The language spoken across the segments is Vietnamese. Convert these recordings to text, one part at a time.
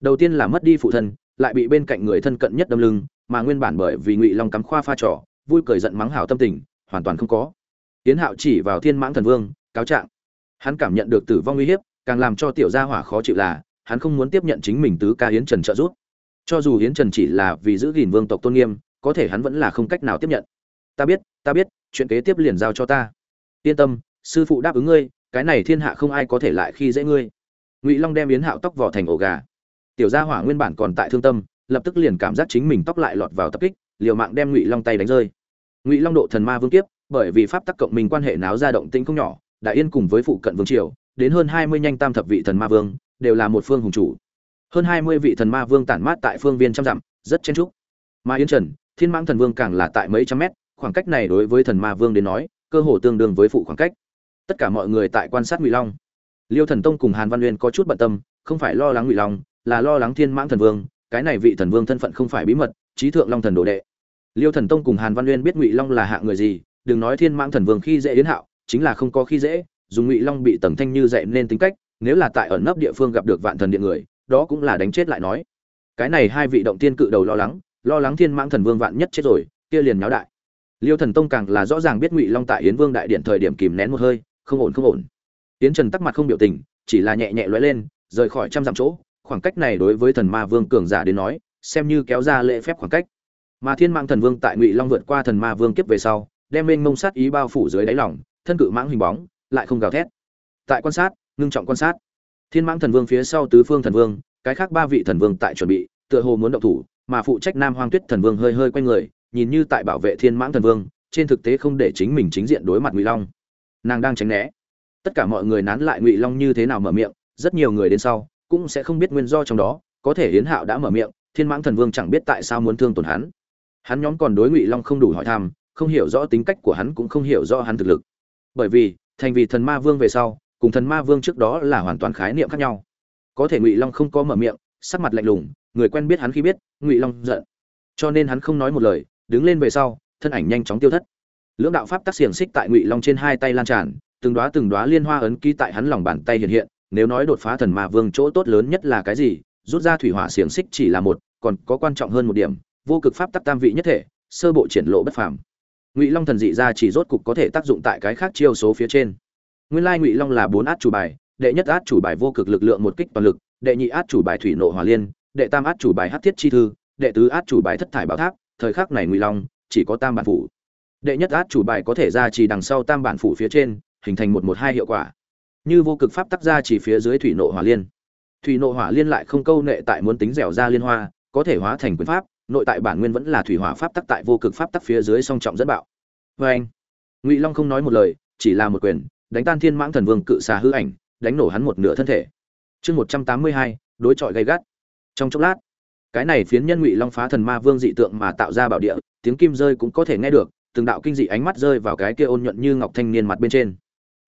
đầu tiên là mất đi phụ thân, lại bị bên cạnh người thân cận nhất đâm lưng, mà nguyên bản bởi vì ngụy long cắm khoa pha trò, vui cười giận mắng hảo tâm tình, hoàn toàn không có. Tiến hạo chỉ vào thiên mãng thần vương, cáo trạng. Hắn cảm nhận được tử vong uy hiếp, càng làm cho tiểu gia hỏa khó chịu là, hắn không muốn tiếp nhận chính mình tứ ca hiến trần trợ giúp. Cho dù hiến trần chỉ là vì giữ gìn vương tộc tôn nghiêm, có thể hắn vẫn là không cách nào tiếp nhận. Ta biết ta biết, chuyện kế tiếp liền giao cho ta. Yên tâm, sư phụ đáp ứng ngươi, cái này thiên hạ không ai có thể lại khi dễ ngươi. Ngụy long đem yến hạo tóc vỏ thành ổ gà tiểu gia hỏa nguyên bản còn tại thương tâm, lập tức liền cảm giác chính mình tóc lại lọt vào tập kích, liều mạng đem ngụy long tay đánh rơi. Ngụy long độ thần ma vương kiếp, bởi vì pháp tắc cộng minh quan hệ náo ra động tĩnh không nhỏ, đại yên cùng với phụ cận vương triều, đến hơn hai mươi nhanh tam thập vị thần ma vương, đều là một phương hùng chủ. Hơn hai mươi vị thần ma vương tản mát tại phương viên trăm dặm, rất chen trúc mà yên trần, thiên mãng thần vương càng là tại mấy trăm mét, khoảng cách này đối với thần ma vương đến nói, cơ hồ tương đương với phụ khoảng cách. Tất cả mọi người tại quan sát ngụy long. Liêu thần tông cùng hàn văn uyên có chút bận tâm, không phải lo lắng ngụy long là lo lắng thiên mãng thần vương, cái này vị thần vương thân phận không phải bí mật, trí thượng long thần đồ đệ. Liêu thần tông cùng hàn văn uyên biết ngụy long là hạng người gì, đừng nói thiên mãng thần vương khi dễ yến hạo, chính là không có khi dễ dùng ngụy long bị tầng thanh như dạy nên tính cách, nếu là tại ẩn nấp địa phương gặp được vạn thần điện người, đó cũng là đánh chết lại nói. Cái này hai vị động tiên cự đầu lo lắng lo lắng thiên mãng thần vương vạn nhất chết rồi, kia liền nháo đại. Liêu thần tông càng là rõ ràng biết ngụy long tại yến vương đại điện thời điểm kìm nén một hơi, không ổn không ổn. Yến trần tắc mặt không biểu tình, chỉ là nhẹ nhẹ lóe lên, rời khỏi trăm dặm chỗ khoảng cách này đối với thần ma vương cường giả đến nói, xem như kéo ra lễ phép khoảng cách. Mà thiên mạng thần vương tại ngụy long vượt qua thần ma vương kiếp về sau, đem mênh mông sát ý bao phủ dưới đáy lỏng thân cự mãng hình bóng, lại không gào thét. Tại quan sát, ngưng trọng quan sát. Thiên mãng thần vương phía sau tứ phương thần vương, cái khác ba vị thần vương tại chuẩn bị, tựa hồ muốn động thủ, mà phụ trách nam hoang tuyết thần vương hơi hơi quanh người, nhìn như tại bảo vệ thiên mãng thần vương, trên thực tế không để chính mình chính diện đối mặt ngụy long. Nàng đang tránh né. Tất cả mọi người nán lại ngụy long như thế nào mở miệng, rất nhiều người đến sau cũng sẽ không biết nguyên do trong đó, có thể hiến hạo đã mở miệng, thiên mãng thần vương chẳng biết tại sao muốn thương tổn hắn. Hắn nhóm còn đối ngụy long không đủ hỏi thăm, không hiểu rõ tính cách của hắn cũng không hiểu rõ hắn thực lực. Bởi vì, thành vì thần ma vương về sau, cùng thần ma vương trước đó là hoàn toàn khái niệm khác nhau. Có thể ngụy long không có mở miệng, sắc mặt lạnh lùng, người quen biết hắn khi biết, ngụy long giận. Cho nên hắn không nói một lời, đứng lên về sau, thân ảnh nhanh chóng tiêu thất. Lưỡng đạo pháp tác xiềng xích tại ngụy long trên hai tay lan tràn, từng đóa từng đóa liên hoa ấn ký tại hắn lòng bàn tay hiện hiện nếu nói đột phá thần ma vương chỗ tốt lớn nhất là cái gì, rút ra thủy hỏa xiềng xích chỉ là một, còn có quan trọng hơn một điểm, vô cực pháp tắc tam vị nhất thể, sơ bộ triển lộ bất phàm. Ngụy long thần dị ra chỉ rốt cục có thể tác dụng tại cái khác chiêu số phía trên. Nguyên lai ngụy long là bốn át chủ bài, đệ nhất át chủ bài vô cực lực lượng một kích toàn lực, đệ nhị át chủ bài thủy nộ hỏa liên, đệ tam át chủ bài hát thiết chi thư, đệ tứ át chủ bài thất thải bảo tháp, thời khắc này ngụy long chỉ có tam bản phủ. Đệ nhất át chủ bài có thể ra chỉ đằng sau tam bản phủ phía trên, hình thành một một hai hiệu quả như vô cực pháp tác ra chỉ phía dưới thủy nộ hỏa liên. Thủy nộ hỏa liên lại không câu nệ tại muốn tính dẻo ra liên hoa, có thể hóa thành quyền pháp, nội tại bản nguyên vẫn là thủy hỏa pháp tắc tại vô cực pháp tắc phía dưới song trọng dẫn bạo. Vê anh ngụy long không nói một lời, chỉ là một quyền, đánh tan thiên mãng thần vương cự xà hư ảnh, đánh nổ hắn một nửa thân thể. Chương một trăm tám mươi hai, đối chọi gay gắt. Trong chốc lát, cái này phiến nhân ngụy long phá thần ma vương dị tượng mà tạo ra bảo địa, tiếng kim rơi cũng có thể nghe được, từng đạo kinh dị ánh mắt rơi vào cái kia ôn nhuận như ngọc thanh niên mặt bên trên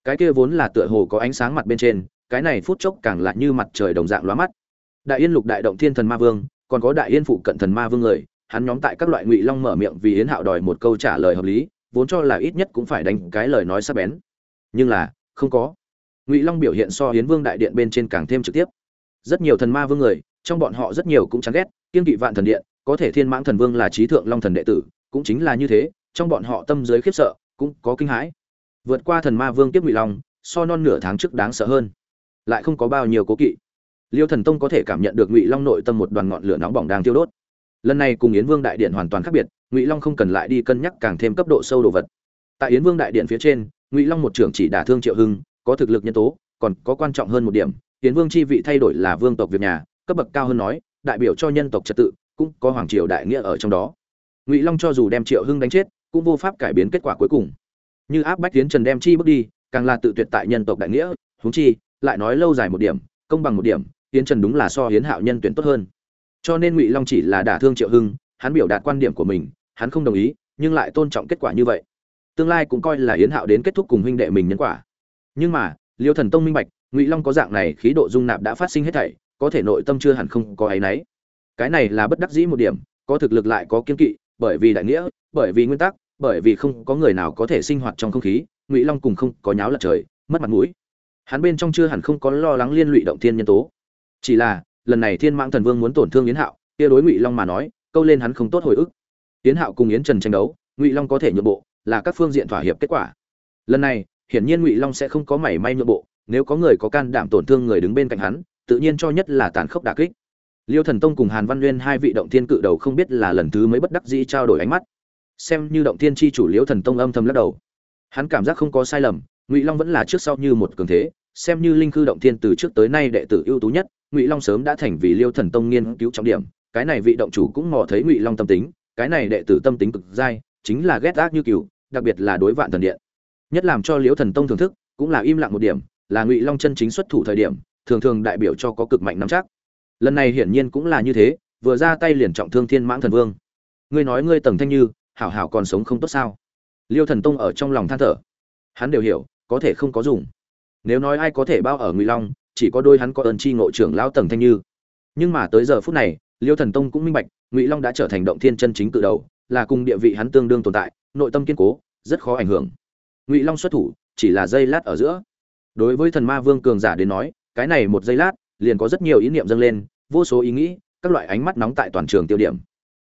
cái kia vốn là tựa hồ có ánh sáng mặt bên trên, cái này phút chốc càng lại như mặt trời đồng dạng lóa mắt. Đại yên lục đại động thiên thần ma vương, còn có đại yên phụ cận thần ma vương người, hắn nhóm tại các loại ngụy long mở miệng vì yến hạo đòi một câu trả lời hợp lý, vốn cho là ít nhất cũng phải đánh cái lời nói sắc bén. Nhưng là, không có. Ngụy long biểu hiện so hiến vương đại điện bên trên càng thêm trực tiếp. Rất nhiều thần ma vương người, trong bọn họ rất nhiều cũng chán ghét kiên kỵ vạn thần điện, có thể thiên mãng thần vương là trí thượng long thần đệ tử, cũng chính là như thế, trong bọn họ tâm giới khiếp sợ, cũng có kinh hãi vượt qua thần ma vương tiếp ngụy long, so non nửa tháng trước đáng sợ hơn. Lại không có bao nhiêu cố kỵ. Liêu thần tông có thể cảm nhận được ngụy long nội tâm một đoàn ngọn lửa nóng bỏng đang tiêu đốt. Lần này cùng yến vương đại điện hoàn toàn khác biệt, ngụy long không cần lại đi cân nhắc càng thêm cấp độ sâu đồ vật. Tại yến vương đại điện phía trên, ngụy long một trưởng chỉ đả thương triệu hưng, có thực lực nhân tố, còn có quan trọng hơn một điểm, yến vương chi vị thay đổi là vương tộc việt nhà, cấp bậc cao hơn nói, đại biểu cho nhân tộc trật tự, cũng có hoàng triều đại nghĩa ở trong đó. Ngụy long cho dù đem triệu hưng đánh chết, cũng vô pháp cải biến kết quả cuối cùng như áp bách tiến trần đem chi bước đi, càng là tự tuyệt tại nhân tộc đại nghĩa, huống chi, lại nói lâu dài một điểm, công bằng một điểm, tiến trần đúng là so hiến hạo nhân tuyển tốt hơn. Cho nên ngụy long chỉ là đả thương triệu hưng, hắn biểu đạt quan điểm của mình, hắn không đồng ý, nhưng lại tôn trọng kết quả như vậy. Tương lai cũng coi là yến hạo đến kết thúc cùng huynh đệ mình nhân quả. Nhưng mà, liêu thần tông minh bạch, ngụy long có dạng này khí độ dung nạp đã phát sinh hết thảy, có thể nội tâm chưa hẳn không có áy náy. Cái này là bất đắc dĩ một điểm, có thực lực lại có kiên kỵ, bởi vì đại nghĩa, bởi vì nguyên tắc bởi vì không có người nào có thể sinh hoạt trong không khí, ngụy long cùng không có nháo lật trời, mất mặt mũi. Hắn bên trong chưa hẳn không có lo lắng liên lụy động thiên nhân tố. Chỉ là, lần này thiên mãng thần vương muốn tổn thương yến hạo, kia đối ngụy long mà nói, câu lên hắn không tốt hồi ức. Yến hạo cùng yến trần tranh đấu, ngụy long có thể nhượng bộ, là các phương diện thỏa hiệp kết quả. Lần này, hiển nhiên ngụy long sẽ không có mảy may nhượng bộ, nếu có người có can đảm tổn thương người đứng bên cạnh hắn, tự nhiên cho nhất là tàn khốc đả kích. Liêu thần tông cùng hàn văn nguyên hai vị động thiên cự đầu không biết là lần thứ mấy bất đắc dĩ trao đổi ánh mắt xem như động thiên chi chủ Liễu thần tông âm thầm lắc đầu. Hắn cảm giác không có sai lầm, ngụy long vẫn là trước sau như một cường thế, xem như linh khư động thiên từ trước tới nay đệ tử ưu tú nhất, ngụy long sớm đã thành vì liêu thần tông nghiên cứu trọng điểm, cái này vị động chủ cũng mò thấy ngụy long tâm tính, cái này đệ tử tâm tính cực dai, chính là ghét ác như cừu, đặc biệt là đối vạn thần điện. Nhất làm cho liêu thần tông thưởng thức, cũng là im lặng một điểm, là ngụy long chân chính xuất thủ thời điểm, thường thường đại biểu cho có cực mạnh nắm chắc. Lần này hiển nhiên cũng là như thế, vừa ra tay liền trọng thương thiên mãng thần vương. Ngươi nói ngươi tầng thanh như hảo hảo còn sống không tốt sao? Liêu thần tông ở trong lòng than thở. Hắn đều hiểu, có thể không có dùng. Nếu nói ai có thể bao ở ngụy long, chỉ có đôi hắn có ơn chi ngộ trưởng lão tầng thanh như. Nhưng mà tới giờ phút này, liêu thần tông cũng minh bạch, ngụy long đã trở thành động thiên chân chính cự đầu, là cùng địa vị hắn tương đương tồn tại, nội tâm kiên cố, rất khó ảnh hưởng. Ngụy long xuất thủ, chỉ là giây lát ở giữa. Đối với thần ma vương cường giả đến nói, cái này một giây lát, liền có rất nhiều ý niệm dâng lên, vô số ý nghĩ, các loại ánh mắt nóng tại toàn trường tiêu điểm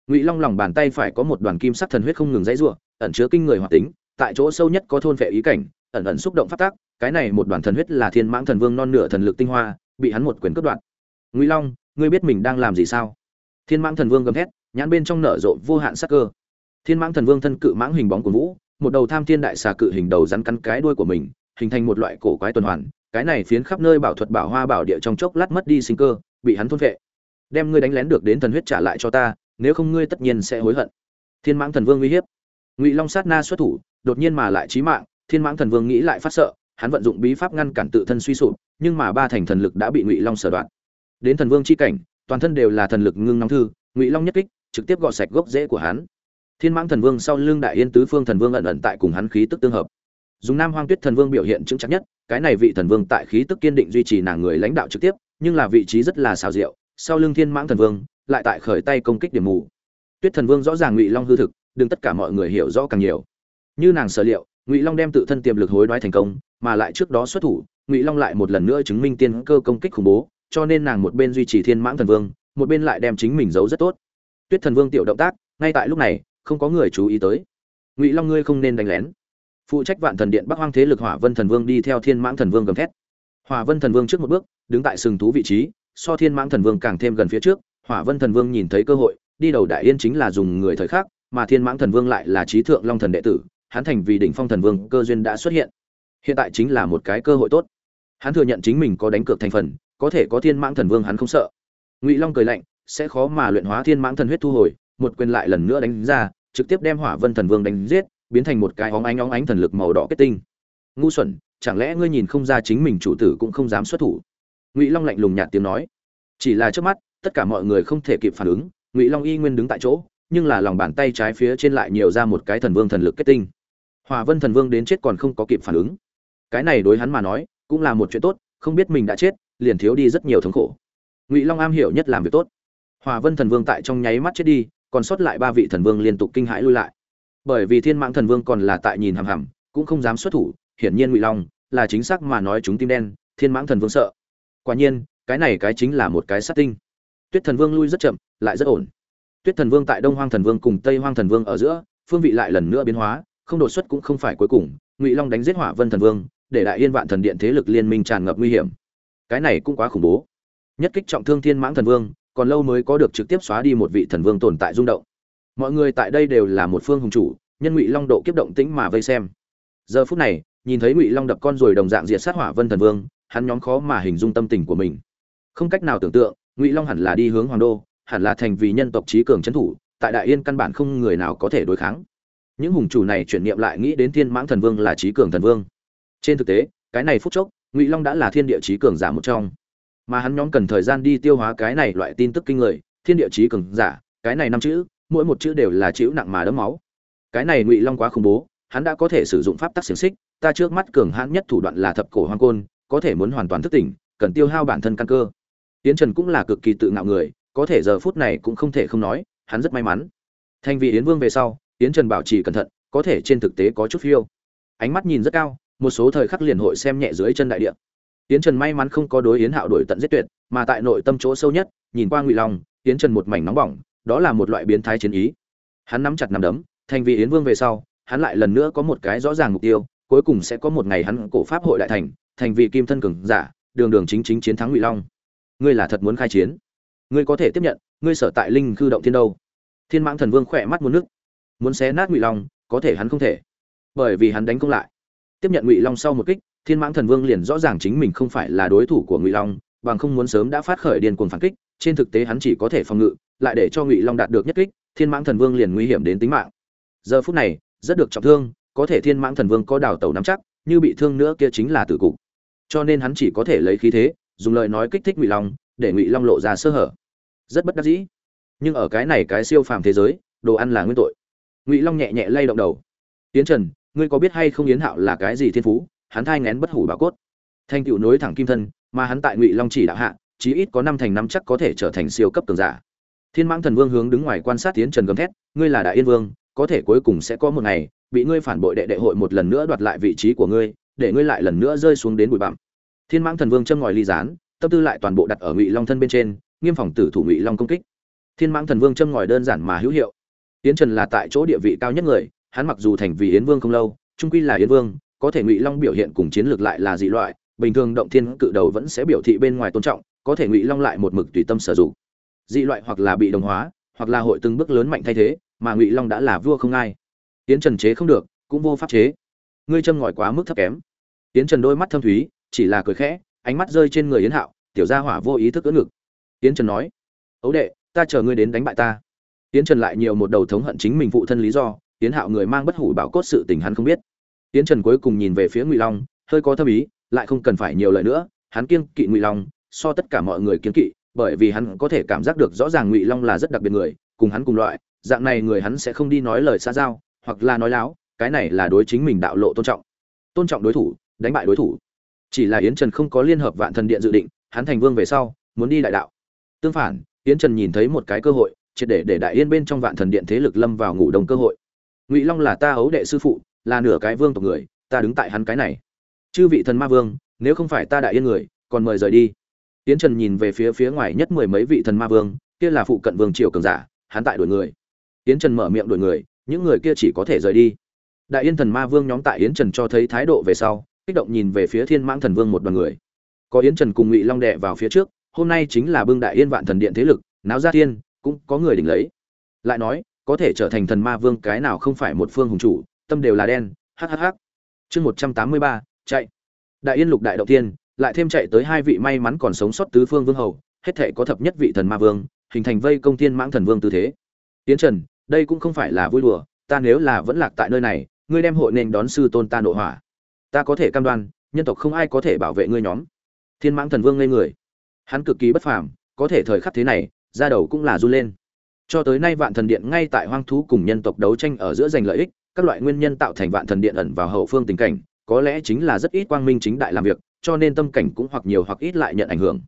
ngụy long lòng bàn tay phải có một đoàn kim sắc thần huyết không ngừng dãy ruộng ẩn chứa kinh người hoạt tính tại chỗ sâu nhất có thôn vệ ý cảnh ẩn ẩn xúc động phát tác cái này một đoàn thần huyết là thiên mãng thần vương non nửa thần lực tinh hoa bị hắn một quyền cướp đoạt. Ngụy long ngươi biết mình đang làm gì sao? Thiên mãng thần vương gầm thét, nhãn bên trong nở rộ vô hạn sắc cơ. Thiên mãng thần vương thân cự mãng hình bóng của vũ một đầu tham thiên đại xà cự hình đầu rắn cắn cái đuôi của mình hình thành một loại cổ quái tuần hoàn cái này phiến khắp nơi bảo thuật bảo hoa bảo địa trong chốc lát mất đi sinh cơ bị hắn thôn vệ. Đem ngươi đánh lén được đến thần huyết trả lại cho ta nếu không ngươi tất nhiên sẽ hối hận. Thiên mãng thần vương uy hiếp. Ngụy long sát na xuất thủ, đột nhiên mà lại chí mạng, thiên mãng thần vương nghĩ lại phát sợ, hắn vận dụng bí pháp ngăn cản tự thân suy sụp, nhưng mà ba thành thần lực đã bị ngụy long sở đoạn. Đến thần vương chi cảnh, toàn thân đều là thần lực ngưng nóng thư, ngụy long nhất kích, trực tiếp gọt sạch gốc rễ của hắn. Thiên mãng thần vương sau lưng đại yên tứ phương thần vương ẩn ẩn tại cùng hắn khí tức tương hợp. Dùng nam hoang tuyết thần vương biểu hiện chứng chắc nhất, cái này vị thần vương tại khí tức kiên định duy trì nàng người lãnh đạo trực tiếp, nhưng là vị trí rất là xào rượu sau lưng thiên mãng thần vương lại tại khởi tay công kích điểm mù. Tuyết thần vương rõ ràng ngụy long hư thực, đừng tất cả mọi người hiểu rõ càng nhiều. Như nàng sở liệu, ngụy long đem tự thân tiềm lực hối đoái thành công, mà lại trước đó xuất thủ, ngụy long lại một lần nữa chứng minh tiên cơ công kích khủng bố, cho nên nàng một bên duy trì thiên mãng thần vương, một bên lại đem chính mình giấu rất tốt. Tuyết thần vương tiểu động tác, ngay tại lúc này, không có người chú ý tới. Ngụy long ngươi không nên đánh lén. Phụ trách vạn thần điện bắc hoang thế lực hỏa vân thần vương đi theo thiên mãng thần vương gầm thét. Hỏa vân thần vương trước một bước, đứng tại sừng thú vị trí, so thiên mãng thần vương càng thêm gần phía trước hỏa vân thần vương nhìn thấy cơ hội đi đầu đại yên chính là dùng người thời khắc, mà thiên mãng thần vương lại là trí thượng long thần đệ tử hắn thành vì đỉnh phong thần vương cơ duyên đã xuất hiện. Hiện tại chính là một cái cơ hội tốt. Hắn thừa nhận chính mình có đánh cược thành phần có thể có thiên mãng thần vương hắn không sợ. Ngụy long cười lạnh sẽ khó mà luyện hóa thiên mãng thần huyết thu hồi một quyền lại lần nữa đánh ra trực tiếp đem hỏa vân thần vương đánh giết biến thành một cái óng ánh óng ánh thần lực màu đỏ kết tinh. Ngu xuẩn chẳng lẽ ngươi nhìn không ra chính mình chủ tử cũng không dám xuất thủ? Ngụy long lạnh lùng nhạt tiếng nói. Chỉ là trước mắt tất cả mọi người không thể kịp phản ứng, ngụy long y nguyên đứng tại chỗ, nhưng là lòng bàn tay trái phía trên lại nhiều ra một cái thần vương thần lực kết tinh. Hòa vân thần vương đến chết còn không có kịp phản ứng. Cái này đối hắn mà nói, cũng là một chuyện tốt, không biết mình đã chết, liền thiếu đi rất nhiều thống khổ. Ngụy long am hiểu nhất làm việc tốt. Hòa vân thần vương tại trong nháy mắt chết đi, còn sót lại ba vị thần vương liên tục kinh hãi lui lại. Bởi vì thiên mạng thần vương còn là tại nhìn hằm hằm, cũng không dám xuất thủ, hiển nhiên ngụy long là chính xác mà nói chúng tim đen, thiên mãng thần vương sợ. Quả nhiên, cái này cái chính là một cái sát tinh tuyết thần vương lui rất chậm, lại rất ổn. Tuyết thần vương tại đông hoang thần vương cùng tây hoang thần vương ở giữa, phương vị lại lần nữa biến hóa, không đột xuất cũng không phải cuối cùng. Ngụy long đánh giết hỏa vân thần vương, để đại yên vạn thần điện thế lực liên minh tràn ngập nguy hiểm. Cái này cũng quá khủng bố. Nhất kích trọng thương thiên mãng thần vương, còn lâu mới có được trực tiếp xóa đi một vị thần vương tồn tại rung động. Mọi người tại đây đều là một phương hùng chủ, nhân ngụy long độ kiếp động tĩnh mà vây xem. Giờ phút này, nhìn thấy ngụy long đập con rồi đồng dạng diệt sát hỏa vân thần vương, hắn nhóm khó mà hình dung tâm tình của mình. Không cách nào tưởng tượng ngụy long hẳn là đi hướng hoàng đô, hẳn là thành vì nhân tộc trí cường trấn thủ, tại đại yên căn bản không người nào có thể đối kháng. Những hùng chủ này chuyển niệm lại nghĩ đến thiên mãng thần vương là trí cường thần vương. Trên thực tế, cái này phút chốc, ngụy long đã là thiên địa trí cường giả một trong. Mà hắn nhóm cần thời gian đi tiêu hóa cái này loại tin tức kinh người, thiên địa trí cường giả, cái này năm chữ, mỗi một chữ đều là chữ nặng mà đấm máu. Cái này ngụy long quá khủng bố, hắn đã có thể sử dụng pháp tắc xiềng xích, ta trước mắt cường hãn nhất thủ đoạn là thập cổ hoang côn, có thể muốn hoàn toàn thức tỉnh, cần tiêu hao bản thân căn cơ yến trần cũng là cực kỳ tự ngạo người có thể giờ phút này cũng không thể không nói hắn rất may mắn thành vị yến vương về sau yến trần bảo trì cẩn thận có thể trên thực tế có chút phiêu ánh mắt nhìn rất cao một số thời khắc liền hội xem nhẹ dưới chân đại địa Yến Trần may mắn không có đối Yến Hạo đuổi tận giết tuyệt, mà tại nội tâm chỗ sâu nhất, nhìn qua Ngụy Long, Yến Trần một mảnh nóng bỏng, đó là một loại biến thái chiến ý. Hắn nắm chặt nắm đấm, thành vị Yến Vương về sau, hắn lại lần nữa có một cái rõ ràng mục tiêu, cuối cùng sẽ có một ngày hắn cổ pháp hội đại thành, thành vị kim thân cường giả, đường đường chính chính chiến thắng Ngụy Long. Ngươi là thật muốn khai chiến? Ngươi có thể tiếp nhận, ngươi sở tại linh cư động thiên đâu? Thiên Mãng Thần Vương khỏe mắt muốn nước, muốn xé nát Ngụy Long, có thể hắn không thể, bởi vì hắn đánh không lại. Tiếp nhận Ngụy Long sau một kích, Thiên Mãng Thần Vương liền rõ ràng chính mình không phải là đối thủ của Ngụy Long, bằng không muốn sớm đã phát khởi điên cuồng phản kích, trên thực tế hắn chỉ có thể phòng ngự, lại để cho Ngụy Long đạt được nhất kích, Thiên Mãng Thần Vương liền nguy hiểm đến tính mạng. Giờ phút này, rất được trọng thương, có thể Thiên Mãng Thần Vương có đào tẩu nắm chắc, như bị thương nữa kia chính là tử cục. Cho nên hắn chỉ có thể lấy khí thế, dùng lời nói kích thích Ngụy Long, để Ngụy Long lộ ra sơ hở. Rất bất đắc dĩ. Nhưng ở cái này cái siêu phàm thế giới, đồ ăn là nguyên tội. Ngụy Long nhẹ nhẹ lay động đầu. Tiến Trần, ngươi có biết hay không Yến Hạo là cái gì thiên phú? Hắn thai ngén bất hủ bà cốt thanh cựu nối thẳng kim thân mà hắn tại ngụy long chỉ đạo hạ chí ít có năm thành năm chắc có thể trở thành siêu cấp cường giả thiên mãng thần vương hướng đứng ngoài quan sát tiến trần gầm thét ngươi là đại yên vương có thể cuối cùng sẽ có một ngày bị ngươi phản bội đệ đệ hội một lần nữa đoạt lại vị trí của ngươi để ngươi lại lần nữa rơi xuống đến bụi bặm thiên mãng thần vương châm ngòi ly gián, tâm tư lại toàn bộ đặt ở ngụy long thân bên trên, nghiêm phòng tử thủ ngụy long công kích. Thiên mãng thần vương châm ngòi đơn giản mà hữu hiệu. Yến trần là tại chỗ địa vị cao nhất người, hắn mặc dù thành vì yến vương không lâu, trung quy là yến vương, có thể ngụy long biểu hiện cùng chiến lược lại là dị loại, bình thường động thiên cự đầu vẫn sẽ biểu thị bên ngoài tôn trọng, có thể ngụy long lại một mực tùy tâm sử dụng. Dị loại hoặc là bị đồng hóa, hoặc là hội từng bước lớn mạnh thay thế, mà ngụy long đã là vua không ai. Yến trần chế không được, cũng vô pháp chế. Ngươi châm ngòi quá mức thấp kém. Yến trần đôi mắt thâm thúy chỉ là cười khẽ, ánh mắt rơi trên người yến hạo, tiểu gia hỏa vô ý thức ưỡn ngực. Yến trần nói, ấu đệ, ta chờ ngươi đến đánh bại ta. Yến trần lại nhiều một đầu thống hận chính mình phụ thân lý do, Yến hạo người mang bất hủ bảo cốt sự tình hắn không biết. Yến trần cuối cùng nhìn về phía ngụy long, hơi có thâm ý, lại không cần phải nhiều lời nữa, hắn kiên kỵ ngụy long, so tất cả mọi người kiên kỵ, bởi vì hắn có thể cảm giác được rõ ràng ngụy long là rất đặc biệt người, cùng hắn cùng loại, dạng này người hắn sẽ không đi nói lời xa giao, hoặc là nói láo, cái này là đối chính mình đạo lộ tôn trọng. Tôn trọng đối thủ, đánh bại đối thủ chỉ là yến trần không có liên hợp vạn thần điện dự định, hắn thành vương về sau, muốn đi đại đạo. Tương phản, yến trần nhìn thấy một cái cơ hội, triệt để để đại yên bên trong vạn thần điện thế lực lâm vào ngủ đông cơ hội. Ngụy long là ta ấu đệ sư phụ, là nửa cái vương tộc người, ta đứng tại hắn cái này. Chư vị thần ma vương, nếu không phải ta đại yên người, còn mời rời đi. Yến trần nhìn về phía phía ngoài nhất mười mấy vị thần ma vương, kia là phụ cận vương triều cường giả, hắn tại đuổi người. Yến trần mở miệng đuổi người, những người kia chỉ có thể rời đi. Đại yên thần ma vương nhóm tại yến trần cho thấy thái độ về sau kích động nhìn về phía thiên mãng thần vương một đoàn người. Có yến trần cùng ngụy long đệ vào phía trước, hôm nay chính là bưng đại yên vạn thần điện thế lực, náo ra thiên, cũng có người đỉnh lấy. Lại nói, có thể trở thành thần ma vương cái nào không phải một phương hùng chủ, tâm đều là đen hhh chương một trăm tám mươi ba, chạy. Đại yên lục đại động tiên lại thêm chạy tới hai vị may mắn còn sống sót tứ phương vương hầu, hết thể có thập nhất vị thần ma vương, hình thành vây công tiên mãng thần vương tư thế. Tiến trần, đây cũng không phải là vui đùa, ta nếu là vẫn lạc tại nơi này, ngươi đem hội nên đón sư tôn ta nội hỏa ta có thể cam đoan, nhân tộc không ai có thể bảo vệ ngươi nhóm. Thiên mãng thần vương ngây người. Hắn cực kỳ bất phàm, có thể thời khắc thế này ra đầu cũng là run lên. Cho tới nay vạn thần điện ngay tại hoang thú cùng nhân tộc đấu tranh ở giữa giành lợi ích, các loại nguyên nhân tạo thành vạn thần điện ẩn vào hậu phương tình cảnh, có lẽ chính là rất ít quang minh chính đại làm việc, cho nên tâm cảnh cũng hoặc nhiều hoặc ít lại nhận ảnh hưởng.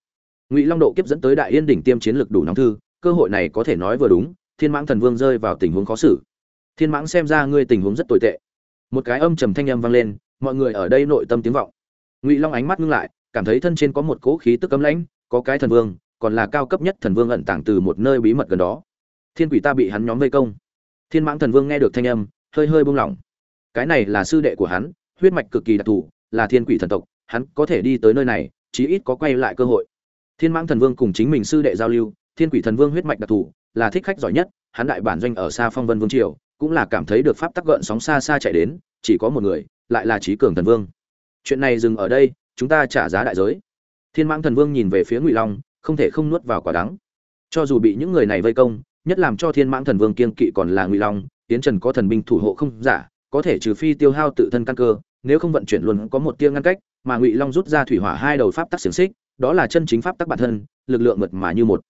Ngụy long độ kiếp dẫn tới đại yên đỉnh tiêm chiến lược đủ nóng thư, cơ hội này có thể nói vừa đúng, thiên mãng thần vương rơi vào tình huống khó xử. Thiên mãng xem ra ngươi tình huống rất tồi tệ. Một cái âm trầm thanh âm vang lên mọi người ở đây nội tâm tiếng vọng. Ngụy long ánh mắt ngưng lại, cảm thấy thân trên có một cỗ khí tức cấm lãnh, có cái thần vương, còn là cao cấp nhất thần vương ẩn tàng từ một nơi bí mật gần đó. Thiên quỷ ta bị hắn nhóm vây công. Thiên mãng thần vương nghe được thanh âm, hơi hơi buông lỏng. Cái này là sư đệ của hắn, huyết mạch cực kỳ đặc thù, là thiên quỷ thần tộc, hắn có thể đi tới nơi này, chí ít có quay lại cơ hội. Thiên mãng thần vương cùng chính mình sư đệ giao lưu, thiên quỷ thần vương huyết mạch đặc thù, là thích khách giỏi nhất, hắn đại bản doanh ở xa phong vân vương triều, cũng là cảm thấy được pháp tắc gợn sóng xa xa chạy đến, chỉ có một người lại là trí cường thần vương. Chuyện này dừng ở đây, chúng ta trả giá đại giới. Thiên mãng thần vương nhìn về phía ngụy long, không thể không nuốt vào quả đắng. Cho dù bị những người này vây công, nhất làm cho thiên mãng thần vương kiên kỵ còn là ngụy long tiến trần có thần binh thủ hộ không giả, có thể trừ phi tiêu hao tự thân căn cơ, nếu không vận chuyển luôn có một tiêu ngăn cách, mà ngụy long rút ra thủy hỏa hai đầu pháp tắc xiềng xích, đó là chân chính pháp tắc bản thân, lực lượng mượt mà như một.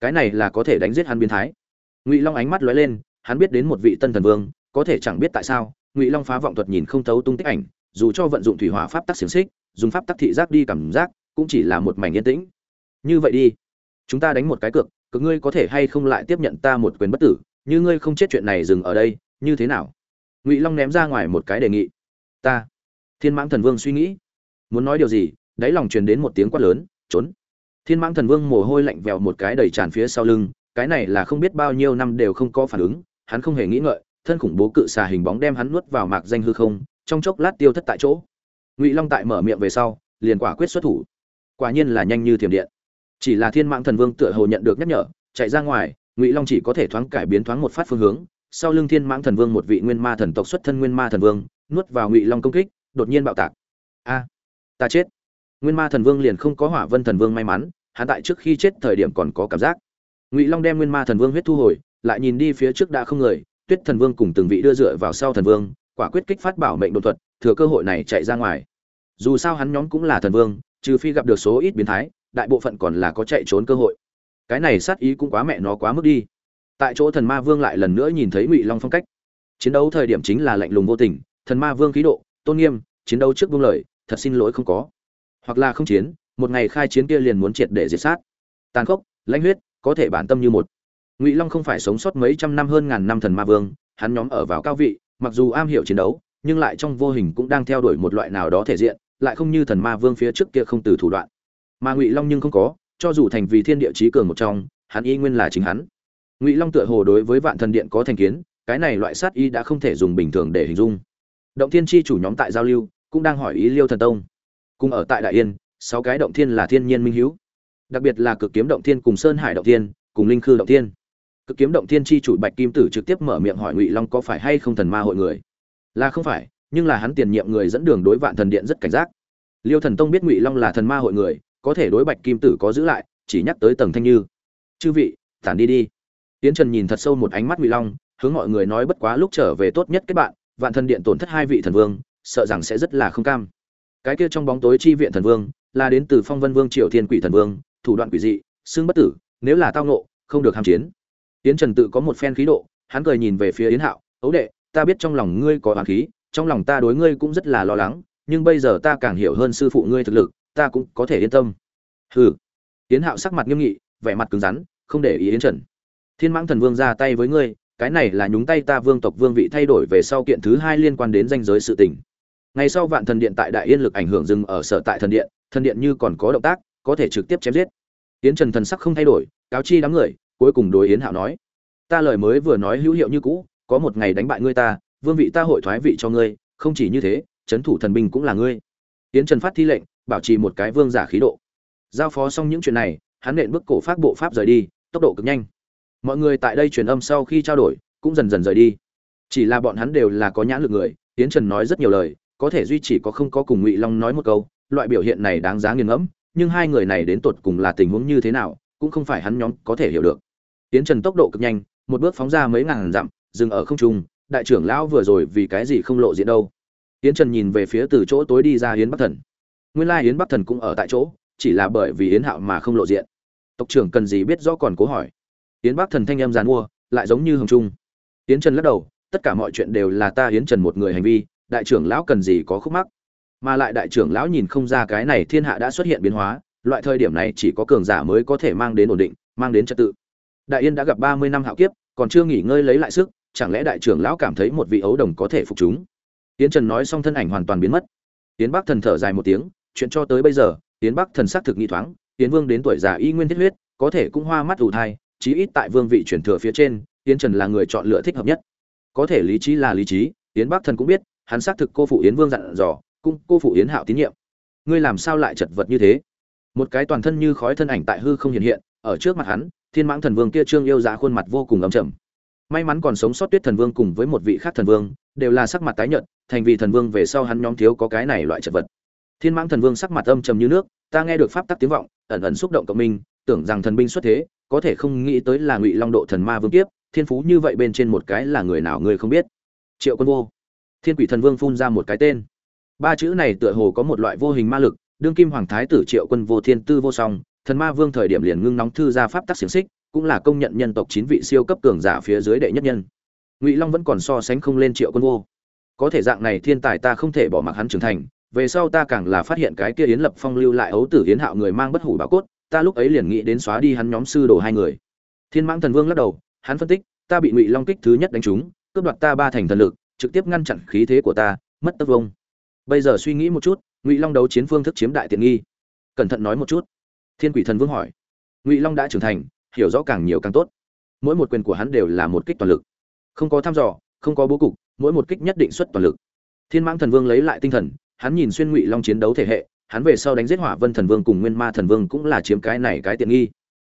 Cái này là có thể đánh giết hắn biến thái. Ngụy long ánh mắt lóe lên, hắn biết đến một vị tân thần vương, có thể chẳng biết tại sao ngụy long phá vọng thuật nhìn không thấu tung tích ảnh dù cho vận dụng thủy hỏa pháp tắc xiềng xích dùng pháp tắc thị giác đi cảm giác cũng chỉ là một mảnh yên tĩnh như vậy đi chúng ta đánh một cái cược cực ngươi có thể hay không lại tiếp nhận ta một quyền bất tử như ngươi không chết chuyện này dừng ở đây như thế nào ngụy long ném ra ngoài một cái đề nghị ta thiên mãng thần vương suy nghĩ muốn nói điều gì đáy lòng truyền đến một tiếng quát lớn trốn thiên mãng thần vương mồ hôi lạnh vèo một cái đầy tràn phía sau lưng cái này là không biết bao nhiêu năm đều không có phản ứng hắn không hề nghĩ ngợi thân khủng bố cự xà hình bóng đem hắn nuốt vào mạc danh hư không, trong chốc lát tiêu thất tại chỗ. Ngụy long tại mở miệng về sau, liền quả quyết xuất thủ. Quả nhiên là nhanh như thiểm điện. Chỉ là thiên mạng thần vương tựa hồ nhận được nhắc nhở, chạy ra ngoài, ngụy long chỉ có thể thoáng cải biến thoáng một phát phương hướng, sau lưng thiên mãng thần vương một vị nguyên ma thần tộc xuất thân nguyên ma thần vương, nuốt vào ngụy long công kích, đột nhiên bạo tạc. A, ta chết. Nguyên ma thần vương liền không có hỏa vân thần vương may mắn, hắn tại trước khi chết thời điểm còn có cảm giác. Ngụy long đem nguyên ma thần vương huyết thu hồi, lại nhìn đi phía trước đã không người tuyết thần vương cùng từng vị đưa dựa vào sau thần vương, quả quyết kích phát bảo mệnh đột thuật, thừa cơ hội này chạy ra ngoài. Dù sao hắn nhóm cũng là thần vương, trừ phi gặp được số ít biến thái, đại bộ phận còn là có chạy trốn cơ hội. Cái này sát ý cũng quá mẹ nó quá mức đi. Tại chỗ thần ma vương lại lần nữa nhìn thấy ngụy long phong cách. Chiến đấu thời điểm chính là lạnh lùng vô tình, thần ma vương khí độ, tôn nghiêm, chiến đấu trước buông lời, thật xin lỗi không có. Hoặc là không chiến, một ngày khai chiến kia liền muốn triệt để diệt sát. Tàn khốc, lãnh huyết, có thể bản tâm như một ngụy long không phải sống sót mấy trăm năm hơn ngàn năm thần ma vương, hắn nhóm ở vào cao vị, mặc dù am hiểu chiến đấu, nhưng lại trong vô hình cũng đang theo đuổi một loại nào đó thể diện, lại không như thần ma vương phía trước kia không từ thủ đoạn. Mà ngụy long nhưng không có, cho dù thành vì thiên địa trí cường một trong, hắn y nguyên là chính hắn. Ngụy long tựa hồ đối với vạn thần điện có thành kiến, cái này loại sát y đã không thể dùng bình thường để hình dung. Động thiên chi chủ nhóm tại giao lưu, cũng đang hỏi ý liêu thần tông. Cùng ở tại đại yên, sáu cái động thiên là thiên nhiên minh hữu đặc biệt là cực kiếm động thiên cùng sơn hải động thiên, cùng linh khư động thiên cực kiếm động thiên chi chủ bạch kim tử trực tiếp mở miệng hỏi ngụy long có phải hay không thần ma hội người? Là không phải, nhưng là hắn tiền nhiệm người dẫn đường đối vạn thần điện rất cảnh giác. Liêu thần tông biết ngụy long là thần ma hội người, có thể đối bạch kim tử có giữ lại, chỉ nhắc tới tầng thanh như. Chư vị, tản đi đi. Tiến trần nhìn thật sâu một ánh mắt ngụy long, hướng mọi người nói bất quá lúc trở về tốt nhất kết bạn, vạn thần điện tổn thất hai vị thần vương, sợ rằng sẽ rất là không cam. Cái kia trong bóng tối chi viện thần vương, là đến từ phong vân vương triều thiên quỷ thần vương, thủ đoạn quỷ dị xương bất tử, nếu là tao nộ không được ham chiến yến trần tự có một phen khí độ, hắn cười nhìn về phía yến hạo, ấu đệ, ta biết trong lòng ngươi có oán khí, trong lòng ta đối ngươi cũng rất là lo lắng, nhưng bây giờ ta càng hiểu hơn sư phụ ngươi thực lực, ta cũng có thể yên tâm. Hừ. Yến hạo sắc mặt nghiêm nghị, vẻ mặt cứng rắn, không để ý yến trần. Thiên mãng thần vương ra tay với ngươi, cái này là nhúng tay ta vương tộc vương vị thay đổi về sau kiện thứ hai liên quan đến danh giới sự tình. Ngày sau vạn thần điện tại đại yên lực ảnh hưởng dừng ở sở tại thần điện thần điện như còn có động tác, có thể trực tiếp chém giết. Yến trần thần sắc không thay đổi, cáo chi đám người cuối cùng đối yến hạo nói, ta lời mới vừa nói hữu hiệu như cũ, có một ngày đánh bại ngươi ta, vương vị ta hội thoái vị cho ngươi, không chỉ như thế trấn thủ thần binh cũng là ngươi. Yến trần phát thi lệnh, bảo trì một cái vương giả khí độ. Giao phó xong những chuyện này, hắn nện bước cổ phát bộ pháp rời đi, tốc độ cực nhanh. Mọi người tại đây truyền âm sau khi trao đổi, cũng dần dần rời đi. Chỉ là bọn hắn đều là có nhãn lực người, yến trần nói rất nhiều lời, có thể duy chỉ có không có cùng ngụy long nói một câu, loại biểu hiện này đáng giá nghiền ngẫm, nhưng hai người này đến tột cùng là tình huống như thế nào, cũng không phải hắn nhóm có thể hiểu được tiến trần tốc độ cực nhanh, một bước phóng ra mấy ngàn dặm, dừng ở không trung, đại trưởng lão vừa rồi vì cái gì không lộ diện đâu. Tiến trần nhìn về phía từ chỗ tối đi ra Yến bắc thần. Nguyên lai Yến bắc thần cũng ở tại chỗ, chỉ là bởi vì Yến hạo mà không lộ diện. Tộc trưởng cần gì biết rõ còn cố hỏi. Yến bắc thần thanh em giàn mua, lại giống như hồng trung. Yến trần lắc đầu, tất cả mọi chuyện đều là ta Yến trần một người hành vi, đại trưởng lão cần gì có khúc mắc. Mà lại đại trưởng lão nhìn không ra cái này thiên hạ đã xuất hiện biến hóa, loại thời điểm này chỉ có cường giả mới có thể mang đến ổn định, mang đến trật tự đại yên đã gặp ba mươi năm hạo kiếp, còn chưa nghỉ ngơi lấy lại sức, chẳng lẽ đại trưởng lão cảm thấy một vị ấu đồng có thể phục chúng? Tiến trần nói xong thân ảnh hoàn toàn biến mất. Tiến bắc thần thở dài một tiếng, chuyện cho tới bây giờ tiến bắc thần xác thực nghi thoáng tiến vương đến tuổi già y nguyên thiết huyết, có thể cũng hoa mắt ủ thai, chí ít tại vương vị chuyển thừa phía trên tiến trần là người chọn lựa thích hợp nhất. Có thể lý trí là lý trí tiến bắc thần cũng biết, hắn xác thực cô phụ yến vương dặn dò cung cô phụ yến hạo tín nhiệm. Ngươi làm sao lại chật vật như thế? Một cái toàn thân như khói thân ảnh tại hư không hiện hiện, ở trước mặt hắn thiên mãng thần vương kia trương yêu giá khuôn mặt vô cùng ấm chầm may mắn còn sống sót tuyết thần vương cùng với một vị khác thần vương, đều là sắc mặt tái nhợt, thành vì thần vương về sau hắn nhóm thiếu có cái này loại chật vật. Thiên mãng thần vương sắc mặt âm trầm như nước, ta nghe được pháp tắc tiếng vọng, ẩn ẩn xúc động cộng minh, tưởng rằng thần binh xuất thế, có thể không nghĩ tới là ngụy long độ thần ma vương kiếp, thiên phú như vậy bên trên một cái là người nào người không biết. Triệu quân vô. Thiên quỷ thần vương phun ra một cái tên. Ba chữ này tựa hồ có một loại vô hình ma lực, đương kim hoàng thái tử triệu quân vô thiên tư vô song thần ma vương thời điểm liền ngưng nóng thư ra pháp tắc xiềng xích, cũng là công nhận nhân tộc chín vị siêu cấp cường giả phía dưới đệ nhất nhân. Ngụy long vẫn còn so sánh không lên triệu quân vô. Có thể dạng này thiên tài ta không thể bỏ mặc hắn trưởng thành, về sau ta càng là phát hiện cái kia yến lập phong lưu lại ấu tử yến hạo người mang bất hủ bảo cốt, ta lúc ấy liền nghĩ đến xóa đi hắn nhóm sư đồ hai người. Thiên mãng thần vương lắc đầu, hắn phân tích, ta bị ngụy long kích thứ nhất đánh trúng, cướp đoạt ta ba thành thần lực, trực tiếp ngăn chặn khí thế của ta, mất tất vông. Bây giờ suy nghĩ một chút, ngụy long đấu chiến phương thức chiếm đại tiện nghi. Cẩn thận nói một chút thiên quỷ thần vương hỏi. Ngụy long đã trưởng thành, hiểu rõ càng nhiều càng tốt. Mỗi một quyền của hắn đều là một kích toàn lực. Không có thăm dò, không có bố cục, mỗi một kích nhất định xuất toàn lực. Thiên mãng thần vương lấy lại tinh thần, hắn nhìn xuyên ngụy long chiến đấu thể hệ, hắn về sau đánh giết hỏa vân thần vương cùng nguyên ma thần vương cũng là chiếm cái này cái tiện nghi.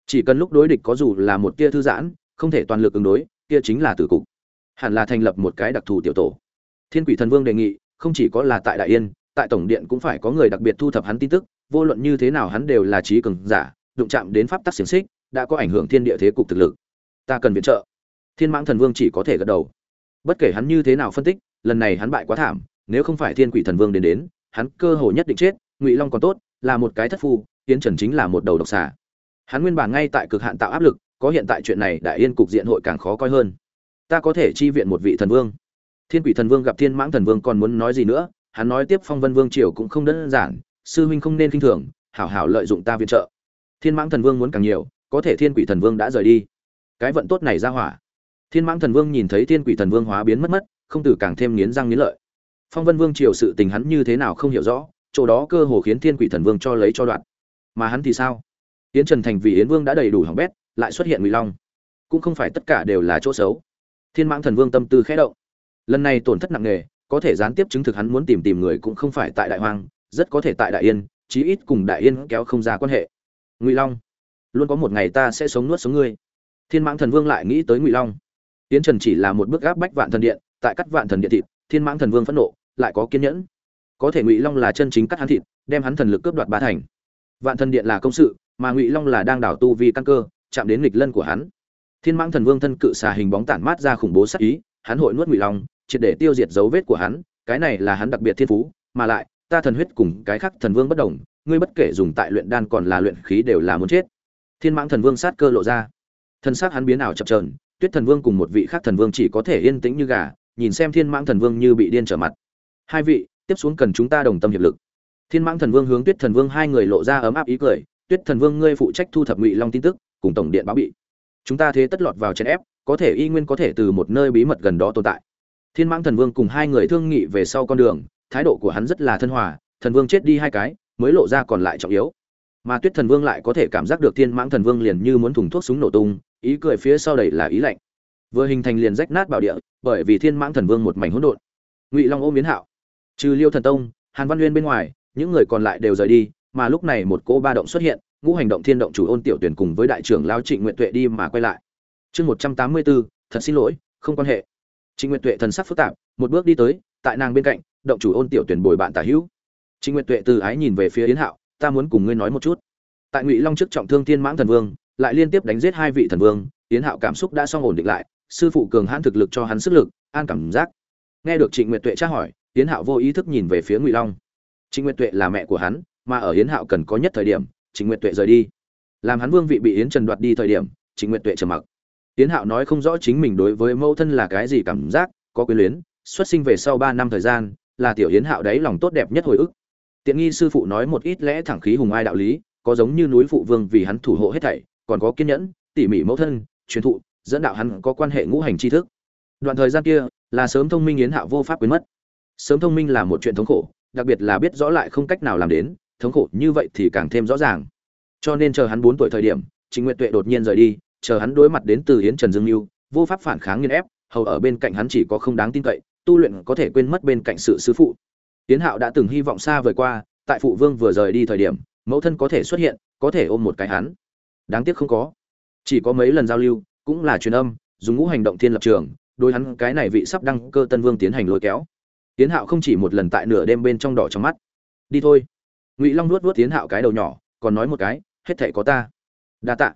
Chỉ cần lúc đối địch có dù là một tia thư giãn, không thể toàn lực ứng đối, kia chính là tử cục. Hẳn là thành lập một cái đặc thù tiểu tổ. Thiên quỷ thần vương đề nghị, không chỉ có là tại đại yên, tại tổng điện cũng phải có người đặc biệt thu thập hắn tin tức vô luận như thế nào hắn đều là trí cường giả, đụng chạm đến pháp tắc xiềng xích, đã có ảnh hưởng thiên địa thế cục thực lực. Ta cần viện trợ. Thiên mãng thần vương chỉ có thể gật đầu. Bất kể hắn như thế nào phân tích, lần này hắn bại quá thảm, nếu không phải thiên quỷ thần vương đến đến, hắn cơ hồ nhất định chết, ngụy long còn tốt, là một cái thất phu, Yến trần chính là một đầu độc xà. Hắn nguyên bản ngay tại cực hạn tạo áp lực, có hiện tại chuyện này đại yên cục diện hội càng khó coi hơn. Ta có thể chi viện một vị thần vương. Thiên quỷ thần vương gặp thiên mãng thần vương còn muốn nói gì nữa, hắn nói tiếp phong vân vương triều cũng không đơn giản sư huynh không nên khinh thường, hảo hảo lợi dụng ta viện trợ. Thiên mãng thần vương muốn càng nhiều, có thể thiên quỷ thần vương đã rời đi. Cái vận tốt này ra hỏa. Thiên mãng thần vương nhìn thấy thiên quỷ thần vương hóa biến mất mất, không từ càng thêm nghiến răng nghiến lợi. Phong vân vương triều sự tình hắn như thế nào không hiểu rõ, chỗ đó cơ hồ khiến thiên quỷ thần vương cho lấy cho đoạn. Mà hắn thì sao? Yến trần thành vì yến vương đã đầy đủ hỏng bét, lại xuất hiện ngụy long. Cũng không phải tất cả đều là chỗ xấu. Thiên mãng thần vương tâm tư khẽ động. Lần này tổn thất nặng nề, có thể gián tiếp chứng thực hắn muốn tìm tìm người cũng không phải tại đại hoang rất có thể tại đại yên, chí ít cùng đại yên kéo không ra quan hệ. Ngụy long, luôn có một ngày ta sẽ sống nuốt sống ngươi. Thiên mãng thần vương lại nghĩ tới ngụy long. Tiến trần chỉ là một bước gáp bách vạn thần điện, tại cắt vạn thần điện thịt, thiên mãng thần vương phẫn nộ, lại có kiên nhẫn. Có thể ngụy long là chân chính cắt hắn thịt, đem hắn thần lực cướp đoạt ba thành. Vạn thần điện là công sự, mà ngụy long là đang đảo tu vì căn cơ, chạm đến nghịch lân của hắn. Thiên mãng thần vương thân cự xà hình bóng tản mát ra khủng bố sắc ý, hắn hội nuốt ngụy long, triệt để tiêu diệt dấu vết của hắn, cái này là hắn đặc biệt thiên phú, mà lại ta thần huyết cùng cái khác thần vương bất đồng, ngươi bất kể dùng tại luyện đan còn là luyện khí đều là muốn chết. Thiên mãng thần vương sát cơ lộ ra. Thân xác hắn biến ảo chập trờn tuyết thần vương cùng một vị khác thần vương chỉ có thể yên tĩnh như gà, nhìn xem thiên mãng thần vương như bị điên trở mặt. Hai vị, tiếp xuống cần chúng ta đồng tâm hiệp lực. Thiên mãng thần vương hướng tuyết thần vương hai người lộ ra ấm áp ý cười, tuyết thần vương ngươi phụ trách thu thập ngụy long tin tức, cùng tổng điện báo bị. Chúng ta thế tất lọt vào chèn ép, có thể y nguyên có thể từ một nơi bí mật gần đó tồn tại. Thiên mãng thần vương cùng hai người thương nghị về sau con đường thái độ của hắn rất là thân hòa, thần vương chết đi hai cái, mới lộ ra còn lại trọng yếu. Mà tuyết thần vương lại có thể cảm giác được thiên mãng thần vương liền như muốn thùng thuốc súng nổ tung, ý cười phía sau đầy là ý lạnh. Vừa hình thành liền rách nát bảo địa, bởi vì thiên mãng thần vương một mảnh hỗn độn. Ngụy long ôm biến hạo. Trừ liêu thần tông, hàn văn uyên bên ngoài, những người còn lại đều rời đi, mà lúc này một cỗ ba động xuất hiện, ngũ hành động thiên động chủ ôn tiểu tuyển cùng với đại trưởng lao trịnh nguyện tuệ đi mà quay lại. Chương một trăm tám mươi bốn thật xin lỗi, không quan hệ. Trịnh nguyện tuệ thần sắc phức tạp, một bước đi tới, tại nàng bên cạnh động chủ ôn tiểu tuyển bồi bạn tả hữu. Trịnh nguyện tuệ từ ái nhìn về phía yến hạo, ta muốn cùng ngươi nói một chút. Tại ngụy long trước trọng thương thiên mãng thần vương, lại liên tiếp đánh giết hai vị thần vương, yến hạo cảm xúc đã xong ổn định lại, sư phụ cường hãn thực lực cho hắn sức lực, an cảm giác. Nghe được trịnh nguyệt tuệ tra hỏi, yến hạo vô ý thức nhìn về phía ngụy long. Trịnh nguyệt tuệ là mẹ của hắn, mà ở yến hạo cần có nhất thời điểm, trịnh nguyệt tuệ rời đi. Làm hắn vương vị bị yến trần đoạt đi thời điểm, trịnh nguyệt tuệ trầm mặc. Yến hạo nói không rõ chính mình đối với mẫu thân là cái gì cảm giác, có quyền luyến, xuất sinh về sau ba năm thời gian là tiểu yến hạo đấy lòng tốt đẹp nhất hồi ức. Tiện nghi sư phụ nói một ít lẽ thẳng khí hùng ai đạo lý, có giống như núi phụ vương vì hắn thủ hộ hết thảy, còn có kiên nhẫn, tỉ mỉ mẫu thân, truyền thụ, dẫn đạo hắn có quan hệ ngũ hành tri thức. Đoạn thời gian kia, là sớm thông minh yến hạo vô pháp biến mất. Sớm thông minh là một chuyện thống khổ, đặc biệt là biết rõ lại không cách nào làm đến, thống khổ như vậy thì càng thêm rõ ràng. Cho nên chờ hắn bốn tuổi thời điểm trịnh nguyệt tuệ đột nhiên rời đi, chờ hắn đối mặt đến từ yến trần dương mưu vô pháp phản kháng nghiên ép, hầu ở bên cạnh hắn chỉ có không đáng tin cậy tu luyện có thể quên mất bên cạnh sự sư phụ. Tiến hạo đã từng hy vọng xa vời qua, tại phụ vương vừa rời đi thời điểm, mẫu thân có thể xuất hiện, có thể ôm một cái hắn. Đáng tiếc không có. Chỉ có mấy lần giao lưu, cũng là truyền âm, dùng ngũ hành động thiên lập trường, đối hắn cái này vị sắp đăng cơ tân vương tiến hành lôi kéo. Tiến hạo không chỉ một lần tại nửa đêm bên trong đỏ trong mắt. Đi thôi. Ngụy long nuốt nuốt tiến hạo cái đầu nhỏ, còn nói một cái, hết thể có ta. Đa tạ.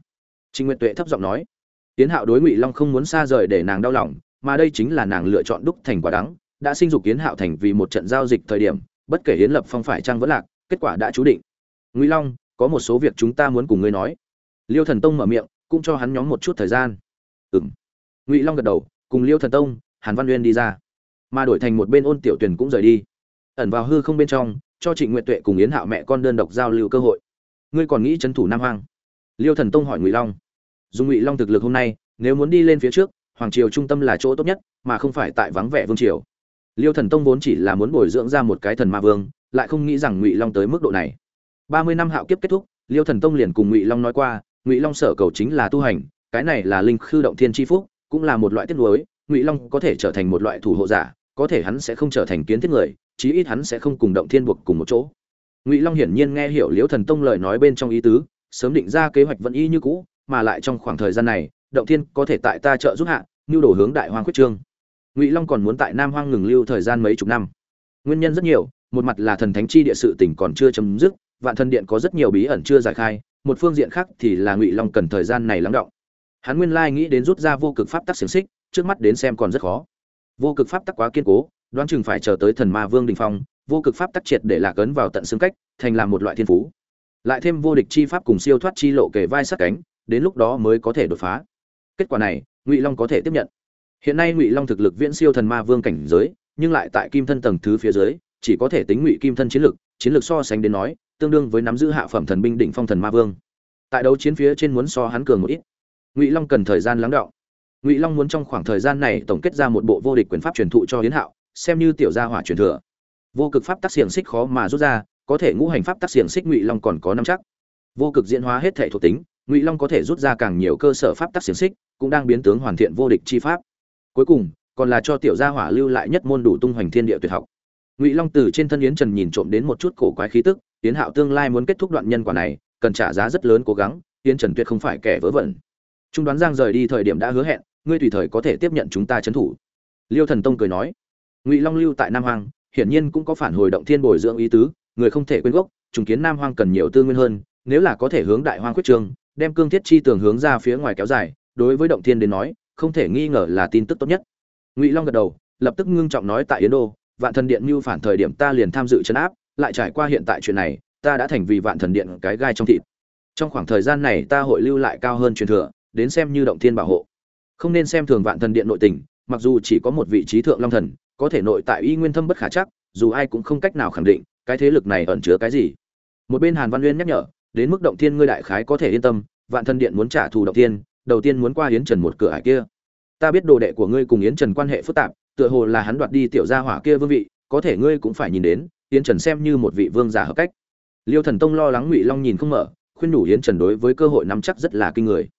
Trịnh nguyện tuệ thấp giọng nói. Tiến hạo đối ngụy long không muốn xa rời để nàng đau lòng mà đây chính là nàng lựa chọn đúc thành quả đắng, đã sinh dục yến hạo thành vì một trận giao dịch thời điểm, bất kể yến lập phong phải trang vẫn lạc, kết quả đã chú định. Ngụy long, có một số việc chúng ta muốn cùng ngươi nói. Liêu thần tông mở miệng, cũng cho hắn nhóm một chút thời gian. Ừng ngụy long gật đầu, cùng liêu thần tông, hàn văn uyên đi ra. Mà đổi thành một bên ôn tiểu tuyển cũng rời đi. Ẩn vào hư không bên trong, cho trịnh nguyện tuệ cùng yến hạo mẹ con đơn độc giao lưu cơ hội. Ngươi còn nghĩ trấn thủ nam hoang? Liêu thần tông hỏi ngụy long. Dùng ngụy long thực lực hôm nay, nếu muốn đi lên phía trước hoàng triều trung tâm là chỗ tốt nhất, mà không phải tại vắng vẻ vương triều. Liêu thần tông vốn chỉ là muốn bồi dưỡng ra một cái thần ma vương, lại không nghĩ rằng ngụy long tới mức độ này. Ba mươi năm hạo kiếp kết thúc, liêu thần tông liền cùng ngụy long nói qua, ngụy long sở cầu chính là tu hành, cái này là linh khư động thiên tri phúc, cũng là một loại tiết lối ngụy long có thể trở thành một loại thủ hộ giả, có thể hắn sẽ không trở thành kiến thiết người, chí ít hắn sẽ không cùng động thiên buộc cùng một chỗ. Ngụy long hiển nhiên nghe hiểu Liêu thần tông lời nói bên trong ý tứ, sớm định ra kế hoạch vẫn y như cũ, mà lại trong khoảng thời gian này, động thiên có thể tại ta trợ giúp hạ nhu đổ hướng đại hoang quyết trương. Ngụy long còn muốn tại nam hoang ngừng lưu thời gian mấy chục năm. Nguyên nhân rất nhiều, một mặt là thần thánh chi địa sự tỉnh còn chưa chấm dứt, vạn thần điện có rất nhiều bí ẩn chưa giải khai, một phương diện khác thì là ngụy long cần thời gian này lắng động. Hắn nguyên lai nghĩ đến rút ra vô cực pháp tắc xiềng xích, trước mắt đến xem còn rất khó. Vô cực pháp tắc quá kiên cố, đoán chừng phải chờ tới thần ma vương đình phong, vô cực pháp tắc triệt để lạc ấn vào tận xương cách, thành làm một loại thiên phú. Lại thêm vô địch chi pháp cùng siêu thoát chi lộ kề vai sát cánh, đến lúc đó mới có thể đột phá. Kết quả này ngụy long có thể tiếp nhận. Hiện nay ngụy long thực lực viễn siêu thần ma vương cảnh giới, nhưng lại tại kim thân tầng thứ phía dưới, chỉ có thể tính ngụy kim thân chiến lực chiến lực so sánh đến nói, tương đương với nắm giữ hạ phẩm thần binh đỉnh phong thần ma vương. Tại đấu chiến phía trên muốn so hắn cường một ít. Ngụy long cần thời gian lắng đọng. Ngụy long muốn trong khoảng thời gian này tổng kết ra một bộ vô địch quyền pháp truyền thụ cho hiến hạo, xem như tiểu gia hỏa truyền thừa. Vô cực pháp tác xiềng xích khó mà rút ra, có thể ngũ hành pháp tác xiềng xích ngụy long còn có năm chắc. Vô cực diễn hóa hết thể thuộc tính, ngụy long có thể rút ra càng nhiều cơ sở pháp tác xiềng xích cũng đang biến tướng hoàn thiện vô địch chi pháp. Cuối cùng, còn là cho tiểu gia hỏa lưu lại nhất môn đủ tung hoành thiên địa tuyệt học. Ngụy long từ trên thân yến trần nhìn trộm đến một chút cổ quái khí tức, yến hạo tương lai muốn kết thúc đoạn nhân quả này, cần trả giá rất lớn cố gắng, yến trần tuyệt không phải kẻ vớ vẩn. Trung đoán giang rời đi thời điểm đã hứa hẹn, ngươi tùy thời có thể tiếp nhận chúng ta trấn thủ. Liêu thần tông cười nói, ngụy long lưu tại nam hoàng hiển nhiên cũng có phản hồi động thiên bồi dưỡng ý tứ, người không thể quên gốc, trùng kiến nam hoang cần nhiều tư nguyên hơn, nếu là có thể hướng đại hoang quyết trường, đem cương thiết chi tường hướng ra phía ngoài kéo dài đối với động thiên đến nói, không thể nghi ngờ là tin tức tốt nhất. Ngụy long gật đầu, lập tức ngưng trọng nói tại yến đô, vạn thần điện mưu phản thời điểm ta liền tham dự chấn áp, lại trải qua hiện tại chuyện này, ta đã thành vì vạn thần điện cái gai trong thịt. Trong khoảng thời gian này ta hội lưu lại cao hơn truyền thừa, đến xem như động thiên bảo hộ. Không nên xem thường vạn thần điện nội tình, mặc dù chỉ có một vị trí thượng long thần, có thể nội tại y nguyên thâm bất khả chắc, dù ai cũng không cách nào khẳng định, cái thế lực này ẩn chứa cái gì. Một bên hàn văn uyên nhắc nhở, đến mức động thiên ngươi đại khái có thể yên tâm, vạn thần điện muốn trả thù động thiên đầu tiên muốn qua yến trần một cửa ải kia. Ta biết đồ đệ của ngươi cùng yến trần quan hệ phức tạp, tựa hồ là hắn đoạt đi tiểu gia hỏa kia vương vị, có thể ngươi cũng phải nhìn đến, yến trần xem như một vị vương giả hợp cách. Liêu thần tông lo lắng ngụy long nhìn không mở, khuyên nhủ yến trần đối với cơ hội nắm chắc rất là kinh người.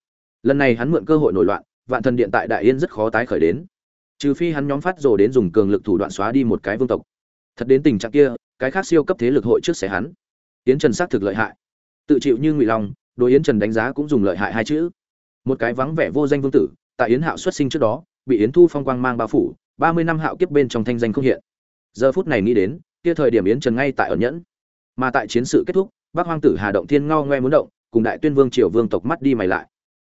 Lần này hắn mượn cơ hội nổi loạn, vạn thần điện tại đại yên rất khó tái khởi đến. Trừ phi hắn nhóm phát rồ đến dùng cường lực thủ đoạn xóa đi một cái vương tộc. Thật đến tình trạng kia, cái khác siêu cấp thế lực hội trước sẽ hắn. Yến trần xác thực lợi hại. Tự chịu như ngụy long, đối yến trần đánh giá cũng dùng lợi hại hai chữ một cái vắng vẻ vô danh vương tử, tại yến hạo xuất sinh trước đó, bị yến thu phong quang mang bao phủ, ba mươi năm hạo kiếp bên trong thanh danh không hiện. Giờ phút này nghĩ đến, kia thời điểm yến trần ngay tại ẩn nhẫn. Mà tại chiến sự kết thúc bác hoang tử hà động thiên ngao ngoe muốn động, cùng đại tuyên vương triều vương tộc mắt đi mày lại.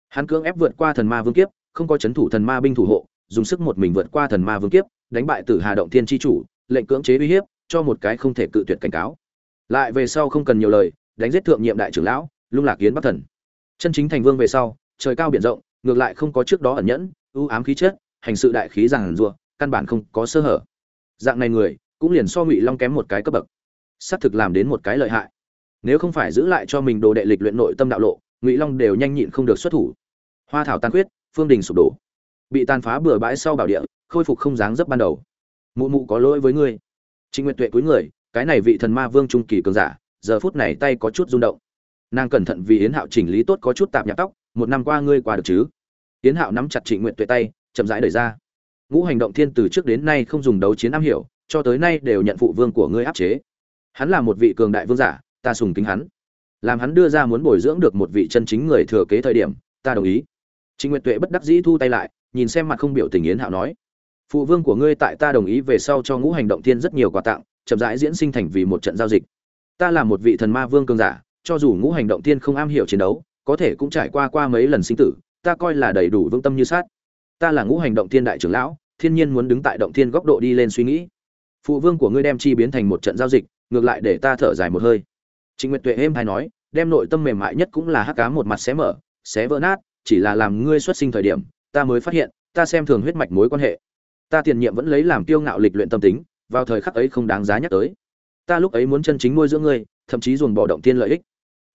Hắn cưỡng ép vượt qua thần ma vương kiếp, không có chấn thủ thần ma binh thủ hộ, dùng sức một mình vượt qua thần ma vương kiếp, đánh bại tử hà động thiên tri chủ, lệnh cưỡng chế uy hiếp, cho một cái không thể cự tuyệt cảnh cáo. Lại về sau không cần nhiều lời, đánh giết thượng nhiệm đại trưởng lão, lung lạc yến bắc thần. Chân chính thành vương về sau trời cao biển rộng, ngược lại không có trước đó ẩn nhẫn, ưu ám khí chất, hành sự đại khí rằng rùa căn bản không có sơ hở. Dạng này người, cũng liền so ngụy long kém một cái cấp bậc. Sát thực làm đến một cái lợi hại. Nếu không phải giữ lại cho mình đồ đệ lịch luyện nội tâm đạo lộ, ngụy long đều nhanh nhịn không được xuất thủ. Hoa thảo tan huyết phương đình sụp đổ. Bị tàn phá bừa bãi sau bảo địa, khôi phục không dáng dấp ban đầu. Mụ mụ có lỗi với ngươi. Trình nguyệt tuệ cúi người, cái này vị thần ma vương trung kỳ cường giả, giờ phút này tay có chút rung động. Nàng cẩn thận vì yến hạo chỉnh lý tốt có chút tạp nhạc tóc một năm qua ngươi qua được chứ? Tiến hạo nắm chặt trịnh nguyệt tuệ tay, chậm rãi đẩy ra. Ngũ hành động thiên từ trước đến nay không dùng đấu chiến am hiểu, cho tới nay đều nhận phụ vương của ngươi áp chế. Hắn là một vị cường đại vương giả, ta sùng kính hắn. Làm hắn đưa ra muốn bồi dưỡng được một vị chân chính người thừa kế thời điểm, ta đồng ý. Trịnh nguyệt tuệ bất đắc dĩ thu tay lại, nhìn xem mặt không biểu tình yến hạo nói. Phụ vương của ngươi tại ta đồng ý về sau cho ngũ hành động thiên rất nhiều quà tặng, chậm rãi diễn sinh thành vì một trận giao dịch. Ta là một vị thần ma vương cường giả, cho dù ngũ hành động thiên không am hiểu chiến đấu có thể cũng trải qua qua mấy lần sinh tử, ta coi là đầy đủ vững tâm như sát ta là ngũ hành động thiên đại trưởng lão, thiên nhiên muốn đứng tại động thiên góc độ đi lên suy nghĩ. Phụ vương của ngươi đem chi biến thành một trận giao dịch, ngược lại để ta thở dài một hơi. Trịnh nguyệt tuệ êm hay nói, đem nội tâm mềm mại nhất cũng là hắc cá một mặt xé mở, xé vỡ nát, chỉ là làm ngươi xuất sinh thời điểm, ta mới phát hiện, ta xem thường huyết mạch mối quan hệ. Ta tiền nhiệm vẫn lấy làm tiêu ngạo lịch luyện tâm tính, vào thời khắc ấy không đáng giá nhắc tới. Ta lúc ấy muốn chân chính nuôi dưỡng ngươi, thậm chí dồn bỏ động thiên lợi ích.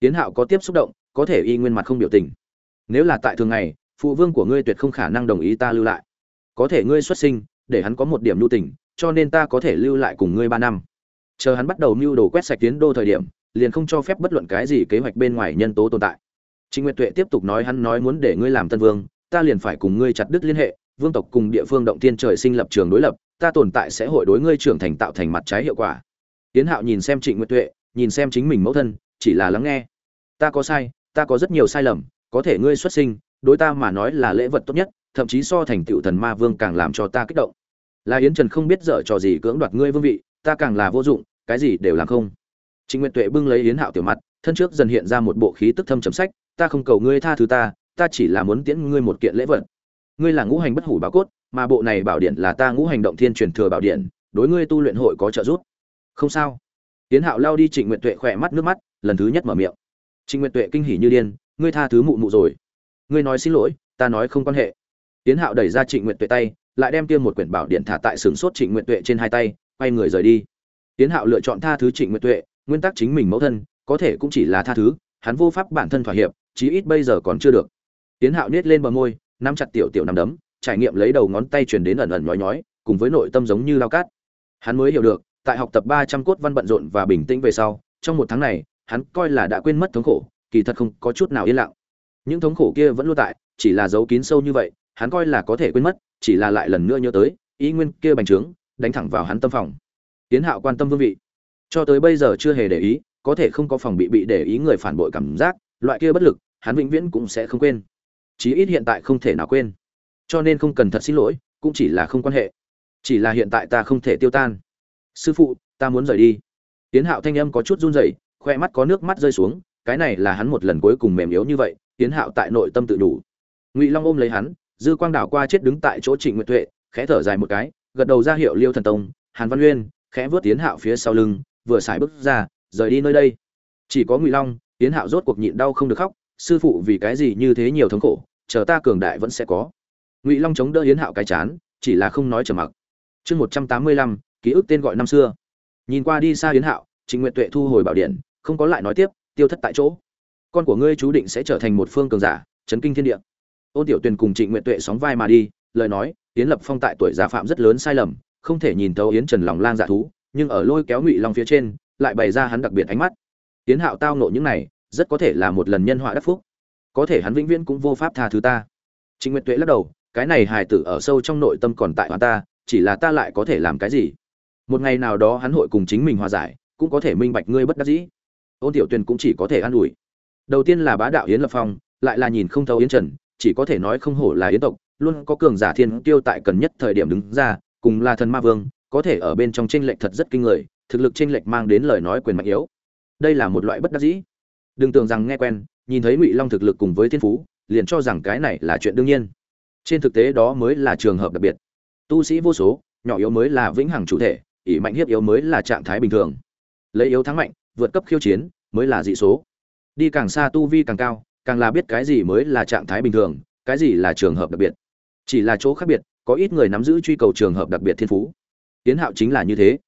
Tiến hạo có tiếp xúc động có thể y nguyên mặt không biểu tình. Nếu là tại thường ngày, phụ vương của ngươi tuyệt không khả năng đồng ý ta lưu lại. Có thể ngươi xuất sinh, để hắn có một điểm lưu tình, cho nên ta có thể lưu lại cùng ngươi ba năm. Chờ hắn bắt đầu mưu đồ quét sạch tiến đô thời điểm, liền không cho phép bất luận cái gì kế hoạch bên ngoài nhân tố tồn tại. Trịnh nguyệt tuệ tiếp tục nói hắn nói muốn để ngươi làm tân vương, ta liền phải cùng ngươi chặt đứt liên hệ, vương tộc cùng địa phương động thiên trời sinh lập trường đối lập, ta tồn tại sẽ hội đối ngươi trưởng thành tạo thành mặt trái hiệu quả. Tiến hạo nhìn xem trịnh nguyệt tuệ, nhìn xem chính mình mẫu thân, chỉ là lắng nghe. Ta có sai ta có rất nhiều sai lầm, có thể ngươi xuất sinh, đối ta mà nói là lễ vật tốt nhất, thậm chí so thành tựu thần ma vương càng làm cho ta kích động. Là yến trần không biết dở trò gì cưỡng đoạt ngươi vương vị, ta càng là vô dụng, cái gì đều làm không. Trịnh nguyệt tuệ bưng lấy yến hạo tiểu mặt, thân trước dần hiện ra một bộ khí tức thâm chấm sách, ta không cầu ngươi tha thứ ta ta chỉ là muốn tiễn ngươi một kiện lễ vật. Ngươi là ngũ hành bất hủ bảo cốt, mà bộ này bảo điện là ta ngũ hành động thiên truyền thừa bảo điện, đối ngươi tu luyện hội có trợ giúp. Không sao. Yến hạo lao đi trịnh nguyện tuệ khỏe mắt nước mắt, lần thứ nhất mở miệng trịnh nguyện tuệ kinh hỉ như điên, ngươi tha thứ mụ mụ rồi. Ngươi nói xin lỗi, ta nói không quan hệ. Tiến hạo đẩy ra trịnh nguyện tuệ tay, lại đem tiêm một quyển bảo điện thả tại sừng sốt trịnh nguyện tuệ trên hai tay, quay người rời đi. Tiến hạo lựa chọn tha thứ trịnh nguyện tuệ, nguyên tắc chính mình mẫu thân, có thể cũng chỉ là tha thứ, hắn vô pháp bản thân thỏa hiệp, chí ít bây giờ còn chưa được. Tiến hạo nết lên bờ môi, nắm chặt tiểu tiểu nắm đấm, trải nghiệm lấy đầu ngón tay truyền đến ẩn ẩn nhói nhói, cùng với nội tâm giống như lao cát. Hắn mới hiểu được, tại học tập ba trăm cốt văn bận rộn và bình tĩnh về sau, trong một tháng này hắn coi là đã quên mất thống khổ, kỳ thật không có chút nào yên lặng. Những thống khổ kia vẫn luôn tại, chỉ là giấu kín sâu như vậy, hắn coi là có thể quên mất, chỉ là lại lần nữa nhớ tới, ý nguyên kia bành trướng, đánh thẳng vào hắn tâm phòng. Tiến hạo quan tâm vương vị. Cho tới bây giờ chưa hề để ý, có thể không có phòng bị bị để ý người phản bội cảm giác, loại kia bất lực, hắn vĩnh viễn cũng sẽ không quên. Chí ít hiện tại không thể nào quên. Cho nên không cần thật xin lỗi, cũng chỉ là không quan hệ. Chỉ là hiện tại ta không thể tiêu tan. Sư phụ, ta muốn rời đi. Tiến hạo thanh âm có chút run rẩy khoe mắt có nước mắt rơi xuống, cái này là hắn một lần cuối cùng mềm yếu như vậy, tiến hạo tại nội tâm tự đủ. Ngụy long ôm lấy hắn, dư quang đảo qua chết đứng tại chỗ trịnh nguyệt tuệ, khẽ thở dài một cái, gật đầu ra hiệu liêu thần tông, hàn văn uyên, khẽ vớt tiến hạo phía sau lưng, vừa xài bước ra, rời đi nơi đây. Chỉ có ngụy long, tiến hạo rốt cuộc nhịn đau không được khóc, sư phụ vì cái gì như thế nhiều thống khổ, chờ ta cường đại vẫn sẽ có. Ngụy long chống đỡ yến hạo cái chán, chỉ là không nói trở mặc. Chương một trăm tám mươi lăm, ký ức tên gọi năm xưa. Nhìn qua đi xa yến hạo, trịnh nguyện tuệ thu hồi bảo điện không có lại nói tiếp, tiêu thất tại chỗ. Con của ngươi chú định sẽ trở thành một phương cường giả, chấn kinh thiên địa. Ôn tiểu tuyền cùng trịnh nguyện tuệ sóng vai mà đi, lời nói, yến lập phong tại tuổi già phạm rất lớn sai lầm, không thể nhìn thấu yến trần lòng lang dạ thú, nhưng ở lôi kéo ngụy long phía trên, lại bày ra hắn đặc biệt ánh mắt. Yến hạo tao nộ những này, rất có thể là một lần nhân họa đắc phúc. Có thể hắn vĩnh viễn cũng vô pháp tha thứ ta. Trịnh nguyệt tuệ lắc đầu, cái này hài tử ở sâu trong nội tâm còn tại hoàn ta, chỉ là ta lại có thể làm cái gì? Một ngày nào đó hắn hội cùng chính mình hòa giải, cũng có thể minh bạch ngươi bất đắc dĩ ôn tiểu tuyền cũng chỉ có thể an ủi. Đầu tiên là bá đạo yến lập phong, lại là nhìn không thấu yến trần, chỉ có thể nói không hổ là yến tộc, luôn có cường giả thiên tiêu tại cần nhất thời điểm đứng ra, cùng là thần ma vương, có thể ở bên trong tranh lệch thật rất kinh người, thực lực tranh lệch mang đến lời nói quyền mạnh yếu. Đây là một loại bất đắc dĩ. Đừng tưởng rằng nghe quen, nhìn thấy ngụy long thực lực cùng với thiên phú, liền cho rằng cái này là chuyện đương nhiên. Trên thực tế đó mới là trường hợp đặc biệt. Tu sĩ vô số, nhỏ yếu mới là vĩnh hằng chủ thể, ỷ mạnh hiếp yếu mới là trạng thái bình thường. Lấy yếu thắng mạnh vượt cấp khiêu chiến mới là dị số. Đi càng xa tu vi càng cao, càng là biết cái gì mới là trạng thái bình thường, cái gì là trường hợp đặc biệt. Chỉ là chỗ khác biệt, có ít người nắm giữ truy cầu trường hợp đặc biệt thiên phú. Tiến hạo chính là như thế.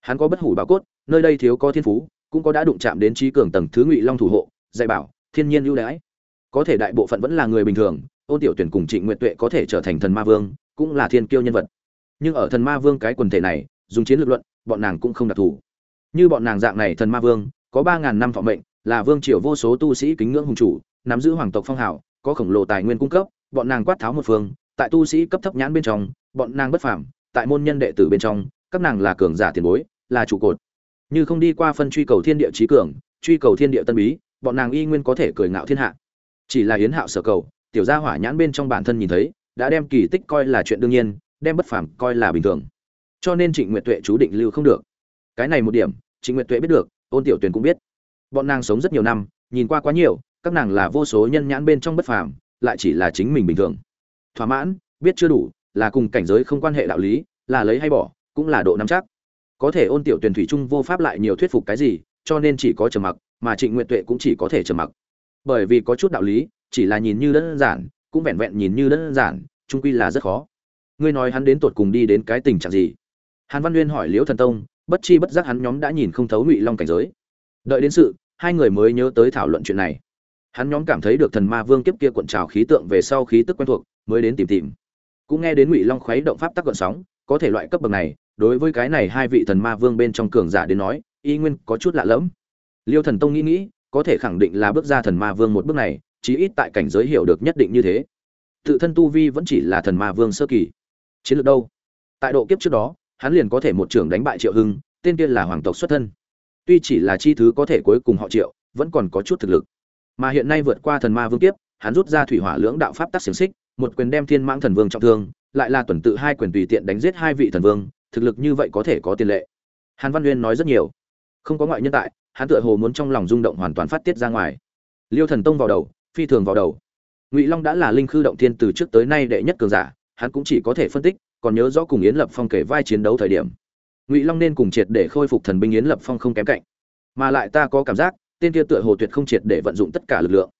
Hắn có bất hủ bảo cốt, nơi đây thiếu có thiên phú, cũng có đã đụng chạm đến trí cường tầng thứ ngụy long thủ hộ, dạy bảo, thiên nhiên ưu đãi. Có thể đại bộ phận vẫn là người bình thường, ôn tiểu tuyển cùng trịnh nguyện tuệ có thể trở thành thần ma vương, cũng là thiên kiêu nhân vật. Nhưng ở thần ma vương cái quần thể này, dùng chiến lược luận, bọn nàng cũng không đặc thù như bọn nàng dạng này thần ma vương, có ba ngàn năm thọ mệnh, là vương triều vô số tu sĩ kính ngưỡng hùng chủ, nắm giữ hoàng tộc phong hào, có khổng lồ tài nguyên cung cấp, bọn nàng quát tháo một phương, tại tu sĩ cấp thấp nhãn bên trong, bọn nàng bất phàm, tại môn nhân đệ tử bên trong, các nàng là cường giả tiền bối, là trụ cột. Như không đi qua phân truy cầu thiên địa trí cường, truy cầu thiên địa tân bí, bọn nàng y nguyên có thể cười ngạo thiên hạ. Chỉ là yến hạo sở cầu, tiểu gia hỏa nhãn bên trong bản thân nhìn thấy, đã đem kỳ tích coi là chuyện đương nhiên, đem bất phàm coi là bình thường. Cho nên trịnh nguyệt tuệ chú định lưu không được cái này một điểm, trịnh nguyệt tuệ biết được, ôn tiểu tuyền cũng biết. Bọn nàng sống rất nhiều năm, nhìn qua quá nhiều, các nàng là vô số nhân nhãn bên trong bất phàm, lại chỉ là chính mình bình thường. Thỏa mãn, biết chưa đủ, là cùng cảnh giới không quan hệ đạo lý, là lấy hay bỏ, cũng là độ nắm chắc. Có thể ôn tiểu tuyển thủy trung vô pháp lại nhiều thuyết phục cái gì, cho nên chỉ có trầm mặc, mà trịnh nguyện tuệ cũng chỉ có thể trầm mặc. Bởi vì có chút đạo lý, chỉ là nhìn như đơn giản, cũng vẹn vẹn nhìn như đơn giản trung quy là rất khó. Ngươi nói hắn đến tột cùng đi đến cái tình trạng gì? Hàn văn nguyên hỏi liễu thần tông bất chi bất giác hắn nhóm đã nhìn không thấu ngụy long cảnh giới đợi đến sự hai người mới nhớ tới thảo luận chuyện này hắn nhóm cảm thấy được thần ma vương kiếp kia cuộn trào khí tượng về sau khí tức quen thuộc mới đến tìm tìm cũng nghe đến ngụy long khuấy động pháp tắc gợn sóng có thể loại cấp bậc này đối với cái này hai vị thần ma vương bên trong cường giả đến nói y nguyên có chút lạ lẫm liêu thần tông nghĩ nghĩ có thể khẳng định là bước ra thần ma vương một bước này chí ít tại cảnh giới hiểu được nhất định như thế tự thân tu vi vẫn chỉ là thần ma vương sơ kỳ chiến lược đâu tại độ kiếp trước đó hắn liền có thể một trưởng đánh bại triệu hưng, tên kia là hoàng tộc xuất thân. Tuy chỉ là chi thứ có thể cuối cùng họ triệu, vẫn còn có chút thực lực. Mà hiện nay vượt qua thần ma vương kiếp, hắn rút ra thủy hỏa lưỡng đạo pháp tắc xiềng xích, một quyền đem thiên mãng thần vương trọng thương, lại là tuần tự hai quyền tùy tiện đánh giết hai vị thần vương, thực lực như vậy có thể có tiền lệ. Hàn văn uyên nói rất nhiều. Không có ngoại nhân tại, hắn tựa hồ muốn trong lòng rung động hoàn toàn phát tiết ra ngoài. Liêu thần tông vào đầu, phi thường vào đầu. Ngụy long đã là linh khư động thiên từ trước tới nay đệ nhất cường giả, hắn cũng chỉ có thể phân tích còn nhớ rõ cùng yến lập phong kể vai chiến đấu thời điểm. Ngụy long nên cùng triệt để khôi phục thần binh yến lập phong không kém cạnh. Mà lại ta có cảm giác, tên kia tựa hồ tuyệt không triệt để vận dụng tất cả lực lượng.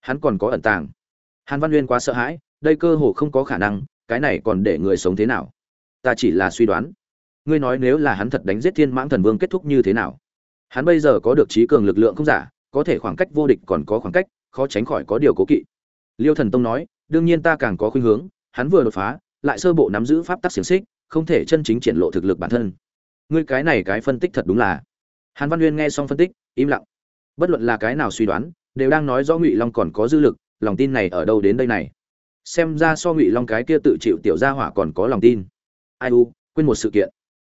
Hắn còn có ẩn tàng. Hàn văn uyên quá sợ hãi, đây cơ hồ không có khả năng, cái này còn để người sống thế nào? Ta chỉ là suy đoán. Ngươi nói nếu là hắn thật đánh giết thiên mãng thần vương kết thúc như thế nào? Hắn bây giờ có được trí cường lực lượng không giả, có thể khoảng cách vô địch còn có khoảng cách, khó tránh khỏi có điều cố kỵ. Liêu thần tông nói, đương nhiên ta càng có khuynh hướng, hắn vừa đột phá lại sơ bộ nắm giữ pháp tắc xiềng xích, không thể chân chính triển lộ thực lực bản thân. Ngươi cái này cái phân tích thật đúng là. Hàn văn uyên nghe xong phân tích, im lặng. Bất luận là cái nào suy đoán, đều đang nói rõ ngụy long còn có dư lực, lòng tin này ở đâu đến đây này? Xem ra so ngụy long cái kia tự chịu tiểu gia hỏa còn có lòng tin. Ai u, quên một sự kiện.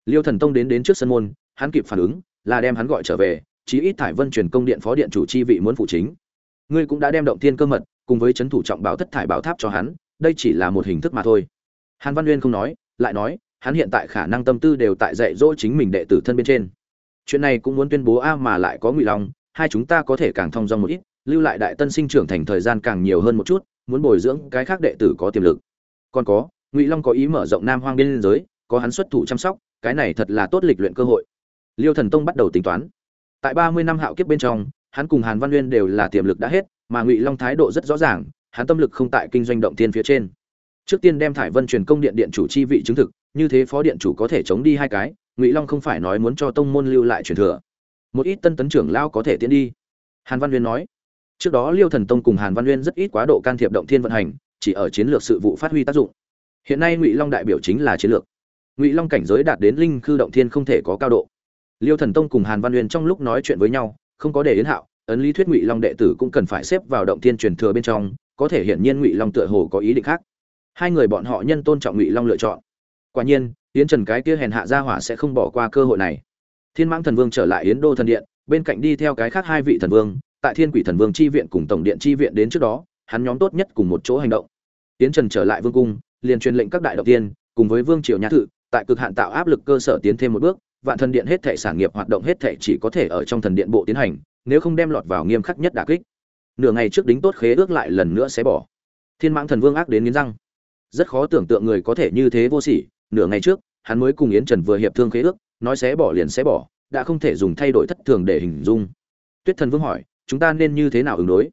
Liêu thần tông đến đến trước sân môn, hắn kịp phản ứng, là đem hắn gọi trở về, chí ít thải vân truyền công điện phó điện chủ chi vị muốn phụ chính. Ngươi cũng đã đem động thiên cơ mật, cùng với chấn thủ trọng bảo thất thải bảo tháp cho hắn, đây chỉ là một hình thức mà thôi hàn văn uyên không nói, lại nói, hắn hiện tại khả năng tâm tư đều tại dạy dỗ chính mình đệ tử thân bên trên. Chuyện này cũng muốn tuyên bố a mà lại có ngụy long, hai chúng ta có thể càng thông dong một ít, lưu lại đại tân sinh trưởng thành thời gian càng nhiều hơn một chút, muốn bồi dưỡng cái khác đệ tử có tiềm lực. Còn có, ngụy long có ý mở rộng nam hoang biên giới, có hắn xuất thủ chăm sóc, cái này thật là tốt lịch luyện cơ hội. Liêu thần tông bắt đầu tính toán. Tại ba mươi năm hạo kiếp bên trong, hắn cùng hàn văn uyên đều là tiềm lực đã hết, mà ngụy long thái độ rất rõ ràng, hắn tâm lực không tại kinh doanh động tiên phía trên trước tiên đem thải vân truyền công điện điện chủ chi vị chứng thực, như thế phó điện chủ có thể chống đi hai cái, ngụy long không phải nói muốn cho tông môn lưu lại truyền thừa. Một ít tân tấn trưởng lao có thể tiến đi. Hàn văn uyên nói, trước đó liêu thần tông cùng hàn văn uyên rất ít quá độ can thiệp động thiên vận hành, chỉ ở chiến lược sự vụ phát huy tác dụng. Hiện nay ngụy long đại biểu chính là chiến lược. Ngụy long cảnh giới đạt đến linh khư động thiên không thể có cao độ. Liêu thần tông cùng hàn văn uyên trong lúc nói chuyện với nhau, không có để yến hạo, ấn lý thuyết ngụy long đệ tử cũng cần phải xếp vào động thiên truyền thừa bên trong, có thể hiển nhiên ngụy long tựa hồ có ý định khác hai người bọn họ nhân tôn trọng ngụy long lựa chọn quả nhiên yến trần cái kia hèn hạ gia hỏa sẽ không bỏ qua cơ hội này thiên mãng thần vương trở lại yến đô thần điện bên cạnh đi theo cái khác hai vị thần vương tại thiên quỷ thần vương tri viện cùng tổng điện tri viện đến trước đó hắn nhóm tốt nhất cùng một chỗ hành động yến trần trở lại vương cung liền truyền lệnh các đại động tiên cùng với vương triều nhã thự tại cực hạn tạo áp lực cơ sở tiến thêm một bước vạn thần điện hết thể sản nghiệp hoạt động hết thể chỉ có thể ở trong thần điện bộ tiến hành nếu không đem lọt vào nghiêm khắc nhất đả kích nửa ngày trước đính tốt khế ước lại lần nữa sẽ bỏ thiên mãng thần vương ác đến nghiến răng rất khó tưởng tượng người có thể như thế vô sỉ. Nửa ngày trước, hắn mới cùng yến trần vừa hiệp thương khế ước, nói sẽ bỏ liền sẽ bỏ, đã không thể dùng thay đổi thất thường để hình dung. Tuyết thần vương hỏi, chúng ta nên như thế nào ứng đối?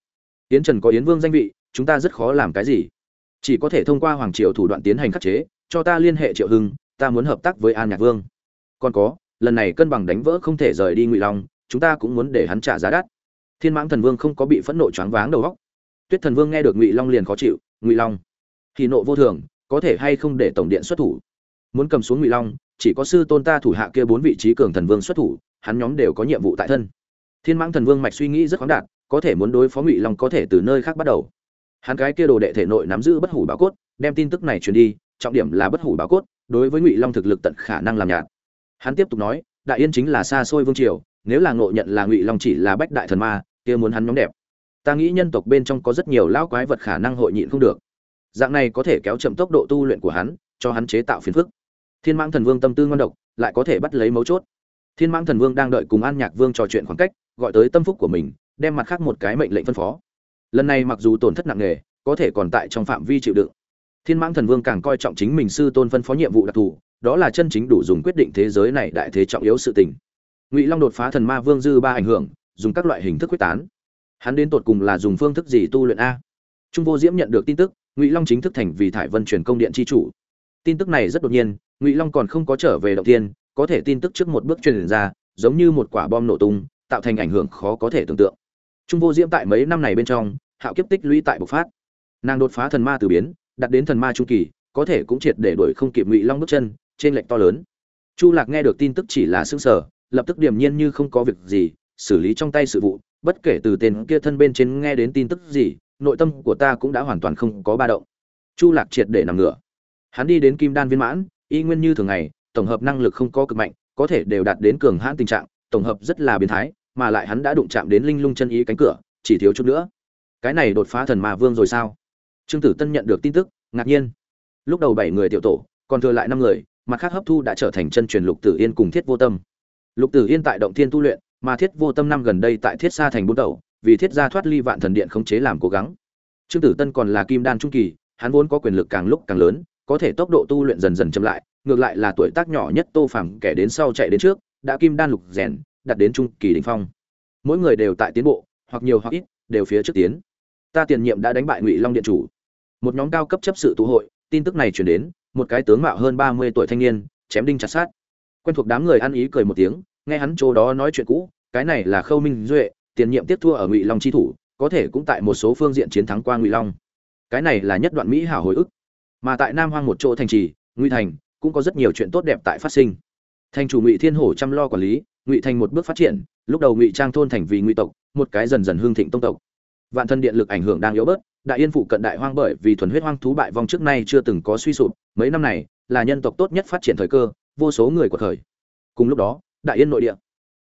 Yến trần có yến vương danh vị, chúng ta rất khó làm cái gì. Chỉ có thể thông qua hoàng triều thủ đoạn tiến hành khắc chế, cho ta liên hệ triệu hưng, ta muốn hợp tác với an nhạc vương. Còn có, lần này cân bằng đánh vỡ không thể rời đi ngụy long, chúng ta cũng muốn để hắn trả giá đắt. Thiên mãng thần vương không có bị phẫn nộ choáng váng đầu góc tuyết thần vương nghe được ngụy long liền khó chịu, ngụy long thì nộ vô thường, có thể hay không để tổng điện xuất thủ? Muốn cầm xuống ngụy long, chỉ có sư tôn ta thủ hạ kia bốn vị trí cường thần vương xuất thủ, hắn nhóm đều có nhiệm vụ tại thân. Thiên mãng thần vương mạch suy nghĩ rất khoáng đạt, có thể muốn đối phó ngụy long có thể từ nơi khác bắt đầu. Hắn cái kia đồ đệ thể nội nắm giữ bất hủ báo cốt, đem tin tức này truyền đi, trọng điểm là bất hủ báo cốt, đối với ngụy long thực lực tận khả năng làm nhạt. Hắn tiếp tục nói, đại yên chính là xa xôi vương triều, nếu là ngộ nhận là ngụy long chỉ là bách đại thần ma, kia muốn hắn nhóm đẹp. Ta nghĩ nhân tộc bên trong có rất nhiều lão quái vật khả năng hội nhịn không được dạng này có thể kéo chậm tốc độ tu luyện của hắn, cho hắn chế tạo phiền phức. Thiên mãng thần vương tâm tư ngon độc, lại có thể bắt lấy mấu chốt. Thiên mãng thần vương đang đợi cùng an nhạc vương trò chuyện khoảng cách, gọi tới tâm phúc của mình, đem mặt khác một cái mệnh lệnh phân phó. Lần này mặc dù tổn thất nặng nề, có thể còn tại trong phạm vi chịu đựng. Thiên mãng thần vương càng coi trọng chính mình sư tôn phân phó nhiệm vụ đặc thù, đó là chân chính đủ dùng quyết định thế giới này đại thế trọng yếu sự tình. Ngụy long đột phá thần ma vương dư ba ảnh hưởng, dùng các loại hình thức quyết tán. Hắn đến tột cùng là dùng phương thức gì tu luyện a? Trung vô diễm nhận được tin tức ngụy long chính thức thành vì thải vân truyền công điện tri chủ tin tức này rất đột nhiên ngụy long còn không có trở về đầu tiên có thể tin tức trước một bước truyền ra giống như một quả bom nổ tung tạo thành ảnh hưởng khó có thể tưởng tượng trung vô diễm tại mấy năm này bên trong hạo kiếp tích lũy tại bộc phát nàng đột phá thần ma từ biến đặt đến thần ma trung kỳ có thể cũng triệt để đuổi không kịp ngụy long bước chân trên lệnh to lớn chu lạc nghe được tin tức chỉ là xương sở lập tức điềm nhiên như không có việc gì xử lý trong tay sự vụ bất kể từ tên kia thân bên trên nghe đến tin tức gì nội tâm của ta cũng đã hoàn toàn không có ba động. Chu lạc triệt để nằm ngửa. Hắn đi đến kim đan viên mãn, y nguyên như thường ngày, tổng hợp năng lực không có cực mạnh, có thể đều đạt đến cường hãn tình trạng, tổng hợp rất là biến thái, mà lại hắn đã đụng chạm đến linh lung chân ý cánh cửa, chỉ thiếu chút nữa. Cái này đột phá thần ma vương rồi sao? Trương tử tân nhận được tin tức, ngạc nhiên. Lúc đầu bảy người tiểu tổ, còn thừa lại năm người, mặt khác hấp thu đã trở thành chân truyền lục tử yên cùng thiết vô tâm. Lục tử yên tại động thiên tu luyện, mà thiết vô tâm năm gần đây tại thiết sa thành bốn đầu vì thiết gia thoát ly vạn thần điện khống chế làm cố gắng. Trương tử tân còn là kim đan trung kỳ, hắn vốn có quyền lực càng lúc càng lớn, có thể tốc độ tu luyện dần dần chậm lại, ngược lại là tuổi tác nhỏ nhất tô phàm kẻ đến sau chạy đến trước, đã kim đan lục rèn đặt đến trung kỳ đỉnh phong. Mỗi người đều tại tiến bộ, hoặc nhiều hoặc ít, đều phía trước tiến. Ta tiền nhiệm đã đánh bại ngụy long điện chủ. Một nhóm cao cấp chấp sự tụ hội, tin tức này chuyển đến, một cái tướng mạo hơn ba mươi tuổi thanh niên, chém đinh chặt sát quen thuộc đám người ăn ý cười một tiếng, nghe hắn chỗ đó nói chuyện cũ, cái này là khâu minh duệ tiền nhiệm tiếp thua ở ngụy long chi thủ, có thể cũng tại một số phương diện chiến thắng qua ngụy long. Cái này là nhất đoạn mỹ hảo hồi ức. Mà tại nam hoang một chỗ thành trì, ngụy thành cũng có rất nhiều chuyện tốt đẹp tại phát sinh. Thành chủ ngụy thiên hổ chăm lo quản lý, ngụy thành một bước phát triển, lúc đầu ngụy trang thôn thành vì ngụy tộc, một cái dần dần hương thịnh tông tộc. Vạn thân điện lực ảnh hưởng đang yếu bớt, đại yên phụ cận đại hoang bởi vì thuần huyết hoang thú bại vong trước nay chưa từng có suy sụp, mấy năm này là nhân tộc tốt nhất phát triển thời cơ, vô số người của thời cùng lúc đó, đại yên nội địa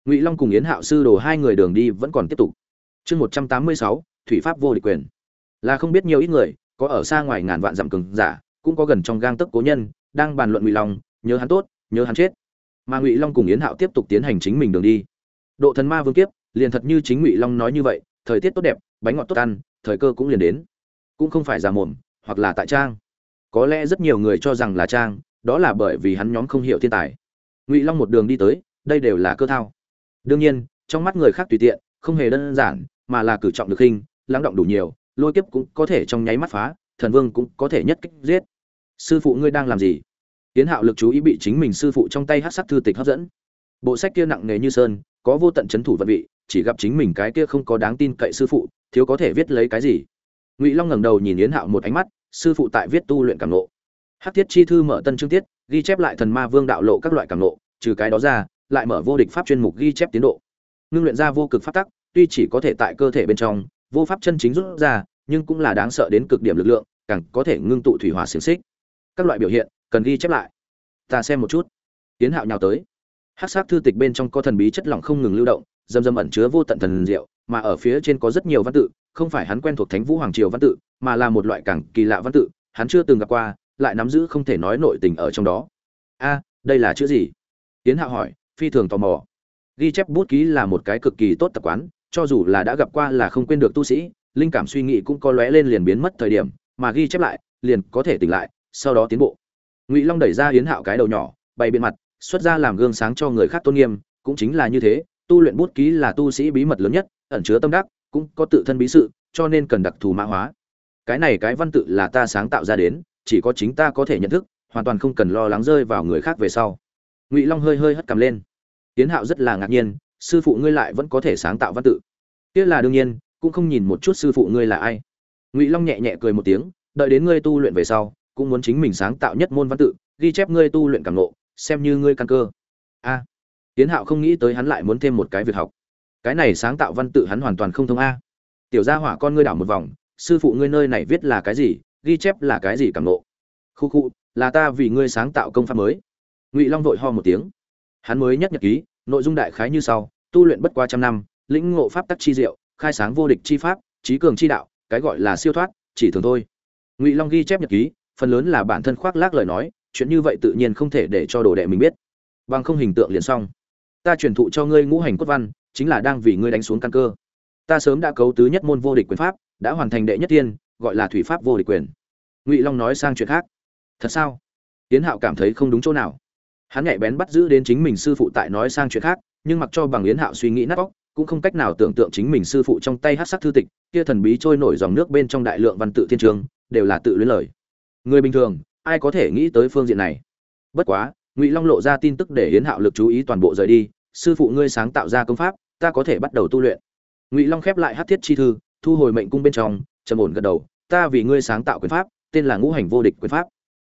ngụy long cùng yến hạo sư đồ hai người đường đi vẫn còn tiếp tục. Chương một trăm tám mươi sáu, thủy pháp vô địch quyền. Là không biết nhiều ít người, có ở xa ngoài ngàn vạn dặm cường giả, cũng có gần trong gang tấc cố nhân, đang bàn luận ngụy long, nhớ hắn tốt, nhớ hắn chết. Mà ngụy long cùng yến hạo tiếp tục tiến hành chính mình đường đi. Độ thần ma vương kiếp, liền thật như chính ngụy long nói như vậy, thời tiết tốt đẹp, bánh ngọt tốt ăn, thời cơ cũng liền đến. Cũng không phải giả mồm, hoặc là tại trang. Có lẽ rất nhiều người cho rằng là trang, đó là bởi vì hắn nhóm không hiểu thiên tài. Ngụy long một đường đi tới, đây đều là cơ thao đương nhiên, trong mắt người khác tùy tiện, không hề đơn giản, mà là cử trọng được hình, lắng động đủ nhiều, lôi kiếp cũng có thể trong nháy mắt phá, thần vương cũng có thể nhất kích giết. Sư phụ ngươi đang làm gì? Tiến hạo lực chú ý bị chính mình sư phụ trong tay hát sắc thư tịch hấp dẫn. Bộ sách kia nặng nề như sơn, có vô tận c h ấ n thủ vận vị, chỉ gặp chính mình cái kia không có đáng tin cậy sư phụ, thiếu có thể viết lấy cái gì? Ngụy long ngẩng đầu nhìn yến hạo một ánh mắt, sư phụ tại viết tu luyện cảm nộ hát thiết chi thư mở tân chương tiết, ghi chép lại thần ma vương đạo lộ các loại cảm nộ trừ cái đó ra lại mở vô địch pháp chuyên mục ghi chép tiến độ. Ngưng luyện ra vô cực pháp tắc, tuy chỉ có thể tại cơ thể bên trong, vô pháp chân chính rút ra, nhưng cũng là đáng sợ đến cực điểm lực lượng, càng có thể ngưng tụ thủy hỏa xiềng xích. Các loại biểu hiện, cần ghi chép lại. Ta xem một chút. Tiến hạo nhào tới. Hát sát thư tịch bên trong có thần bí chất lỏng không ngừng lưu động, dầm dầm ẩn chứa vô tận thần diệu, mà ở phía trên có rất nhiều văn tự, không phải hắn quen thuộc thánh vũ hoàng triều văn tự, mà là một loại càng kỳ lạ văn tự, hắn chưa từng gặp qua, lại nắm giữ không thể nói nội tình ở trong đó. A, đây là chữ gì? Tiến hạo hỏi phi thường tò mò. Ghi chép bút ký là một cái cực kỳ tốt tập quán, cho dù là đã gặp qua là không quên được tu sĩ, linh cảm suy nghĩ cũng có lóe lên liền biến mất thời điểm, mà ghi chép lại, liền có thể tỉnh lại, sau đó tiến bộ. Ngụy long đẩy ra hiến hạo cái đầu nhỏ, bày biện mặt, xuất ra làm gương sáng cho người khác tôn nghiêm, cũng chính là như thế, tu luyện bút ký là tu sĩ bí mật lớn nhất, ẩn chứa tâm đắc, cũng có tự thân bí sự, cho nên cần đặc thù mã hóa. Cái này cái văn tự là ta sáng tạo ra đến, chỉ có chính ta có thể nhận thức, hoàn toàn không cần lo lắng rơi vào người khác về sau. Ngụy long hơi hơi hất cằm lên tiến hạo rất là ngạc nhiên sư phụ ngươi lại vẫn có thể sáng tạo văn tự. Kia là đương nhiên cũng không nhìn một chút sư phụ ngươi là ai. Ngụy long nhẹ nhẹ cười một tiếng đợi đến ngươi tu luyện về sau cũng muốn chính mình sáng tạo nhất môn văn tự ghi chép ngươi tu luyện cảm ngộ, xem như ngươi căn cơ. A. Tiến hạo không nghĩ tới hắn lại muốn thêm một cái việc học. Cái này sáng tạo văn tự hắn hoàn toàn không thông a. Tiểu gia hỏa con ngươi đảo một vòng sư phụ ngươi nơi này viết là cái gì ghi chép là cái gì cảm ngộ? khu khu là ta vì ngươi sáng tạo công pháp mới. Ngụy long vội ho một tiếng. Hắn mới nhất nhật ký nội dung đại khái như sau, tu luyện bất qua trăm năm, lĩnh ngộ pháp tắc chi diệu, khai sáng vô địch chi pháp, trí cường chi đạo, cái gọi là siêu thoát, chỉ thường thôi. Ngụy long ghi chép nhật ký, phần lớn là bản thân khoác lác lời nói, chuyện như vậy tự nhiên không thể để cho đồ đệ mình biết. Bằng không hình tượng liền xong. Ta truyền thụ cho ngươi ngũ hành cốt văn, chính là đang vì ngươi đánh xuống căn cơ. Ta sớm đã cấu tứ nhất môn vô địch quyền pháp, đã hoàn thành đệ nhất tiên, gọi là thủy pháp vô địch quyền. Ngụy long nói sang chuyện khác. Thật sao? Tiến hạo cảm thấy không đúng chỗ nào hắn nhạy bén bắt giữ đến chính mình sư phụ tại nói sang chuyện khác, nhưng mặc cho bằng yến hạo suy nghĩ nát óc, cũng không cách nào tưởng tượng chính mình sư phụ trong tay hát sắc thư tịch, kia thần bí trôi nổi dòng nước bên trong đại lượng văn tự thiên trường, đều là tự luyến lời. Người bình thường, ai có thể nghĩ tới phương diện này? Bất quá, ngụy long lộ ra tin tức để yến hạo lực chú ý toàn bộ rời đi, sư phụ ngươi sáng tạo ra công pháp, ta có thể bắt đầu tu luyện. Ngụy long khép lại hát thiết chi thư, thu hồi mệnh cung bên trong, trầm ổn gật đầu, ta vì ngươi sáng tạo quyền pháp, tên là ngũ hành vô địch quyền pháp.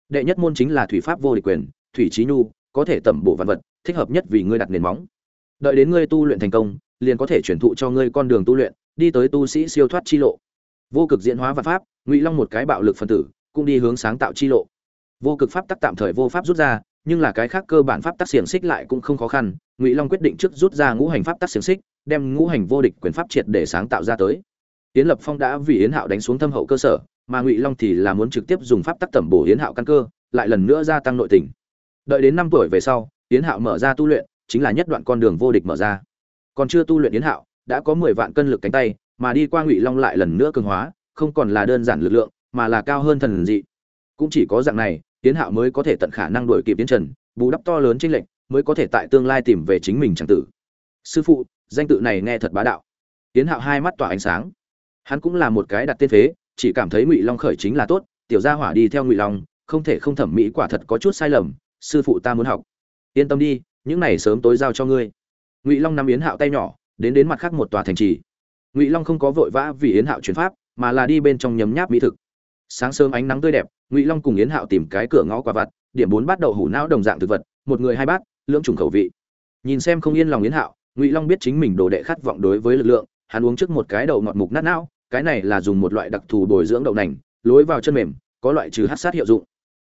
Đệ nhất môn chính là thủy pháp vô địch quyền, thủy trí nhu có thể tẩm bổ vạn vật, thích hợp nhất vì ngươi đặt nền móng. Đợi đến ngươi tu luyện thành công, liền có thể chuyển thụ cho ngươi con đường tu luyện, đi tới tu sĩ siêu thoát chi lộ. Vô cực diễn hóa và pháp, ngụy long một cái bạo lực phân tử, cũng đi hướng sáng tạo chi lộ. Vô cực pháp tắc tạm thời vô pháp rút ra, nhưng là cái khác cơ bản pháp tắc xiềng xích lại cũng không khó khăn, ngụy long quyết định trước rút ra ngũ hành pháp tắc xiềng xích, đem ngũ hành vô địch quyền pháp triệt để sáng tạo ra tới. Yến lập phong đã vì yến hạo đánh xuống thâm hậu cơ sở, mà ngụy long thì là muốn trực tiếp dùng pháp tắc tẩm bổ yến hạo căn cơ, lại lần nữa gia tăng nội tình đợi đến năm tuổi về sau, yến hạo mở ra tu luyện, chính là nhất đoạn con đường vô địch mở ra. Còn chưa tu luyện yến hạo, đã có mười vạn cân lực cánh tay, mà đi qua ngụy long lại lần nữa cường hóa, không còn là đơn giản lực lượng, mà là cao hơn thần dị. Cũng chỉ có dạng này tiến hạo mới có thể tận khả năng đuổi kịp tiến trần, bù đắp to lớn trên lệnh mới có thể tại tương lai tìm về chính mình chẳng tử. Sư phụ, danh tự này nghe thật bá đạo. Tiến hạo hai mắt tỏa ánh sáng. Hắn cũng là một cái đặt tên phế, chỉ cảm thấy ngụy long khởi chính là tốt, tiểu gia hỏa đi theo ngụy long, không thể không thẩm mỹ quả thật có chút sai lầm sư phụ ta muốn học. Yên tâm đi, những này sớm tối giao cho ngươi. Ngụy long nắm yến hạo tay nhỏ, đến đến mặt khác một tòa thành trì. Ngụy long không có vội vã vì yến hạo chuyển pháp, mà là đi bên trong nhấm nháp mỹ thực. Sáng sớm ánh nắng tươi đẹp, ngụy long cùng yến hạo tìm cái cửa ngõ quả vặt, điểm bốn bát đậu hủ não đồng dạng thực vật, một người hai bát, lưỡng trùng khẩu vị. Nhìn xem không yên lòng yến hạo, ngụy long biết chính mình đồ đệ khát vọng đối với lực lượng, hắn uống trước một cái đậu ngọt mục nát não, cái này là dùng một loại đặc thù bồi dưỡng đậu nành, lối vào chân mềm, có loại trừ hát sát hiệu dụng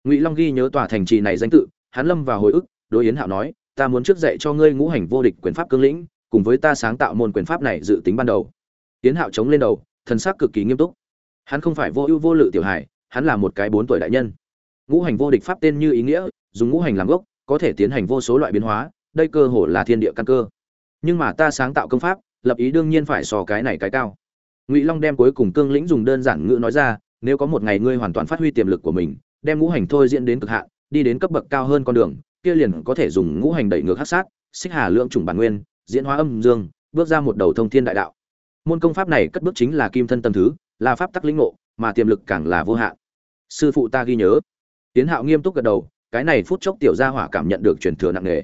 ngụy long ghi nhớ tòa thành trì này danh tự, hắn lâm vào hồi ức, đối yến hạo nói, ta muốn trước dạy cho ngươi ngũ hành vô địch quyền pháp cương lĩnh, cùng với ta sáng tạo môn quyền pháp này dự tính ban đầu. Yến hạo chống lên đầu, thần sắc cực kỳ nghiêm túc. Hắn không phải vô ưu vô lự tiểu hải hắn là một cái bốn tuổi đại nhân. Ngũ hành vô địch pháp tên như ý nghĩa, dùng ngũ hành làm gốc, có thể tiến hành vô số loại biến hóa, đây cơ hồ là thiên địa căn cơ. Nhưng mà ta sáng tạo công pháp, lập ý đương nhiên phải so cái này cái cao. Ngụy long đem cuối cùng cương lĩnh dùng đơn giản ngữ nói ra, nếu có một ngày ngươi hoàn toàn phát huy tiềm lực của mình đem ngũ hành thôi diễn đến cực hạn, đi đến cấp bậc cao hơn con đường, kia liền có thể dùng ngũ hành đẩy ngược hắc sát, xích hà lượng trùng bản nguyên, diễn hóa âm dương, bước ra một đầu thông thiên đại đạo. Môn công pháp này cất bước chính là kim thân tâm thứ, là pháp tắc lĩnh ngộ, mà tiềm lực càng là vô hạn. Sư phụ ta ghi nhớ. Tiến hạo nghiêm túc gật đầu, cái này phút chốc tiểu gia hỏa cảm nhận được truyền thừa nặng nề.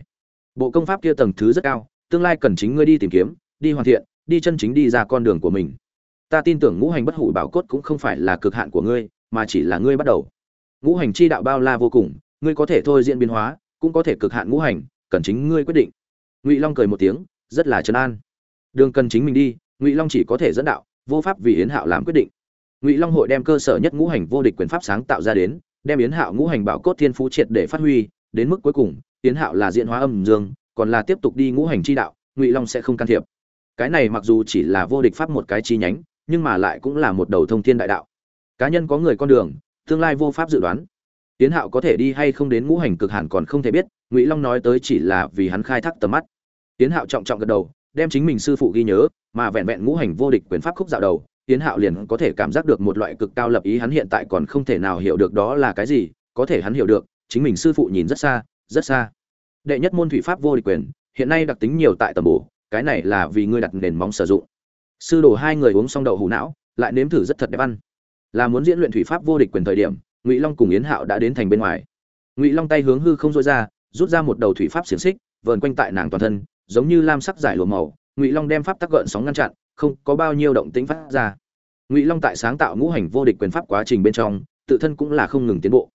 Bộ công pháp kia tầng thứ rất cao, tương lai cần chính ngươi đi tìm kiếm, đi hoàn thiện, đi chân chính đi ra con đường của mình. Ta tin tưởng ngũ hành bất hủ bảo cốt cũng không phải là cực hạn của ngươi, mà chỉ là ngươi bắt đầu ngũ hành chi đạo bao la vô cùng, ngươi có thể thôi diễn biến hóa, cũng có thể cực hạn ngũ hành, cần chính ngươi quyết định. Ngụy long cười một tiếng, rất là trấn an. Đường cần chính mình đi, ngụy long chỉ có thể dẫn đạo, vô pháp vì yến hạo làm quyết định. Ngụy long hội đem cơ sở nhất ngũ hành vô địch quyền pháp sáng tạo ra đến, đem yến hạo ngũ hành bảo cốt thiên phú triệt để phát huy, đến mức cuối cùng, yến hạo là diễn hóa âm dương, còn là tiếp tục đi ngũ hành chi đạo, ngụy long sẽ không can thiệp. Cái này mặc dù chỉ là vô địch pháp một cái chi nhánh, nhưng mà lại cũng là một đầu thông thiên đại đạo. Cá nhân có người con đường tương lai vô pháp dự đoán tiến Hạo có thể đi hay không đến ngũ hành cực hàn còn không thể biết, Ngụy Long nói tới chỉ là vì hắn khai thác tầm mắt. Tiến Hạo trọng trọng gật đầu, đem chính mình sư phụ ghi nhớ, mà vẹn vẹn ngũ hành vô địch quyền pháp khúc dạo đầu, tiến Hạo liền có thể cảm giác được một loại cực cao lập ý hắn hiện tại còn không thể nào hiểu được đó là cái gì, có thể hắn hiểu được, chính mình sư phụ nhìn rất xa, rất xa. Đệ nhất môn thủy pháp vô địch quyền, hiện nay đặc tính nhiều tại tầm bổ, cái này là vì ngươi đặt nền móng sử dụng. Sư đồ hai người uống xong đậu hủ não, lại nếm thử rất thật đẹp ăn. Là muốn diễn luyện thủy pháp vô địch quyền thời điểm, Ngụy Long cùng Yến Hạo đã đến thành bên ngoài. Ngụy Long tay hướng hư không rũa ra, rút ra một đầu thủy pháp xiềng xích, vờn quanh tại nàng toàn thân, giống như lam sắc giải lụa màu, Ngụy Long đem pháp tắc gợn sóng ngăn chặn, không có bao nhiêu động tĩnh phát ra. Ngụy long tại sáng tạo ngũ hành vô địch quyền pháp quá trình bên trong tự thân cũng là không ngừng tiến bộ.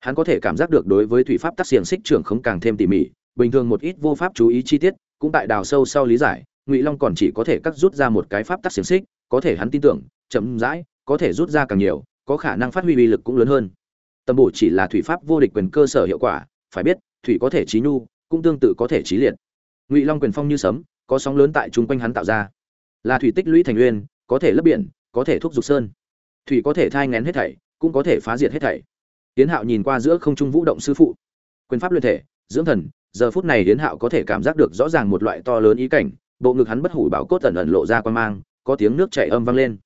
Hắn có thể cảm giác được đối với thủy pháp tác xiềng xích trưởng không càng thêm tỉ mỉ bình thường một ít vô pháp chú ý chi tiết cũng tại đào sâu sau lý giải ngụy long còn chỉ có thể cắt rút ra một cái pháp tác xiềng xích có thể hắn tin tưởng chậm rãi có thể rút ra càng nhiều, có khả năng phát huy uy lực cũng lớn hơn. Tâm bổ chỉ là thủy pháp vô địch quyền cơ sở hiệu quả, phải biết, thủy có thể trí nhu, cũng tương tự có thể trí liệt. Ngụy long quyền phong như sấm, có sóng lớn tại chung quanh hắn tạo ra. Là thủy tích lũy thành uyên có thể lấp biển, có thể thúc giục sơn. Thủy có thể thai ngén hết thảy, cũng có thể phá diệt hết thảy. Tiến hạo nhìn qua giữa không trung vũ động sư phụ. Quyền pháp luyện thể, dưỡng thần, giờ phút này tiến hạo có thể cảm giác được rõ ràng một loại to lớn ý cảnh, bộ ngực hắn bất hủ bảo cốt tần ẩn lộ ra quan mang, có tiếng nước chảy âm vang lên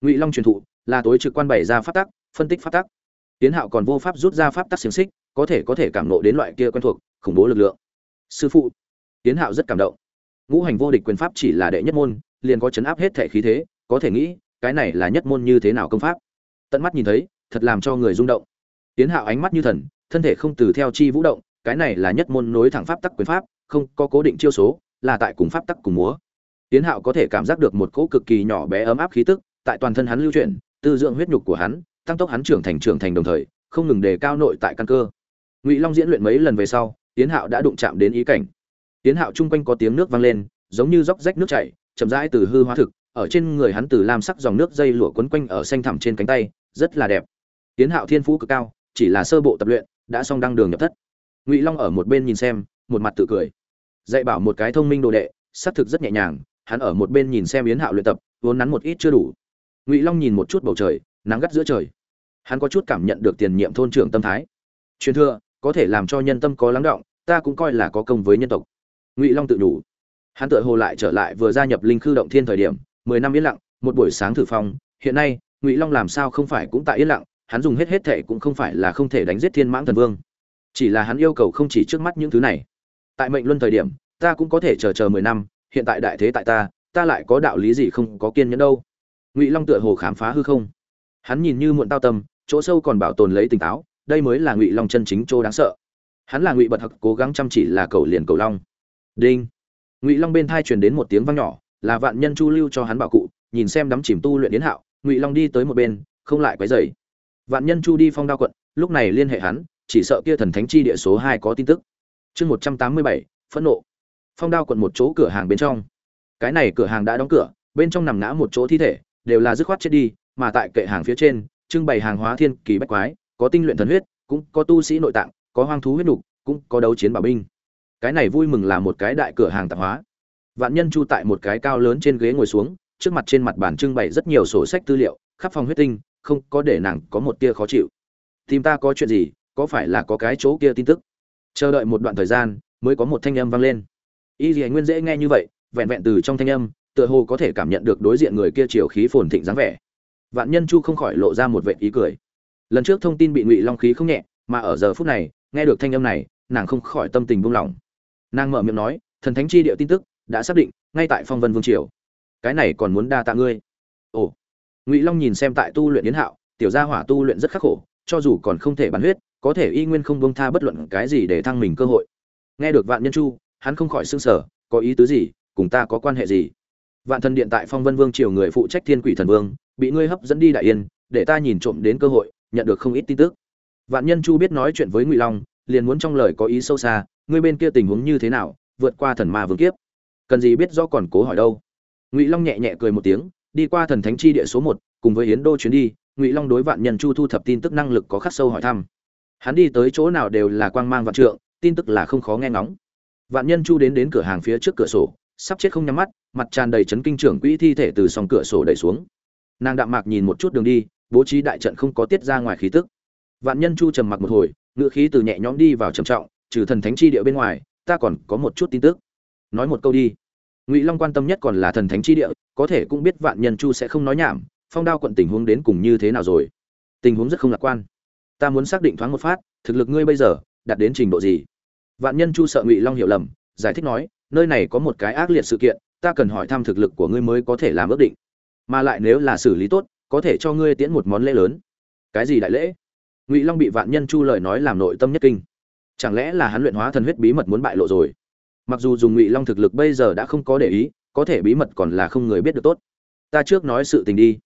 ngụy long truyền thụ là tối trực quan bày ra pháp tắc, phân tích pháp tắc. Tiến hạo còn vô pháp rút ra pháp tắc xiềng xích, có thể có thể cảm nộ đến loại kia quen thuộc, khủng bố lực lượng. Sư phụ. Tiến hạo rất cảm động. Ngũ hành vô địch quyền pháp chỉ là đệ nhất môn, liền có chấn áp hết thể khí thế, có thể nghĩ, cái này là nhất môn như thế nào công pháp? Tận mắt nhìn thấy, thật làm cho người rung động. Tiến hạo ánh mắt như thần, thân thể không từ theo chi vũ động, cái này là nhất môn nối thẳng pháp tắc quyền pháp, không có cố định chiêu số, là tại cùng pháp tắc cùng múa. Tiến hạo có thể cảm giác được một cỗ cực kỳ nhỏ bé ấm áp khí tức tại toàn thân hắn lưu chuyển, tư dưỡng huyết nhục của hắn, tăng tốc hắn trưởng thành trưởng thành đồng thời, không ngừng đề cao nội tại căn cơ. Ngụy long diễn luyện mấy lần về sau tiến hạo đã đụng chạm đến ý cảnh. Tiến hạo chung quanh có tiếng nước vang lên, giống như róc rách nước chảy, chậm rãi từ hư hóa thực, ở trên người hắn từ lam sắc dòng nước dây lụa quấn quanh ở xanh thẳm trên cánh tay, rất là đẹp. Tiến hạo thiên phú cực cao, chỉ là sơ bộ tập luyện, đã xong đăng đường nhập thất. Ngụy long ở một bên nhìn xem, một mặt tự cười. Dạy bảo một cái thông minh đồ đệ, xác thực rất nhẹ nhàng, hắn ở một bên nhìn xem yến hạo luyện tập, vốn nắn một ít chưa đủ ngụy long nhìn một chút bầu trời nắng gắt giữa trời hắn có chút cảm nhận được tiền nhiệm thôn trưởng tâm thái truyền thừa có thể làm cho nhân tâm có lắng động ta cũng coi là có công với nhân tộc ngụy long tự nhủ, hắn tự hồ lại trở lại vừa gia nhập linh khư động thiên thời điểm mười năm yên lặng một buổi sáng thử phong hiện nay ngụy long làm sao không phải cũng tại yên lặng hắn dùng hết hết thệ cũng không phải là không thể đánh giết thiên mãng thần vương chỉ là hắn yêu cầu không chỉ trước mắt những thứ này tại mệnh luân thời điểm ta cũng có thể chờ chờ mười năm hiện tại đại thế tại ta ta lại có đạo lý gì không có kiên nhẫn đâu ngụy long tựa hồ khám phá hư không hắn nhìn như muộn tao tâm chỗ sâu còn bảo tồn lấy tỉnh táo đây mới là ngụy long chân chính chỗ đáng sợ hắn là ngụy bật hặc cố gắng chăm chỉ là cầu liền cầu long đinh ngụy long bên thai truyền đến một tiếng vang nhỏ là vạn nhân chu lưu cho hắn bảo cụ nhìn xem đắm chìm tu luyện yến hạo ngụy long đi tới một bên không lại quấy dày vạn nhân chu đi phong đao quận lúc này liên hệ hắn chỉ sợ kia thần thánh chi địa số hai có tin tức chương một trăm tám mươi bảy phẫn nộ phong đao quận một chỗ cửa hàng bên trong cái này cửa hàng đã đóng cửa bên trong nằm ngã một chỗ thi thể đều là dứt khoát chết đi, mà tại kệ hàng phía trên, trưng bày hàng hóa thiên kỳ bách quái, có tinh luyện thần huyết, cũng có tu sĩ nội tạng, có hoang thú huyết nục, cũng có đấu chiến bảo binh. Cái này vui mừng là một cái đại cửa hàng tạp hóa. Vạn nhân chu tại một cái cao lớn trên ghế ngồi xuống, trước mặt trên mặt bàn trưng bày rất nhiều sổ sách tư liệu, khắp phòng huyết tinh, không có để nàng có một tia khó chịu. Tìm ta có chuyện gì, có phải là có cái chỗ kia tin tức? Chờ đợi một đoạn thời gian, mới có một thanh âm vang lên. Y Liễu nguyên dễ nghe như vậy, vẹn vẹn từ trong thanh âm tựa hồ có thể cảm nhận được đối diện người kia chiều khí phồn thịnh dáng vẻ. Vạn nhân chu không khỏi lộ ra một vệ ý cười. Lần trước thông tin bị ngụy long khí không nhẹ, mà ở giờ phút này, nghe được thanh âm này, nàng không khỏi tâm tình buông lỏng. Nàng mở miệng nói, thần thánh chi địa tin tức đã xác định, ngay tại phong vân vương triều. Cái này còn muốn đa tạ ngươi. Ồ. Ngụy long nhìn xem tại tu luyện yến hạo, tiểu gia hỏa tu luyện rất khắc khổ, cho dù còn không thể bắn huyết, có thể y nguyên không bông tha bất luận cái gì để thăng mình cơ hội. Nghe được vạn nhân chu, hắn không khỏi xương sở có ý tứ gì? Cùng ta có quan hệ gì? Vạn thần điện tại phong vân vương triều người phụ trách thiên quỷ thần vương, bị ngươi hấp dẫn đi đại yên, để ta nhìn trộm đến cơ hội, nhận được không ít tin tức. Vạn nhân chu biết nói chuyện với ngụy long, liền muốn trong lời có ý sâu xa, ngươi bên kia tình huống như thế nào, vượt qua thần ma vương kiếp. Cần gì biết do còn cố hỏi đâu. Ngụy long nhẹ nhẹ cười một tiếng, đi qua thần thánh chi địa số một, cùng với yến đô chuyến đi, ngụy long đối vạn nhân chu thu thập tin tức năng lực có khắc sâu hỏi thăm. Hắn đi tới chỗ nào đều là quang mang vạn trượng, tin tức là không khó nghe ngóng. Vạn nhân chu đến đến cửa hàng phía trước cửa sổ sắp chết không nhắm mắt, mặt tràn đầy chấn kinh trưởng quỹ thi thể từ sòng cửa sổ đẩy xuống. Nàng đạm mạc nhìn một chút đường đi, bố trí đại trận không có tiết ra ngoài khí tức. Vạn nhân chu trầm mặc một hồi ngựa khí từ nhẹ nhõm đi vào trầm trọng, trừ thần thánh chi địa bên ngoài, ta còn có một chút tin tức. Nói một câu đi. Ngụy long quan tâm nhất còn là thần thánh chi địa, có thể cũng biết vạn nhân chu sẽ không nói nhảm, phong đao quận tình huống đến cùng như thế nào rồi? Tình huống rất không lạc quan. Ta muốn xác định thoáng một phát, thực lực ngươi bây giờ đạt đến trình độ gì? Vạn nhân chu sợ ngụy long hiểu lầm, giải thích nói nơi này có một cái ác liệt sự kiện, ta cần hỏi thăm thực lực của ngươi mới có thể làm ước định. Mà lại nếu là xử lý tốt, có thể cho ngươi tiễn một món lễ lớn. Cái gì đại lễ? Ngụy long bị vạn nhân chu lời nói làm nội tâm nhất kinh. Chẳng lẽ là hắn luyện hóa thần huyết bí mật muốn bại lộ rồi? Mặc dù dùng ngụy long thực lực bây giờ đã không có để ý, có thể bí mật còn là không người biết được tốt. Ta trước nói sự tình đi.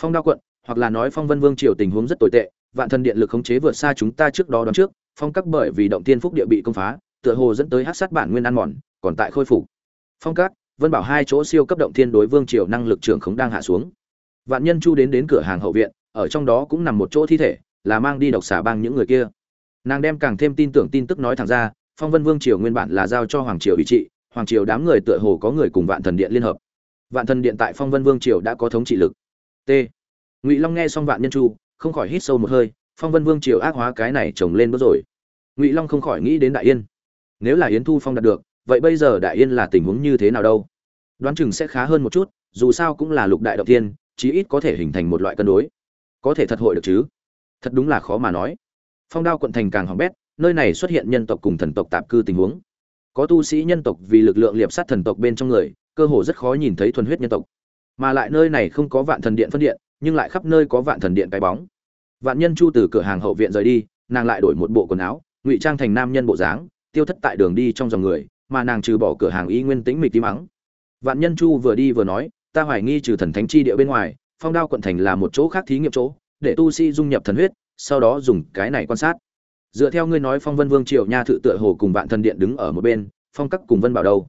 Phong đao quận, hoặc là nói phong vân vương triều tình huống rất tồi tệ, vạn thần điện lực khống chế vượt xa chúng ta trước đó đón trước, phong các bởi vì động tiên phúc địa bị công phá tựa hồ dẫn tới hắc sát bản nguyên ăn mòn, còn tại khôi phục. Phong các vân bảo hai chỗ siêu cấp động thiên đối vương triều năng lực trưởng khống đang hạ xuống. Vạn nhân chu đến đến cửa hàng hậu viện, ở trong đó cũng nằm một chỗ thi thể, là mang đi độc xả bang những người kia. Nàng đem càng thêm tin tưởng tin tức nói thẳng ra, phong vân vương triều nguyên bản là giao cho hoàng triều ủy trị, hoàng triều đám người tựa hồ có người cùng vạn thần điện liên hợp. Vạn thần điện tại phong vân vương triều đã có thống trị lực. T. Ngụy long nghe xong vạn nhân chu, không khỏi hít sâu một hơi, phong vân vương triều ác hóa cái này trồng lên bước rồi. Ngụy long không khỏi nghĩ đến đại yên nếu là yến thu phong đạt được, vậy bây giờ đại yên là tình huống như thế nào đâu? Đoán chừng sẽ khá hơn một chút, dù sao cũng là lục đại động tiên, chí ít có thể hình thành một loại cân đối. Có thể thật hội được chứ? Thật đúng là khó mà nói. Phong đao quận thành càng hỏng bét, nơi này xuất hiện nhân tộc cùng thần tộc tạp cư tình huống. Có tu sĩ nhân tộc vì lực lượng liệp sát thần tộc bên trong người, cơ hồ rất khó nhìn thấy thuần huyết nhân tộc. Mà lại nơi này không có vạn thần điện phân điện, nhưng lại khắp nơi có vạn thần điện cái bóng. Vạn nhân chu từ cửa hàng hậu viện rời đi, nàng lại đổi một bộ quần áo, ngụy trang thành nam nhân bộ dáng tiêu thất tại đường đi trong dòng người, mà nàng trừ bỏ cửa hàng y nguyên tĩnh mịch tím mắng vạn nhân chu vừa đi vừa nói, ta hoài nghi trừ thần thánh chi địa bên ngoài, phong đao quận thành là một chỗ khác thí nghiệm chỗ, để tu sĩ dung nhập thần huyết, sau đó dùng cái này quan sát. Dựa theo ngươi nói phong vân vương triều nha thự tựa hồ cùng vạn thần điện đứng ở một bên, phong các cùng vân bảo đâu.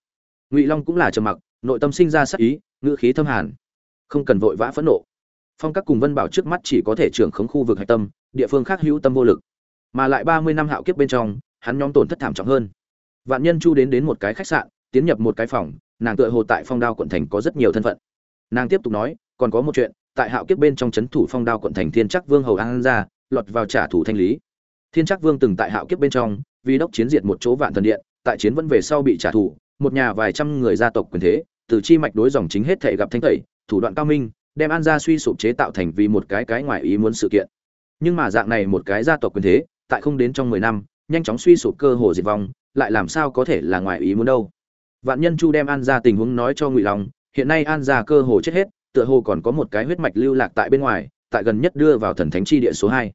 Ngụy long cũng là trầm mặc, nội tâm sinh ra sắc ý, ngữ khí thâm hàn. Không cần vội vã phẫn nộ. Phong các cùng vân bảo trước mắt chỉ có thể trưởng khống khu vực hạch tâm, địa phương khác hữu tâm vô lực. Mà lại ba mươi năm hạo kiếp bên trong hắn nhóm tổn thất thảm trọng hơn. Vạn nhân chu đến đến một cái khách sạn, tiến nhập một cái phòng, nàng tựa hồ tại phong đao quận thành có rất nhiều thân phận. Nàng tiếp tục nói, còn có một chuyện, tại hạo kiếp bên trong c h ấ n thủ phong đao quận thành thiên trắc vương hầu an ra lọt vào trả thủ thanh lý. Thiên trắc vương từng tại hạo kiếp bên trong, vì đốc chiến diệt một chỗ vạn thần điện, tại chiến vẫn về sau bị trả thù, một nhà vài trăm người gia tộc quyền thế, từ chi mạch đối dòng chính hết thể gặp thanh tẩy, thủ đoạn cao minh, đem an gia suy sụp chế tạo thành vì một cái cái ngoài ý muốn sự kiện. Nhưng mà dạng này một cái gia tộc quyền thế, tại không đến trong mười năm nhanh chóng suy sụp cơ hồ diệt vong, lại làm sao có thể là ngoài ý muốn đâu. Vạn nhân chu đem an gia tình huống nói cho ngụy long, hiện nay an gia cơ hồ chết hết, tựa hồ còn có một cái huyết mạch lưu lạc tại bên ngoài, tại gần nhất đưa vào thần thánh chi địa số hai.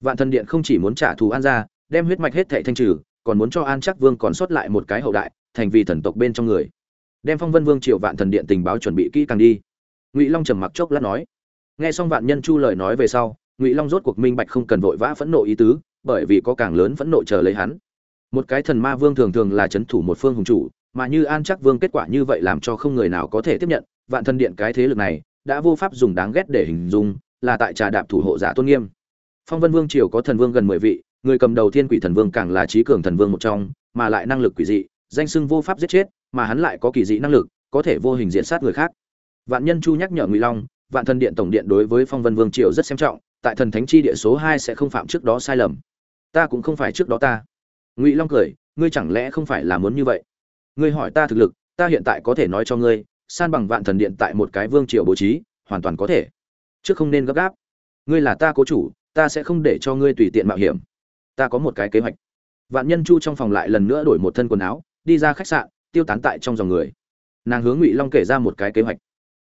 Vạn thần điện không chỉ muốn trả thù an gia, đem huyết mạch hết thảy thanh trừ, còn muốn cho an Trác vương còn sót lại một cái hậu đại, thành vì thần tộc bên trong người. Đem phong vân vương triệu vạn thần điện tình báo chuẩn bị kỹ càng đi. Ngụy long trầm mặc chốc lát nói. Nghe xong vạn nhân chu lời nói về sau, ngụy long rốt cuộc minh bạch không cần vội vã phẫn nộ ý tứ bởi vì có càng lớn phẫn nộ chờ lấy hắn. Một cái thần ma vương thường thường là c thủ một phương hùng chủ, mà như an chắc vương kết quả như vậy làm cho không người nào có thể tiếp nhận, vạn thần điện cái thế lực này đã vô pháp dùng đáng ghét để hình dung, là tại trà đạp thủ hộ giả tôn nghiêm. Phong vân vương triều có thần vương gần mười vị, người cầm đầu thiên quỷ thần vương càng là trí cường thần vương một trong, mà lại năng lực quỷ dị, danh sưng vô pháp giết chết, mà hắn lại có kỳ dị năng lực, có thể vô hình diện sát người khác. Vạn nhân chu nhắc nhở ngụy long, vạn thần điện tổng điện đối với phong vân vương triều rất xem trọng tại thần thánh chi địa số hai sẽ không phạm trước đó sai lầm. Ta cũng không phải trước đó ta. Ngụy long cười, ngươi chẳng lẽ không phải là muốn như vậy? Ngươi hỏi ta thực lực, ta hiện tại có thể nói cho ngươi, san bằng vạn thần điện tại một cái vương triều bố trí, hoàn toàn có thể. Chứ không nên gấp gáp. Ngươi là ta cố chủ, ta sẽ không để cho ngươi tùy tiện mạo hiểm. Ta có một cái kế hoạch. Vạn nhân chu trong phòng lại lần nữa đổi một thân quần áo, đi ra khách sạn, tiêu tán tại trong dòng người. Nàng hướng ngụy long kể ra một cái kế hoạch.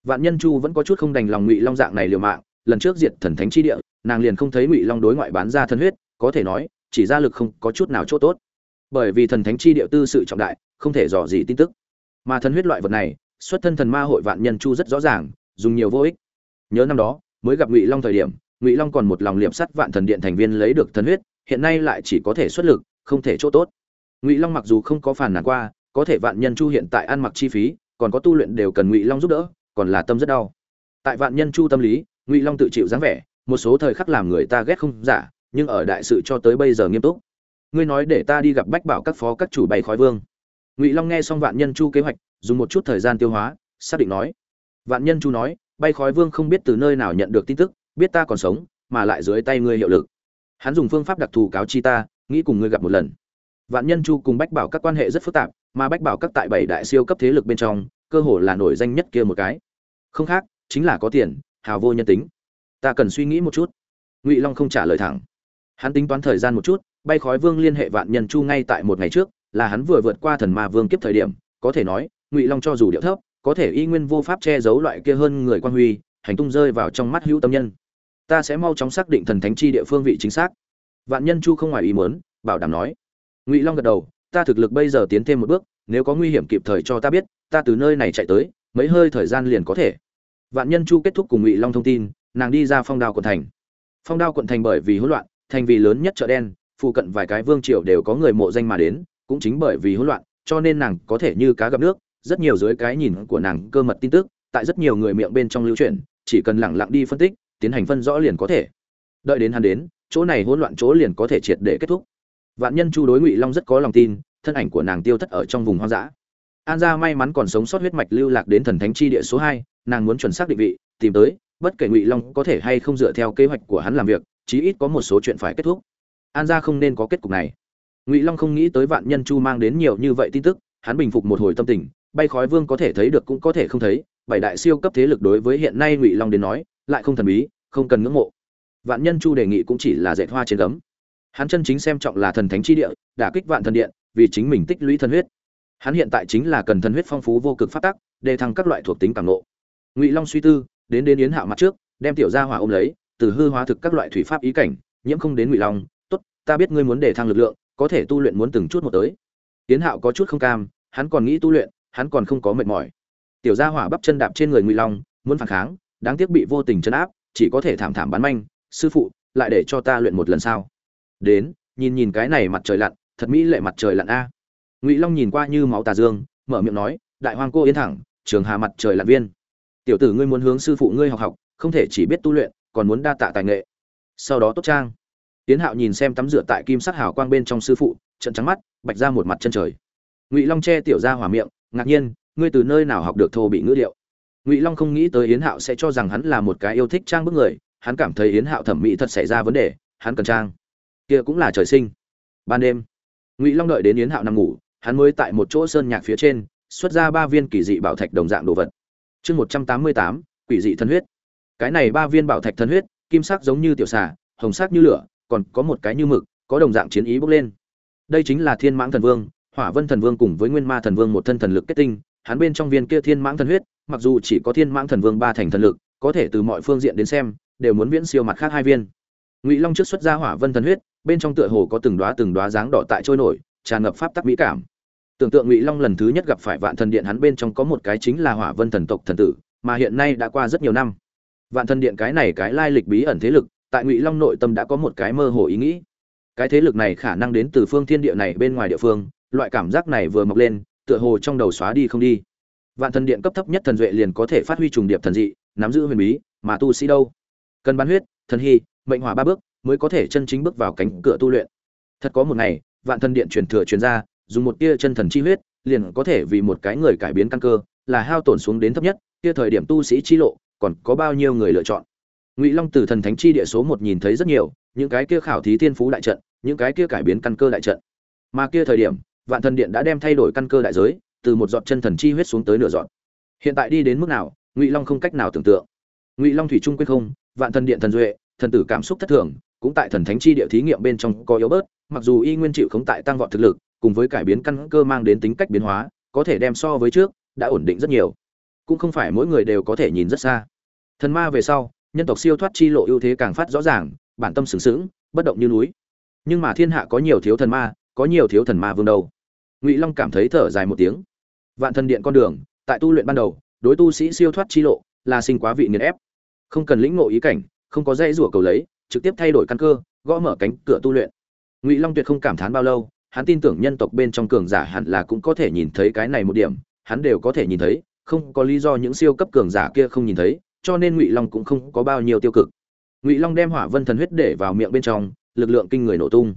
Vạn nhân chu vẫn có chút không đành lòng ngụy long dạng này liều mạng lần trước diệt thần thánh chi địa, nàng liền không thấy ngụy long đối ngoại bán ra thân huyết, có thể nói, chỉ ra lực không có chút nào chỗ tốt. Bởi vì thần thánh chi địa tư sự trọng đại, không thể dò gì tin tức. Mà thần huyết loại vật này, xuất thân thần ma hội vạn nhân chu rất rõ ràng, dùng nhiều vô ích. Nhớ năm đó, mới gặp ngụy long thời điểm, ngụy long còn một lòng liệp sắt vạn thần điện thành viên lấy được thần huyết, hiện nay lại chỉ có thể xuất lực, không thể chỗ tốt. Ngụy long mặc dù không có phản nản qua, có thể vạn nhân chu hiện tại ăn mặc chi phí, còn có tu luyện đều cần ngụy long giúp đỡ, còn là tâm rất đau. Tại vạn nhân chu tâm lý ngụy long tự chịu dáng vẻ, một số thời khắc làm người ta ghét không giả, nhưng ở đại sự cho tới bây giờ nghiêm túc. Ngươi nói để ta đi gặp bách bảo các phó các chủ bày khói vương. Ngụy long nghe xong vạn nhân chu kế hoạch, dùng một chút thời gian tiêu hóa, xác định nói. Vạn nhân chu nói bay khói vương không biết từ nơi nào nhận được tin tức, biết ta còn sống, mà lại dưới tay ngươi hiệu lực. Hắn dùng phương pháp đặc thù cáo chi ta, nghĩ cùng ngươi gặp một lần. Vạn nhân chu cùng bách bảo các quan hệ rất phức tạp, mà bách bảo các tại bảy đại siêu cấp thế lực bên trong, cơ hồ là nổi danh nhất kia một cái. Không khác, chính là có tiền hào vô nhân tính. Ta cần suy nghĩ một chút. Ngụy long không trả lời thẳng. Hắn tính toán thời gian một chút, bay khói vương liên hệ vạn nhân chu ngay tại một ngày trước, là hắn vừa vượt qua thần ma vương kiếp thời điểm, có thể nói, ngụy long cho dù điệu thấp, có thể y nguyên vô pháp che giấu loại kia hơn người quan huy, hành tung rơi vào trong mắt hữu tâm nhân. Ta sẽ mau chóng xác định thần thánh chi địa phương vị chính xác. Vạn nhân chu không ngoài ý muốn, bảo đảm nói. Ngụy long gật đầu, ta thực lực bây giờ tiến thêm một bước, nếu có nguy hiểm kịp thời cho ta biết, ta từ nơi này chạy tới, mấy hơi thời gian liền có thể vạn nhân chu kết thúc cùng ngụy long thông tin, nàng đi ra phong đao quận thành. Phong đao quận thành bởi vì hỗn loạn, thành vì lớn nhất chợ đen, phụ cận vài cái vương triều đều có người mộ danh mà đến, cũng chính bởi vì hỗn loạn, cho nên nàng có thể như cá gặp nước, rất nhiều dưới cái nhìn của nàng cơ mật tin tức, tại rất nhiều người miệng bên trong lưu truyền, chỉ cần lẳng lặng đi phân tích, tiến hành phân rõ liền có thể. Đợi đến hắn đến, chỗ này hỗn loạn chỗ liền có thể triệt để kết thúc. Vạn nhân chu đối ngụy long rất có lòng tin, thân ảnh của nàng tiêu thất ở trong vùng hoang dã. An gia may mắn còn sống sót huyết mạch lưu lạc đến thần thánh chi địa số hai nàng muốn chuẩn xác định vị, tìm tới, bất kể ngụy long có thể hay không dựa theo kế hoạch của hắn làm việc, chí ít có một số chuyện phải kết thúc. An gia không nên có kết cục này. Ngụy long không nghĩ tới vạn nhân chu mang đến nhiều như vậy tin tức, hắn bình phục một hồi tâm tình, bay khói vương có thể thấy được cũng có thể không thấy, bảy đại siêu cấp thế lực đối với hiện nay ngụy long đến nói, lại không thần bí, không cần ngưỡng mộ. Vạn nhân chu đề nghị cũng chỉ là dạy hoa trên gấm. Hắn chân chính xem trọng là thần thánh chi địa, đả kích vạn thần điện, vì chính mình tích lũy thần huyết. Hắn hiện tại chính là cần thần huyết phong phú vô cực phát tắc, đề thăng các loại thuộc tính cảm nộ ngụy long suy tư đến đến yến hạo mặt trước đem tiểu gia hỏa ôm lấy từ hư hóa thực các loại thủy pháp ý cảnh nhiễm không đến ngụy long tốt ta biết ngươi muốn để thăng lực lượng có thể tu luyện muốn từng chút một tới yến hạo có chút không cam hắn còn nghĩ tu luyện hắn còn không có mệt mỏi tiểu gia hỏa bắp chân đạp trên người ngụy long muốn phản kháng đáng tiếc bị vô tình chấn áp chỉ có thể thảm thảm bán manh sư phụ lại để cho ta luyện một lần sao đến nhìn nhìn cái này mặt trời lặn thật mỹ lệ mặt trời lặn a ngụy long nhìn qua như máu tà dương mở miệng nói đại hoàng cô yên thẳng trường hà mặt trời lặn viên tiểu tử ngươi muốn hướng sư phụ ngươi học học, không thể chỉ biết tu luyện, còn muốn đa tạ tài nghệ. Sau đó tốt trang. Tiến hạo nhìn xem tắm rửa tại kim sắc hào quang bên trong sư phụ trận trắng mắt, bạch ra một mặt chân trời. Ngụy long che tiểu ra hỏa miệng, ngạc nhiên, ngươi từ nơi nào học được thô bị ngữ điệu? Ngụy long không nghĩ tới yến hạo sẽ cho rằng hắn là một cái yêu thích trang bức người, hắn cảm thấy yến hạo thẩm mỹ thật xảy ra vấn đề, hắn cần trang. Kia cũng là trời sinh. Ban đêm, ngụy long đợi đến yến hạo nằm ngủ, hắn mới tại một chỗ sơn nhạc phía trên, xuất ra ba viên kỳ dị bảo thạch đồng dạng đồ vật chương một trăm tám mươi tám, quỷ dị thân huyết. Cái này ba viên bảo thạch thân huyết, kim sắc giống như tiểu xà, hồng sắc như lửa, còn có một cái như mực, có đồng dạng chiến ý bốc lên. Đây chính là thiên mãng thần vương, hỏa vân thần vương cùng với nguyên ma thần vương một thân thần lực kết tinh, hắn bên trong viên kia thiên mãng thần huyết, mặc dù chỉ có thiên mãng thần vương ba thành thần lực, có thể từ mọi phương diện đến xem, đều muốn viễn siêu mặt khác hai viên. Ngụy long trước xuất ra hỏa vân thần huyết, bên trong tựa hồ có từng đóa từng đóa dáng đỏ tại trôi nổi, tràn ngập pháp tắc mỹ cảm tưởng tượng ngụy long lần thứ nhất gặp phải vạn thần điện hắn bên trong có một cái chính là hỏa vân thần tộc thần tử, mà hiện nay đã qua rất nhiều năm. Vạn thần điện cái này cái lai lịch bí ẩn thế lực, tại ngụy long nội tâm đã có một cái mơ hồ ý nghĩ. Cái thế lực này khả năng đến từ phương thiên địa này bên ngoài địa phương, loại cảm giác này vừa mọc lên, tựa hồ trong đầu xóa đi không đi. Vạn thần điện cấp thấp nhất thần duệ liền có thể phát huy trùng điệp thần dị, nắm giữ huyền bí, mà tu sĩ đâu? Cần bán huyết, thần hy, mệnh hỏa ba bước, mới có thể chân chính bước vào cánh cửa tu luyện. Thật có một ngày, vạn thần điện truyền thừa truyền ra dùng một tia chân thần chi huyết, liền có thể vì một cái người cải biến căn cơ, là hao tổn xuống đến thấp nhất, kia thời điểm tu sĩ chi lộ, còn có bao nhiêu người lựa chọn. Ngụy long từ thần thánh chi địa số một nhìn thấy rất nhiều, những cái kia khảo thí thiên phú đại trận, những cái kia cải biến căn cơ đại trận. Mà kia thời điểm, vạn thần điện đã đem thay đổi căn cơ đại giới, từ một giọt chân thần chi huyết xuống tới nửa giọt. Hiện tại đi đến mức nào, ngụy long không cách nào tưởng tượng. Ngụy long thủy chung quyết không, vạn thần điện thần duệ, thần tử cảm xúc thất thường, cũng tại thần thánh chi địa thí nghiệm bên trong có yếu bớt, mặc dù y nguyên chịu khống tại tăng vọt thực lực cùng với cải biến căn cơ mang đến tính cách biến hóa, có thể đem so với trước, đã ổn định rất nhiều. Cũng không phải mỗi người đều có thể nhìn rất xa. Thần ma về sau, nhân tộc siêu thoát chi lộ ưu thế càng phát rõ ràng, bản tâm sừng sững, bất động như núi. Nhưng mà thiên hạ có nhiều thiếu thần ma, có nhiều thiếu thần ma vương đầu ngụy long cảm thấy thở dài một tiếng. Vạn thần điện con đường, tại tu luyện ban đầu, đối tu sĩ siêu thoát chi lộ là sinh quá vị nghiền ép. Không cần lĩnh ngộ ý cảnh, không có dây rủa cầu lấy, trực tiếp thay đổi căn cơ, gõ mở cánh cửa tu luyện. Ngụy long tuyệt không cảm thán bao lâu hắn tin tưởng nhân tộc bên trong cường giả hẳn là cũng có thể nhìn thấy cái này một điểm, hắn đều có thể nhìn thấy, không có lý do những siêu cấp cường giả kia không nhìn thấy, cho nên ngụy long cũng không có bao nhiêu tiêu cực. Ngụy long đem hỏa vân thần huyết để vào miệng bên trong, lực lượng kinh người nổ tung.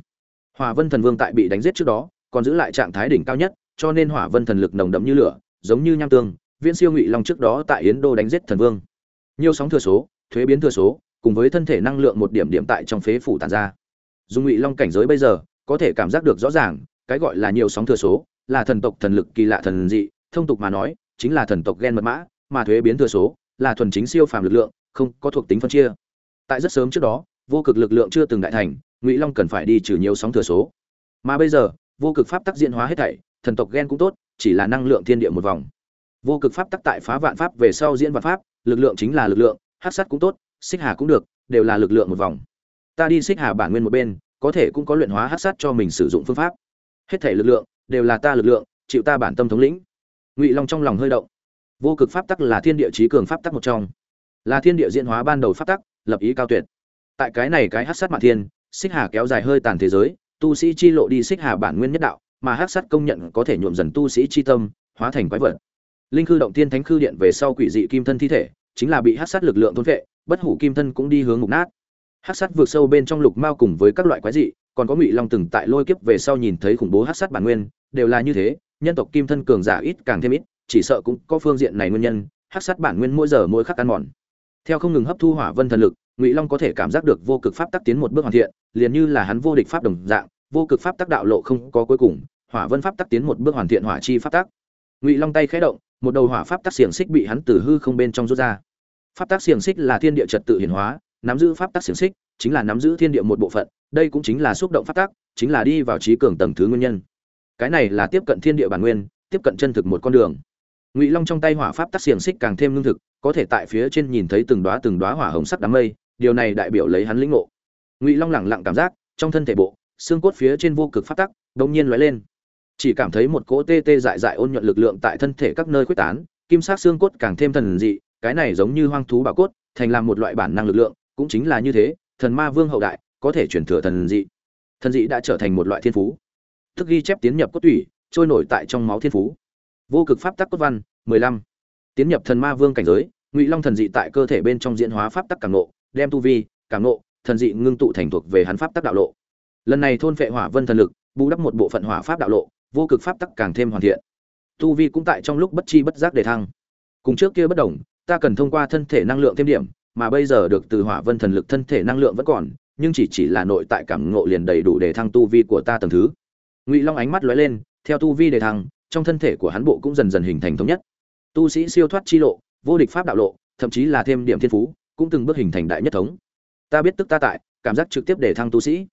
Hỏa vân thần vương tại bị đánh giết trước đó, còn giữ lại trạng thái đỉnh cao nhất, cho nên hỏa vân thần lực nồng đậm như lửa, giống như nham tương, viễn siêu ngụy long trước đó tại yến đô đánh giết thần vương. Nhiều sóng thừa số, thuế biến thừa số, cùng với thân thể năng lượng một điểm điểm tại trong phế phủ tản ra. Dùng ngụy long cảnh giới bây giờ có thể cảm giác được rõ ràng, cái gọi là nhiều sóng thừa số, là thần tộc thần lực kỳ lạ thần dị, thông tục mà nói, chính là thần tộc gen mật mã, mà thuế biến thừa số, là thuần chính siêu phàm lực lượng, không có thuộc tính phân chia. Tại rất sớm trước đó, vô cực lực lượng chưa từng đại thành, ngụy long cần phải đi trừ nhiều sóng thừa số. Mà bây giờ, vô cực pháp tắc diễn hóa hết thảy, thần tộc gen cũng tốt, chỉ là năng lượng thiên địa một vòng. Vô cực pháp tắc tại phá vạn pháp về sau diễn vạn pháp, lực lượng chính là lực lượng hát sắt cũng tốt, xích hà cũng được, đều là lực lượng một vòng. Ta đi xích hà bản nguyên một bên có thể cũng có luyện hóa hắc sát cho mình sử dụng phương pháp. Hết thể lực lượng đều là ta lực lượng, chịu ta bản tâm thống lĩnh. Ngụy long trong lòng hơi động. Vô cực pháp tắc là thiên địa chí cường pháp tắc một trong. Là thiên địa diễn hóa ban đầu pháp tắc, lập ý cao tuyệt. Tại cái này cái hắc sát mạn thiên, xích hà kéo dài hơi tàn thế giới, tu sĩ chi lộ đi xích hà bản nguyên nhất đạo, mà hắc sát công nhận có thể nhuộm dần tu sĩ chi tâm, hóa thành quái vật. Linh khư động tiên thánh khư điện về sau quỷ dị kim thân thi thể, chính là bị hắc sát lực lượng thôn vệ, bất hủ kim thân cũng đi hướng mục nát hát sát vượt sâu bên trong lục mao cùng với các loại quái dị, còn có ngụy long từng tại lôi kiếp về sau nhìn thấy khủng bố hát sát bản nguyên, đều là như thế, nhân tộc kim thân cường giả ít càng thêm ít, chỉ sợ cũng có phương diện này nguyên nhân hát sát bản nguyên mỗi giờ mỗi khắc ăn mòn. Theo không ngừng hấp thu hỏa vân thần lực, ngụy long có thể cảm giác được vô cực pháp tắc tiến một bước hoàn thiện, liền như là hắn vô địch pháp đồng dạng, vô cực pháp tắc đạo lộ không có cuối cùng, hỏa vân pháp tắc tiến một bước hoàn thiện hỏa chi pháp tắc. Ngụy long tay khẽ động, một đầu hỏa pháp tắc xiềng xích bị hắn từ hư không bên trong rút ra. Pháp tắc xiềng xích là thiên địa trật tự hiển hóa nắm giữ pháp tắc xiển xích, chính là nắm giữ thiên địa một bộ phận, đây cũng chính là xúc động pháp tắc, chính là đi vào trí cường tầng thứ nguyên nhân. Cái này là tiếp cận thiên địa bản nguyên, tiếp cận chân thực một con đường. Ngụy long trong tay hỏa pháp tắc xiển xích càng thêm lương thực, có thể tại phía trên nhìn thấy từng đóa từng đóa hỏa hồng sắc đám mây, điều này đại biểu lấy hắn lĩnh ngộ. Ngụy long lẳng lặng cảm giác, trong thân thể bộ, xương cốt phía trên vô cực pháp tắc đột nhiên lóe lên. Chỉ cảm thấy một cỗ tê tê dại dại ôn nhuận lực lượng tại thân thể các nơi khuếch tán, kim sắc xương cốt càng thêm thần dị, cái này giống như hoang thú bảo cốt, thành làm một loại bản năng lực lượng cũng chính là như thế, thần ma vương hậu đại, có thể chuyển thừa thần dị. Thần dị đã trở thành một loại thiên phú. Thức ghi chép tiến nhập cốt tủy, trôi nổi tại trong máu thiên phú. Vô cực pháp tắc cốt văn, mười lăm. Tiến nhập thần ma vương cảnh giới, ngụy long thần dị tại cơ thể bên trong diễn hóa pháp tắc càng nộ đem tu vi, càng nộ thần dị ngưng tụ thành thuộc về hắn pháp tắc đạo lộ. Lần này thôn vệ hỏa vân thần lực, bù đắp một bộ phận hỏa pháp đạo lộ, vô cực pháp tắc càng thêm hoàn thiện. Tu vi cũng tại trong lúc bất chi bất giác để thăng. Cùng trước kia bất đồng, ta cần thông qua thân thể năng lượng thêm điểm mà bây giờ được từ hỏa vân thần lực thân thể năng lượng vẫn còn, nhưng chỉ chỉ là nội tại cảm ngộ liền đầy đủ để thăng tu vi của ta tầng thứ. Ngụy long ánh mắt lóe lên, theo tu vi đề thăng, trong thân thể của hắn bộ cũng dần dần hình thành thống nhất. Tu sĩ siêu thoát chi lộ, vô địch pháp đạo lộ, thậm chí là thêm điểm thiên phú, cũng từng bước hình thành đại nhất thống. Ta biết tức ta tại, cảm giác trực tiếp để thăng tu sĩ.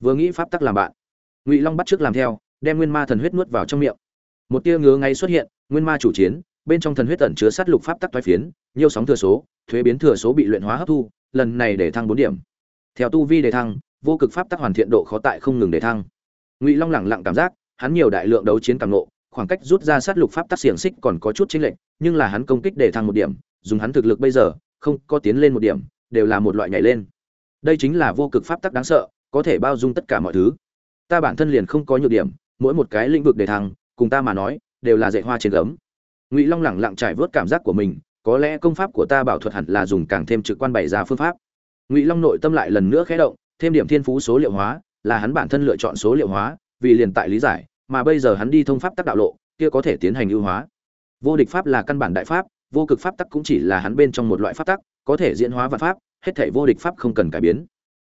Vừa nghĩ pháp tắc làm bạn, ngụy long bắt trước làm theo, đem nguyên ma thần huyết nuốt vào trong miệng. Một tia ngứa ngay xuất hiện, nguyên ma chủ chiến, bên trong thần huyết tẩn chứa sát lục pháp tắc toái phiến nhiều sóng thừa số, thuế biến thừa số bị luyện hóa hấp thu, lần này để thăng bốn điểm. Theo tu vi để thăng, vô cực pháp tắc hoàn thiện độ khó tại không ngừng để thăng. Ngụy long lẳng lặng cảm giác, hắn nhiều đại lượng đấu chiến càng nộ khoảng cách rút ra sát lục pháp tắc xiềng xích còn có chút chênh lệch, nhưng là hắn công kích để thăng một điểm, dùng hắn thực lực bây giờ, không có tiến lên một điểm, đều là một loại nhảy lên. Đây chính là vô cực pháp tắc đáng sợ, có thể bao dung tất cả mọi thứ. Ta bản thân liền không có nhược điểm, mỗi một cái lĩnh vực để thăng, cùng ta mà nói, đều là dạy hoa trên gấm. Ngụy long lẳng lặng trải vớt cảm giác của mình có lẽ công pháp của ta bảo thuật hẳn là dùng càng thêm trực quan bày ra phương pháp. Ngụy long nội tâm lại lần nữa khé động, thêm điểm thiên phú số liệu hóa, là hắn bản thân lựa chọn số liệu hóa, vì liền tại lý giải, mà bây giờ hắn đi thông pháp tắc đạo lộ, kia có thể tiến hành ưu hóa. Vô địch pháp là căn bản đại pháp, vô cực pháp tắc cũng chỉ là hắn bên trong một loại pháp tắc, có thể diễn hóa vạn pháp, hết thể vô địch pháp không cần cải biến.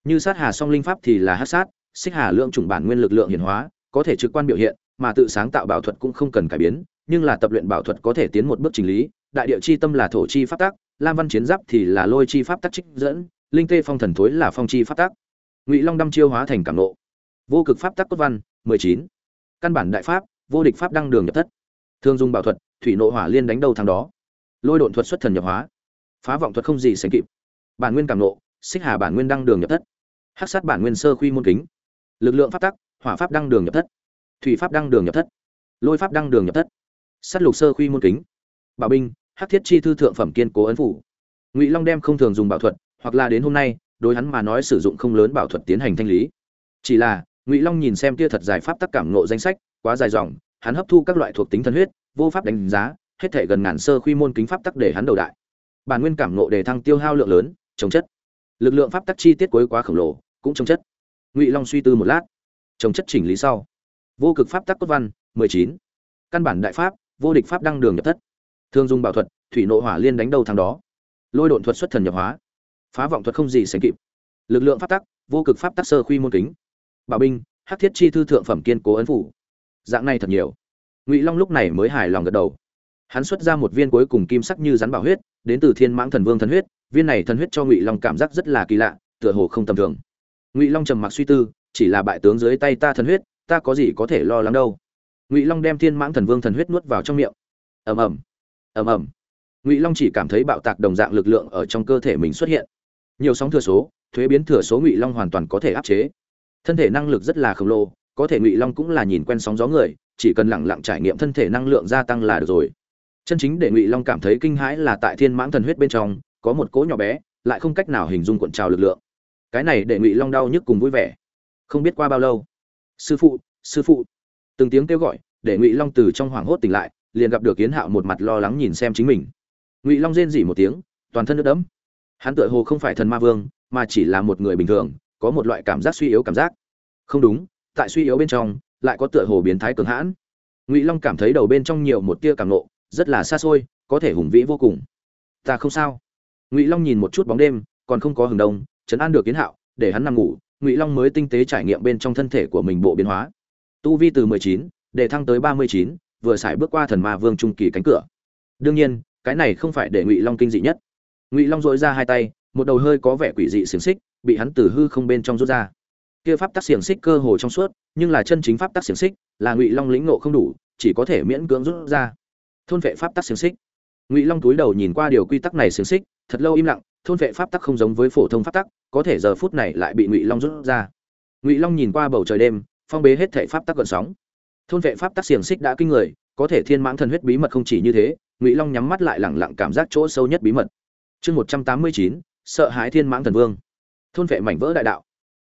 Như sát hà song linh pháp thì là hát sát, xích hà lượng chủng bản nguyên lực lượng hiển hóa, có thể trực quan biểu hiện, mà tự sáng tạo bảo thuật cũng không cần cải biến, nhưng là tập luyện bảo thuật có thể tiến một bước chỉnh lý đại địa chi tâm là thổ chi pháp tắc, lam văn chiến giáp thì là lôi chi pháp tắc trích dẫn, linh tê phong thần thối là phong chi pháp tắc. Ngụy long đâm chiêu hóa thành cảm nộ vô cực pháp tắc cốt văn, mười chín. Căn bản đại pháp, vô địch pháp đăng đường nhập thất. Thương dung bảo thuật, thủy nộ hỏa liên đánh đầu thằng đó. Lôi độn thuật xuất thần nhập hóa. Phá vọng thuật không gì sánh kịp. Bản nguyên cảm nộ xích hà bản nguyên đăng đường nhập thất. Hắc sát bản nguyên sơ khuy môn kính. Lực lượng pháp tắc, hỏa pháp đăng đường nhập thất. Thủy pháp đăng đường nhập thất. Lôi pháp đăng đường nhập thất. Sát lục sơ khuy môn kính bảo binh, hắc thiết chi thư thượng phẩm kiên cố ấn phủ. Ngụy long đem không thường dùng bảo thuật, hoặc là đến hôm nay, đối hắn mà nói sử dụng không lớn bảo thuật tiến hành thanh lý. Chỉ là, ngụy long nhìn xem kia thật giải pháp tắc cảm nộ danh sách, quá dài dòng, hắn hấp thu các loại thuộc tính thân huyết, vô pháp đánh giá, hết thể gần ngàn sơ khuy môn kính pháp tắc để hắn đầu đại. Bản nguyên cảm nộ đề thăng tiêu hao lượng lớn chống chất. Lực lượng pháp tắc chi tiết cuối quá khổng lồ, cũng chống chất. Ngụy long suy tư một lát. Chống chất chỉnh lý sau. Vô cực pháp tắc cốt văn, mười chín. Căn bản đại pháp, vô địch pháp đăng đường nhập thất thương dung bảo thuật, thủy nộ hỏa liên đánh đầu thằng đó. Lôi độn thuật xuất thần nhập hóa. Phá vọng thuật không gì sánh kịp. Lực lượng pháp tắc, vô cực pháp tắc sơ khuy môn kính. Bảo binh, hắc thiết chi thư thượng phẩm kiên cố ấn phủ. Dạng này thật nhiều. Ngụy long lúc này mới hài lòng gật đầu. Hắn xuất ra một viên cuối cùng kim sắc như rắn bảo huyết, đến từ thiên mãng thần vương thần huyết, viên này thần huyết cho ngụy long cảm giác rất là kỳ lạ, tựa hồ không tầm thường. Ngụy long trầm mặc suy tư, chỉ là bại tướng dưới tay ta thần huyết, ta có gì có thể lo lắng đâu. Ngụy long đem thiên mãng thần vương thần huyết nuốt vào trong miệng. Ầm ầm ầm ầm. Ngụy long chỉ cảm thấy bạo tạc đồng dạng lực lượng ở trong cơ thể mình xuất hiện. Nhiều sóng thừa số, thuế biến thừa số ngụy long hoàn toàn có thể áp chế. Thân thể năng lực rất là khổng lồ, có thể ngụy long cũng là nhìn quen sóng gió người, chỉ cần lẳng lặng trải nghiệm thân thể năng lượng gia tăng là được rồi. Chân chính để ngụy long cảm thấy kinh hãi là tại thiên mãng thần huyết bên trong, có một cỗ nhỏ bé, lại không cách nào hình dung cuộn trào lực lượng. Cái này để ngụy long đau nhức cùng vui vẻ. Không biết qua bao lâu. Sư phụ sư phụ. Từng tiếng kêu gọi, để ngụy long từ trong hoảng hốt tỉnh lại liền gặp được kiến hạo một mặt lo lắng nhìn xem chính mình. Ngụy long rên rỉ một tiếng, toàn thân nước đẫm. Hắn tựa hồ không phải thần ma vương, mà chỉ là một người bình thường, có một loại cảm giác suy yếu cảm giác. Không đúng, tại suy yếu bên trong, lại có tựa hồ biến thái cường hãn. Ngụy long cảm thấy đầu bên trong nhiều một tia cảm nộ, rất là xa xôi, có thể hùng vĩ vô cùng. Ta không sao. Ngụy long nhìn một chút bóng đêm, còn không có hừng đông, chấn an được kiến hạo, để hắn nằm ngủ, ngụy long mới tinh tế trải nghiệm bên trong thân thể của mình bộ biến hóa. Tu vi từ mười chín, để thăng tới ba mươi chín vừa xài bước qua thần ma vương trung kỳ cánh cửa. Đương nhiên, cái này không phải để ngụy long kinh dị nhất. Ngụy long dội ra hai tay, một đầu hơi có vẻ quỷ dị xiềng xích, bị hắn từ hư không bên trong rút ra. Kia pháp tắc xiềng xích cơ hồ trong suốt, nhưng là chân chính pháp tắc xiềng xích, là ngụy long lĩnh ngộ không đủ, chỉ có thể miễn cưỡng rút ra. Thôn vệ pháp tắc xiềng xích. Ngụy long túi đầu nhìn qua điều quy tắc này xiềng xích, thật lâu im lặng, thôn vệ pháp tắc không giống với phổ thông pháp tắc, có thể giờ phút này lại bị ngụy long rút ra. Ngụy long nhìn qua bầu trời đêm, phong bế hết thể pháp tắc gợn sóng thôn vệ pháp tắc xiềng xích đã kinh người, có thể thiên mãng thần huyết bí mật không chỉ như thế, ngụy long nhắm mắt lại lẳng lặng cảm giác chỗ sâu nhất bí mật. Chương một trăm tám mươi chín, sợ hãi thiên mãng thần vương. Thôn vệ mảnh vỡ đại đạo.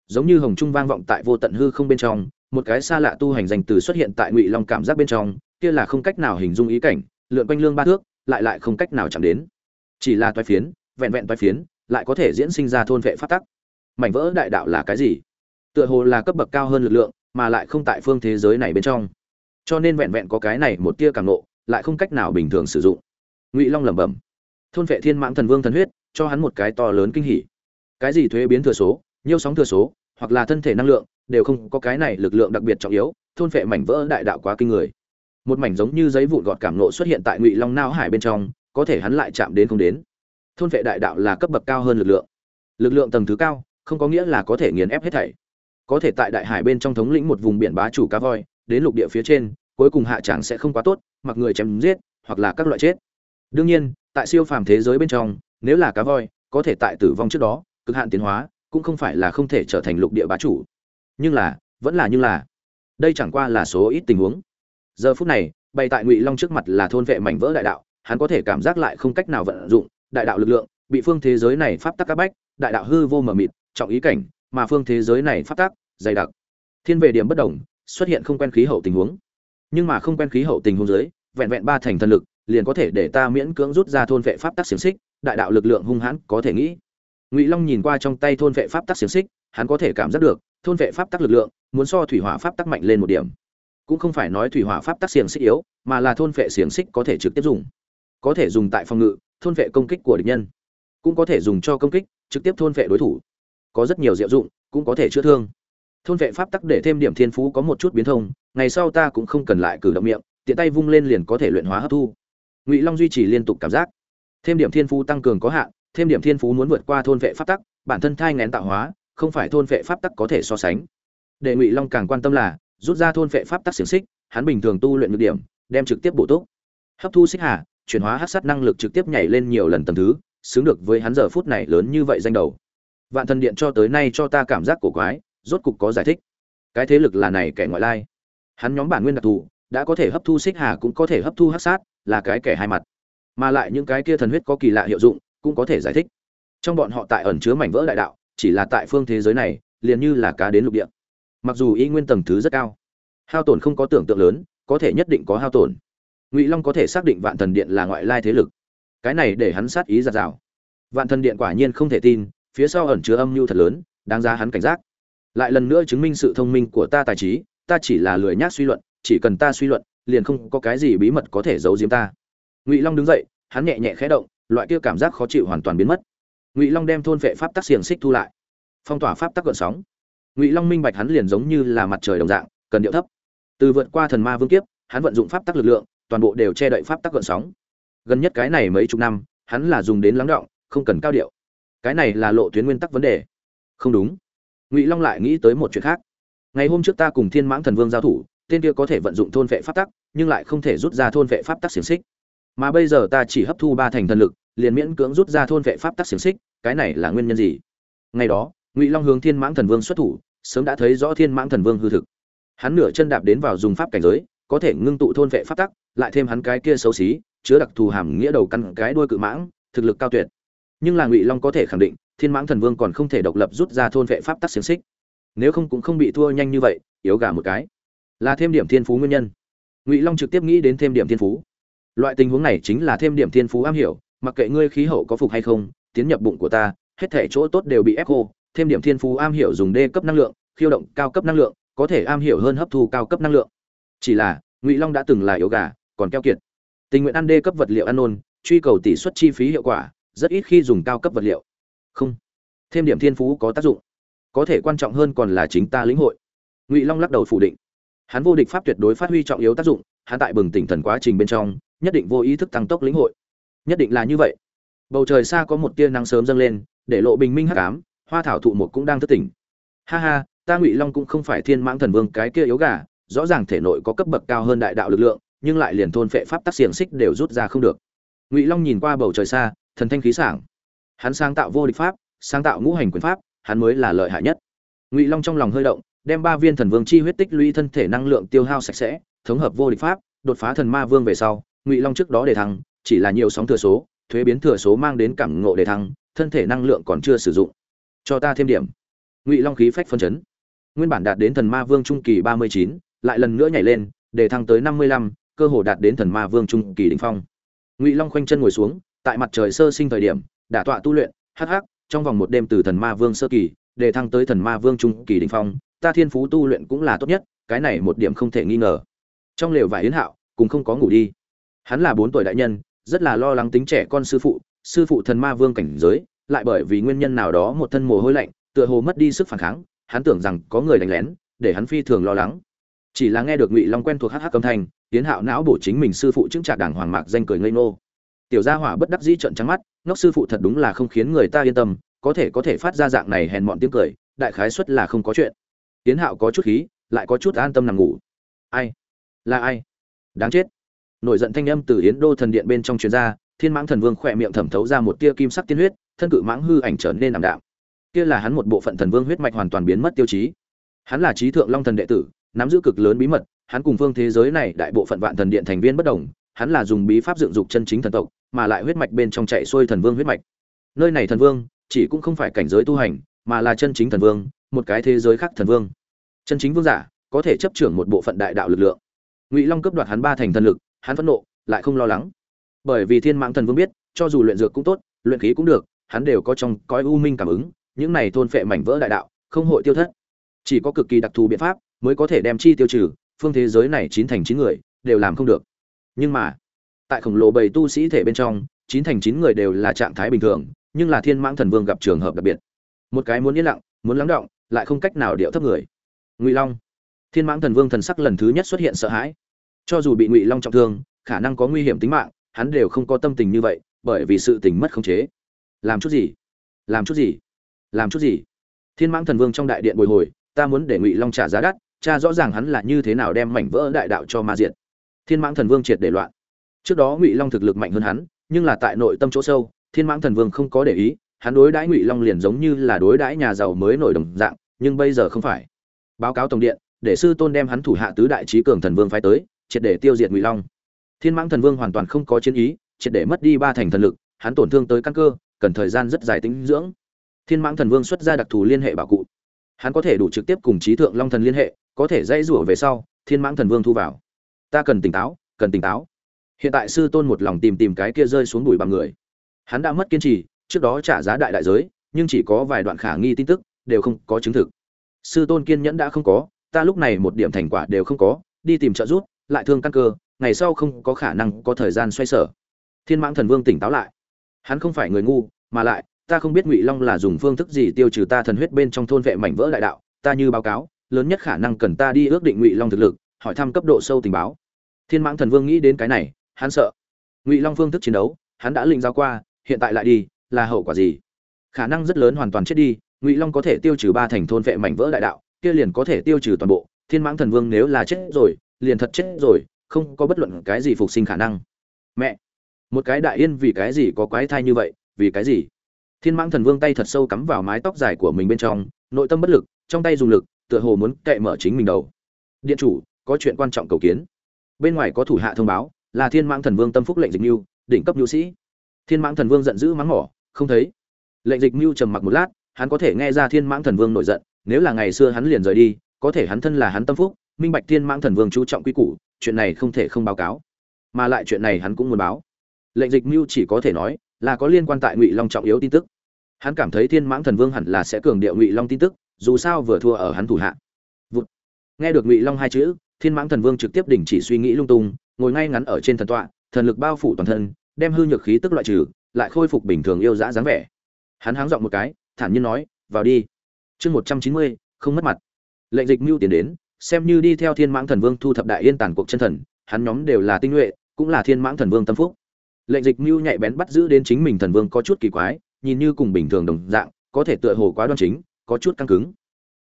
Giống như hồng trung vang vọng tại vô tận hư không bên trong, một cái xa lạ tu hành danh từ xuất hiện tại ngụy long cảm giác bên trong, kia là không cách nào hình dung ý cảnh, lượn quanh lương ba thước, lại lại không cách nào chạm đến. Chỉ là toai phiến, vẹn vẹn toai phiến, lại có thể diễn sinh ra thôn vệ phát tắc. Mảnh vỡ đại đạo là cái gì? Tựa hồ là cấp bậc cao hơn lực lượng mà lại không tại phương thế giới này bên trong. Cho nên vẹn vẹn có cái này một tia càng nộ, lại không cách nào bình thường sử dụng. Ngụy long lẩm bẩm. Thôn vệ thiên mãng thần vương thần huyết, cho hắn một cái to lớn kinh hỉ. Cái gì thuế biến thừa số, nhiêu sóng thừa số, hoặc là thân thể năng lượng, đều không có cái này lực lượng đặc biệt trọng yếu, thôn vệ mảnh vỡ đại đạo quá kinh người. Một mảnh giống như giấy vụn gọt cảm nộ xuất hiện tại ngụy long nao hải bên trong, có thể hắn lại chạm đến không đến. Thôn vệ đại đạo là cấp bậc cao hơn lực lượng. Lực lượng tầng thứ cao, không có nghĩa là có thể nghiền ép hết thảy có thể tại đại hải bên trong thống lĩnh một vùng biển bá chủ cá voi, đến lục địa phía trên, cuối cùng hạ tràng sẽ không quá tốt, mặc người chém giết, hoặc là các loại chết. Đương nhiên, tại siêu phàm thế giới bên trong, nếu là cá voi, có thể tại tử vong trước đó, cực hạn tiến hóa, cũng không phải là không thể trở thành lục địa bá chủ. Nhưng là, vẫn là như là. Đây chẳng qua là số ít tình huống. Giờ phút này, bày tại ngụy long trước mặt là thôn vệ mảnh vỡ đại đạo, hắn có thể cảm giác lại không cách nào vận dụng đại đạo lực lượng, bị phương thế giới này pháp tắc các bách, đại đạo hư vô mờ mịt, trọng ý cảnh, mà phương thế giới này pháp tắc dày đặc. Thiên về điểm bất đồng, xuất hiện không quen khí hậu tình huống. Nhưng mà không quen khí hậu tình huống dưới, vẹn vẹn ba thành thần lực, liền có thể để ta miễn cưỡng rút ra thôn vệ pháp tắc xiềng xích, đại đạo lực lượng hung hãn có thể nghĩ. Ngụy long nhìn qua trong tay thôn vệ pháp tắc xiềng xích, hắn có thể cảm giác được, thôn vệ pháp tắc lực lượng muốn so thủy hỏa pháp tắc mạnh lên một điểm. Cũng không phải nói thủy hỏa pháp tắc xiềng xích yếu, mà là thôn vệ xiềng xích có thể trực tiếp dùng. Có thể dùng tại phòng ngự, thôn vệ công kích của địch nhân. Cũng có thể dùng cho công kích, trực tiếp thôn vệ đối thủ. Có rất nhiều diệu dụng, cũng có thể chữa thương thôn vệ pháp tắc để thêm điểm thiên phú có một chút biến thông, ngày sau ta cũng không cần lại cử động miệng, tiện tay vung lên liền có thể luyện hóa hấp thu. Ngụy long duy trì liên tục cảm giác. Thêm điểm thiên phú tăng cường có hạn, thêm điểm thiên phú muốn vượt qua thôn vệ pháp tắc, bản thân thai ngén tạo hóa, không phải thôn vệ pháp tắc có thể so sánh. Để ngụy long càng quan tâm là, rút ra thôn vệ pháp tắc xiềng xích, hắn bình thường tu luyện nhược điểm, đem trực tiếp bổ túc. Hấp thu xích hà, chuyển hóa hát sát năng lực trực tiếp nhảy lên nhiều lần tầm thứ, xứng được với hắn giờ phút này lớn như vậy danh đầu. Vạn thần điện cho tới nay cho ta cảm giác cổ quái rốt cục có giải thích. Cái thế lực là này kẻ ngoại lai. Hắn nhóm bản nguyên đặc thù, đã có thể hấp thu xích hà cũng có thể hấp thu hát sát, là cái kẻ hai mặt. Mà lại những cái kia thần huyết có kỳ lạ hiệu dụng, cũng có thể giải thích. Trong bọn họ tại ẩn chứa mảnh vỡ đại đạo, chỉ là tại phương thế giới này, liền như là cá đến lục địa. Mặc dù y nguyên tầng thứ rất cao, hao tổn không có tưởng tượng lớn, có thể nhất định có hao tổn. Ngụy long có thể xác định vạn thần điện là ngoại lai thế lực. Cái này để hắn sát ý giạt rào. Vạn thần điện quả nhiên không thể tin, phía sau ẩn chứa âm mưu thật lớn, đáng ra hắn cảnh giác lại lần nữa chứng minh sự thông minh của ta tài trí, ta chỉ là lười nhác suy luận, chỉ cần ta suy luận, liền không có cái gì bí mật có thể giấu giếm ta. Ngụy long đứng dậy, hắn nhẹ nhẹ khẽ động, loại kia cảm giác khó chịu hoàn toàn biến mất. Ngụy long đem thôn vệ pháp tắc xiềng xích thu lại. Phong tỏa pháp tắc gợn sóng. Ngụy long minh bạch hắn liền giống như là mặt trời đồng dạng, cần điệu thấp. Từ vượt qua thần ma vương kiếp, hắn vận dụng pháp tắc lực lượng, toàn bộ đều che đậy pháp tắc gợn sóng. Gần nhất cái này mấy chục năm, hắn là dùng đến lắng động, không cần cao điệu. Cái này là lộ tuyến nguyên tắc vấn đề. Không đúng ngụy long lại nghĩ tới một chuyện khác ngày hôm trước ta cùng thiên mãng thần vương giao thủ tên kia có thể vận dụng thôn vệ pháp tắc nhưng lại không thể rút ra thôn vệ pháp tắc xiềng xích mà bây giờ ta chỉ hấp thu ba thành thần lực liền miễn cưỡng rút ra thôn vệ pháp tắc xiềng xích cái này là nguyên nhân gì ngày đó ngụy long hướng thiên mãng thần vương xuất thủ sớm đã thấy rõ thiên mãng thần vương hư thực hắn nửa chân đạp đến vào dùng pháp cảnh giới có thể ngưng tụ thôn vệ pháp tắc lại thêm hắn cái kia xấu xí chứa đặc thù hàm nghĩa đầu căn cái đuôi cự mãng thực lực cao tuyệt nhưng là ngụy long có thể khẳng định thiên mãng thần vương còn không thể độc lập rút ra thôn vệ pháp tắc xiềng xích. Nếu không cũng không bị thua nhanh như vậy, yếu gà một cái. Là thêm điểm thiên phú nguyên nhân. Ngụy long trực tiếp nghĩ đến thêm điểm thiên phú. Loại tình huống này chính là thêm điểm thiên phú am hiểu, mặc kệ ngươi khí hậu có phục hay không, tiến nhập bụng của ta, hết thể chỗ tốt đều bị ép khô. Thêm điểm thiên phú am hiểu dùng đê cấp năng lượng, khiêu động cao cấp năng lượng, có thể am hiểu hơn hấp thu cao cấp năng lượng. Chỉ là, ngụy long đã từng là yếu gà, còn keo kiệt. Tình nguyện ăn đê cấp vật liệu ăn ôn, truy cầu tỷ suất chi phí hiệu quả, rất ít khi dùng cao cấp vật liệu không. Thêm điểm thiên phú có tác dụng. Có thể quan trọng hơn còn là chính ta lĩnh hội. Ngụy long lắc đầu phủ định. Hắn vô địch pháp tuyệt đối phát huy trọng yếu tác dụng, hắn tại bừng tỉnh thần quá trình bên trong, nhất định vô ý thức tăng tốc lĩnh hội. Nhất định là như vậy. Bầu trời xa có một tia nắng sớm dâng lên, để lộ bình minh hắc ám, hoa thảo thụ một cũng đang thức tỉnh. Ha ha, ta ngụy long cũng không phải thiên mãng thần vương cái kia yếu gà, rõ ràng thể nội có cấp bậc cao hơn đại đạo lực lượng, nhưng lại liền thôn phệ pháp tắc xiềng xích đều rút ra không được. Ngụy long nhìn qua bầu trời xa, thần thanh khí sảng hắn sáng tạo vô địch pháp, sáng tạo ngũ hành quyền pháp, hắn mới là lợi hại nhất. Ngụy long trong lòng hơi động, đem ba viên thần vương chi huyết tích lũy thân thể năng lượng tiêu hao sạch sẽ, thống hợp vô địch pháp, đột phá thần ma vương về sau, ngụy long trước đó để thăng, chỉ là nhiều sóng thừa số, thuế biến thừa số mang đến cảm ngộ để thăng, thân thể năng lượng còn chưa sử dụng. Cho ta thêm điểm. Ngụy long khí phách phân chấn. Nguyên bản đạt đến thần ma vương trung kỳ ba mươi chín, lại lần nữa nhảy lên để thăng tới năm mươi lăm, cơ hồ đạt đến thần ma vương trung kỳ đỉnh phong. Ngụy long khoanh chân ngồi xuống, tại mặt trời sơ sinh thời điểm đả tọa tu luyện hh trong vòng một đêm từ thần ma vương sơ kỳ, để thăng tới thần ma vương trung kỳ đỉnh phong, ta thiên phú tu luyện cũng là tốt nhất, cái này một điểm không thể nghi ngờ. Trong lều vải yến hạo cũng không có ngủ đi. Hắn là bốn tuổi đại nhân, rất là lo lắng tính trẻ con sư phụ sư phụ thần ma vương cảnh giới, lại bởi vì nguyên nhân nào đó một thân mồ hôi lạnh, tựa hồ mất đi sức phản kháng, hắn tưởng rằng có người đánh lén, để hắn phi thường lo lắng. Chỉ là nghe được ngụy long quen thuộc hh âm thanh tiến hạo não bổ chính mình sư phụ chứng trạc đàng hoàng mạc danh cười ngây ngô tiểu gia hỏa bất đắc dĩ trợn trắng mắt, ngốc sư phụ thật đúng là không khiến người ta yên tâm, có thể có thể phát ra dạng này hèn mọn tiếng cười, đại khái suất là không có chuyện. Tiến hạo có chút khí, lại có chút an tâm nằm ngủ. Ai? Là ai? Đáng chết. Nổi giận thanh âm từ yến đô thần điện bên trong truyền ra, thiên mãng thần vương khỏe miệng thẩm thấu ra một tia kim sắc tiên huyết, thân cự mãng hư ảnh trở nên ảm đạm. Kia là hắn một bộ phận thần vương huyết mạch hoàn toàn biến mất tiêu chí. Hắn là trí thượng long thần đệ tử, nắm giữ cực lớn bí mật, hắn cùng phương thế giới này đại bộ phận vạn thần điện thành viên bất đồng hắn là dùng bí pháp dựng dục chân chính thần tộc, mà lại huyết mạch bên trong chạy xuôi thần vương huyết mạch. Nơi này thần vương, chỉ cũng không phải cảnh giới tu hành, mà là chân chính thần vương, một cái thế giới khác thần vương. Chân chính vương giả, có thể chấp trưởng một bộ phận đại đạo lực lượng. Ngụy long cấp đoạt hắn ba thành thần lực, hắn phẫn nộ, lại không lo lắng. Bởi vì thiên mạng thần vương biết, cho dù luyện dược cũng tốt, luyện khí cũng được, hắn đều có trong cõi u minh cảm ứng, những này thôn phệ mảnh vỡ đại đạo, không hội tiêu thất. Chỉ có cực kỳ đặc thù biện pháp, mới có thể đem chi tiêu trừ, phương thế giới này chín thành chín người, đều làm không được nhưng mà, tại khổng lồ bầy tu sĩ thể bên trong, chín thành chín người đều là trạng thái bình thường, nhưng là thiên mãng thần vương gặp trường hợp đặc biệt. Một cái muốn yên lặng, muốn lắng động, lại không cách nào điệu thấp người. Ngụy long. Thiên mãng thần vương thần sắc lần thứ nhất xuất hiện sợ hãi. Cho dù bị ngụy long trọng thương, khả năng có nguy hiểm tính mạng, hắn đều không có tâm tình như vậy, bởi vì sự tình mất khống chế. Làm chút gì? Làm chút gì? Làm chút gì? Thiên mãng thần vương trong đại điện bồi hồi, ta muốn để ngụy long trả giá đắt, cha rõ ràng hắn là như thế nào đem mảnh vỡ đại đạo cho ma diệt thiên mãng thần vương triệt để loạn. Trước đó ngụy long thực lực mạnh hơn hắn, nhưng là tại nội tâm chỗ sâu, thiên mãng thần vương không có để ý, hắn đối đãi ngụy long liền giống như là đối đãi nhà giàu mới nổi đồng dạng, nhưng bây giờ không phải. Báo cáo tổng điện, để sư tôn đem hắn thủ hạ tứ đại trí cường thần vương phái tới, triệt để tiêu diệt ngụy long. Thiên mãng thần vương hoàn toàn không có chiến ý, triệt để mất đi ba thành thần lực, hắn tổn thương tới căn cơ, cần thời gian rất dài tính dưỡng. Thiên mãng thần vương xuất ra đặc thù liên hệ bảo cụ. Hắn có thể đủ trực tiếp cùng trí thượng long thần liên hệ, có thể dây rủa về sau, thiên mãng thần vương thu vào ta cần tỉnh táo, cần tỉnh táo. Hiện tại sư tôn một lòng tìm tìm cái kia rơi xuống bụi bằng người. Hắn đã mất kiên trì, trước đó trả giá đại đại giới, nhưng chỉ có vài đoạn khả nghi tin tức, đều không có chứng thực. Sư tôn kiên nhẫn đã không có, ta lúc này một điểm thành quả đều không có, đi tìm trợ giúp, lại thương căn cơ, ngày sau không có khả năng có thời gian xoay sở. Thiên mãng thần vương tỉnh táo lại. Hắn không phải người ngu, mà lại, ta không biết ngụy long là dùng phương thức gì tiêu trừ ta thần huyết bên trong thôn vệ mảnh vỡ đại đạo, ta như báo cáo, lớn nhất khả năng cần ta đi ước định ngụy long thực lực hỏi thăm cấp độ sâu tình báo. Thiên mãng thần vương nghĩ đến cái này, hắn sợ. Ngụy long phương thức chiến đấu, hắn đã lĩnh giao qua, hiện tại lại đi, là hậu quả gì? Khả năng rất lớn hoàn toàn chết đi, ngụy long có thể tiêu trừ ba thành thôn vệ mảnh vỡ đại đạo, kia liền có thể tiêu trừ toàn bộ. Thiên mãng thần vương nếu là chết rồi, liền thật chết rồi, không có bất luận cái gì phục sinh khả năng. Mẹ! Một cái đại yên vì cái gì có quái thai như vậy, vì cái gì? Thiên mãng thần vương tay thật sâu cắm vào mái tóc dài của mình bên trong, nội tâm bất lực, trong tay dùng lực, tựa hồ muốn cậy mở chính mình đầu. Điện chủ có chuyện quan trọng cầu kiến. Bên ngoài có thủ hạ thông báo, là thiên mãng thần vương tâm phúc lệnh dịch mưu, đỉnh cấp nhu sĩ. Thiên mãng thần vương giận dữ mắng mỏ, không thấy. Lệnh dịch mưu trầm mặc một lát, hắn có thể nghe ra thiên mãng thần vương nổi giận, nếu là ngày xưa hắn liền rời đi, có thể hắn thân là hắn tâm phúc, minh bạch thiên mãng thần vương chú trọng quy củ, chuyện này không thể không báo cáo. Mà lại chuyện này hắn cũng muốn báo. Lệnh dịch mưu chỉ có thể nói, là có liên quan tại ngụy long trọng yếu tin tức. Hắn cảm thấy thiên mãng thần vương hẳn là sẽ cường điệu ngụy long tin tức, dù sao vừa thua ở hắn thủ hạ. Vụt. nghe được ngụy long hai chữ thiên mãng thần vương trực tiếp đình chỉ suy nghĩ lung tung, ngồi ngay ngắn ở trên thần tọa, thần lực bao phủ toàn thân, đem hư nhược khí tức loại trừ, lại khôi phục bình thường yêu dã dáng vẻ. Hắn háng giọng một cái, thản nhiên nói, vào đi. Chương một trăm chín mươi, không mất mặt. Lệnh dịch mưu tiến đến, xem như đi theo thiên mãng thần vương thu thập đại yên tàn cuộc chân thần, hắn nhóm đều là tinh nhuệ, cũng là thiên mãng thần vương tâm phúc. Lệnh dịch mưu nhạy bén bắt giữ đến chính mình thần vương có chút kỳ quái, nhìn như cùng bình thường đồng dạng, có thể tựa hồ quá đoan chính, có chút căng cứng.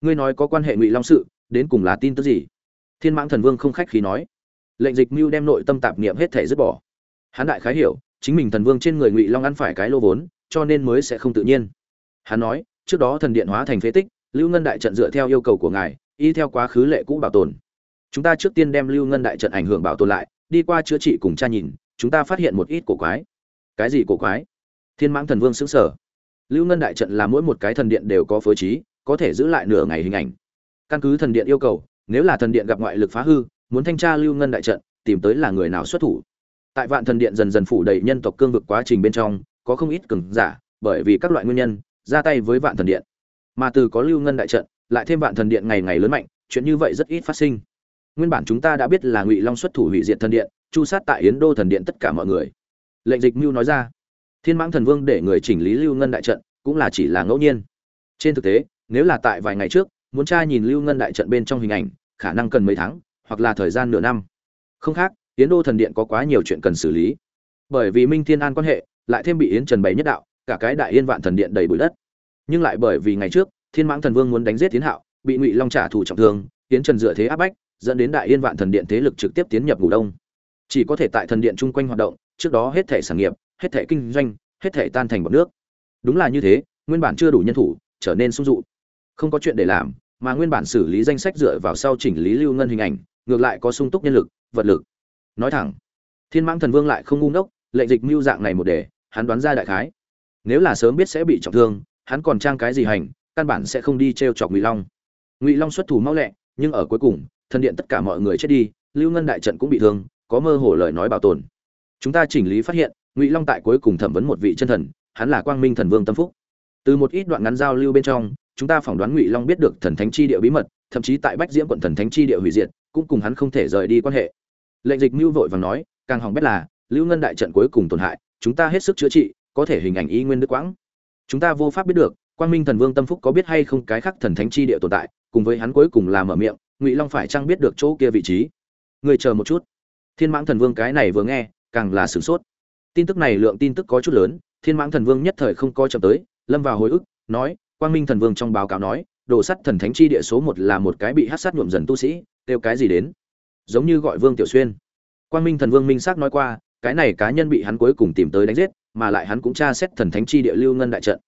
Ngươi nói có quan hệ ngụy long sự, đến cùng là tin tức gì? Thiên mãng thần vương không khách khí nói. Lệnh dịch mưu đem nội tâm tạp niệm hết thể dứt bỏ. Hắn đại khái hiểu, chính mình thần vương trên người ngụy long ăn phải cái lô vốn, cho nên mới sẽ không tự nhiên. Hắn nói, trước đó thần điện hóa thành phế tích, lưu ngân đại trận dựa theo yêu cầu của ngài, y theo quá khứ lệ cũ bảo tồn. Chúng ta trước tiên đem lưu ngân đại trận ảnh hưởng bảo tồn lại, đi qua chữa trị cùng cha nhìn, chúng ta phát hiện một ít cổ quái. Cái gì cổ quái? Thiên mãng thần vương xứng sở lưu ngân đại trận là mỗi một cái thần điện đều có phối trí, có thể giữ lại nửa ngày hình ảnh. Căn cứ thần điện yêu cầu nếu là thần điện gặp ngoại lực phá hư, muốn thanh tra lưu ngân đại trận, tìm tới là người nào xuất thủ. Tại vạn thần điện dần dần phủ đầy nhân tộc cương vực quá trình bên trong, có không ít cường giả, bởi vì các loại nguyên nhân, ra tay với vạn thần điện. Mà từ có lưu ngân đại trận, lại thêm vạn thần điện ngày ngày lớn mạnh, chuyện như vậy rất ít phát sinh. Nguyên bản chúng ta đã biết là ngụy long xuất thủ hủy diệt thần điện, chu sát tại yến đô thần điện tất cả mọi người. Lệnh dịch mưu nói ra, thiên mãng thần vương để người chỉnh lý lưu ngân đại trận, cũng là chỉ là ngẫu nhiên. Trên thực tế, nếu là tại vài ngày trước muốn tra nhìn lưu ngân đại trận bên trong hình ảnh, khả năng cần mấy tháng, hoặc là thời gian nửa năm. Không khác, yến đô thần điện có quá nhiều chuyện cần xử lý. Bởi vì minh thiên an quan hệ, lại thêm bị yến trần bày nhất đạo, cả cái đại yên vạn thần điện đầy bụi đất. Nhưng lại bởi vì ngày trước, thiên mãng thần vương muốn đánh giết tiến hạo, bị ngụy long trả thù trọng thương, yến trần dựa thế áp bách, dẫn đến đại yên vạn thần điện thế lực trực tiếp tiến nhập ngủ đông. Chỉ có thể tại thần điện chung quanh hoạt động, trước đó hết thể sản nghiệp, hết thể kinh doanh, hết thể tan thành bọc nước. Đúng là như thế, nguyên bản chưa đủ nhân thủ, trở nên sung dụ. Không có chuyện để làm mà nguyên bản xử lý danh sách dựa vào sau chỉnh lý lưu ngân hình ảnh, ngược lại có sung túc nhân lực, vật lực. Nói thẳng, thiên mãng thần vương lại không ngu ngốc, lệnh dịch mưu dạng này một đề, hắn đoán ra đại khái. Nếu là sớm biết sẽ bị trọng thương, hắn còn trang cái gì hành, căn bản sẽ không đi t r e o chọc ngụy long. Ngụy long xuất thủ mau lẹ, nhưng ở cuối cùng, thần điện tất cả mọi người chết đi, lưu ngân đại trận cũng bị thương, có mơ hồ lời nói bảo tồn. Chúng ta chỉnh lý phát hiện, ngụy long tại cuối cùng thẩm vấn một vị chân thần, hắn là quang minh thần vương tâm phúc. Từ một ít đoạn ngắn giao lưu bên trong chúng ta phỏng đoán ngụy long biết được thần thánh chi địa bí mật, thậm chí tại bách diễm quận thần thánh chi địa hủy diệt, cũng cùng hắn không thể rời đi quan hệ. Lệnh dịch mưu vội vàng nói, càng hỏng bét là, lưu ngân đại trận cuối cùng tổn hại, chúng ta hết sức chữa trị, có thể hình ảnh y nguyên đức quãng. Chúng ta vô pháp biết được, quang minh thần vương tâm phúc có biết hay không cái khác thần thánh chi địa tồn tại, cùng với hắn cuối cùng là mở miệng, ngụy long phải chăng biết được chỗ kia vị trí? Người chờ một chút. Thiên mãng thần vương cái này vừa nghe, càng là sửng sốt. Tin tức này lượng tin tức có chút lớn, thiên mãng thần vương nhất thời không coi chậm tới, lâm vào hồi ức, nói quang minh thần vương trong báo cáo nói, đồ sắt thần thánh chi địa số một là một cái bị hát sát nhuộm dần tu sĩ, kêu cái gì đến? Giống như gọi vương tiểu xuyên. Quang minh thần vương minh xác nói qua, cái này cá nhân bị hắn cuối cùng tìm tới đánh giết, mà lại hắn cũng tra xét thần thánh chi địa lưu ngân đại trận.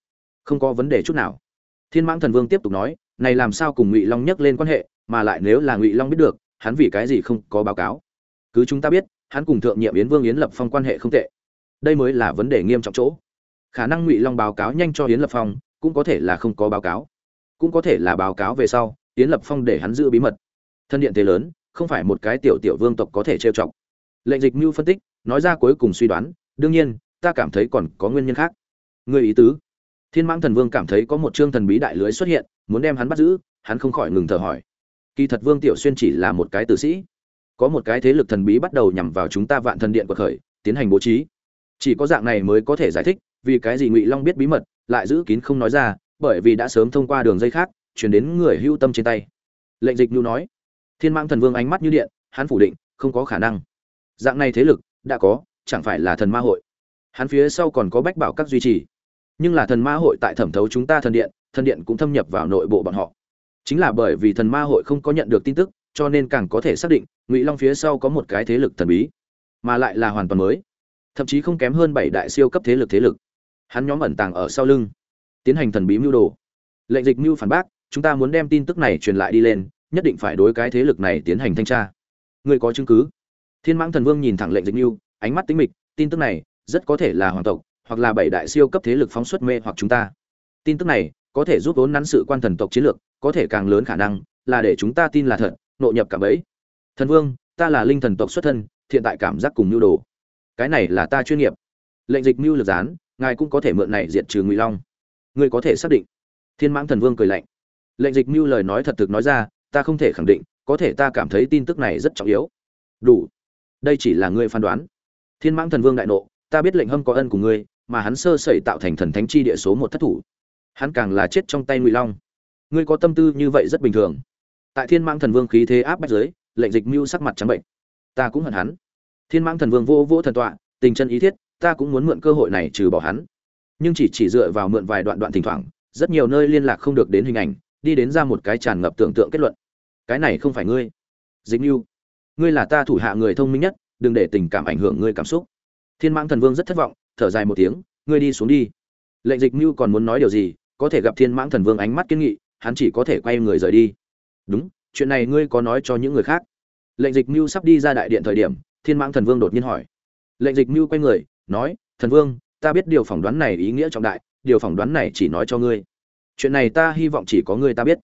Không có vấn đề chút nào. Thiên mãng thần vương tiếp tục nói, này làm sao cùng ngụy long nhắc lên quan hệ, mà lại nếu là ngụy long biết được, hắn vì cái gì không có báo cáo? Cứ chúng ta biết, hắn cùng thượng nhiệm yến vương yến lập phong quan hệ không tệ. Đây mới là vấn đề nghiêm trọng chỗ. Khả năng ngụy long báo cáo nhanh cho yến lập phong cũng có thể là không có báo cáo. Cũng có thể là báo cáo về sau, yến lập phong để hắn giữ bí mật. Thân điện thế lớn, không phải một cái tiểu tiểu vương tộc có thể trêu chọc. Lệnh dịch mưu phân tích, nói ra cuối cùng suy đoán, đương nhiên, ta cảm thấy còn có nguyên nhân khác. Người ý tứ. Thiên mãng thần vương cảm thấy có một chương thần bí đại lưới xuất hiện, muốn đem hắn bắt giữ, hắn không khỏi ngừng thở hỏi. Kỳ thật vương tiểu xuyên chỉ là một cái tử sĩ. Có một cái thế lực thần bí bắt đầu nhằm vào chúng ta vạn thần điện của khởi, tiến hành bố trí. Chỉ có dạng này mới có thể giải thích vì cái gì ngụy long biết bí mật, lại giữ kín không nói ra, bởi vì đã sớm thông qua đường dây khác, chuyển đến người hưu tâm trên tay. Lệnh dịch nhu nói, thiên mãng thần vương ánh mắt như điện, hắn phủ định, không có khả năng. Dạng này thế lực, đã có, chẳng phải là thần ma hội. Hắn phía sau còn có bách bảo các duy trì. Nhưng là thần ma hội tại thẩm thấu chúng ta thần điện thần điện cũng thâm nhập vào nội bộ bọn họ. Chính là bởi vì thần ma hội không có nhận được tin tức, cho nên càng có thể xác định, ngụy long phía sau có một cái thế lực thần bí, mà lại là hoàn toàn mới. Thậm chí không kém hơn bảy đại siêu cấp thế lực thế lực hắn nhóm ẩn tàng ở sau lưng, tiến hành thần bí mưu đồ. Lệnh dịch mưu phản bác, chúng ta muốn đem tin tức này truyền lại đi lên, nhất định phải đối cái thế lực này tiến hành thanh tra. Người có chứng cứ. Thiên mãng thần vương nhìn thẳng lệnh dịch mưu, ánh mắt tính mịch, tin tức này rất có thể là hoàng tộc, hoặc là bảy đại siêu cấp thế lực phóng xuất mê hoặc chúng ta. Tin tức này có thể giúp vốn nắn sự quan thần tộc chiến lược, có thể càng lớn khả năng là để chúng ta tin là thật, nội nhập cả bấy thần vương, ta là linh thần tộc xuất thân, thiện tại cảm giác cùng nhu đồ. Cái này là ta chuyên nghiệp. Lệnh dịch mưu lực gián ngài cũng có thể mượn này diệt trừ ngụy long ngươi có thể xác định thiên mãng thần vương cười lạnh lệnh dịch mưu lời nói thật thực nói ra ta không thể khẳng định có thể ta cảm thấy tin tức này rất trọng yếu đủ đây chỉ là ngươi phán đoán thiên mãng thần vương đại nộ ta biết lệnh hâm có ân của ngươi mà hắn sơ sẩy tạo thành thần thánh chi địa số một thất thủ hắn càng là chết trong tay ngụy long ngươi có tâm tư như vậy rất bình thường tại thiên mãng thần vương khí thế áp bách giới lệnh dịch mưu sắc mặt trắng bệnh ta cũng hận hắn thiên mãng thần vương vô vô thần tọa tình chân ý thiết ta cũng muốn mượn cơ hội này trừ bỏ hắn. Nhưng chỉ chỉ dựa vào mượn vài đoạn đoạn thỉnh thoảng, rất nhiều nơi liên lạc không được đến hình ảnh, đi đến ra một cái tràn ngập tưởng tượng kết luận. Cái này không phải ngươi. Dịch mưu ngươi là ta thủ hạ người thông minh nhất, đừng để tình cảm ảnh hưởng ngươi cảm xúc. Thiên mãng thần vương rất thất vọng, thở dài một tiếng, ngươi đi xuống đi. Lệnh dịch mưu còn muốn nói điều gì, có thể gặp thiên mãng thần vương ánh mắt kiên nghị, hắn chỉ có thể quay người rời đi. Đúng, chuyện này ngươi có nói cho những người khác. Lệnh dịch mưu sắp đi ra đại điện thời điểm, thiên mãng thần vương đột nhiên hỏi. Lệnh dịch mưu quay người nói, thần vương, ta biết điều phỏng đoán này ý nghĩa trọng đại, điều phỏng đoán này chỉ nói cho ngươi. Chuyện này ta hy vọng chỉ có ngươi ta biết.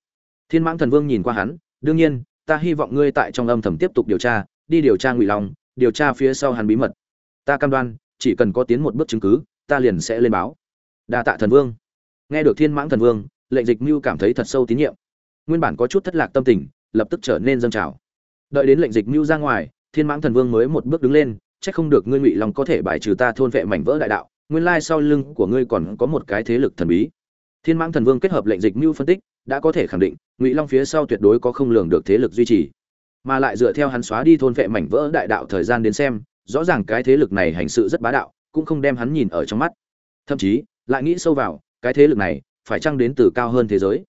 Thiên mãng thần vương nhìn qua hắn, đương nhiên, ta hy vọng ngươi tại trong âm thầm tiếp tục điều tra, đi điều tra ngụy long, điều tra phía sau hắn bí mật. Ta cam đoan, chỉ cần có tiến một bước chứng cứ, ta liền sẽ lên báo. Đa tạ thần vương. Nghe được thiên mãng thần vương, lệnh dịch mưu cảm thấy thật sâu tín nhiệm. Nguyên bản có chút thất lạc tâm tình, lập tức trở nên dâng trào. Đợi đến lệnh dịch mưu ra ngoài, thiên mãng thần vương mới một bước đứng lên Chắc không được ngươi ngụy long có thể bài trừ ta thôn vệ mảnh vỡ đại đạo, nguyên lai sau lưng của ngươi còn có một cái thế lực thần bí. Thiên mãng thần vương kết hợp lệnh dịch mưu phân tích, đã có thể khẳng định, ngụy long phía sau tuyệt đối có không lường được thế lực duy trì. Mà lại dựa theo hắn xóa đi thôn vệ mảnh vỡ đại đạo thời gian đến xem, rõ ràng cái thế lực này hành sự rất bá đạo, cũng không đem hắn nhìn ở trong mắt. Thậm chí, lại nghĩ sâu vào, cái thế lực này, phải chăng đến từ cao hơn thế giới?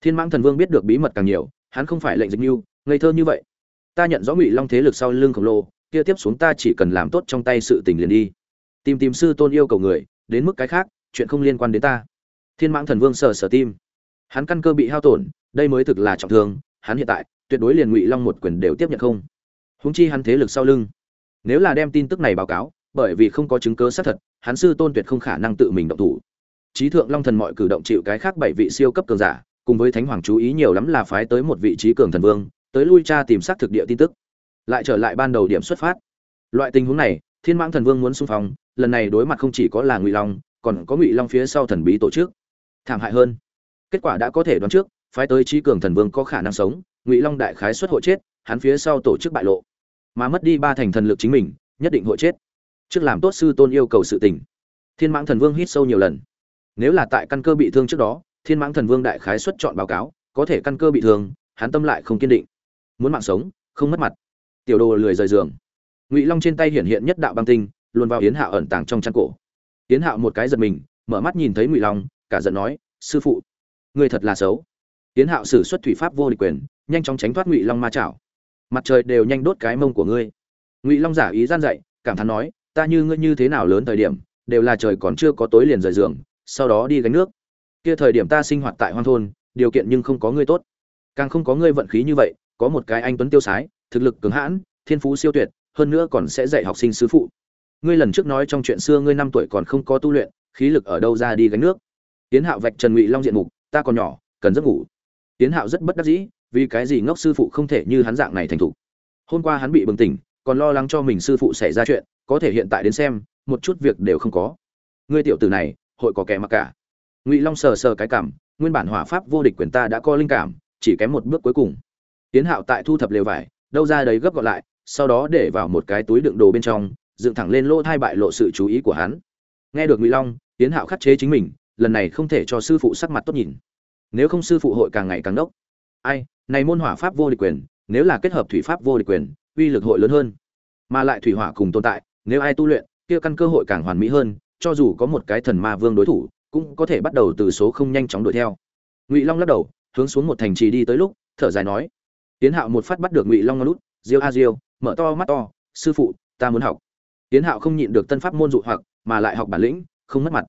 Thiên mãng thần vương biết được bí mật càng nhiều, hắn không phải lệnh dịch mưu, ngây thơ như vậy. Ta nhận rõ ngụy long thế lực sau lưng khổng lồ kia tiếp xuống ta chỉ cần làm tốt trong tay sự tình liền đi. Tìm tìm sư tôn yêu cầu người, đến mức cái khác, chuyện không liên quan đến ta. Thiên mãng thần vương sờ sờ tim. Hắn căn cơ bị hao tổn, đây mới thực là trọng thương, hắn hiện tại, tuyệt đối liền ngụy long một quyền đều tiếp nhận không. Húng chi hắn thế lực sau lưng. Nếu là đem tin tức này báo cáo, bởi vì không có chứng cứ xác thật, hắn sư tôn tuyệt không khả năng tự mình động thủ. Trí thượng long thần mọi cử động chịu cái khác bảy vị siêu cấp cường giả, cùng với thánh hoàng chú ý nhiều lắm là phái tới một vị trí cường thần vương, tới lui tra tìm xác thực địa tin tức lại trở lại ban đầu điểm xuất phát. Loại tình huống này, thiên mãng thần vương muốn xung phong, lần này đối mặt không chỉ có là ngụy long, còn có ngụy long phía sau thần bí tổ chức. Thảm hại hơn. Kết quả đã có thể đoán trước, phái tới trí cường thần vương có khả năng sống, ngụy long đại khái xuất hội chết, hắn phía sau tổ chức bại lộ. Mà mất đi ba thành thần lực chính mình, nhất định hội chết. Trước làm tốt sư tôn yêu cầu sự tình. Thiên mãng thần vương hít sâu nhiều lần. Nếu là tại căn cơ bị thương trước đó, thiên mãng thần vương đại khái xuất chọn báo cáo, có thể căn cơ bị thương, hắn tâm lại không kiên định. Muốn mạng sống, không mất mặt tiểu đồ lười rời giường. Ngụy long trên tay hiện hiện nhất đạo băng tinh luôn vào yến hạo ẩn tàng trong chăn cổ. Yến hạo một cái giật mình, mở mắt nhìn thấy ngụy long, cả giận nói, sư phụ, ngươi thật là xấu. Yến hạo sử xuất thủy pháp vô địch quyền, nhanh chóng tránh thoát ngụy long ma chảo. Mặt trời đều nhanh đốt cái mông của ngươi. Ngụy long giả ý gian dạy cảm thán nói, ta như ngươi như thế nào lớn thời điểm, đều là trời còn chưa có tối liền rời giường, sau đó đi gánh nước. Kia thời điểm ta sinh hoạt tại hoang thôn, điều kiện nhưng không có ngươi tốt. Càng không có ngươi vận khí như vậy, có một cái anh tuấn tiêu sái thực lực cứng hãn, thiên phú siêu tuyệt, hơn nữa còn sẽ dạy học sinh sư phụ. Ngươi lần trước nói trong chuyện xưa ngươi năm tuổi còn không có tu luyện, khí lực ở đâu ra đi gánh nước? Tiến hạo vạch trần ngụy long diện mục, ta còn nhỏ, cần giấc ngủ. Tiến hạo rất bất đắc dĩ, vì cái gì ngốc sư phụ không thể như hắn dạng này thành thủ. hôm qua hắn bị bừng tỉnh, còn lo lắng cho mình sư phụ xảy ra chuyện, có thể hiện tại đến xem, một chút việc đều không có. Ngươi tiểu tử này, hội có kẻ mặc cả. Ngụy long sờ sờ cái cảm, nguyên bản hỏa pháp vô địch quyền ta đã có linh cảm, chỉ kém một bước cuối cùng. Tiến hạo tại thu thập lều vải đâu ra đấy gấp gọn lại, sau đó để vào một cái túi đựng đồ bên trong, dựng thẳng lên lỗ thai bại lộ sự chú ý của hắn. Nghe được ngụy long tiến hạo khắc chế chính mình, lần này không thể cho sư phụ sắc mặt tốt nhìn. Nếu không sư phụ hội càng ngày càng đốc. Ai, này môn hỏa pháp vô địch quyền, nếu là kết hợp thủy pháp vô địch quyền, uy lực hội lớn hơn. Mà lại thủy hỏa cùng tồn tại, nếu ai tu luyện, kia căn cơ hội càng hoàn mỹ hơn, cho dù có một cái thần ma vương đối thủ, cũng có thể bắt đầu từ số không nhanh chóng đuổi theo. Ngụy long lắc đầu, hướng xuống một thành trì đi tới lúc, thở dài nói tiến hạo một phát bắt được ngụy long lút diêu a diêu, mở to mắt to, sư phụ, ta muốn học. Tiến hạo không nhịn được tân pháp môn dụ hoặc, mà lại học bản lĩnh, không mất mặt.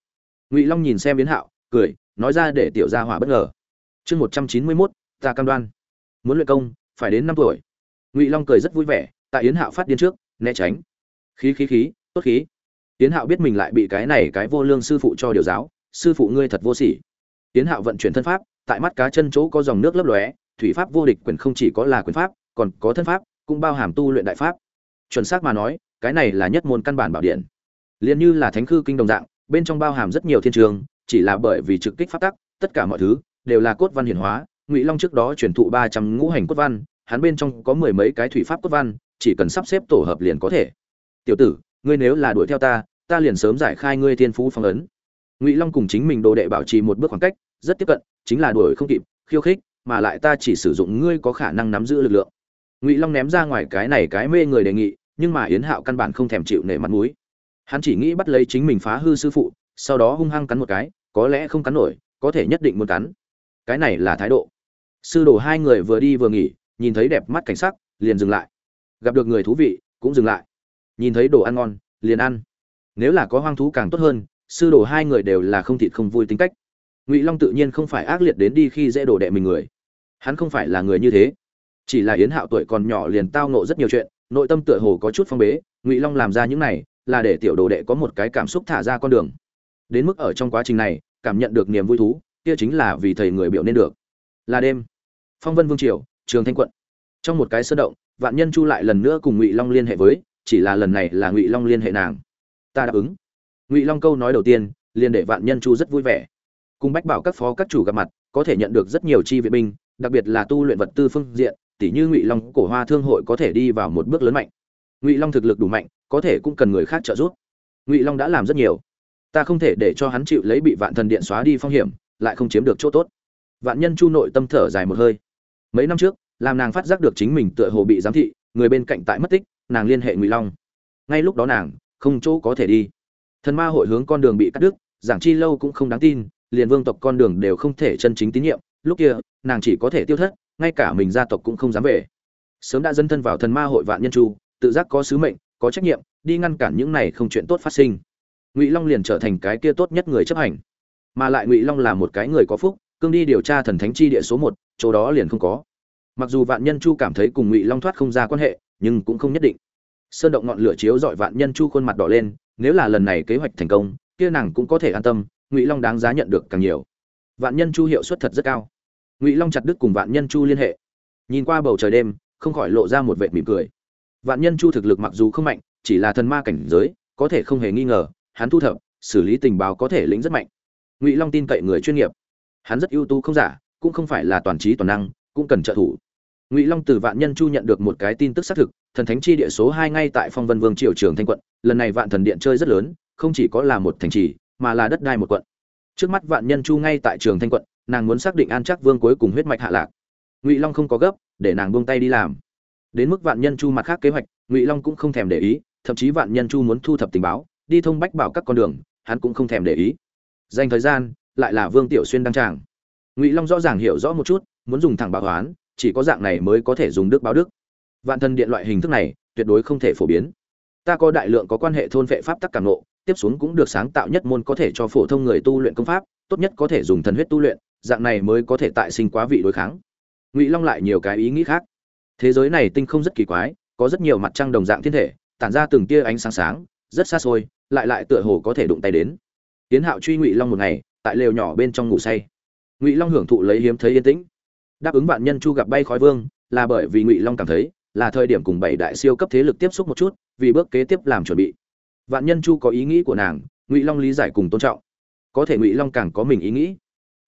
Ngụy long nhìn xem Tiến hạo, cười, nói ra để tiểu gia hỏa bất ngờ. Chương một trăm chín mươi mốt, ta cam đoan. Muốn luyện công, phải đến năm tuổi. Ngụy long cười rất vui vẻ, tại yến hạo phát điên trước, né tránh. Khí khí khí, tốt khí. Yến hạo biết mình lại bị cái này cái vô lương sư phụ cho điều giáo, sư phụ ngươi thật vô sỉ. Yến hạo vận chuyển thân pháp, tại mắt cá chân chỗ có dòng nước lấp lóe thủy pháp vô địch quyền không chỉ có là quyền pháp, còn có thân pháp, cũng bao hàm tu luyện đại pháp. Chuẩn xác mà nói, cái này là nhất môn căn bản bảo điện. Liền như là thánh khư kinh đồng dạng, bên trong bao hàm rất nhiều thiên trường, chỉ là bởi vì trực kích pháp tắc, tất cả mọi thứ đều là cốt văn hiển hóa. Ngụy long trước đó truyền thụ ba trăm ngũ hành cốt văn, hắn bên trong có mười mấy cái thủy pháp cốt văn, chỉ cần sắp xếp tổ hợp liền có thể. Tiểu tử, ngươi nếu là đuổi theo ta ta liền sớm giải khai ngươi thiên phú phong ấn. Ngụy long cùng chính mình đồ đệ bảo trì một bước khoảng cách, rất tiếp cận, chính là đuổi không kịp, khiêu khích mà lại ta chỉ sử dụng ngươi có khả năng nắm giữ lực lượng. Ngụy long ném ra ngoài cái này cái mê người đề nghị, nhưng mà yến hạo căn bản không thèm chịu nể mặt mũi. Hắn chỉ nghĩ bắt lấy chính mình phá hư sư phụ, sau đó hung hăng cắn một cái, có lẽ không cắn nổi, có thể nhất định muốn cắn. Cái này là thái độ. Sư đồ hai người vừa đi vừa nghỉ, nhìn thấy đẹp mắt cảnh sắc, liền dừng lại. Gặp được người thú vị, cũng dừng lại. Nhìn thấy đồ ăn ngon, liền ăn. Nếu là có hoang thú càng tốt hơn, sư đồ hai người đều là không thịt không vui tính cách. Ngụy long tự nhiên không phải ác liệt đến đi khi dễ đồ đệ mình người hắn không phải là người như thế. Chỉ là yến hạo tuổi còn nhỏ liền tao nộ rất nhiều chuyện, nội tâm tựa hồ có chút phong bế, ngụy long làm ra những này, là để tiểu đồ đệ có một cái cảm xúc thả ra con đường. Đến mức ở trong quá trình này, cảm nhận được niềm vui thú, kia chính là vì thầy người biểu nên được. Là đêm. Phong vân vương triều, trường thanh quận. Trong một cái sơ động, vạn nhân chu lại lần nữa cùng ngụy long liên hệ với, chỉ là lần này là ngụy long liên hệ nàng. Ta đáp ứng. Ngụy long câu nói đầu tiên, liền để vạn nhân chu rất vui vẻ. Cùng bách bảo các phó các chủ gặp mặt, có thể nhận được rất nhiều chi viện binh đặc biệt là tu luyện vật tư phương diện tỷ như ngụy long cổ hoa thương hội có thể đi vào một bước lớn mạnh. Ngụy long thực lực đủ mạnh, có thể cũng cần người khác trợ giúp. Ngụy long đã làm rất nhiều. Ta không thể để cho hắn chịu lấy bị vạn thần điện xóa đi phong hiểm, lại không chiếm được chỗ tốt. Vạn nhân chu nội tâm thở dài một hơi. Mấy năm trước, làm nàng phát giác được chính mình tựa hồ bị giám thị, người bên cạnh tại mất tích, nàng liên hệ ngụy long. Ngay lúc đó nàng, không chỗ có thể đi. Thần ma hội hướng con đường bị cắt đứt, giảng chi lâu cũng không đáng tin, liền vương tộc con đường đều không thể chân chính tín nhiệm lúc kia, nàng chỉ có thể tiêu thất, ngay cả mình gia tộc cũng không dám về. Sớm đã dấn thân vào thần ma hội vạn nhân chu, tự giác có sứ mệnh, có trách nhiệm, đi ngăn cản những này không chuyện tốt phát sinh. Ngụy long liền trở thành cái kia tốt nhất người chấp hành. Mà lại ngụy long là một cái người có phúc, cương đi điều tra thần thánh chi địa số một, chỗ đó liền không có. Mặc dù vạn nhân chu cảm thấy cùng ngụy long thoát không ra quan hệ, nhưng cũng không nhất định. Sơn động ngọn lửa chiếu dọi vạn nhân chu khuôn mặt đỏ lên, nếu là lần này kế hoạch thành công, kia nàng cũng có thể an tâm, ngụy long đáng giá nhận được càng nhiều. Vạn nhân chu hiệu suất thật rất cao ngụy long chặt đứt cùng vạn nhân chu liên hệ nhìn qua bầu trời đêm không khỏi lộ ra một vệt mỉm cười vạn nhân chu thực lực mặc dù không mạnh chỉ là thần ma cảnh giới có thể không hề nghi ngờ hắn thu thập xử lý tình báo có thể lĩnh rất mạnh ngụy long tin cậy người chuyên nghiệp hắn rất ưu tú không giả cũng không phải là toàn trí toàn năng cũng cần trợ thủ ngụy long từ vạn nhân chu nhận được một cái tin tức xác thực thần thánh chi địa số hai ngay tại phong vân vương triều trường thanh quận lần này vạn thần điện chơi rất lớn không chỉ có là một thành trì mà là đất đai một quận trước mắt vạn nhân chu ngay tại trường thanh quận nàng muốn xác định an chắc vương cuối cùng huyết mạch hạ lạc. Ngụy long không có gấp, để nàng buông tay đi làm. Đến mức vạn nhân chu mặt khác kế hoạch, ngụy long cũng không thèm để ý, thậm chí vạn nhân chu muốn thu thập tình báo, đi thông bách bảo các con đường, hắn cũng không thèm để ý. Dành thời gian, lại là vương tiểu xuyên đăng tràng. Ngụy long rõ ràng hiểu rõ một chút, muốn dùng thẳng bảo hoán chỉ có dạng này mới có thể dùng đức báo đức. Vạn thần điện loại hình thức này, tuyệt đối không thể phổ biến. Ta có đại lượng có quan hệ thôn vệ pháp tắc cảm nộ tiếp xuống cũng được sáng tạo nhất môn có thể cho phổ thông người tu luyện công pháp, tốt nhất có thể dùng thần huyết tu luyện dạng này mới có thể tại sinh quá vị đối kháng. Ngụy long lại nhiều cái ý nghĩ khác. Thế giới này tinh không rất kỳ quái, có rất nhiều mặt trăng đồng dạng thiên thể, tản ra từng tia ánh sáng sáng, rất xa xôi, lại lại tựa hồ có thể đụng tay đến. Tiến hạo truy ngụy long một ngày, tại lều nhỏ bên trong ngủ say. Ngụy long hưởng thụ lấy hiếm thấy yên tĩnh. Đáp ứng vạn nhân chu gặp bay khói vương, là bởi vì ngụy long cảm thấy, là thời điểm cùng bảy đại siêu cấp thế lực tiếp xúc một chút, vì bước kế tiếp làm chuẩn bị. Vạn nhân chu có ý nghĩ của nàng, ngụy long lý giải cùng tôn trọng. Có thể ngụy long càng có mình ý nghĩ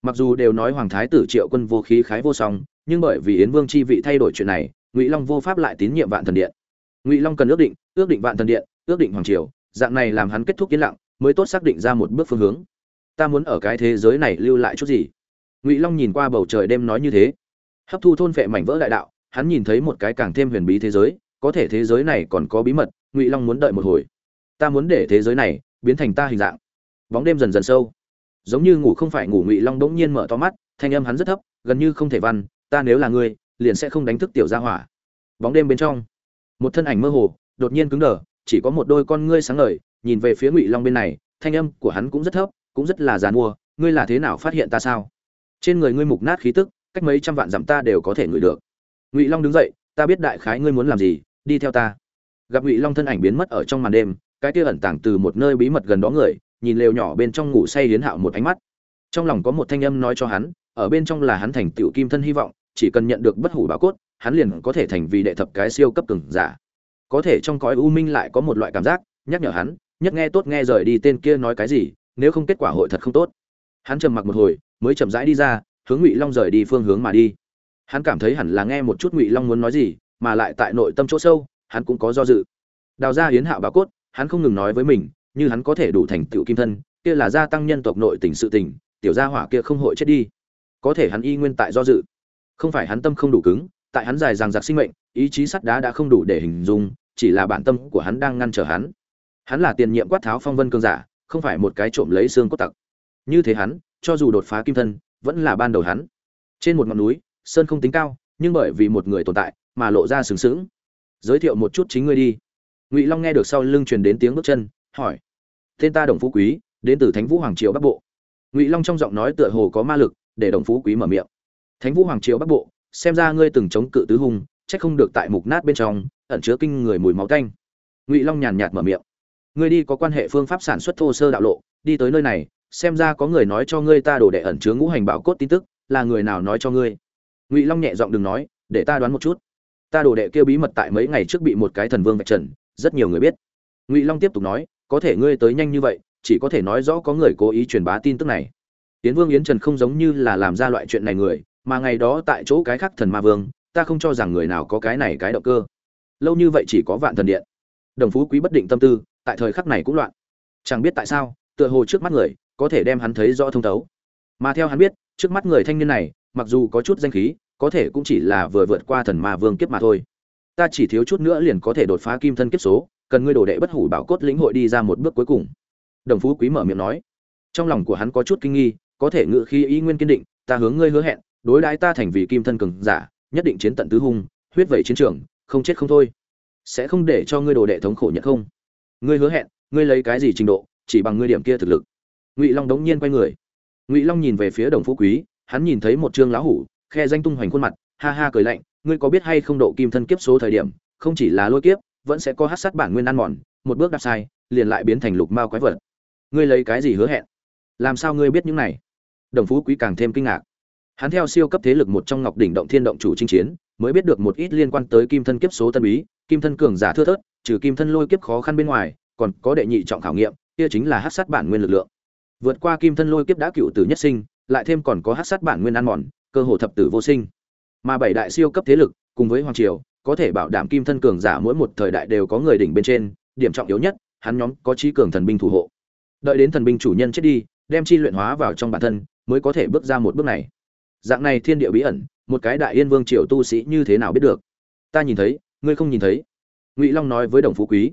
mặc dù đều nói hoàng thái tử triệu quân vô khí khái vô song, nhưng bởi vì yến vương chi vị thay đổi chuyện này, ngụy long vô pháp lại tín nhiệm vạn thần điện. Ngụy long cần ước định ước định vạn thần điện, ước định hoàng triều, dạng này làm hắn kết thúc yên lặng, mới tốt xác định ra một bước phương hướng. Ta muốn ở cái thế giới này lưu lại chút gì? Ngụy long nhìn qua bầu trời đêm nói như thế. Hấp thu thôn phệ mảnh vỡ đại đạo, hắn nhìn thấy một cái càng thêm huyền bí thế giới, có thể thế giới này còn có bí mật, ngụy long muốn đợi một hồi. Ta muốn để thế giới này biến thành ta hình dạng. Bóng đêm dần dần sâu giống như ngủ không phải ngủ ngụy long bỗng nhiên mở to mắt, thanh âm hắn rất thấp, gần như không thể văn, ta nếu là ngươi, liền sẽ không đánh thức tiểu gia hỏa. Bóng đêm bên trong, một thân ảnh mơ hồ, đột nhiên cứng đờ, chỉ có một đôi con ngươi sáng ngời, nhìn về phía ngụy long bên này, thanh âm của hắn cũng rất thấp, cũng rất là giàn mua, ngươi là thế nào phát hiện ta sao? Trên người ngươi mục nát khí tức, cách mấy trăm vạn dặm ta đều có thể ngửi được. Ngụy long đứng dậy, ta biết đại khái ngươi muốn làm gì, đi theo ta. Gặp ngụy long thân ảnh biến mất ở trong màn đêm, cái kia ẩn tàng từ một nơi bí mật gần đó người nhìn lều nhỏ bên trong ngủ say hiến hạo một ánh mắt. Trong lòng có một thanh âm nói cho hắn, ở bên trong là hắn thành tựu kim thân hy vọng, chỉ cần nhận được bất hủ bảo cốt, hắn liền có thể thành vì đệ thập cái siêu cấp cường giả. Có thể trong cõi u minh lại có một loại cảm giác, nhắc nhở hắn, nhất nghe tốt nghe rời đi tên kia nói cái gì, nếu không kết quả hội thật không tốt. Hắn trầm mặc một hồi, mới chậm rãi đi ra, hướng ngụy long rời đi phương hướng mà đi. Hắn cảm thấy hẳn là nghe một chút ngụy long muốn nói gì, mà lại tại nội tâm chỗ sâu, hắn cũng có do dự. Đào ra hiến hạo bà cốt, hắn không ngừng nói với mình như hắn có thể đủ thành tựu kim thân, kia là gia tăng nhân tộc nội tình sự tình, tiểu gia hỏa kia không hội chết đi. Có thể hắn y nguyên tại do dự. Không phải hắn tâm không đủ cứng, tại hắn dài rằng giặc sinh mệnh, ý chí sắt đá đã không đủ để hình dung, chỉ là bản tâm của hắn đang ngăn trở hắn. Hắn là tiền nhiệm quát tháo phong vân cương giả, không phải một cái trộm lấy xương cốt tặc. Như thế hắn, cho dù đột phá kim thân, vẫn là ban đầu hắn. Trên một ngọn núi, sơn không tính cao, nhưng bởi vì một người tồn tại, mà lộ ra sừng sững. Giới thiệu một chút chính ngươi đi. Ngụy long nghe được sau lưng truyền đến tiếng bước chân hỏi. Tên ta đồng phú quý, đến từ thánh vũ hoàng triều bắc bộ. Ngụy long trong giọng nói tựa hồ có ma lực, để đồng phú quý mở miệng. Thánh vũ hoàng triều bắc bộ, xem ra ngươi từng chống cự tứ hùng trách không được tại mục nát bên trong, ẩn chứa kinh người mùi máu tanh. Ngụy long nhàn nhạt mở miệng. Ngươi đi có quan hệ phương pháp sản xuất thô sơ đạo lộ, đi tới nơi này, xem ra có người nói cho ngươi ta đổ đệ ẩn chứa ngũ hành bảo cốt tin tức, là người nào nói cho ngươi? Ngụy long nhẹ giọng đừng nói, để ta đoán một chút. Ta đổ đệ kêu bí mật tại mấy ngày trước bị một cái thần vương vạch trần, rất nhiều người biết. Ngụy long tiếp tục nói có thể ngươi tới nhanh như vậy, chỉ có thể nói rõ có người cố ý truyền bá tin tức này. Tiến vương yến trần không giống như là làm ra loại chuyện này người, mà ngày đó tại chỗ cái khác thần ma vương, ta không cho rằng người nào có cái này cái động cơ. Lâu như vậy chỉ có vạn thần điện. Đồng phú quý bất định tâm tư, tại thời khắc này cũng loạn. Chẳng biết tại sao, tựa hồ trước mắt người, có thể đem hắn thấy rõ thông thấu. Mà theo hắn biết, trước mắt người thanh niên này, mặc dù có chút danh khí, có thể cũng chỉ là vừa vượt qua thần ma vương kiếp mà thôi. Ta chỉ thiếu chút nữa liền có thể đột phá kim thân kiếp số cần ngươi đổ đệ bất hủ bảo cốt lĩnh hội đi ra một bước cuối cùng. Đồng phú quý mở miệng nói. Trong lòng của hắn có chút kinh nghi, có thể ngự khi ý nguyên kiên định, ta hướng ngươi hứa hẹn, đối đãi ta thành vì kim thân cường giả, nhất định chiến tận tứ hung, huyết vẩy chiến trường, không chết không thôi. Sẽ không để cho ngươi đồ đệ thống khổ nhận không? Ngươi hứa hẹn, ngươi lấy cái gì trình độ, chỉ bằng ngươi điểm kia thực lực? Ngụy long đống nhiên quay người. Ngụy long nhìn về phía đồng phú quý, hắn nhìn thấy một trương lão hủ, khe danh tung hoành khuôn mặt, ha ha cười lạnh, ngươi có biết hay không độ kim thân kiếp số thời điểm, không chỉ là lôi kiếp vẫn sẽ có hát sát bản nguyên ăn mòn, một bước đạp sai, liền lại biến thành lục mao quái vật. Ngươi lấy cái gì hứa hẹn? Làm sao ngươi biết những này? Đồng phú quý càng thêm kinh ngạc. Hắn theo siêu cấp thế lực một trong ngọc đỉnh động thiên động chủ chinh chiến, mới biết được một ít liên quan tới kim thân kiếp số tân bí, kim thân cường giả thưa thớt, trừ kim thân lôi kiếp khó khăn bên ngoài, còn có đệ nhị trọng khảo nghiệm, kia chính là hát sát bản nguyên lực lượng. Vượt qua kim thân lôi kiếp đã cựu tử nhất sinh, lại thêm còn có hát sát bản nguyên ăn mòn, cơ hồ thập tử vô sinh. Mà bảy đại siêu cấp thế lực, cùng với hoàng triều có thể bảo đảm kim thân cường giả mỗi một thời đại đều có người đỉnh bên trên, điểm trọng yếu nhất, hắn nhóm có trí cường thần binh thủ hộ. Đợi đến thần binh chủ nhân chết đi, đem chi luyện hóa vào trong bản thân, mới có thể bước ra một bước này. Dạng này thiên địa bí ẩn, một cái đại yên vương triều tu sĩ như thế nào biết được? Ta nhìn thấy, ngươi không nhìn thấy. Ngụy long nói với đồng phú quý.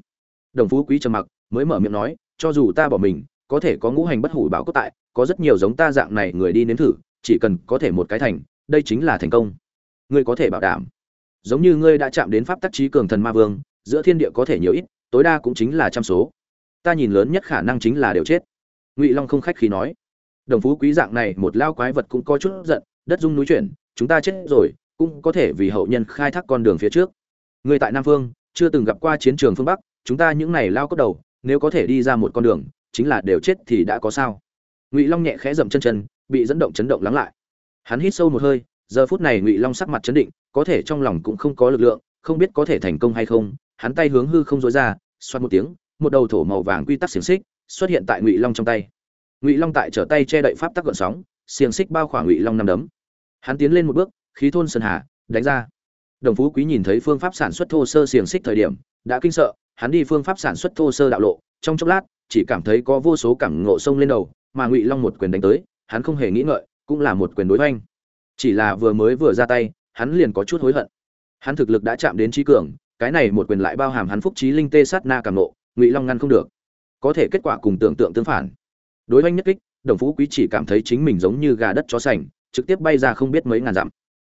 Đồng phú quý trầm mặc, mới mở miệng nói, cho dù ta bỏ mình, có thể có ngũ hành bất hủ bảo cốt tại, có rất nhiều giống ta dạng này người đi nếm thử, chỉ cần có thể một cái thành, đây chính là thành công. Ngươi có thể bảo đảm giống như ngươi đã chạm đến pháp tắc trí cường thần ma vương, giữa thiên địa có thể nhiều ít, tối đa cũng chính là trăm số. Ta nhìn lớn nhất khả năng chính là đều chết. Ngụy long không khách khí nói. Đồng phú quý dạng này, một lao quái vật cũng có chút giận, đất dung núi chuyển, chúng ta chết rồi, cũng có thể vì hậu nhân khai thác con đường phía trước. Người tại nam phương, chưa từng gặp qua chiến trường phương bắc, chúng ta những này lao cốc đầu, nếu có thể đi ra một con đường, chính là đều chết thì đã có sao. Ngụy long nhẹ khẽ dậm chân chân, bị dẫn động chấn động lắng lại. Hắn hít sâu một hơi, giờ phút này ngụy long sắc mặt chấn định có thể trong lòng cũng không có lực lượng, không biết có thể thành công hay không, hắn tay hướng hư không dối ra, xoát một tiếng, một đầu thổ màu vàng quy tắc xiềng xích xuất hiện tại ngụy long trong tay. Ngụy long tại trở tay che đậy pháp tắc gợn sóng, xiềng xích bao khoảng ngụy long năm đấm. Hắn tiến lên một bước, khí thôn sơn hà, đánh ra. Đồng phú quý nhìn thấy phương pháp sản xuất thô sơ xiềng xích thời điểm, đã kinh sợ, hắn đi phương pháp sản xuất thô sơ đạo lộ, trong chốc lát, chỉ cảm thấy có vô số cảm ngộ sông lên đầu, mà ngụy long một quyền đánh tới, hắn không hề nghĩ ngợi, cũng là một quyền đối hoành. Chỉ là vừa mới vừa ra tay hắn liền có chút hối hận. Hắn thực lực đã chạm đến trí cường, cái này một quyền lại bao hàm hắn phúc trí linh tê sát na cảm nộ, ngụy long ngăn không được. Có thể kết quả cùng tưởng tượng tương phản. Đối với nhất kích, đồng phú quý chỉ cảm thấy chính mình giống như gà đất chó sành, trực tiếp bay ra không biết mấy ngàn dặm.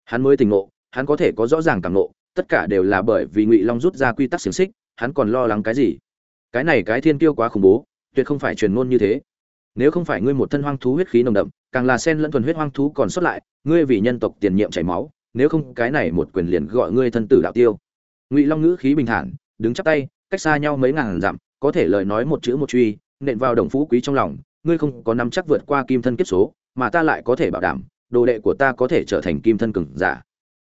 Hắn mới tỉnh ngộ, hắn có thể có rõ ràng cảm ngộ tất cả đều là bởi vì ngụy long rút ra quy tắc xiềng xích, hắn còn lo lắng cái gì? Cái này cái thiên kiêu quá khủng bố, tuyệt không phải truyền ngôn như thế. Nếu không phải ngươi một thân hoang thú huyết khí nồng đậm, càng là sen lẫn thuần huyết hoang thú còn sót lại, ngươi vì nhân tộc tiền nhiệm chảy máu nếu không cái này một quyền liền gọi ngươi thân tử đạo tiêu. Ngụy long ngữ khí bình thản, đứng chắp tay, cách xa nhau mấy ngàn dặm, có thể lời nói một chữ một truy, nện vào đồng phú quý trong lòng, ngươi không có nắm chắc vượt qua kim thân kiếp số, mà ta lại có thể bảo đảm, đồ đệ của ta có thể trở thành kim thân cường giả.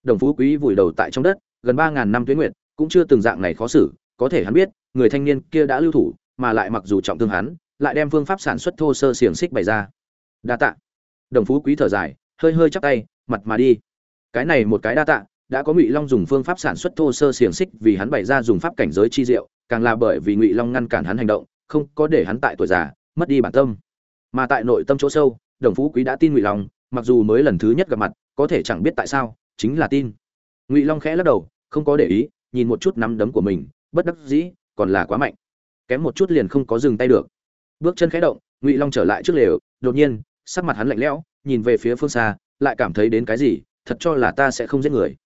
Đồng phú quý vùi đầu tại trong đất, gần ba ngàn năm tuyến nguyện cũng chưa từng dạng này khó xử, có thể hắn biết, người thanh niên kia đã lưu thủ, mà lại mặc dù trọng thương hắn, lại đem phương pháp sản xuất thô sơ xiềng xích bày ra. Đa tạ. Đồng phú quý thở dài, hơi hơi chắp tay, mặt mà đi cái này một cái đa tạ, đã có ngụy long dùng phương pháp sản xuất thô sơ xiềng xích vì hắn bày ra dùng pháp cảnh giới chi diệu, càng là bởi vì ngụy long ngăn cản hắn hành động, không có để hắn tại tuổi già, mất đi bản tâm. Mà tại nội tâm chỗ sâu, đồng phú quý đã tin ngụy long, mặc dù mới lần thứ nhất gặp mặt, có thể chẳng biết tại sao, chính là tin. Ngụy long khẽ lắc đầu, không có để ý, nhìn một chút nắm đấm của mình, bất đắc dĩ, còn là quá mạnh. Kém một chút liền không có dừng tay được. Bước chân khẽ động, ngụy long trở lại trước lều, đột nhiên, sắc mặt hắn lạnh lẽo, nhìn về phía phương xa, lại cảm thấy đến cái gì? Thật cho là ta sẽ không giết người.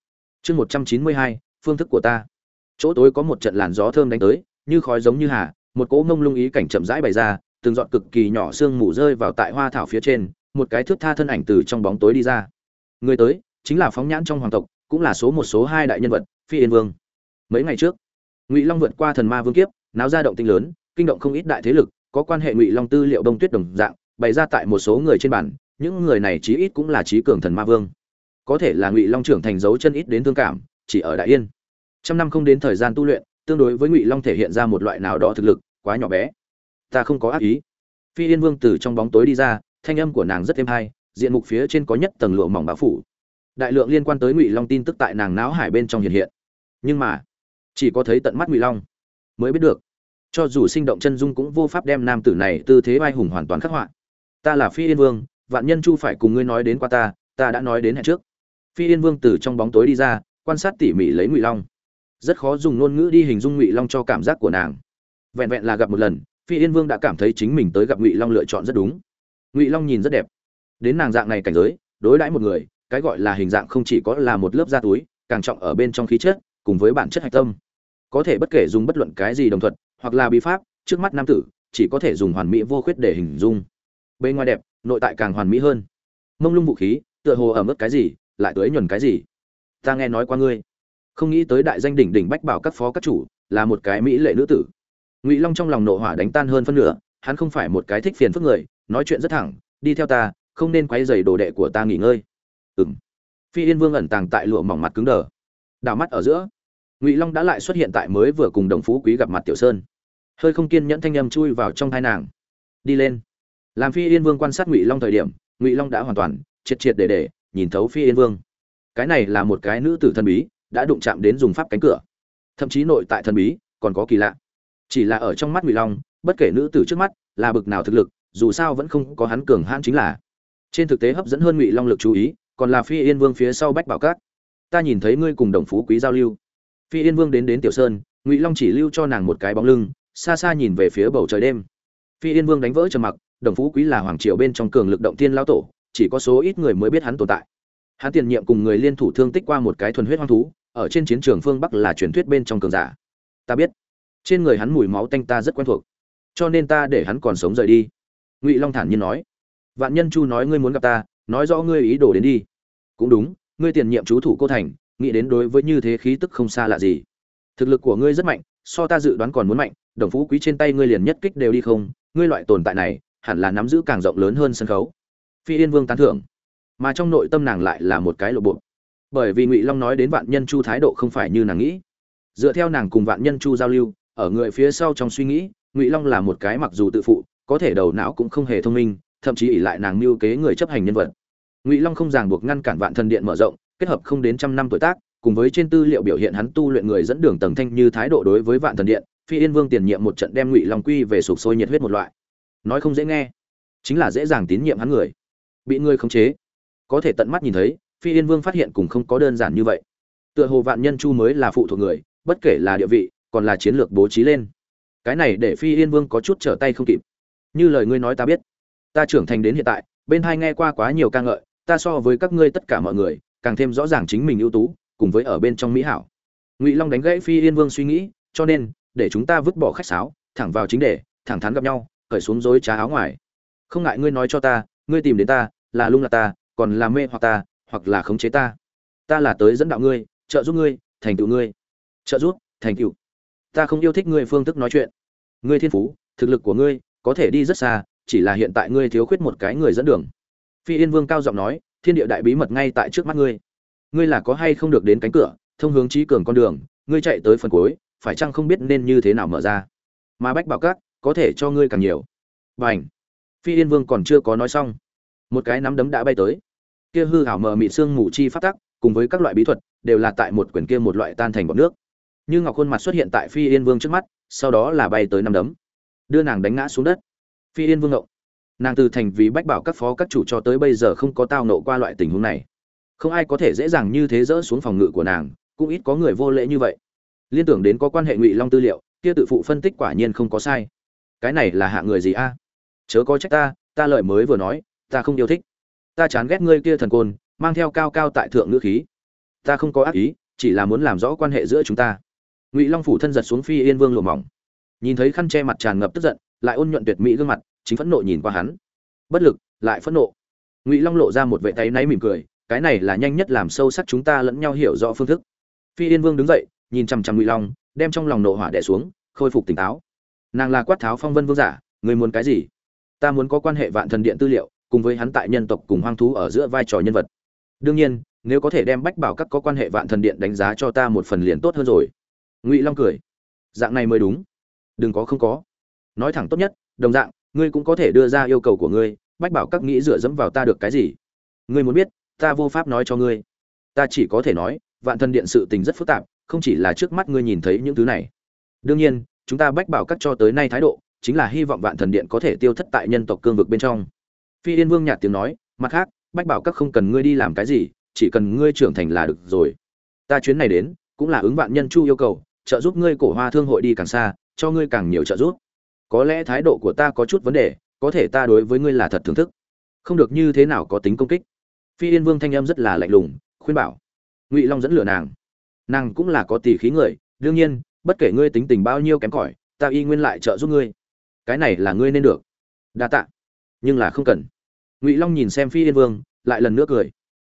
Chương một trăm chín mươi hai, phương thức của ta. Chỗ tối có một trận làn gió thơm đánh tới, như khói giống như hà, một cỗ mông lung ý cảnh chậm rãi bày ra, từng giọt cực kỳ nhỏ sương mù rơi vào tại hoa thảo phía trên, một cái thước tha thân ảnh từ trong bóng tối đi ra. Người tới, chính là phóng nhãn trong hoàng tộc, cũng là số một số hai đại nhân vật, phi yên vương. Mấy ngày trước, ngụy long vượt qua thần ma vương kiếp, náo ra động tinh lớn, kinh động không ít đại thế lực, có quan hệ ngụy long tư liệu đông tuyết đồng dạng, bày ra tại một số người trên bản những người này chí ít cũng là trí cường thần ma vương có thể là ngụy long trưởng thành dấu chân ít đến thương cảm, chỉ ở đại yên. Trăm năm không đến thời gian tu luyện, tương đối với ngụy long thể hiện ra một loại nào đó thực lực, quá nhỏ bé. Ta không có ác ý. Phi yên vương từ trong bóng tối đi ra, thanh âm của nàng rất êm hay, diện mục phía trên có nhất tầng lụa mỏng bao phủ. Đại lượng liên quan tới ngụy long tin tức tại nàng não hải bên trong hiện hiện. Nhưng mà, chỉ có thấy tận mắt ngụy long mới biết được. Cho dù sinh động chân dung cũng vô pháp đem nam tử này tư thế vai hùng hoàn toàn khắc họa. Ta là phi yên vương, vạn nhân chu phải cùng ngươi nói đến qua ta ta đã nói đến hẹn trước phi yên vương từ trong bóng tối đi ra, quan sát tỉ mỉ lấy ngụy long. Rất khó dùng ngôn ngữ đi hình dung ngụy long cho cảm giác của nàng. Vẹn vẹn là gặp một lần, phi yên vương đã cảm thấy chính mình tới gặp ngụy long lựa chọn rất đúng. Ngụy long nhìn rất đẹp. Đến nàng dạng này cảnh giới, đối đãi một người, cái gọi là hình dạng không chỉ có là một lớp da túi, càng trọng ở bên trong khí chất, cùng với bản chất hạch tâm. Có thể bất kể dùng bất luận cái gì đồng thuận, hoặc là bí pháp, trước mắt nam tử, chỉ có thể dùng hoàn mỹ vô khuyết để hình dung. Bên ngoài đẹp, nội tại càng hoàn mỹ hơn. Mông lung vũ khí, tựa hồ ở mức cái gì lại tới nhuần cái gì? Ta nghe nói qua ngươi. Không nghĩ tới đại danh đỉnh đỉnh bách bảo các phó các chủ là một cái mỹ lệ nữ tử. Ngụy long trong lòng nộ hỏa đánh tan hơn phân nửa, hắn không phải một cái thích phiền phức người, nói chuyện rất thẳng, đi theo ta, không nên quay dày đồ đệ của ta nghỉ ngơi. Ừ m phi yên vương ẩn tàng tại lụa mỏng mặt cứng đờ. Đào mắt ở giữa, ngụy long đã lại xuất hiện tại mới vừa cùng đồng phú quý gặp mặt tiểu sơn. Hơi không kiên nhẫn thanh âm chui vào trong thai nàng. Đi lên. Làm phi yên vương quan sát ngụy long thời điểm, ngụy long đã hoàn toàn, triệt triệt để để nhìn thấu phi yên vương. Cái này là một cái nữ tử thần bí, đã đụng chạm đến dùng pháp cánh cửa. Thậm chí nội tại thần bí, còn có kỳ lạ. Chỉ là ở trong mắt ngụy long, bất kể nữ tử trước mắt là bực nào thực lực, dù sao vẫn không có hắn cường hãn chính là. Trên thực tế hấp dẫn hơn ngụy long lực chú ý, còn là phi yên vương phía sau bách bảo cát ta nhìn thấy ngươi cùng đồng phú quý giao lưu. Phi yên vương đến đến tiểu sơn, ngụy long chỉ lưu cho nàng một cái bóng lưng, xa xa nhìn về phía bầu trời đêm. Phi yên vương đánh vỡ trầm mặc, đồng phú quý là hoàng triều bên trong cường lực động tiên lao tổ chỉ có số ít người mới biết hắn tồn tại. Hắn tiền nhiệm cùng người liên thủ thương tích qua một cái thuần huyết hoang thú, ở trên chiến trường phương bắc là truyền thuyết bên trong cường giả. Ta biết. Trên người hắn mùi máu tanh ta rất quen thuộc. Cho nên ta để hắn còn sống rời đi. Ngụy long thản nhiên nói. Vạn nhân chu nói ngươi muốn gặp ta, nói rõ ngươi ý đồ đến đi. Cũng đúng, ngươi tiền nhiệm chú thủ cô thành, nghĩ đến đối với như thế khí tức không xa lạ gì. Thực lực của ngươi rất mạnh, so ta dự đoán còn muốn mạnh, đồng phú quý trên tay ngươi liền nhất kích đều đi không, ngươi loại tồn tại này, hẳn là nắm giữ càng rộng lớn hơn sân khấu phi yên vương tán thưởng. Mà trong nội tâm nàng lại là một cái lộ bộ. Bởi vì ngụy long nói đến vạn nhân chu thái độ không phải như nàng nghĩ. Dựa theo nàng cùng vạn nhân chu giao lưu, ở người phía sau trong suy nghĩ, ngụy long là một cái mặc dù tự phụ, có thể đầu não cũng không hề thông minh, thậm chí ỉ lại nàng mưu kế người chấp hành nhân vật. Ngụy long không ràng buộc ngăn cản vạn thần điện mở rộng, kết hợp không đến trăm năm tuổi tác, cùng với trên tư liệu biểu hiện hắn tu luyện người dẫn đường tầng thanh như thái độ đối với vạn thần điện, phi yên vương tiền nhiệm một trận đem ngụy long quy về sụp sôi nhiệt huyết một loại. Nói không dễ nghe, chính là dễ dàng tín nhiệm hắn người bị ngươi khống chế. Có thể tận mắt nhìn thấy, phi yên vương phát hiện cùng không có đơn giản như vậy. Tựa hồ vạn nhân chu mới là phụ thuộc người, bất kể là địa vị, còn là chiến lược bố trí lên. Cái này để phi yên vương có chút trở tay không kịp. Như lời ngươi nói ta biết. Ta trưởng thành đến hiện tại, bên hai nghe qua quá nhiều ca ngợi, ta so với các ngươi tất cả mọi người, càng thêm rõ ràng chính mình ưu tú, cùng với ở bên trong mỹ hảo. Ngụy long đánh gãy phi yên vương suy nghĩ, cho nên, để chúng ta vứt bỏ khách sáo, thẳng vào chính đề, thẳng thắn gặp nhau, cởi xuống dối trá áo ngoài. Không ngại ngươi nói cho ta ngươi tìm đến ta, là lung là ta, còn là mê hoặc ta, hoặc là khống chế ta. Ta là tới dẫn đạo ngươi, trợ giúp ngươi, thành tựu ngươi. Trợ giúp, thành tựu. Ta không yêu thích ngươi phương thức nói chuyện. Ngươi thiên phú, thực lực của ngươi, có thể đi rất xa, chỉ là hiện tại ngươi thiếu khuyết một cái người dẫn đường. Phi yên vương cao giọng nói, thiên địa đại bí mật ngay tại trước mắt ngươi. Ngươi là có hay không được đến cánh cửa, thông hướng trí cường con đường, ngươi chạy tới phần cuối, phải chăng không biết nên như thế nào mở ra? Mà bách bảo các, có thể cho ngươi càng nhiều. Và ảnh phi yên vương còn chưa có nói xong, một cái nắm đấm đã bay tới. Kia hư hảo mờ mị xương mù chi phát tắc, cùng với các loại bí thuật, đều là tại một quyển kia một loại tan thành bọt nước. Như ngọc khuôn mặt xuất hiện tại phi yên vương trước mắt, sau đó là bay tới nắm đấm. Đưa nàng đánh ngã xuống đất. Phi yên vương ngộng. Nàng từ thành vì bách bảo các phó các chủ cho tới bây giờ không có tao nộ qua loại tình huống này. Không ai có thể dễ dàng như thế dỡ xuống phòng ngự của nàng, cũng ít có người vô lễ như vậy. Liên tưởng đến có quan hệ ngụy long tư liệu, kia tự phụ phân tích quả nhiên không có sai. Cái này là hạ người gì a? Chớ có trách ta ta lợi mới vừa nói, ta không yêu thích. Ta chán ghét ngươi kia thần côn, mang theo cao cao tại thượng ngữ khí. Ta không có ác ý, chỉ là muốn làm rõ quan hệ giữa chúng ta. Ngụy long phủ thân giật xuống phi yên vương lùa mỏng. Nhìn thấy khăn che mặt tràn ngập tức giận, lại ôn nhuận tuyệt mỹ gương mặt, chính phẫn nộ nhìn qua hắn. Bất lực, lại phẫn nộ. Ngụy long lộ ra một vệ tay náy mỉm cười, cái này là nhanh nhất làm sâu sắc chúng ta lẫn nhau hiểu rõ phương thức. Phi yên vương đứng dậy, nhìn chằm chằm ngụy long, đem trong lòng nộ hỏa đẻ xuống, khôi phục tỉnh táo. Nàng là quát tháo phong vân vương giả, người muốn cái gì? Ta muốn có quan hệ vạn thần điện tư liệu, cùng với hắn tại nhân tộc cùng hoang thú ở giữa vai trò nhân vật. Đương nhiên, nếu có thể đem bách bảo các có quan hệ vạn thần điện đánh giá cho ta một phần liền tốt hơn rồi. Ngụy long cười. Dạng này mới đúng. Đừng có không có. Nói thẳng tốt nhất, đồng dạng, ngươi cũng có thể đưa ra yêu cầu của ngươi, bách bảo các nghĩ dựa dẫm vào ta được cái gì? Ngươi muốn biết, ta vô pháp nói cho ngươi. Ta chỉ có thể nói, vạn thần điện sự tình rất phức tạp, không chỉ là trước mắt ngươi nhìn thấy những thứ này. Đương nhiên, chúng ta bách bảo các cho tới nay thái độ chính là hy vọng vạn thần điện có thể tiêu thất tại nhân tộc cương vực bên trong. Phi yên vương nhạt tiếng nói, mặt khác, bách bảo các không cần ngươi đi làm cái gì, chỉ cần ngươi trưởng thành là được rồi. Ta chuyến này đến, cũng là ứng vạn nhân chu yêu cầu, trợ giúp ngươi cổ hoa thương hội đi càng xa, cho ngươi càng nhiều trợ giúp. Có lẽ thái độ của ta có chút vấn đề, có thể ta đối với ngươi là thật thưởng thức. Không được như thế nào có tính công kích. Phi yên vương thanh âm rất là lạnh lùng, khuyên bảo. Ngụy long dẫn lửa nàng. Nàng cũng là có tỷ khí người, đương nhiên, bất kể ngươi tính tình bao nhiêu kém cỏi, ta y nguyên lại trợ giúp ngươi cái này là ngươi nên được. Đa tạ. Nhưng là không cần. Ngụy long nhìn xem phi yên vương, lại lần nữa cười.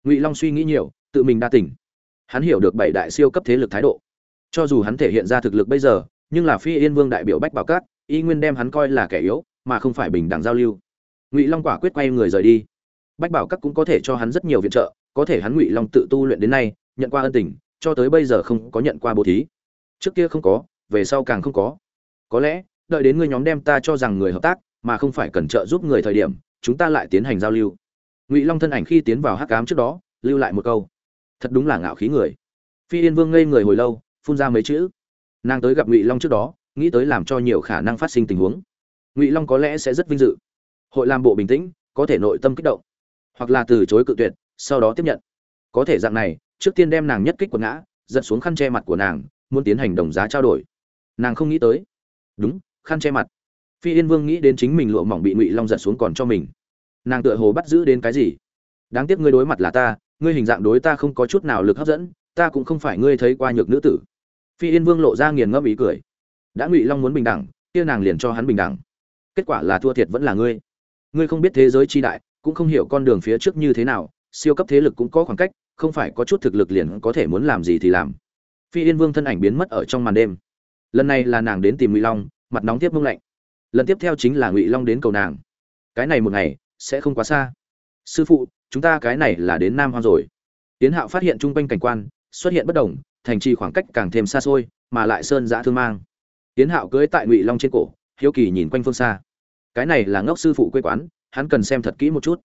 Ngụy long suy nghĩ nhiều, tự mình đa tỉnh. Hắn hiểu được bảy đại siêu cấp thế lực thái độ. Cho dù hắn thể hiện ra thực lực bây giờ, nhưng là phi yên vương đại biểu bách bảo cát, y nguyên đem hắn coi là kẻ yếu, mà không phải bình đẳng giao lưu. Ngụy long quả quyết quay người rời đi. Bách bảo Cát cũng có thể cho hắn rất nhiều viện trợ, có thể hắn ngụy long tự tu luyện đến nay, nhận qua ân tình, cho tới bây giờ không có nhận qua bố thí. Trước kia không có, về sau càng không có. Có lẽ đợi đến ngươi nhóm đem ta cho rằng người hợp tác, mà không phải cần trợ giúp người thời điểm, chúng ta lại tiến hành giao lưu. Ngụy long thân ảnh khi tiến vào hắc cám trước đó, lưu lại một câu. Thật đúng là ngạo khí người. Phi yên vương ngây người hồi lâu, phun ra mấy chữ. Nàng tới gặp ngụy long trước đó, nghĩ tới làm cho nhiều khả năng phát sinh tình huống. Ngụy long có lẽ sẽ rất vinh dự. Hội làm bộ bình tĩnh, có thể nội tâm kích động. Hoặc là từ chối cự tuyệt, sau đó tiếp nhận. Có thể dạng này, trước tiên đem nàng nhất kích quật ngã, giật xuống khăn che mặt của nàng, muốn tiến hành đồng giá trao đổi. Nàng không nghĩ tới. Đúng khăn che mặt. Phi yên vương nghĩ đến chính mình lụa mỏng bị ngụy long giật xuống còn cho mình. Nàng tựa hồ bắt giữ đến cái gì? Đáng tiếc ngươi đối mặt là ta, ngươi hình dạng đối ta không có chút nào lực hấp dẫn, ta cũng không phải ngươi thấy qua nhược nữ tử. Phi yên vương lộ ra nghiền ngẫm ý cười. Đã ngụy long muốn bình đẳng, kia nàng liền cho hắn bình đẳng. Kết quả là thua thiệt vẫn là ngươi. Ngươi không biết thế giới chi đại, cũng không hiểu con đường phía trước như thế nào, siêu cấp thế lực cũng có khoảng cách, không phải có chút thực lực liền có thể muốn làm gì thì làm. Phi yên vương thân ảnh biến mất ở trong màn đêm. Lần này là nàng đến tìm ngụy long mặt nóng tiếp mông lạnh. Lần tiếp theo chính là ngụy long đến cầu nàng. Cái này một ngày, sẽ không quá xa. Sư phụ, chúng ta cái này là đến nam hoang rồi. Tiến hạo phát hiện chung quanh cảnh quan, xuất hiện bất đồng, thành trì khoảng cách càng thêm xa xôi, mà lại sơn giã thương mang. Tiến hạo cưỡi tại ngụy long trên cổ, hiếu kỳ nhìn quanh phương xa. Cái này là ngốc sư phụ quê quán, hắn cần xem thật kỹ một chút.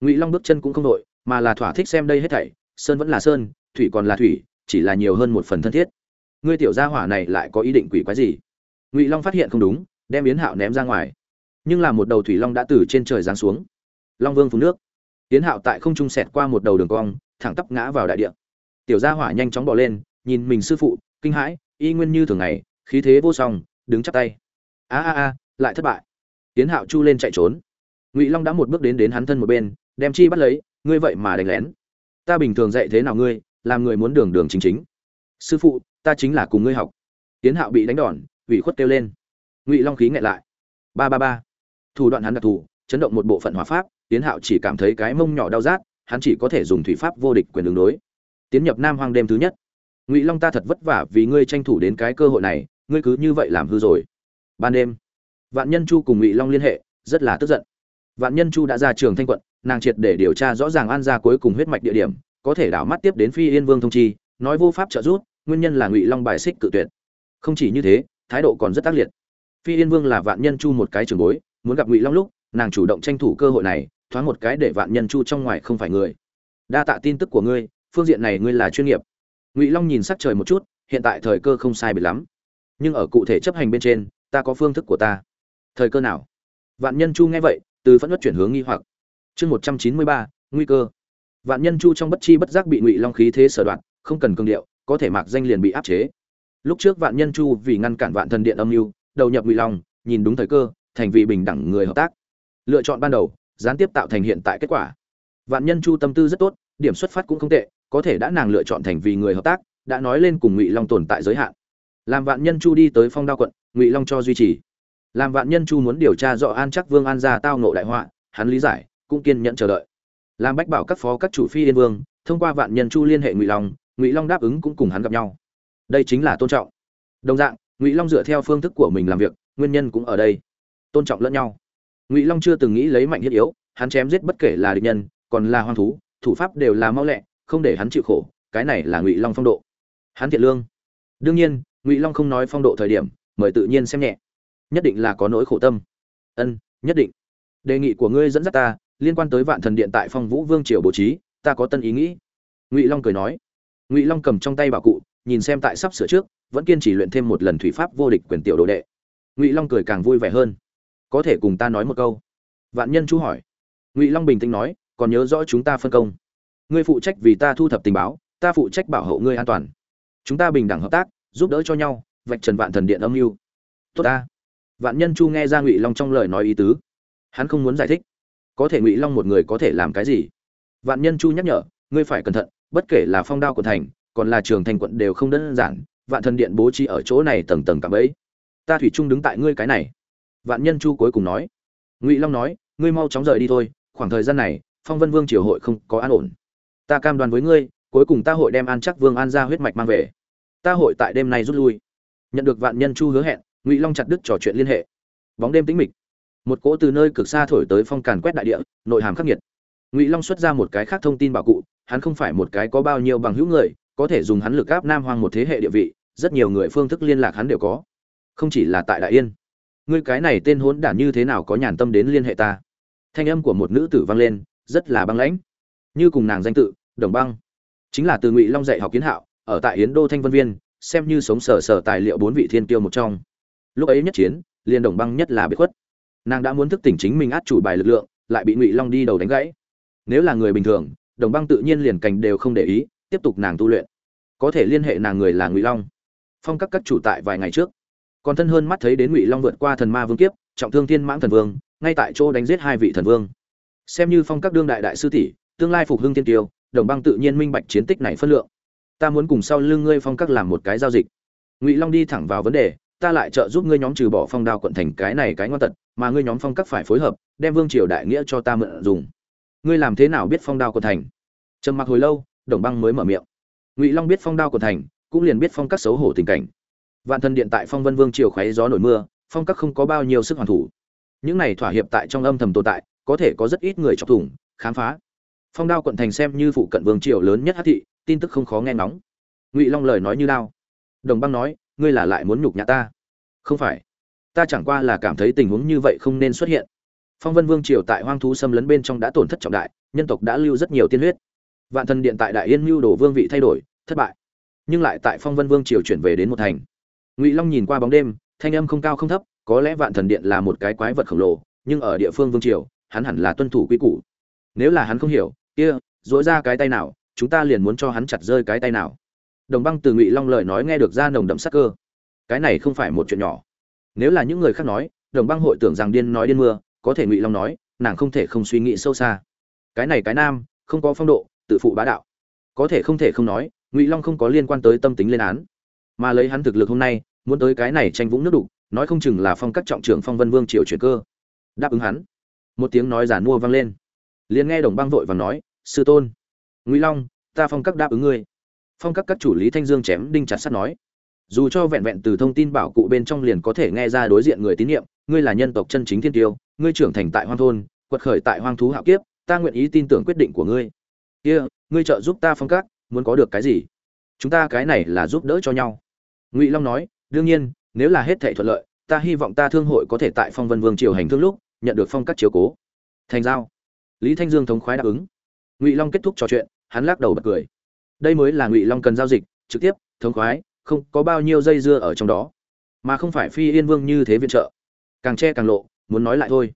Ngụy long bước chân cũng không đội, mà là thỏa thích xem đây hết thảy, sơn vẫn là sơn, thủy còn là thủy, chỉ là nhiều hơn một phần thân thiết. Ngươi tiểu gia hỏa này lại có ý định quỷ quái gì? Ngụy long phát hiện không đúng đem yến hạo ném ra ngoài nhưng là một đầu thủy long đã từ trên trời giáng xuống long vương phun nước yến hạo tại không trung sẹt qua một đầu đường cong thẳng tắp ngã vào đại địa tiểu gia hỏa nhanh chóng bỏ lên nhìn mình sư phụ kinh hãi y nguyên như thường ngày khí thế vô song đứng chắp tay a a a lại thất bại yến hạo chu lên chạy trốn ngụy long đã một bước đến đến hắn thân một bên đem chi bắt lấy ngươi vậy mà đánh lén ta bình thường dạy thế nào ngươi làm người muốn đường đường chính chính sư phụ ta chính là cùng ngươi học tiến hạo bị đánh đòn ủy khuất kêu lên. Ngụy long khí nghẹn lại. Ba ba ba. Thủ đoạn hắn đặc thù, chấn động một bộ phận hỏa pháp tiến hạo chỉ cảm thấy cái mông nhỏ đau rát, hắn chỉ có thể dùng thủy pháp vô địch quyền đường đối. Tiến nhập nam hoang đêm thứ nhất. Ngụy long ta thật vất vả vì ngươi tranh thủ đến cái cơ hội này, ngươi cứ như vậy làm hư rồi. Ban đêm, vạn nhân chu cùng ngụy long liên hệ, rất là tức giận. Vạn nhân chu đã ra trường thanh quận, nàng triệt để điều tra rõ ràng an ra cuối cùng huyết mạch địa điểm, có thể đảo mắt tiếp đến phi yên vương thông chi, nói vô pháp trợ giúp, nguyên nhân là ngụy long bài xích cự tuyệt. Không chỉ như thế thái độ còn rất tác liệt. Phi yên vương là vạn nhân chu một cái trường bối, muốn gặp ngụy long lúc, nàng chủ động tranh thủ cơ hội này, thoáng một cái để vạn nhân chu trong ngoài không phải người. Đa tạ tin tức của ngươi, phương diện này ngươi là chuyên nghiệp. Ngụy long nhìn sắc trời một chút, hiện tại thời cơ không sai biệt lắm. Nhưng ở cụ thể chấp hành bên trên, ta có phương thức của ta. Thời cơ nào? Vạn nhân chu nghe vậy, từ phẫn nộ chuyển hướng nghi hoặc. Chương một trăm chín mươi ba, nguy cơ. Vạn nhân chu trong bất chi bất giác bị ngụy long khí thế sở đoạn không cần cương điệu, có thể mạc danh liền bị áp chế lúc trước vạn nhân chu vì ngăn cản vạn thần điện âm mưu, đầu nhập ngụy long, nhìn đúng thời cơ, thành vị bình đẳng người hợp tác. Lựa chọn ban đầu, gián tiếp tạo thành hiện tại kết quả. Vạn nhân chu tâm tư rất tốt, điểm xuất phát cũng không tệ, có thể đã nàng lựa chọn thành vì người hợp tác, đã nói lên cùng ngụy long tồn tại giới hạn. Làm vạn nhân chu đi tới phong đao quận, ngụy long cho duy trì. Làm vạn nhân chu muốn điều tra rõ an chắc vương an gia tao nộ đại họa, hắn lý giải, cũng kiên nhẫn chờ đợi. Làm bách bảo các phó các chủ phi yên vương, thông qua vạn nhân chu liên hệ ngụy long ngụy long đáp ứng cũng cùng hắn gặp nhau đây chính là tôn trọng. Đồng dạng, ngụy long dựa theo phương thức của mình làm việc, nguyên nhân cũng ở đây. Tôn trọng lẫn nhau. Ngụy long chưa từng nghĩ lấy mạnh thiết yếu, hắn chém giết bất kể là địch nhân, còn là hoang thú, thủ pháp đều là mau lẹ, không để hắn chịu khổ, cái này là ngụy long phong độ. Hắn thiện lương. Đương nhiên, ngụy long không nói phong độ thời điểm, mời tự nhiên xem nhẹ. Nhất định là có nỗi khổ tâm. Ân, nhất định. Đề nghị của ngươi dẫn dắt ta, liên quan tới vạn thần điện tại phong vũ vương triều bố trí, ta có tân ý nghĩ. Ngụy long cười nói. Ngụy long cầm trong tay bảo cụ nhìn xem tại sắp sửa trước, vẫn kiên trì luyện thêm một lần thủy pháp vô địch quyền tiểu đồ đệ. Ngụy long cười càng vui vẻ hơn. Có thể cùng ta nói một câu? Vạn nhân chú hỏi. Ngụy long bình tĩnh nói, còn nhớ rõ chúng ta phân công. Ngươi phụ trách vì ta thu thập tình báo, ta phụ trách bảo hộ ngươi an toàn. Chúng ta bình đẳng hợp tác, giúp đỡ cho nhau, vạch trần vạn thần điện âm mưu. Tốt ta. Vạn nhân chu nghe ra ngụy long trong lời nói ý tứ. Hắn không muốn giải thích. Có thể ngụy long một người có thể làm cái gì? Vạn nhân chu nhắc nhở, ngươi phải cẩn thận, bất kể là phong đao của thành còn là trường thành quận đều không đơn giản, vạn thần điện bố trí ở chỗ này tầng tầng cạm ấy ta thủy chung đứng tại ngươi cái này. Vạn nhân chu cuối cùng nói. Ngụy long nói, ngươi mau chóng rời đi thôi, khoảng thời gian này, phong vân vương triều hội không có an ổn. Ta cam đoan với ngươi, cuối cùng ta hội đem an chắc vương an ra huyết mạch mang về. Ta hội tại đêm nay rút lui. Nhận được vạn nhân chu hứa hẹn, ngụy long chặt đứt trò chuyện liên hệ. Bóng đêm tĩnh mịch. Một cỗ từ nơi cực xa thổi tới phong càn quét đại địa, nội hàm khắc nghiệt. Ngụy long xuất ra một cái khác thông tin bảo cụ, hắn không phải một cái có bao nhiêu bằng hữu người có thể dùng hắn lực áp nam hoang một thế hệ địa vị, rất nhiều người phương thức liên lạc hắn đều có. Không chỉ là tại đại yên. Ngươi cái này tên hốn đản như thế nào có nhàn tâm đến liên hệ ta? Thanh âm của một nữ tử vang lên, rất là băng lãnh. Như cùng nàng danh tự, đồng băng. Chính là từ ngụy long dạy học kiến hạo, ở tại yến đô thanh vân viên, xem như sống sờ sờ tài liệu bốn vị thiên tiêu một trong. Lúc ấy nhất chiến, liền đồng băng nhất là bị khuất. Nàng đã muốn thức tỉnh chính mình át chủ bài lực lượng, lại bị ngụy long đi đầu đánh gãy. Nếu là người bình thường, đồng băng tự nhiên liền cành đều không để ý, tiếp tục nàng tu luyện có thể liên hệ nàng người là ngụy long. Phong các các chủ tại vài ngày trước, còn thân hơn mắt thấy đến ngụy long vượt qua thần ma vương kiếp, trọng thương thiên mãng thần vương, ngay tại chỗ đánh giết hai vị thần vương. Xem như phong các đương đại đại sư tỷ, tương lai phục hưng thiên tiêu, đồng băng tự nhiên minh bạch chiến tích này phân lượng. Ta muốn cùng sau lưng ngươi phong các làm một cái giao dịch. Ngụy long đi thẳng vào vấn đề, ta lại trợ giúp ngươi nhóm trừ bỏ phong đao quận thành cái này cái ngoan tật, mà ngươi nhóm phong các phải phối hợp, đem vương triều đại nghĩa cho ta mượn dùng. Ngươi làm thế nào biết phong đao quận thành? Trầm mặc hồi lâu, đồng băng mới mở miệng ngụy long biết phong đao của thành cũng liền biết phong các xấu hổ tình cảnh vạn thần điện tại phong vân vương triều khoáy gió nổi mưa phong các không có bao nhiêu sức hoàn thủ những này thỏa hiệp tại trong âm thầm tồn tại có thể có rất ít người chọc thủng khám phá phong đao quận thành xem như phụ cận vương triều lớn nhất hát thị tin tức không khó nghe nóng ngụy long lời nói như đao đồng băng nói ngươi là lại muốn nhục nhã ta không phải ta chẳng qua là cảm thấy tình huống như vậy không nên xuất hiện phong vân vương triều tại hoang thú xâm lấn bên trong đã tổn thất trọng đại nhân tộc đã lưu rất nhiều tiên huyết vạn thần điện tại đại yên mưu đồ vương vị thay đổi, thất bại. Nhưng lại tại phong vân vương triều chuyển về đến một thành. Ngụy long nhìn qua bóng đêm, thanh âm không cao không thấp, có lẽ vạn thần điện là một cái quái vật khổng lồ, nhưng ở địa phương vương triều, hắn hẳn là tuân thủ quy củ. Nếu là hắn không hiểu, kia dỗi ra cái tay nào, chúng ta liền muốn cho hắn chặt rơi cái tay nào. Đồng băng từ ngụy long lời nói nghe được ra nồng đậm sắc cơ. Cái này không phải một chuyện nhỏ. Nếu là những người khác nói, đồng băng hội tưởng rằng điên nói điên mưa, có thể ngụy long nói, nàng không thể không suy nghĩ sâu xa. Cái này cái nam, không có phong độ tự phụ bá đạo. Có thể không thể không nói, ngụy long không có liên quan tới tâm tính lên án. Mà lấy hắn thực lực hôm nay, muốn tới cái này tranh vũng nước đục, nói không chừng là phong các trọng trưởng phong vân vương triều chuyển cơ. Đáp ứng hắn. Một tiếng nói giản mua vang lên. Liền nghe đồng băng vội và nói, sư tôn, ngụy long, ta phong các đáp ứng ngươi. Phong các các chủ lý thanh dương chém đinh chặt sắt nói, dù cho vẹn vẹn từ thông tin bảo cụ bên trong liền có thể nghe ra đối diện người tín nhiệm, ngươi là nhân tộc chân chính thiên tiêu, ngươi trưởng thành tại hoang thôn, quật khởi tại hoang thú hạo kiếp, ta nguyện ý tin tưởng quyết định của ngươi kia, ngươi trợ giúp ta phong các, muốn có được cái gì? Chúng ta cái này là giúp đỡ cho nhau. Ngụy long nói, đương nhiên, nếu là hết thảy thuận lợi, ta hy vọng ta thương hội có thể tại phong vân vương triều hành thương lúc, nhận được phong các chiếu cố. Thành giao. Lý thanh dương thống khoái đáp ứng. Ngụy long kết thúc trò chuyện, hắn lắc đầu bật cười. Đây mới là ngụy long cần giao dịch, trực tiếp, thống khoái, không có bao nhiêu dây dưa ở trong đó. Mà không phải phi yên vương như thế viện trợ. Càng che càng lộ, muốn nói lại thôi.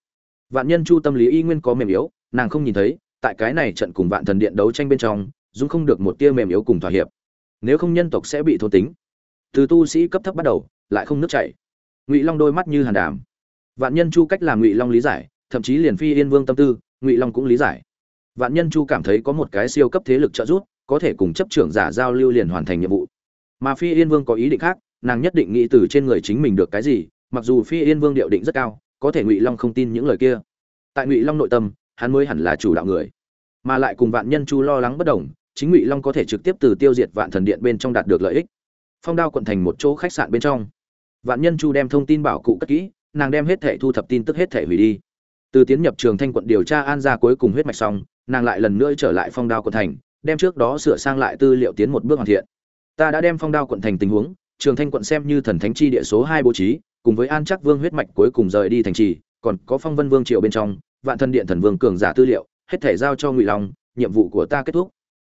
Vạn nhân chu tâm lý y nguyên có mềm yếu, nàng không nhìn thấy tại cái này trận cùng vạn thần điện đấu tranh bên trong, dung không được một tia mềm yếu cùng thỏa hiệp. Nếu không nhân tộc sẽ bị thôn tính. Từ tu sĩ cấp thấp bắt đầu, lại không nước chảy. Ngụy long đôi mắt như hàn đàm. Vạn nhân chu cách làm ngụy long lý giải, thậm chí liền phi yên vương tâm tư, ngụy long cũng lý giải. Vạn nhân chu cảm thấy có một cái siêu cấp thế lực trợ giúp, có thể cùng chấp trưởng giả giao lưu liền hoàn thành nhiệm vụ. Mà phi yên vương có ý định khác, nàng nhất định nghĩ từ trên người chính mình được cái gì, mặc dù phi yên vương điệu định rất cao, có thể ngụy long không tin những lời kia. Tại ngụy long nội tâm hắn mới hẳn là chủ đạo người. Mà lại cùng vạn nhân chu lo lắng bất đồng, chính ngụy long có thể trực tiếp từ tiêu diệt vạn thần điện bên trong đạt được lợi ích. Phong đao quận thành một chỗ khách sạn bên trong. Vạn nhân chu đem thông tin bảo cụ cất kỹ, nàng đem hết thẻ thu thập tin tức hết thẻ hủy đi. Từ tiến nhập trường thanh quận điều tra an ra cuối cùng huyết mạch xong, nàng lại lần nữa trở lại phong đao quận thành, đem trước đó sửa sang lại tư liệu tiến một bước hoàn thiện. Ta đã đem phong đao quận thành tình huống, trường thanh quận xem như thần thánh chi địa số hai bố trí, cùng với an chắc vương huyết mạch cuối cùng rời đi thành trì, còn có phong vân vương triều bên trong vạn thần điện thần vương cường giả tư liệu, hết thể giao cho ngụy long, nhiệm vụ của ta kết thúc.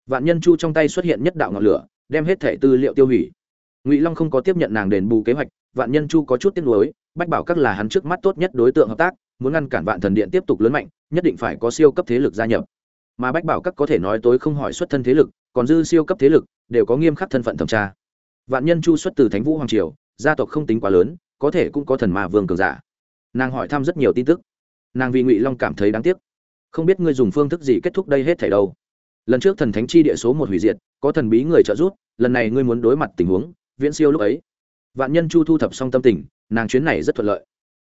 Vạn nhân chu trong tay xuất hiện nhất đạo ngọn lửa, đem hết thể tư liệu tiêu hủy. Ngụy long không có tiếp nhận nàng đền bù kế hoạch, vạn nhân chu có chút tiếc nuối, bách bảo các là hắn trước mắt tốt nhất đối tượng hợp tác, muốn ngăn cản vạn thần điện tiếp tục lớn mạnh, nhất định phải có siêu cấp thế lực gia nhập. Mà bách bảo các có thể nói tối không hỏi xuất thân thế lực, còn dư siêu cấp thế lực, đều có nghiêm khắc thân phận thẩm tra. Vạn nhân chu xuất từ thánh vũ hoàng triều, gia tộc không tính quá lớn, có thể cũng có thần ma vương cường giả. Nàng hỏi thăm rất nhiều tin tức nàng vì ngụy long cảm thấy đáng tiếc. Không biết ngươi dùng phương thức gì kết thúc đây hết thảy đâu. Lần trước thần thánh chi địa số một hủy diệt, có thần bí người trợ giúp, lần này ngươi muốn đối mặt tình huống, viễn siêu lúc ấy. Vạn nhân chu thu thập xong tâm tình, nàng chuyến này rất thuận lợi.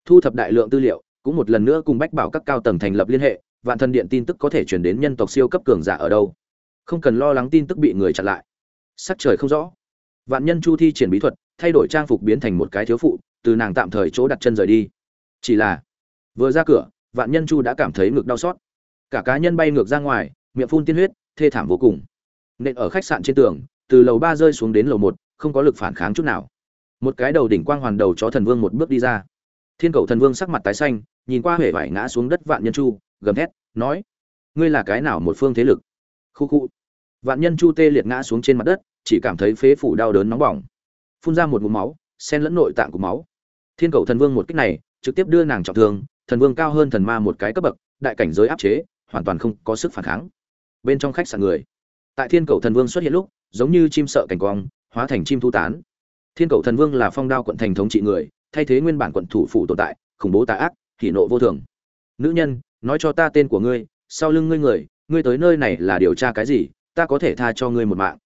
Thu thập đại lượng tư liệu, cũng một lần nữa cùng bách bảo các cao tầng thành lập liên hệ, vạn thần điện tin tức có thể chuyển đến nhân tộc siêu cấp cường giả ở đâu. Không cần lo lắng tin tức bị người chặn lại. Sắc trời không rõ. Vạn nhân chu thi triển bí thuật, thay đổi trang phục biến thành một cái thiếu phụ, từ nàng tạm thời chỗ đặt chân rời đi. Chỉ là, vừa ra cửa vạn nhân chu đã cảm thấy ngực đau xót. Cả cá nhân bay ngược ra ngoài, miệng phun tiên huyết, thê thảm vô cùng. Nện ở khách sạn trên tường, từ lầu ba rơi xuống đến lầu một, không có lực phản kháng chút nào. Một cái đầu đỉnh quang hoàn đầu chó thần vương một bước đi ra. Thiên cầu thần vương sắc mặt tái xanh, nhìn qua huệ vải ngã xuống đất vạn nhân chu, gầm thét, nói, ngươi là cái nào một phương thế lực? Khu khu. Vạn nhân chu tê liệt ngã xuống trên mặt đất, chỉ cảm thấy phế phủ đau đớn nóng bỏng. Phun ra một ngụm máu, xen lẫn nội tạng của máu. Thiên cầu thần vương một cách này, trực tiếp đưa nàng trọng thương thần vương cao hơn thần ma một cái cấp bậc, đại cảnh giới áp chế, hoàn toàn không có sức phản kháng. Bên trong khách sạn người. Tại thiên cầu thần vương xuất hiện lúc, giống như chim sợ cảnh quang, hóa thành chim thu tán. Thiên cầu thần vương là phong đao quận thành thống trị người, thay thế nguyên bản quận thủ phủ tồn tại, khủng bố tà ác, hỉ nộ vô thường. Nữ nhân, nói cho ta tên của ngươi, sau lưng ngươi người, ngươi tới nơi này là điều tra cái gì, ta có thể tha cho ngươi một mạng.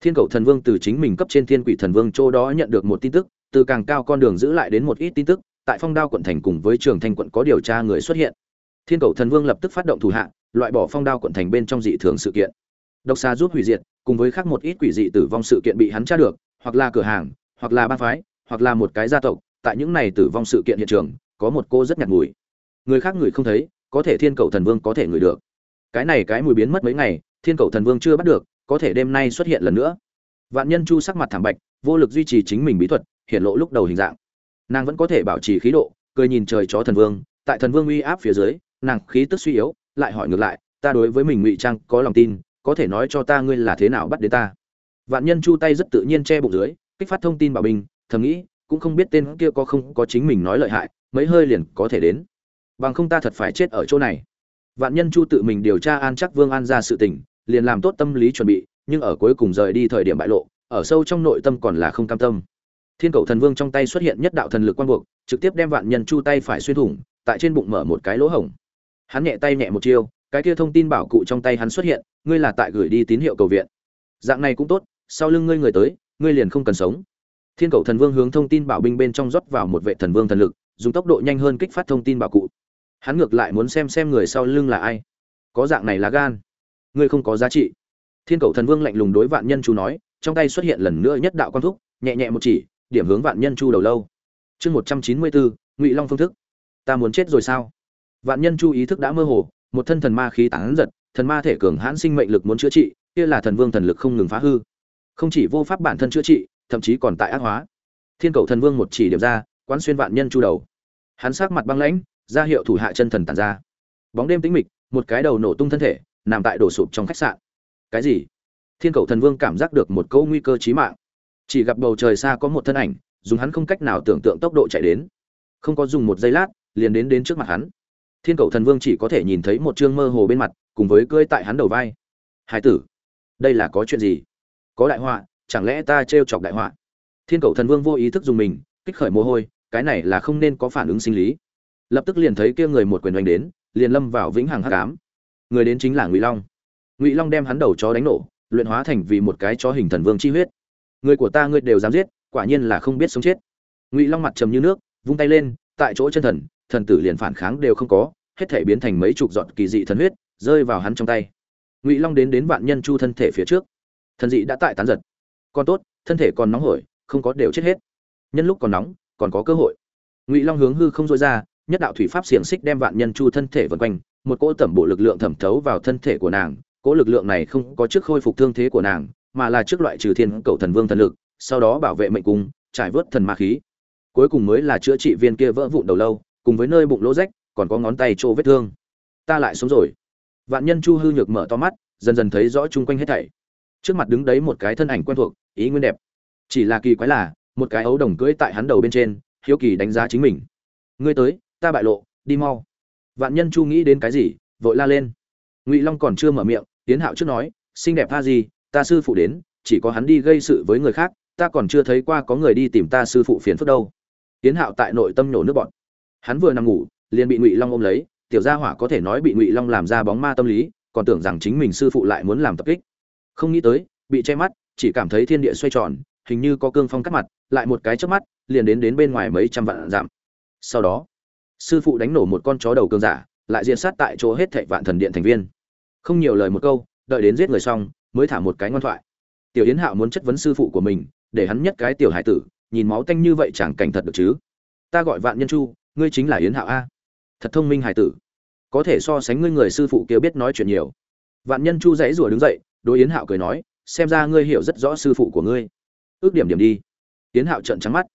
Thiên cầu thần vương từ chính mình cấp trên thiên quỷ thần vương chỗ đó nhận được một tin tức, từ càng cao con đường giữ lại đến một ít tin tức tại phong đao quận thành cùng với trường thanh quận có điều tra người xuất hiện. Thiên cầu thần vương lập tức phát động thủ hạ, loại bỏ phong đao quận thành bên trong dị thường sự kiện. Độc xà giúp hủy diệt, cùng với khác một ít quỷ dị tử vong sự kiện bị hắn tra được, hoặc là cửa hàng, hoặc là ba phái, hoặc là một cái gia tộc, tại những này tử vong sự kiện hiện trường, có một cô rất nhạt mùi người khác người không thấy, có thể thiên cầu thần vương có thể ngửi được. Cái này cái mùi biến mất mấy ngày, thiên cầu thần vương chưa bắt được, có thể đêm nay xuất hiện lần nữa. Vạn nhân chu sắc mặt thảm bạch, vô lực duy trì chính mình bí thuật, hiện lộ lúc đầu hình dạng nàng vẫn có thể bảo trì khí độ, cười nhìn trời chó thần vương, tại thần vương uy áp phía dưới, nàng khí tức suy yếu, lại hỏi ngược lại, ta đối với mình ngụy trang có lòng tin, có thể nói cho ta ngươi là thế nào bắt đến ta? Vạn nhân chu tay rất tự nhiên che bụng dưới, kích phát thông tin bảo bình, thầm nghĩ, cũng không biết tên kia có không có chính mình nói lợi hại, mấy hơi liền có thể đến. Bằng không ta thật phải chết ở chỗ này. Vạn nhân chu tự mình điều tra an chắc vương an ra sự tình, liền làm tốt tâm lý chuẩn bị, nhưng ở cuối cùng rời đi thời điểm bại lộ, ở sâu trong nội tâm còn là không cam tâm thiên cầu thần vương trong tay xuất hiện nhất đạo thần lực quang buộc, trực tiếp đem vạn nhân chu tay phải xuyên thủng, tại trên bụng mở một cái lỗ hổng. Hắn nhẹ tay nhẹ một chiêu, cái kia thông tin bảo cụ trong tay hắn xuất hiện, ngươi là tại gửi đi tín hiệu cầu viện. Dạng này cũng tốt, sau lưng ngươi người tới, ngươi liền không cần sống. Thiên cầu thần vương hướng thông tin bảo binh bên trong rót vào một vệ thần vương thần lực, dùng tốc độ nhanh hơn kích phát thông tin bảo cụ. Hắn ngược lại muốn xem xem người sau lưng là ai. Có dạng này là gan. Ngươi không có giá trị. Thiên cầu thần vương lạnh lùng đối vạn nhân chu nói, trong tay xuất hiện lần nữa nhất đạo quang thúc, nhẹ nhẹ một chỉ điểm hướng vạn nhân chu đầu lâu. Chương một trăm chín mươi bốn, ngụy long phương thức. Ta muốn chết rồi sao? Vạn nhân chu ý thức đã mơ hồ, một thân thần ma khí tán giật, thần ma thể cường hãn sinh mệnh lực muốn chữa trị, kia là thần vương thần lực không ngừng phá hư. Không chỉ vô pháp bản thân chữa trị, thậm chí còn tại ác hóa. Thiên cầu thần vương một chỉ điểm ra, quán xuyên vạn nhân chu đầu. Hắn sát mặt băng lãnh, ra hiệu thủ hạ chân thần tàn ra. Bóng đêm tĩnh mịch, một cái đầu nổ tung thân thể, nằm tại đổ sụp trong khách sạn. Cái gì? Thiên cầu thần vương cảm giác được một câu nguy cơ chí mạng chỉ gặp bầu trời xa có một thân ảnh, dùng hắn không cách nào tưởng tượng tốc độ chạy đến. Không có dùng một giây lát, liền đến đến trước mặt hắn. Thiên cầu thần vương chỉ có thể nhìn thấy một chương mơ hồ bên mặt, cùng với cưỡi tại hắn đầu vai. Hải tử, đây là có chuyện gì? Có đại họa, chẳng lẽ ta t chọc đại họa? Thiên cầu thần vương vô ý thức dùng mình, kích khởi mồ hôi, cái này là không nên có phản ứng sinh lý. Lập tức liền thấy kia người một quyền đánh đến, liền lâm vào vĩnh hằng hắc ám. Người đến chính là ngụy long. Ngụy long đem hắn đầu chó đánh nổ, luyện hóa thành vì một cái chó hình thần vương chi huyết người của ta ngươi đều dám giết, quả nhiên là không biết sống chết. Ngụy long mặt trầm như nước, vung tay lên, tại chỗ chân thần thần tử liền phản kháng đều không có, hết thể biến thành mấy chục giọt kỳ dị thần huyết, rơi vào hắn trong tay. Ngụy long đến đến vạn nhân chu thân thể phía trước. Thần dị đã tại tán giật. Còn tốt, thân thể còn nóng hổi, không có đều chết hết. Nhân lúc còn nóng, còn có cơ hội. Ngụy long hướng hư không dối ra, nhất đạo thủy pháp xiềng xích đem vạn nhân chu thân thể vần quanh, một cỗ tẩm bộ lực lượng thẩm thấu vào thân thể của nàng, cỗ lực lượng này không có trước khôi phục thương thế của nàng mà là trước loại trừ thiên cầu thần vương thần lực, sau đó bảo vệ mệnh cung, trải vớt thần ma khí. Cuối cùng mới là chữa trị viên kia vỡ vụn đầu lâu, cùng với nơi bụng lỗ rách, còn có ngón tay chỗ vết thương. Ta lại sống rồi. Vạn nhân chu hư nhược mở to mắt, dần dần thấy rõ chung quanh hết thảy. Trước mặt đứng đấy một cái thân ảnh quen thuộc, ý nguyên đẹp. Chỉ là kỳ quái là, một cái ấu đồng cưỡi tại hắn đầu bên trên, hiếu kỳ đánh giá chính mình. Ngươi tới, ta bại lộ, đi mau. Vạn nhân chu nghĩ đến cái gì, vội la lên. Ngụy long còn chưa mở miệng tiến hạo trước nói, xinh đẹp tha gì ta sư phụ đến, chỉ có hắn đi gây sự với người khác, ta còn chưa thấy qua có người đi tìm ta sư phụ phiền phức đâu. Tiến hạo tại nội tâm nổ nước bọn hắn vừa nằm ngủ, liền bị ngụy long ôm lấy, tiểu gia hỏa có thể nói bị ngụy long làm ra bóng ma tâm lý, còn tưởng rằng chính mình sư phụ lại muốn làm tập kích. Không nghĩ tới, bị che mắt, chỉ cảm thấy thiên địa xoay tròn, hình như có cương phong cắt mặt, lại một cái chớp mắt, liền đến đến bên ngoài mấy trăm vạn dặm. Sau đó, sư phụ đánh nổ một con chó đầu cương giả, lại diệt sát tại chỗ hết thệ vạn thần điện thành viên. Không nhiều lời một câu, đợi đến giết người xong mới thả một cái ngoan thoại. Tiểu yến hạo muốn chất vấn sư phụ của mình, để hắn nhất cái tiểu hải tử, nhìn máu tanh như vậy chẳng cảnh thật được chứ. Ta gọi vạn nhân chu, ngươi chính là yến hạo a. Thật thông minh hải tử. Có thể so sánh ngươi người sư phụ kia biết nói chuyện nhiều. Vạn nhân chu dãy rủa đứng dậy, đối yến hạo cười nói, xem ra ngươi hiểu rất rõ sư phụ của ngươi. Ước điểm điểm đi. Yến hạo trợn trắng mắt.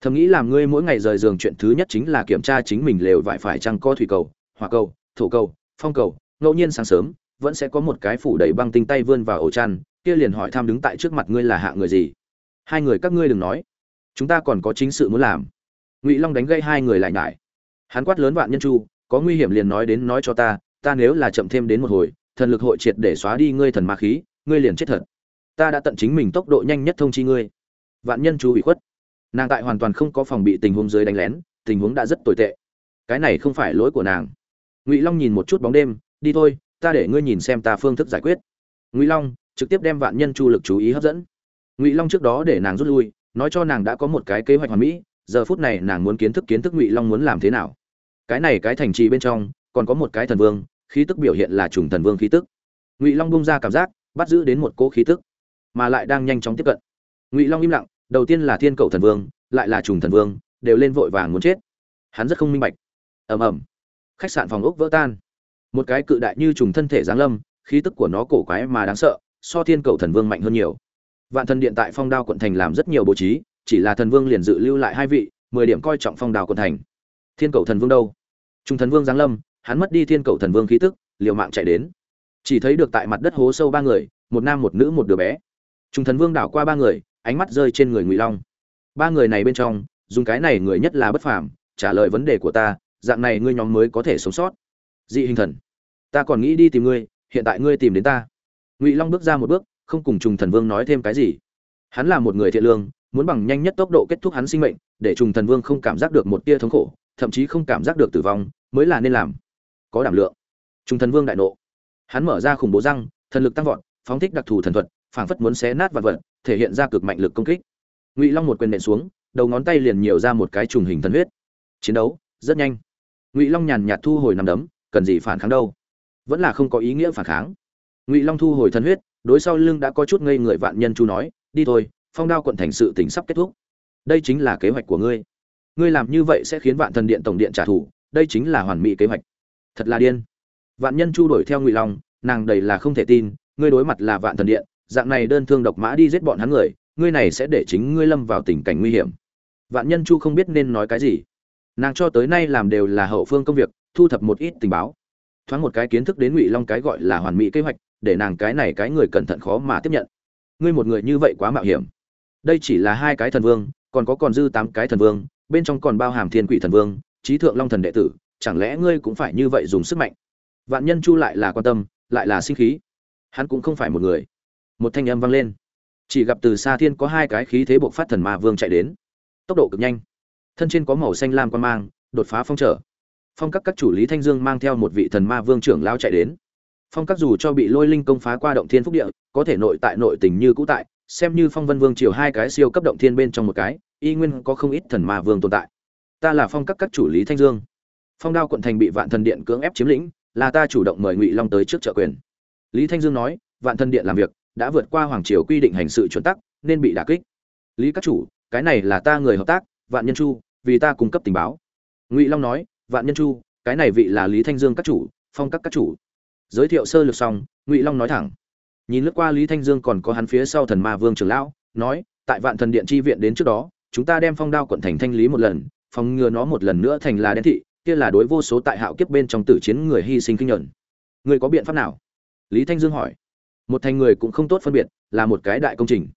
Thầm nghĩ làm ngươi mỗi ngày rời giường chuyện thứ nhất chính là kiểm tra chính mình lều vải phải chăng có thủy cầu, hỏa cầu, thổ cầu, phong cầu, ngẫu nhiên sáng sớm vẫn sẽ có một cái phủ đầy băng tinh tay vươn vào ổ chăn, kia liền hỏi thăm đứng tại trước mặt ngươi là hạ người gì? Hai người các ngươi đừng nói. Chúng ta còn có chính sự muốn làm. Ngụy long đánh gây hai người lại nhải. Hắn quát lớn vạn nhân chu, có nguy hiểm liền nói đến nói cho ta ta nếu là chậm thêm đến một hồi, thần lực hội triệt để xóa đi ngươi thần ma khí, ngươi liền chết thật. Ta đã tận chính mình tốc độ nhanh nhất thông chi ngươi. Vạn nhân chu bị khuất. Nàng tại hoàn toàn không có phòng bị tình huống dưới đánh lén, tình huống đã rất tồi tệ. Cái này không phải lỗi của nàng. Ngụy long nhìn một chút bóng đêm, đi thôi ta để ngươi nhìn xem ta phương thức giải quyết. Ngụy long trực tiếp đem vạn nhân chu lực chú ý hấp dẫn. Ngụy long trước đó để nàng rút lui, nói cho nàng đã có một cái kế hoạch hoàn mỹ, giờ phút này nàng muốn kiến thức kiến thức ngụy long muốn làm thế nào. Cái này cái thành trì bên trong, còn có một cái thần vương, khí tức biểu hiện là trùng thần vương khí tức. Ngụy long bung ra cảm giác, bắt giữ đến một cỗ khí tức, mà lại đang nhanh chóng tiếp cận. Ngụy long im lặng, đầu tiên là thiên cầu thần vương, lại là trùng thần vương, đều lên vội vàng muốn chết. Hắn rất không minh bạch. Ầm ầm. Khách sạn phòng ốc vỡ tan một cái cự đại như trùng thân thể giáng lâm, khí tức của nó cổ quái mà đáng sợ, so thiên cầu thần vương mạnh hơn nhiều. Vạn thần điện tại phong đao quận thành làm rất nhiều bố trí, chỉ là thần vương liền dự lưu lại hai vị, mười điểm coi trọng phong đao quận thành. Thiên cầu thần vương đâu? Trung thần vương giáng lâm, hắn mất đi thiên cầu thần vương khí tức, liều mạng chạy đến. Chỉ thấy được tại mặt đất hố sâu ba người, một nam một nữ một đứa bé. Trung thần vương đảo qua ba người, ánh mắt rơi trên người ngụy long. Ba người này bên trong, dùng cái này người nhất là bất phàm, trả lời vấn đề của ta, dạng này ngươi nhóm mới có thể sống sót. Dị hình thần ta còn nghĩ đi tìm ngươi, hiện tại ngươi tìm đến ta. Ngụy long bước ra một bước, không cùng trùng thần vương nói thêm cái gì. Hắn là một người thiện lương, muốn bằng nhanh nhất tốc độ kết thúc hắn sinh mệnh, để trùng thần vương không cảm giác được một tia thống khổ, thậm chí không cảm giác được tử vong, mới là nên làm. Có đảm lượng. Trùng thần vương đại nộ. Hắn mở ra khủng bố răng, thần lực tăng vọt, phóng thích đặc thù thần thuật, phảng phất muốn xé nát vật vật, thể hiện ra cực mạnh lực công kích. Ngụy long một quyền nện xuống, đầu ngón tay liền nhiều ra một cái trùng hình thần huyết. Chiến đấu rất nhanh. Ngụy long nhàn nhạt thu hồi nằm đấm, cần gì phản kháng đâu? Vẫn là không có ý nghĩa phản kháng. Ngụy long thu hồi thần huyết, đối sau lưng đã có chút ngây người vạn nhân chu nói, đi thôi, phong đao quận thành sự tỉnh sắp kết thúc. Đây chính là kế hoạch của ngươi. Ngươi làm như vậy sẽ khiến vạn thần điện tổng điện trả thù, đây chính là hoàn mỹ kế hoạch. Thật là điên. Vạn nhân chu đuổi theo ngụy long, nàng đầy là không thể tin, ngươi đối mặt là vạn thần điện, dạng này đơn thương độc mã đi giết bọn hắn người, ngươi này sẽ để chính ngươi lâm vào tình cảnh nguy hiểm. Vạn nhân chu không biết nên nói cái gì. Nàng cho tới nay làm đều là hậu phương công việc, thu thập một ít tình báo thoáng một cái kiến thức đến ngụy long cái gọi là hoàn mỹ kế hoạch, để nàng cái này cái người cẩn thận khó mà tiếp nhận. Ngươi một người như vậy quá mạo hiểm. Đây chỉ là hai cái thần vương, còn có còn dư tám cái thần vương, bên trong còn bao hàm thiên quỷ thần vương, trí thượng long thần đệ tử, chẳng lẽ ngươi cũng phải như vậy dùng sức mạnh? Vạn nhân chu lại là quan tâm, lại là sinh khí. Hắn cũng không phải một người. Một thanh âm vang lên. Chỉ gặp từ xa thiên có hai cái khí thế buộc phát thần ma vương chạy đến. Tốc độ cực nhanh. Thân trên có màu xanh lam quan mang, đột phá phong trở phong các các chủ lý thanh dương mang theo một vị thần ma vương trưởng lao chạy đến. Phong các dù cho bị lôi linh công phá qua động thiên phúc địa, có thể nội tại nội tình như cũ tại, xem như phong vân vương triều hai cái siêu cấp động thiên bên trong một cái, y nguyên có không ít thần ma vương tồn tại. Ta là phong các các chủ lý thanh dương. Phong đao quận thành bị vạn thần điện cưỡng ép chiếm lĩnh, là ta chủ động mời ngụy long tới trước trợ quyền. Lý thanh dương nói, vạn thần điện làm việc, đã vượt qua hoàng triều quy định hành sự chuẩn tắc, nên bị đả kích. Lý các chủ, cái này là ta người hợp tác, vạn nhân chu, vì ta cung cấp tình báo. Ngụy long nói vạn nhân chu, cái này vị là lý thanh dương các chủ, phong các các chủ. Giới thiệu sơ lược xong, ngụy long nói thẳng. Nhìn lướt qua lý thanh dương còn có hắn phía sau thần ma vương trường lão, nói, tại vạn thần điện chi viện đến trước đó, chúng ta đem phong đao quận thành thanh lý một lần, phòng ngừa nó một lần nữa thành là đen thị, kia là đối vô số tại hạo kiếp bên trong tử chiến người hy sinh kinh nhuận. Người có biện pháp nào? Lý thanh dương hỏi. Một thành người cũng không tốt phân biệt, là một cái đại công trình.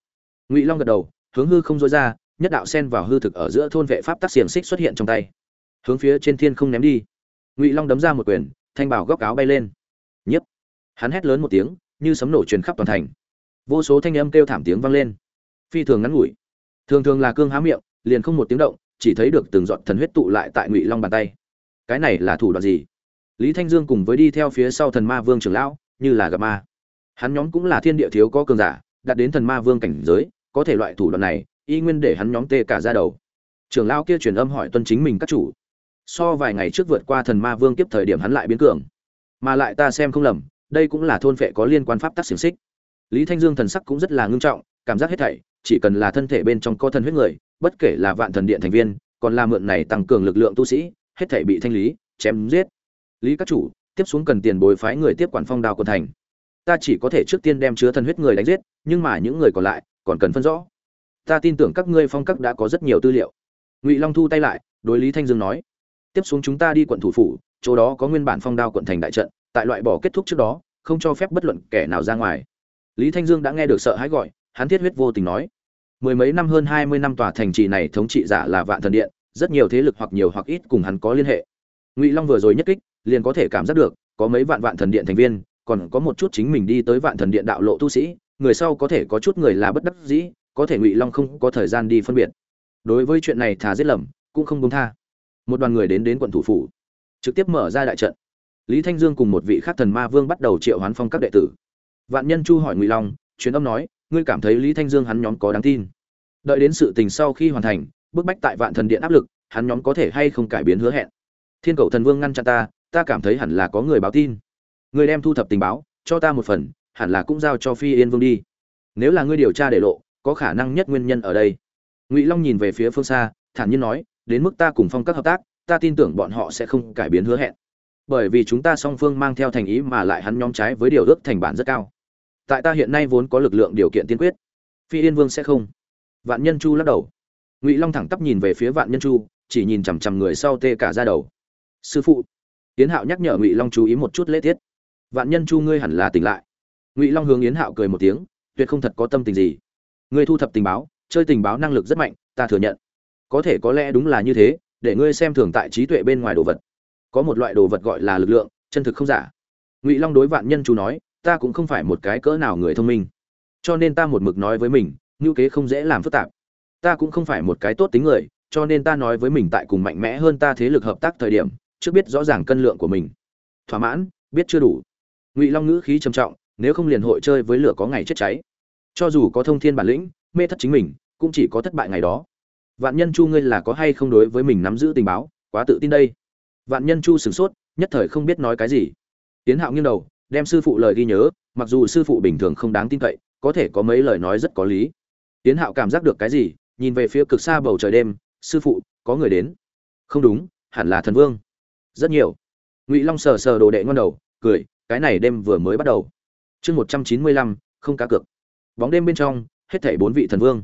Ngụy long gật đầu, hướng hư không dối ra, nhất đạo sen vào hư thực ở giữa thôn vệ pháp tác xiềng xích xuất hiện trong tay hướng phía trên thiên không ném đi. Ngụy long đấm ra một quyền, thanh bảo góc áo bay lên. Nhấp hắn hét lớn một tiếng, như sấm nổ truyền khắp toàn thành. Vô số thanh âm kêu thảm tiếng vang lên. Phi thường ngắn ngủi. Thường thường là cương há miệng, liền không một tiếng động, chỉ thấy được từng giọt thần huyết tụ lại tại ngụy long bàn tay. Cái này là thủ đoạn gì? Lý thanh dương cùng với đi theo phía sau thần ma vương trưởng lão, như là gặp ma. Hắn nhóm cũng là thiên địa thiếu có cường giả, đạt đến thần ma vương cảnh giới, có thể loại thủ đoạn này, y nguyên để hắn nhóm tê cả ra đầu. Trưởng lão kia truyền âm hỏi tuân chính mình các chủ so vài ngày trước vượt qua thần ma vương kiếp thời điểm hắn lại biến cường. Mà lại ta xem không lầm, đây cũng là thôn phệ có liên quan pháp tắc xiềng xích. Lý thanh dương thần sắc cũng rất là ngưng trọng, cảm giác hết thảy, chỉ cần là thân thể bên trong có thần huyết người, bất kể là vạn thần điện thành viên, còn là mượn này tăng cường lực lượng tu sĩ, hết thảy bị thanh lý, chém giết. Lý các chủ, tiếp xuống cần tiền bồi phái người tiếp quản phong đào quân thành. Ta chỉ có thể trước tiên đem chứa thần huyết người đánh giết, nhưng mà những người còn lại, còn cần phân rõ. Ta tin tưởng các ngươi phong các đã có rất nhiều tư liệu. Ngụy long thu tay lại, đối lý thanh dương nói tiếp xuống chúng ta đi quận thủ phủ, chỗ đó có nguyên bản phong đao quận thành đại trận, tại loại bỏ kết thúc trước đó, không cho phép bất luận kẻ nào ra ngoài. Lý thanh dương đã nghe được sợ hãi gọi, hắn thiết huyết vô tình nói, mười mấy năm hơn hai mươi năm tòa thành trì này thống trị giả là vạn thần điện, rất nhiều thế lực hoặc nhiều hoặc ít cùng hắn có liên hệ. Ngụy long vừa rồi nhất kích, liền có thể cảm giác được, có mấy vạn vạn thần điện thành viên, còn có một chút chính mình đi tới vạn thần điện đạo lộ tu sĩ, người sau có thể có chút người là bất đắc dĩ, có thể ngụy long không có thời gian đi phân biệt. Đối với chuyện này thà giết lầm, cũng không công tha một đoàn người đến đến quận thủ phủ, trực tiếp mở ra đại trận. Lý thanh dương cùng một vị khác thần ma vương bắt đầu triệu hoán phong các đệ tử. Vạn nhân chu hỏi ngụy long, truyền âm nói, ngươi cảm thấy lý thanh dương hắn nhóm có đáng tin? Đợi đến sự tình sau khi hoàn thành, bức bách tại vạn thần điện áp lực, hắn nhóm có thể hay không cải biến hứa hẹn? Thiên cầu thần vương ngăn chặn ta ta cảm thấy hẳn là có người báo tin. Người đem thu thập tình báo, cho ta một phần, hẳn là cũng giao cho phi yên vương đi. Nếu là ngươi điều tra để lộ, có khả năng nhất nguyên nhân ở đây. Ngụy long nhìn về phía phương xa, thản nhiên nói đến mức ta cùng phong các hợp tác, ta tin tưởng bọn họ sẽ không cải biến hứa hẹn. Bởi vì chúng ta song phương mang theo thành ý mà lại hắn nhóm trái với điều ước thành bản rất cao. Tại ta hiện nay vốn có lực lượng điều kiện tiên quyết. Phi yên vương sẽ không. Vạn nhân chu lắc đầu. Ngụy long thẳng tắp nhìn về phía vạn nhân chu, chỉ nhìn chằm chằm người sau tê cả ra đầu. Sư phụ. Yến hạo nhắc nhở ngụy long chú ý một chút lễ tiết. Vạn nhân chu ngươi hẳn là tỉnh lại. Ngụy long hướng yến hạo cười một tiếng, tuyệt không thật có tâm tình gì. Ngươi thu thập tình báo, chơi tình báo năng lực rất mạnh, ta thừa nhận có thể có lẽ đúng là như thế, để ngươi xem thường tại trí tuệ bên ngoài đồ vật. Có một loại đồ vật gọi là lực lượng, chân thực không giả. Ngụy long đối vạn nhân chú nói, ta cũng không phải một cái cỡ nào người thông minh. Cho nên ta một mực nói với mình, ngữ kế không dễ làm phức tạp. Ta cũng không phải một cái tốt tính người, cho nên ta nói với mình tại cùng mạnh mẽ hơn ta thế lực hợp tác thời điểm, trước biết rõ ràng cân lượng của mình. Thỏa mãn, biết chưa đủ. Ngụy long ngữ khí trầm trọng, nếu không liền hội chơi với lửa có ngày chết cháy. Cho dù có thông thiên bản lĩnh, mê thất chính mình, cũng chỉ có thất bại ngày đó vạn nhân chu ngươi là có hay không đối với mình nắm giữ tình báo, quá tự tin đây? Vạn nhân chu sửng sốt, nhất thời không biết nói cái gì. Tiến hạo nghiêng đầu, đem sư phụ lời ghi nhớ, mặc dù sư phụ bình thường không đáng tin cậy, có thể có mấy lời nói rất có lý. Tiến hạo cảm giác được cái gì, nhìn về phía cực xa bầu trời đêm, sư phụ, có người đến. Không đúng, hẳn là thần vương. Rất nhiều. Ngụy long sờ sờ đồ đệ ngon đầu, cười, cái này đêm vừa mới bắt đầu. Chương một trăm chín mươi lăm, không cá cược. Bóng đêm bên trong, hết thảy bốn vị thần vương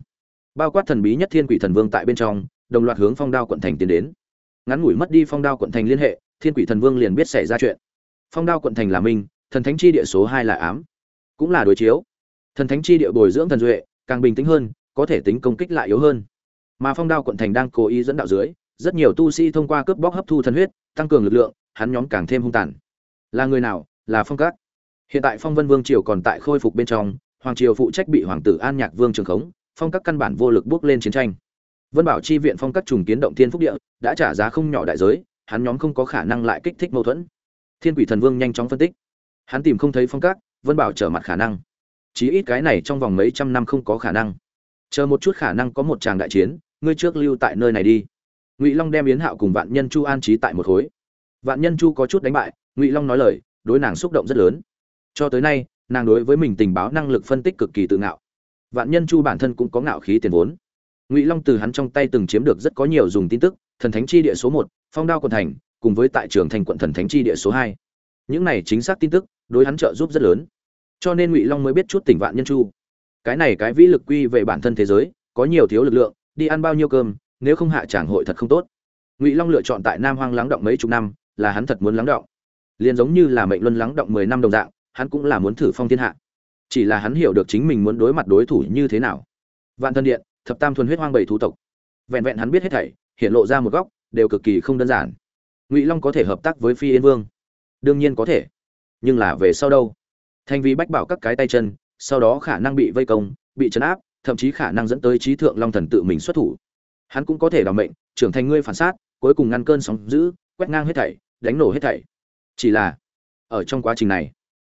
bao quát thần bí nhất thiên quỷ thần vương tại bên trong, đồng loạt hướng phong đao quận thành tiến đến. Ngắn ngủi mất đi phong đao quận thành liên hệ, thiên quỷ thần vương liền biết xảy ra chuyện. Phong đao quận thành là minh, thần thánh chi địa số hai là ám, cũng là đối chiếu. Thần thánh chi địa bồi dưỡng thần duệ, càng bình tĩnh hơn, có thể tính công kích lại yếu hơn. Mà phong đao quận thành đang cố ý dẫn đạo dưới, rất nhiều tu sĩ thông qua cướp bóc hấp thu thần huyết, tăng cường lực lượng, hắn nhóm càng thêm hung tàn. Là người nào? Là phong cát hiện tại phong vân vương triều còn tại khôi phục bên trong, hoàng triều phụ trách bị hoàng tử an nhạc vương trường khống phong các căn bản vô lực bước lên chiến tranh. Vân bảo chi viện phong các trùng kiến động thiên phúc địa, đã trả giá không nhỏ đại giới, hắn nhóm không có khả năng lại kích thích mâu thuẫn. Thiên quỷ thần vương nhanh chóng phân tích. Hắn tìm không thấy phong các, vân bảo trở mặt khả năng. Chí ít cái này trong vòng mấy trăm năm không có khả năng. Chờ một chút khả năng có một tràng đại chiến, ngươi trước lưu tại nơi này đi. Ngụy long đem yến hạo cùng vạn nhân chu an trí tại một khối. Vạn nhân chu có chút đánh bại, ngụy long nói lời, đối nàng xúc động rất lớn. Cho tới nay, nàng đối với mình tình báo năng lực phân tích cực kỳ tự ngạo vạn nhân chu bản thân cũng có ngạo khí tiền vốn. Ngụy long từ hắn trong tay từng chiếm được rất có nhiều dùng tin tức, thần thánh chi địa số một, phong đao quận thành, cùng với tại trường thành quận thần thánh chi địa số hai. Những này chính xác tin tức, đối hắn trợ giúp rất lớn. Cho nên ngụy long mới biết chút tỉnh vạn nhân chu. Cái này cái vĩ lực quy về bản thân thế giới, có nhiều thiếu lực lượng, đi ăn bao nhiêu cơm, nếu không hạ tràng hội thật không tốt. Ngụy long lựa chọn tại nam hoang lắng động mấy chục năm, là hắn thật muốn lắng động. Liền giống như là mệnh luân lắng động mười năm đồng dạng, hắn cũng là muốn thử phong thiên hạ chỉ là hắn hiểu được chính mình muốn đối mặt đối thủ như thế nào. Vạn thân điện, thập tam thuần huyết hoang bảy thú tộc. Vẹn vẹn hắn biết hết thảy, hiện lộ ra một góc, đều cực kỳ không đơn giản. Ngụy long có thể hợp tác với phi yên vương? Đương nhiên có thể. Nhưng là về sau đâu? Thành vì bách bảo các cái tay chân, sau đó khả năng bị vây công, bị chấn áp, thậm chí khả năng dẫn tới trí thượng long thần tự mình xuất thủ. Hắn cũng có thể đ mệnh, trưởng thành ngươi phản sát, cuối cùng ngăn cơn sóng giữ quét ngang hết thảy, đánh nổ hết thảy. Chỉ là, ở trong quá trình này,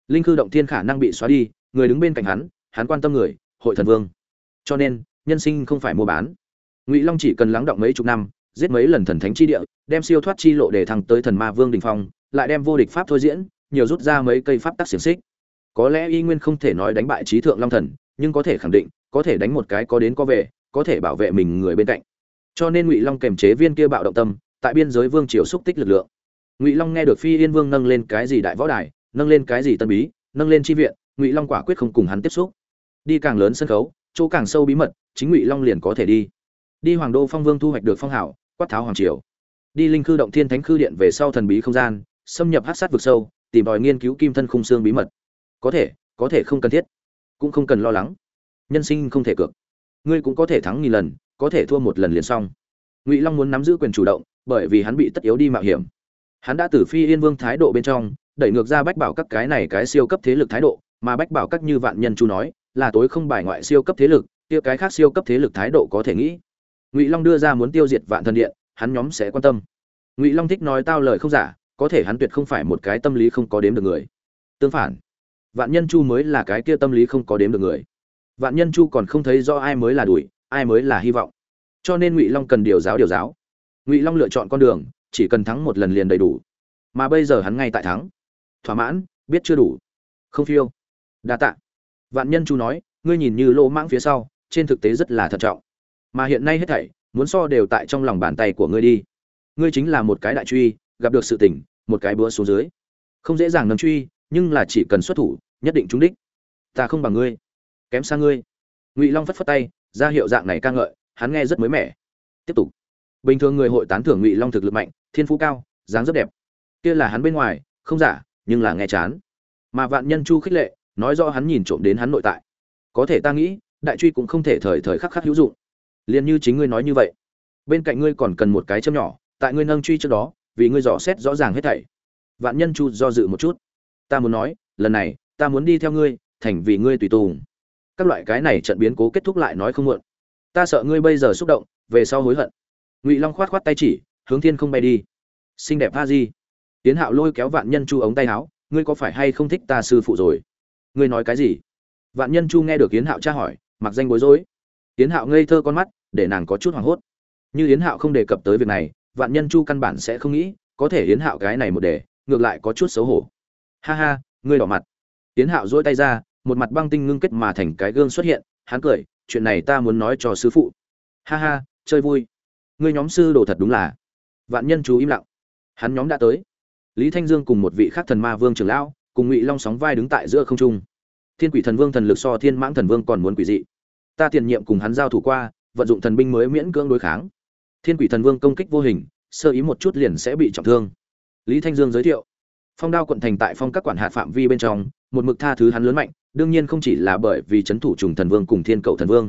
linh khư động thiên khả năng bị xóa đi người đứng bên cạnh hắn hắn quan tâm người, hội thần vương. Cho nên, nhân sinh không phải mua bán. Ngụy long chỉ cần lắng động mấy chục năm, giết mấy lần thần thánh chi địa, đem siêu thoát chi lộ để thăng tới thần ma vương đình phong, lại đem vô địch pháp thôi diễn, nhiều rút ra mấy cây pháp tắc xiềng xích. Có lẽ y nguyên không thể nói đánh bại trí thượng long thần, nhưng có thể khẳng định, có thể đánh một cái có đến có về, có thể bảo vệ mình người bên cạnh. Cho nên ngụy long kềm chế viên kia bạo động tâm, tại biên giới vương triều xúc tích lực lượng. Ngụy long nghe được phi yên vương nâng lên cái gì đại võ đài, nâng lên cái gì tân bí, nâng lên chi viện ngụy long quả quyết không cùng hắn tiếp xúc đi càng lớn sân khấu chỗ càng sâu bí mật chính ngụy long liền có thể đi đi hoàng đô phong vương thu hoạch được phong hảo quát tháo hoàng triều đi linh khư động thiên thánh khư điện về sau thần bí không gian xâm nhập hát sát vực sâu tìm tòi nghiên cứu kim thân khung xương bí mật có thể có thể không cần thiết cũng không cần lo lắng nhân sinh không thể cược ngươi cũng có thể thắng nghìn lần có thể thua một lần liền xong ngụy long muốn nắm giữ quyền chủ động bởi vì hắn bị tất yếu đi mạo hiểm hắn đã từ phi yên vương thái độ bên trong đẩy ngược ra bách bảo các cái này cái siêu cấp thế lực thái độ mà bách bảo các như vạn nhân chu nói, là tối không bài ngoại siêu cấp thế lực, kia cái khác siêu cấp thế lực thái độ có thể nghĩ. Ngụy long đưa ra muốn tiêu diệt vạn thần điện, hắn nhóm sẽ quan tâm. Ngụy long thích nói tao lời không giả, có thể hắn tuyệt không phải một cái tâm lý không có đếm được người. Tương phản, vạn nhân chu mới là cái kia tâm lý không có đếm được người. Vạn nhân chu còn không thấy rõ ai mới là đuổi, ai mới là hy vọng. Cho nên ngụy long cần điều giáo điều giáo. Ngụy long lựa chọn con đường, chỉ cần thắng một lần liền đầy đủ. Mà bây giờ hắn ngay tại thắng. Thỏa mãn, biết chưa đủ. Không phiêu đa tạ. Vạn nhân chu nói, ngươi nhìn như lỗ mãng phía sau, trên thực tế rất là thận trọng. Mà hiện nay hết thảy, muốn so đều tại trong lòng bàn tay của ngươi đi. Ngươi chính là một cái đại truy, gặp được sự tỉnh một cái búa xuống dưới. Không dễ dàng nâng truy, nhưng là chỉ cần xuất thủ, nhất định trúng đích. Ta không bằng ngươi, kém xa ngươi. Ngụy long phất phất tay, ra hiệu dạng này ca ngợi, hắn nghe rất mới mẻ. Tiếp tục. Bình thường người hội tán thưởng ngụy long thực lực mạnh, thiên phú cao, dáng rất đẹp. Kia là hắn bên ngoài, không giả, nhưng là nghe chán. Mà vạn nhân chu khích lệ nói rõ hắn nhìn trộm đến hắn nội tại. Có thể ta nghĩ, đại truy cũng không thể thời thời khắc khắc hữu dụng. Liền như chính ngươi nói như vậy. Bên cạnh ngươi còn cần một cái châm nhỏ, tại ngươi nâng truy trước đó, vì ngươi dò xét rõ ràng hết thảy. Vạn nhân chu do dự một chút. Ta muốn nói, lần này, ta muốn đi theo ngươi, thành vì ngươi tùy tùng. Các loại cái này trận biến cố kết thúc lại nói không muộn. Ta sợ ngươi bây giờ xúc động, về sau hối hận. Ngụy long khoát khoát tay chỉ, hướng thiên không bay đi. Xinh đẹp a di. Tiến hạo lôi kéo vạn nhân chu ống tay áo, ngươi có phải hay không thích ta sư phụ rồi? Ngươi nói cái gì? Vạn nhân chu nghe được yến hạo tra hỏi, mặc danh bối rối. Yến hạo ngây thơ con mắt, để nàng có chút hoảng hốt. Như yến hạo không đề cập tới việc này, vạn nhân chu căn bản sẽ không nghĩ, có thể yến hạo cái này một đề, ngược lại có chút xấu hổ. Ha ha, ngươi đỏ mặt. Yến hạo dỗi tay ra, một mặt băng tinh ngưng kết mà thành cái gương xuất hiện, hắn cười, chuyện này ta muốn nói cho sư phụ. Ha ha, chơi vui. Ngươi nhóm sư đồ thật đúng là. Vạn nhân chú im lặng. Hắn nhóm đã tới. Lý thanh dương cùng một vị khác thần ma vương trưởng lão cùng ngụy long sóng vai đứng tại giữa không trung thiên quỷ thần vương thần lực so thiên mãng thần vương còn muốn quỷ dị ta tiền nhiệm cùng hắn giao thủ qua vận dụng thần binh mới miễn cưỡng đối kháng thiên quỷ thần vương công kích vô hình sơ ý một chút liền sẽ bị trọng thương lý thanh dương giới thiệu phong đao quận thành tại phong các quản hạt phạm vi bên trong một mực tha thứ hắn lớn mạnh đương nhiên không chỉ là bởi vì c h ấ n thủ trùng thần vương cùng thiên cậu thần vương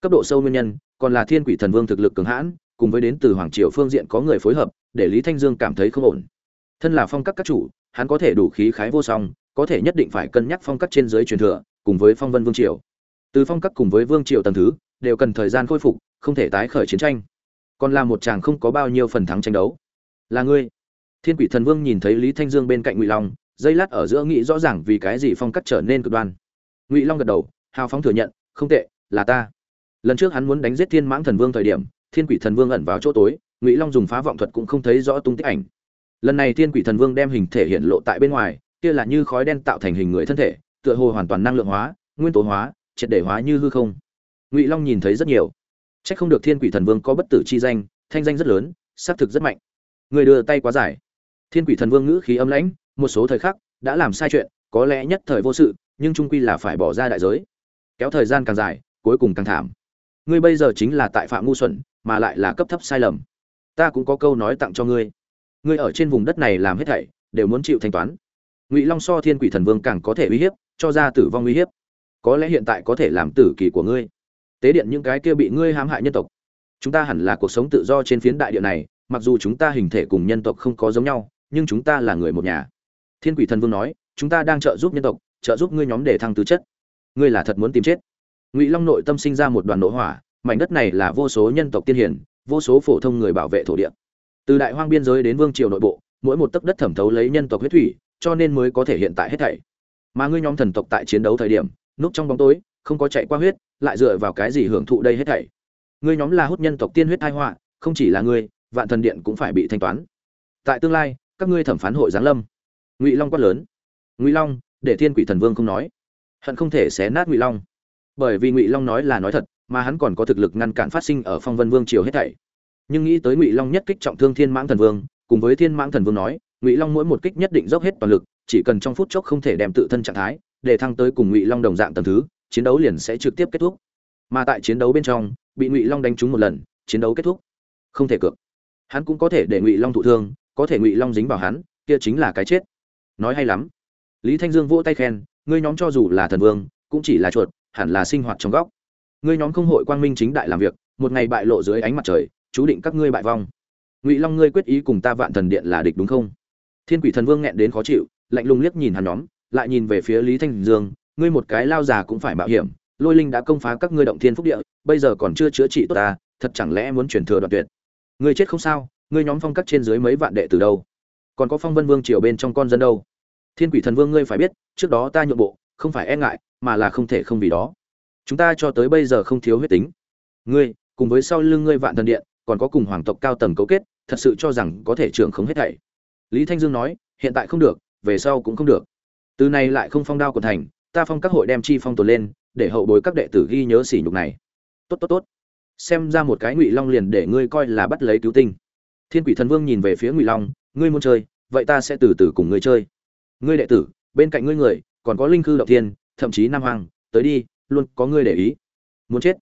cấp độ sâu nguyên nhân còn là thiên quỷ thần vương thực lực cường hãn cùng với đến từ hoàng triều phương diện có người phối hợp để lý thanh dương cảm thấy không ổn thân là phong các các chủ hắn có thể đủ khí khái vô song, có thể nhất định phải cân nhắc phong cách trên dưới truyền thừa, cùng với phong vân vương triều. Từ phong cách cùng với vương triều tầng thứ, đều cần thời gian khôi phục, không thể tái khởi chiến tranh. Còn là một chàng không có bao nhiêu phần thắng tranh đấu. Là ngươi. Thiên quỷ thần vương nhìn thấy lý thanh dương bên cạnh ngụy long, dây lát ở giữa nghĩ rõ ràng vì cái gì phong cách trở nên cực đoan. Ngụy long gật đầu, hào phóng thừa nhận, không tệ, là ta. Lần trước hắn muốn đánh giết thiên mãng thần vương thời điểm, thiên quỷ thần vương ẩn vào chỗ tối, ngụy long dùng phá vọng thuật cũng không thấy rõ tung tích ảnh lần này thiên quỷ thần vương đem hình thể hiện lộ tại bên ngoài, kia là như khói đen tạo thành hình người thân thể, tựa hồ hoàn toàn năng lượng hóa, nguyên tố hóa, triệt để hóa như hư không. Ngụy long nhìn thấy rất nhiều. C h ắ c không được thiên quỷ thần vương có bất tử chi danh, thanh danh rất lớn xác thực rất mạnh. Người đưa tay quá dài. Thiên quỷ thần vương ngữ khí âm lãnh, một số thời khắc đã làm sai chuyện, có lẽ nhất thời vô sự, nhưng trung quy là phải bỏ ra đại giới. Kéo thời gian càng dài, cuối cùng càng thảm. Ngươi bây giờ chính là tại phạm ngu xuẩn, mà lại là cấp thấp sai lầm. Ta cũng có câu nói tặng cho ngươi ngươi ở trên vùng đất này làm hết thảy, đều muốn chịu thanh toán. Ngụy long so thiên quỷ thần vương càng có thể uy hiếp, cho ra tử vong uy hiếp. Có lẽ hiện tại có thể làm tử kỳ của ngươi. Tế điện những cái kia bị ngươi hãm hại nhân tộc, chúng ta hẳn là cuộc sống tự do trên phiến đại địa này, mặc dù chúng ta hình thể cùng nhân tộc không có giống nhau, nhưng chúng ta là người một nhà. Thiên quỷ thần vương nói, chúng ta đang trợ giúp nhân tộc, trợ giúp ngươi nhóm để thăng tứ chất. Ngươi là thật muốn tìm chết. Ngụy long nội tâm sinh ra một đoàn nội hỏa, mảnh đất này là vô số nhân tộc tiên hiển vô số phổ thông người bảo vệ thổ địa từ đại hoang biên giới đến vương triều nội bộ, mỗi một tấc đất thẩm thấu lấy nhân tộc huyết thủy, cho nên mới có thể hiện tại hết thảy. Mà ngươi nhóm thần tộc tại chiến đấu thời điểm, núp trong bóng tối, không có chạy qua huyết, lại dựa vào cái gì hưởng thụ đây hết thảy? Ngươi nhóm là hút nhân tộc tiên huyết tai họa, không chỉ là ngươi, vạn thần điện cũng phải bị thanh toán. Tại tương lai, các ngươi thẩm phán hội giáng lâm. Ngụy long quát lớn. Ngụy long, để thiên quỷ thần vương không nói. Hận không thể xé nát ngụy long. Bởi vì ngụy long nói là nói thật, mà hắn còn có thực lực ngăn cản phát sinh ở phong vân vương triều hết thảy nhưng nghĩ tới ngụy long nhất kích trọng thương thiên mãng thần vương cùng với thiên mãng thần vương nói ngụy long mỗi một kích nhất định dốc hết toàn lực chỉ cần trong phút chốc không thể đem tự thân trạng thái để thăng tới cùng ngụy long đồng dạng tầm thứ chiến đấu liền sẽ trực tiếp kết thúc mà tại chiến đấu bên trong bị ngụy long đánh trúng một lần chiến đấu kết thúc không thể cược hắn cũng có thể để ngụy long thụ thương có thể ngụy long dính vào hắn kia chính là cái chết nói hay lắm lý thanh dương vỗ tay khen ngươi nhóm cho dù là thần vương cũng chỉ là chuột hẳn là sinh hoạt trong góc ngươi nhóm không hội quang minh chính đại làm việc một ngày bại lộ dưới ánh mặt trời chú định các ngươi bại vong. Ngụy long, ngươi quyết ý cùng ta vạn thần điện là địch đúng không? Thiên quỷ thần vương nghẹn đến khó chịu, lạnh lùng liếc nhìn hắn nhóm, lại nhìn về phía lý thanh dương, ngươi một cái lao già cũng phải mạo hiểm, lôi linh đã công phá các ngươi động thiên phúc địa, bây giờ còn chưa chữa trị tốt ta, thật chẳng lẽ muốn chuyển thừa đoạn tuyệt? Ngươi chết không sao, ngươi nhóm phong cắt trên dưới mấy vạn đệ từ đâu? Còn có phong vân vương triều bên trong con dân đâu? Thiên quỷ thần vương ngươi phải biết, trước đó ta nhượng bộ, không phải e ngại, mà là không thể không vì đó. Chúng ta cho tới bây giờ không thiếu huyết tính. Ngươi, cùng với sau lưng ngươi vạn thần điện còn có cùng hoàng tộc cao tầng cấu kết, thật sự cho rằng có thể trưởng không hết thảy. Lý thanh dương nói, hiện tại không được, về sau cũng không được. Từ nay lại không phong đao của thành, ta phong các hội đem chi phong tồn lên, để hậu bối các đệ tử ghi nhớ sỉ nhục này. Tốt tốt tốt. Xem ra một cái ngụy long liền để ngươi coi là bắt lấy cứu tinh. Thiên quỷ thần vương nhìn về phía ngụy long, ngươi muốn chơi, vậy ta sẽ từ từ cùng ngươi chơi. Ngươi đệ tử, bên cạnh ngươi người, còn có linh khư động thiên, thậm chí nam hoàng, tới đi, luôn có ngươi để ý. Muốn chết.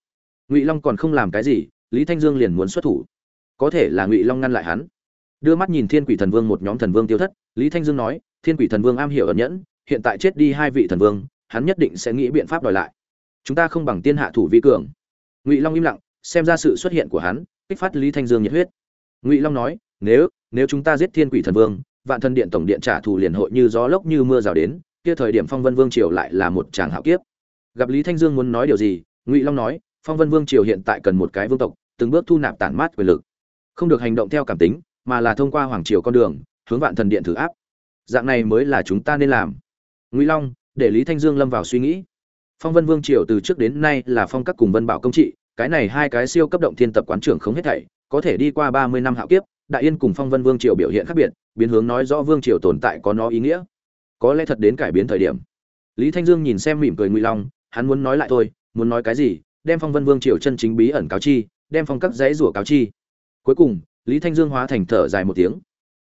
Ngụy long còn không làm cái gì lý thanh dương liền muốn xuất thủ. Có thể là ngụy long ngăn lại hắn. Đưa mắt nhìn thiên quỷ thần vương một nhóm thần vương tiêu thất, lý thanh dương nói, thiên quỷ thần vương am hiểu ẩn nhẫn, hiện tại chết đi hai vị thần vương, hắn nhất định sẽ nghĩ biện pháp đòi lại. Chúng ta không bằng tiên hạ thủ vi cường. Ngụy long im lặng, xem ra sự xuất hiện của hắn, kích phát lý thanh dương nhiệt huyết. Ngụy long nói, nếu nếu chúng ta giết thiên quỷ thần vương, vạn thần điện tổng điện trả thù liền hội như gió lốc như mưa rào đến, kia thời điểm phong vân vương triều lại là một tràng hạo kiếp. Gặp lý thanh dương muốn nói điều gì, ngụy long nói phong vân vương triều hiện tại cần một cái vương tộc, từng bước thu nạp tản mát quyền lực. Không được hành động theo cảm tính, mà là thông qua hoàng triều con đường, hướng vạn thần điện thử áp. Dạng này mới là chúng ta nên làm. Ngụy long, để lý thanh dương lâm vào suy nghĩ. Phong vân vương triều từ trước đến nay là phong các cùng vân bảo công trị, cái này hai cái siêu cấp động thiên tập quán trưởng không hết thảy, có thể đi qua ba mươi năm hạo kiếp, đại yên cùng phong vân vương triều biểu hiện khác biệt, biến hướng nói rõ vương triều tồn tại có nó ý nghĩa. Có lẽ thật đến cải biến thời điểm. Lý thanh dương nhìn xem mỉm cười ngụy long, hắn muốn nói lại thôi, muốn nói cái gì đem phong vân vương triều chân chính bí ẩn cáo chi, đem phong các dãy rủa cáo chi. Cuối cùng, lý thanh dương hóa thành thở dài một tiếng.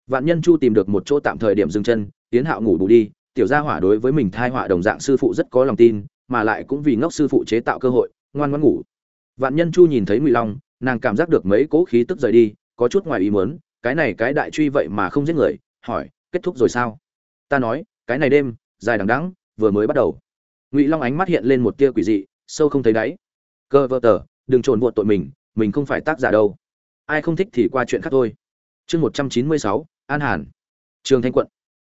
Vạn nhân chu tìm được một chỗ tạm thời điểm dừng chân tiến hạo ngủ bù đi, tiểu gia hỏa đối với mình thai họa đồng dạng sư phụ rất có lòng tin, mà lại cũng vì ngốc sư phụ chế tạo cơ hội, ngoan ngoãn ngủ. Vạn nhân chu nhìn thấy ngụy long, nàng cảm giác được mấy cỗ khí tức rời đi, có chút ngoài ý muốn, cái này cái đại truy vậy mà không giết người, hỏi, kết thúc rồi sao? Ta nói, cái này đêm, dài đằng đẵng, vừa mới bắt đầu. Ngụy long ánh mắt hiện lên một tia quỷ dị, sâu không thấy đáy cơ vơ tờ, đừng trồn buộc tội mình mình không phải tác giả đâu. Ai không thích thì qua chuyện khác thôi. Chương một trăm chín mươi sáu, an hàn. Trường thanh quận.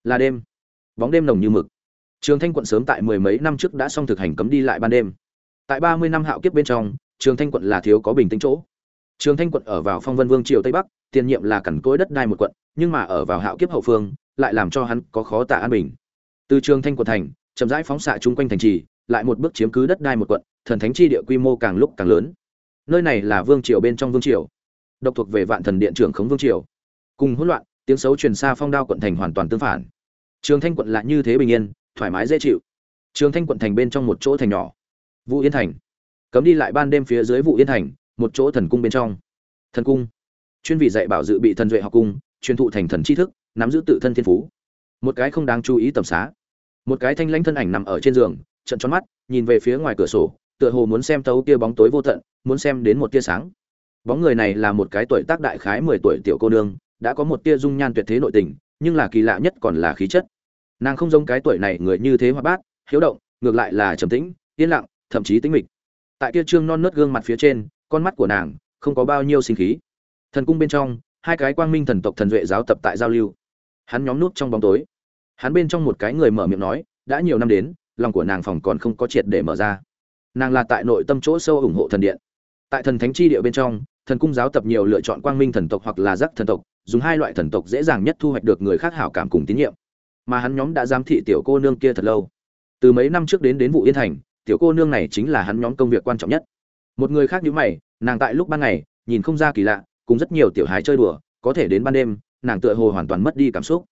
Là đêm. Bóng đêm nồng như mực. Trường thanh quận sớm tại mười mấy năm trước đã xong thực hành cấm đi lại ban đêm. Tại ba mươi năm hạo kiếp bên trong, trường thanh quận là thiếu có bình tĩnh chỗ. Trường thanh quận ở vào phong vân vương triều tây bắc, tiền nhiệm là cẩn cối đất đai một quận, nhưng mà ở vào hạo kiếp hậu phương, lại làm cho hắn có khó tả an bình. Từ trường thanh quận thành, chậm rãi phóng xạ chung quanh thành trì, lại một bước chiếm cứ đất đai một quận thần thánh chi địa quy mô càng lúc càng lớn. Nơi này là vương triều bên trong vương triều, độc thuộc về vạn thần điện trưởng khống vương triều. Cùng hỗn loạn, tiếng xấu truyền xa phong đao quận thành hoàn toàn tương phản. Trường thanh quận lại như thế bình yên, thoải mái dễ chịu. Trường thanh quận thành bên trong một chỗ thành nhỏ, vũ yên thành. Cấm đi lại ban đêm phía dưới vũ yên thành, một chỗ thần cung bên trong. Thần cung. Chuyên vị dạy bảo dự bị thần duệ học cung, truyền thụ thành thần tri thức, nắm giữ tự thân thiên phú. Một cái không đáng chú ý tầm xá. Một cái thanh lãnh thân ảnh nằm ở trên giường trận tròn mắt, nhìn về phía ngoài cửa sổ tựa hồ muốn xem tấu tia bóng tối vô tận, muốn xem đến một tia sáng. Bóng người này là một cái tuổi tác đại khái mười tuổi tiểu cô nương, đã có một tia dung nhan tuyệt thế nội tình, nhưng là kỳ lạ nhất còn là khí chất. Nàng không giống cái tuổi này người như thế hoa bát, hiếu động, ngược lại là trầm tĩnh, yên lặng, thậm chí tĩnh mịch. Tại kia trương non nớt gương mặt phía trên, con mắt của nàng không có bao nhiêu sinh khí. Thần cung bên trong, hai cái quang minh thần tộc thần duệ giáo tập tại giao lưu. Hắn nhóm nút trong bóng tối. Hắn bên trong một cái người mở miệng nói, đã nhiều năm đến, lòng của nàng phòng còn không có triệt để mở ra nàng là tại nội tâm chỗ sâu ủng hộ thần điện. Tại thần thánh chi địa bên trong, thần cung giáo tập nhiều lựa chọn quang minh thần tộc hoặc là giác thần tộc, dùng hai loại thần tộc dễ dàng nhất thu hoạch được người khác hảo cảm cùng tín nhiệm. Mà hắn nhóm đã giám thị tiểu cô nương kia thật lâu. Từ mấy năm trước đến đến vụ yên thành, tiểu cô nương này chính là hắn nhóm công việc quan trọng nhất. Một người khác như mày, nàng tại lúc ban ngày, nhìn không ra kỳ lạ, cùng rất nhiều tiểu hài chơi đùa, có thể đến ban đêm, nàng tựa hồ hoàn toàn mất đi cảm xúc.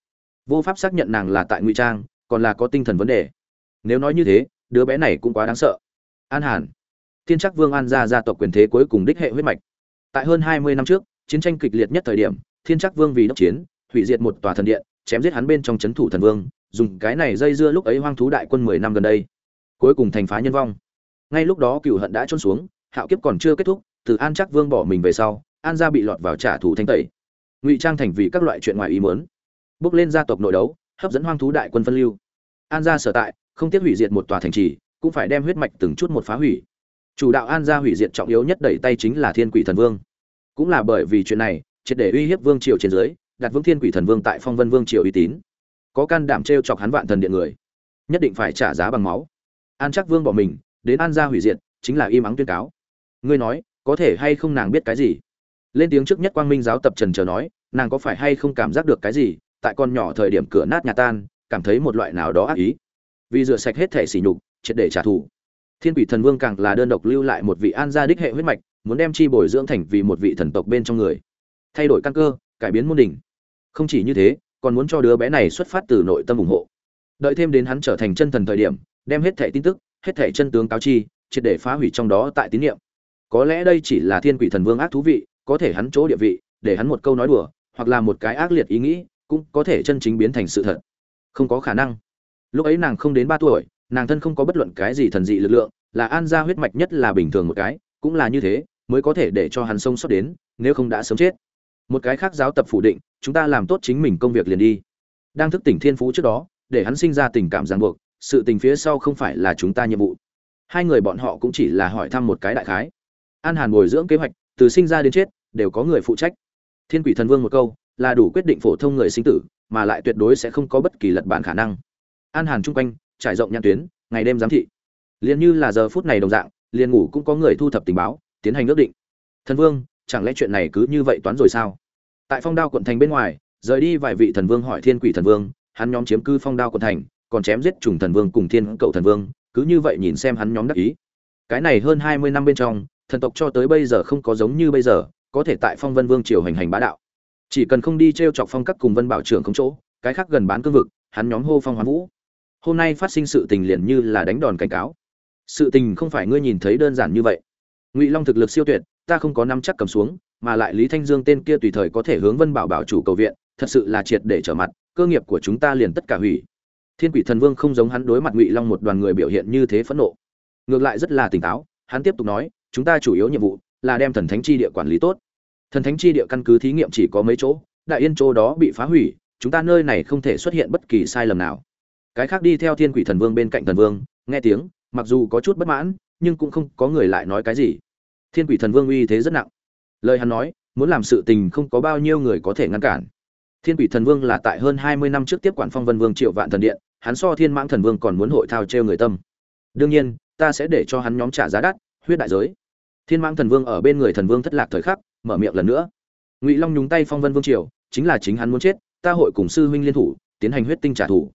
Vô pháp xác nhận nàng là tại ngụy trang, còn là có tinh thần vấn đề. Nếu nói như thế, đứa bé này cũng quá đáng sợ an hàn. Thiên chắc vương an gia gia tộc quyền thế cuối cùng đích hệ huyết mạch. Tại hơn hai mươi năm trước, chiến tranh kịch liệt nhất thời điểm, thiên chắc vương vì đốc chiến, hủy diệt một tòa thần điện, chém giết hắn bên trong c h ấ n thủ thần vương, dùng cái này dây dưa lúc ấy hoang thú đại quân mười năm gần đây. Cuối cùng thành phá nhân vong. Ngay lúc đó cựu hận đã trôn xuống, hạo kiếp còn chưa kết thúc, từ an chắc vương bỏ mình về sau, an gia bị lọt vào trả thù thanh tẩy. Ngụy trang thành vì các loại chuyện ngoài ý mớn bước lên gia tộc nội đấu, hấp dẫn hoang thú đại quân phân lưu. An gia sở tại, không tiếc hủy diệt một tòa thành trì cũng phải đem huyết mạch từng chút một phá hủy. Chủ đạo an gia hủy diệt trọng yếu nhất đẩy tay chính là thiên quỷ thần vương. Cũng là bởi vì chuyện này, triệt để uy hiếp vương triều trên dưới, đặt vững thiên quỷ thần vương tại phong vân vương triều uy tín. Có can đảm t chọc hắn vạn thần điện người, nhất định phải trả giá bằng máu. An chắc vương bỏ mình, đến an gia hủy diệt, chính là im ắng tuyên cáo. Ngươi nói, có thể hay không nàng biết cái gì? Lên tiếng trước nhất quang minh giáo tập trần chờ nói, nàng có phải hay không cảm giác được cái gì? Tại con nhỏ thời điểm cửa nát nhà tan, cảm thấy một loại nào đó ác ý. Vì rửa sạch hết thể sỉ nhục triệt để trả thù. Thiên quỷ thần vương càng là đơn độc lưu lại một vị an gia đích hệ huyết mạch, muốn đem chi bồi dưỡng thành vì một vị thần tộc bên trong người. Thay đổi căn cơ, cải biến môn đỉnh. Không chỉ như thế, còn muốn cho đứa bé này xuất phát từ nội tâm ủng hộ. Đợi thêm đến hắn trở thành chân thần thời điểm, đem hết thẻ tin tức, hết thẻ chân tướng cáo chi, triệt để phá hủy trong đó tại tín nhiệm có lẽ đây chỉ là thiên quỷ thần vương ác thú vị, có thể hắn chỗ địa vị, để hắn một câu nói đùa, hoặc là một cái ác liệt ý nghĩ, cũng có thể chân chính biến thành sự thật. Không có khả năng. Lúc ấy nàng không đến ba tuổi nàng thân không có bất luận cái gì thần dị lực lượng, là an gia huyết mạch nhất là bình thường một cái, cũng là như thế, mới có thể để cho hắn sông sót đến, nếu không đã sớm chết. Một cái khác giáo tập phủ định, chúng ta làm tốt chính mình công việc liền đi. Đang thức tỉnh thiên phú trước đó, để hắn sinh ra tình cảm ràng buộc, sự tình phía sau không phải là chúng ta nhiệm vụ. Hai người bọn họ cũng chỉ là hỏi thăm một cái đại khái. An hàn bồi dưỡng kế hoạch, từ sinh ra đến chết, đều có người phụ trách. Thiên quỷ thần vương một câu, là đủ quyết định phổ thông người sinh tử, mà lại tuyệt đối sẽ không có bất kỳ lật bản khả năng. An hàn chung quanh trải rộng nhãn tuyến, ngày đêm giám thị. Liền như là giờ phút này đồng dạng, liền ngủ cũng có người thu thập tình báo, tiến hành ước định. Thần vương, chẳng lẽ chuyện này cứ như vậy toán rồi sao? Tại phong đao quận thành bên ngoài, rời đi vài vị thần vương hỏi thiên quỷ thần vương, hắn nhóm chiếm cư phong đao quận thành, còn chém giết trùng thần vương cùng thiên cậu thần vương, cứ như vậy nhìn xem hắn nhóm đắc ý. Cái này hơn hai mươi năm bên trong, thần tộc cho tới bây giờ không có giống như bây giờ, có thể tại phong vân vương triều hành hành bá đạo. Chỉ cần không đi t r e o chọc phong các cùng vân bảo trưởng không chỗ, cái khác gần bán cương vực, hắn nhóm hô phong hoán vũ hôm nay phát sinh sự tình liền như là đánh đòn cảnh cáo. Sự tình không phải ngươi nhìn thấy đơn giản như vậy. Ngụy long thực lực siêu tuyệt, ta không có năm chắc cầm xuống, mà lại lý thanh dương tên kia tùy thời có thể hướng vân bảo bảo chủ cầu viện, thật sự là triệt để trở mặt, cơ nghiệp của chúng ta liền tất cả hủy. Thiên quỷ thần vương không giống hắn đối mặt ngụy long một đoàn người biểu hiện như thế phẫn nộ. Ngược lại rất là tỉnh táo, hắn tiếp tục nói, chúng ta chủ yếu nhiệm vụ là đem thần thánh chi địa quản lý tốt. Thần thánh chi địa căn cứ thí nghiệm chỉ có mấy chỗ, đại yên chỗ đó bị phá hủy, chúng ta nơi này không thể xuất hiện bất kỳ sai lầm nào cái khác đi theo thiên quỷ thần vương bên cạnh thần vương, nghe tiếng, mặc dù có chút bất mãn, nhưng cũng không có người lại nói cái gì. Thiên quỷ thần vương uy thế rất nặng. Lời hắn nói, muốn làm sự tình không có bao nhiêu người có thể ngăn cản. Thiên quỷ thần vương là tại hơn hai mươi năm trước tiếp quản phong vân vương triệu vạn thần điện, hắn so thiên mãng thần vương còn muốn hội thao trêu người tâm. Đương nhiên, ta sẽ để cho hắn nhóm trả giá đắt, huyết đại giới. Thiên mãng thần vương ở bên người thần vương thất lạc thời khắc, mở miệng lần nữa. Ngụy long nhúng tay phong vân vương triều, chính là chính hắn muốn chết, ta hội cùng sư huynh liên thủ, tiến hành huyết tinh trả thù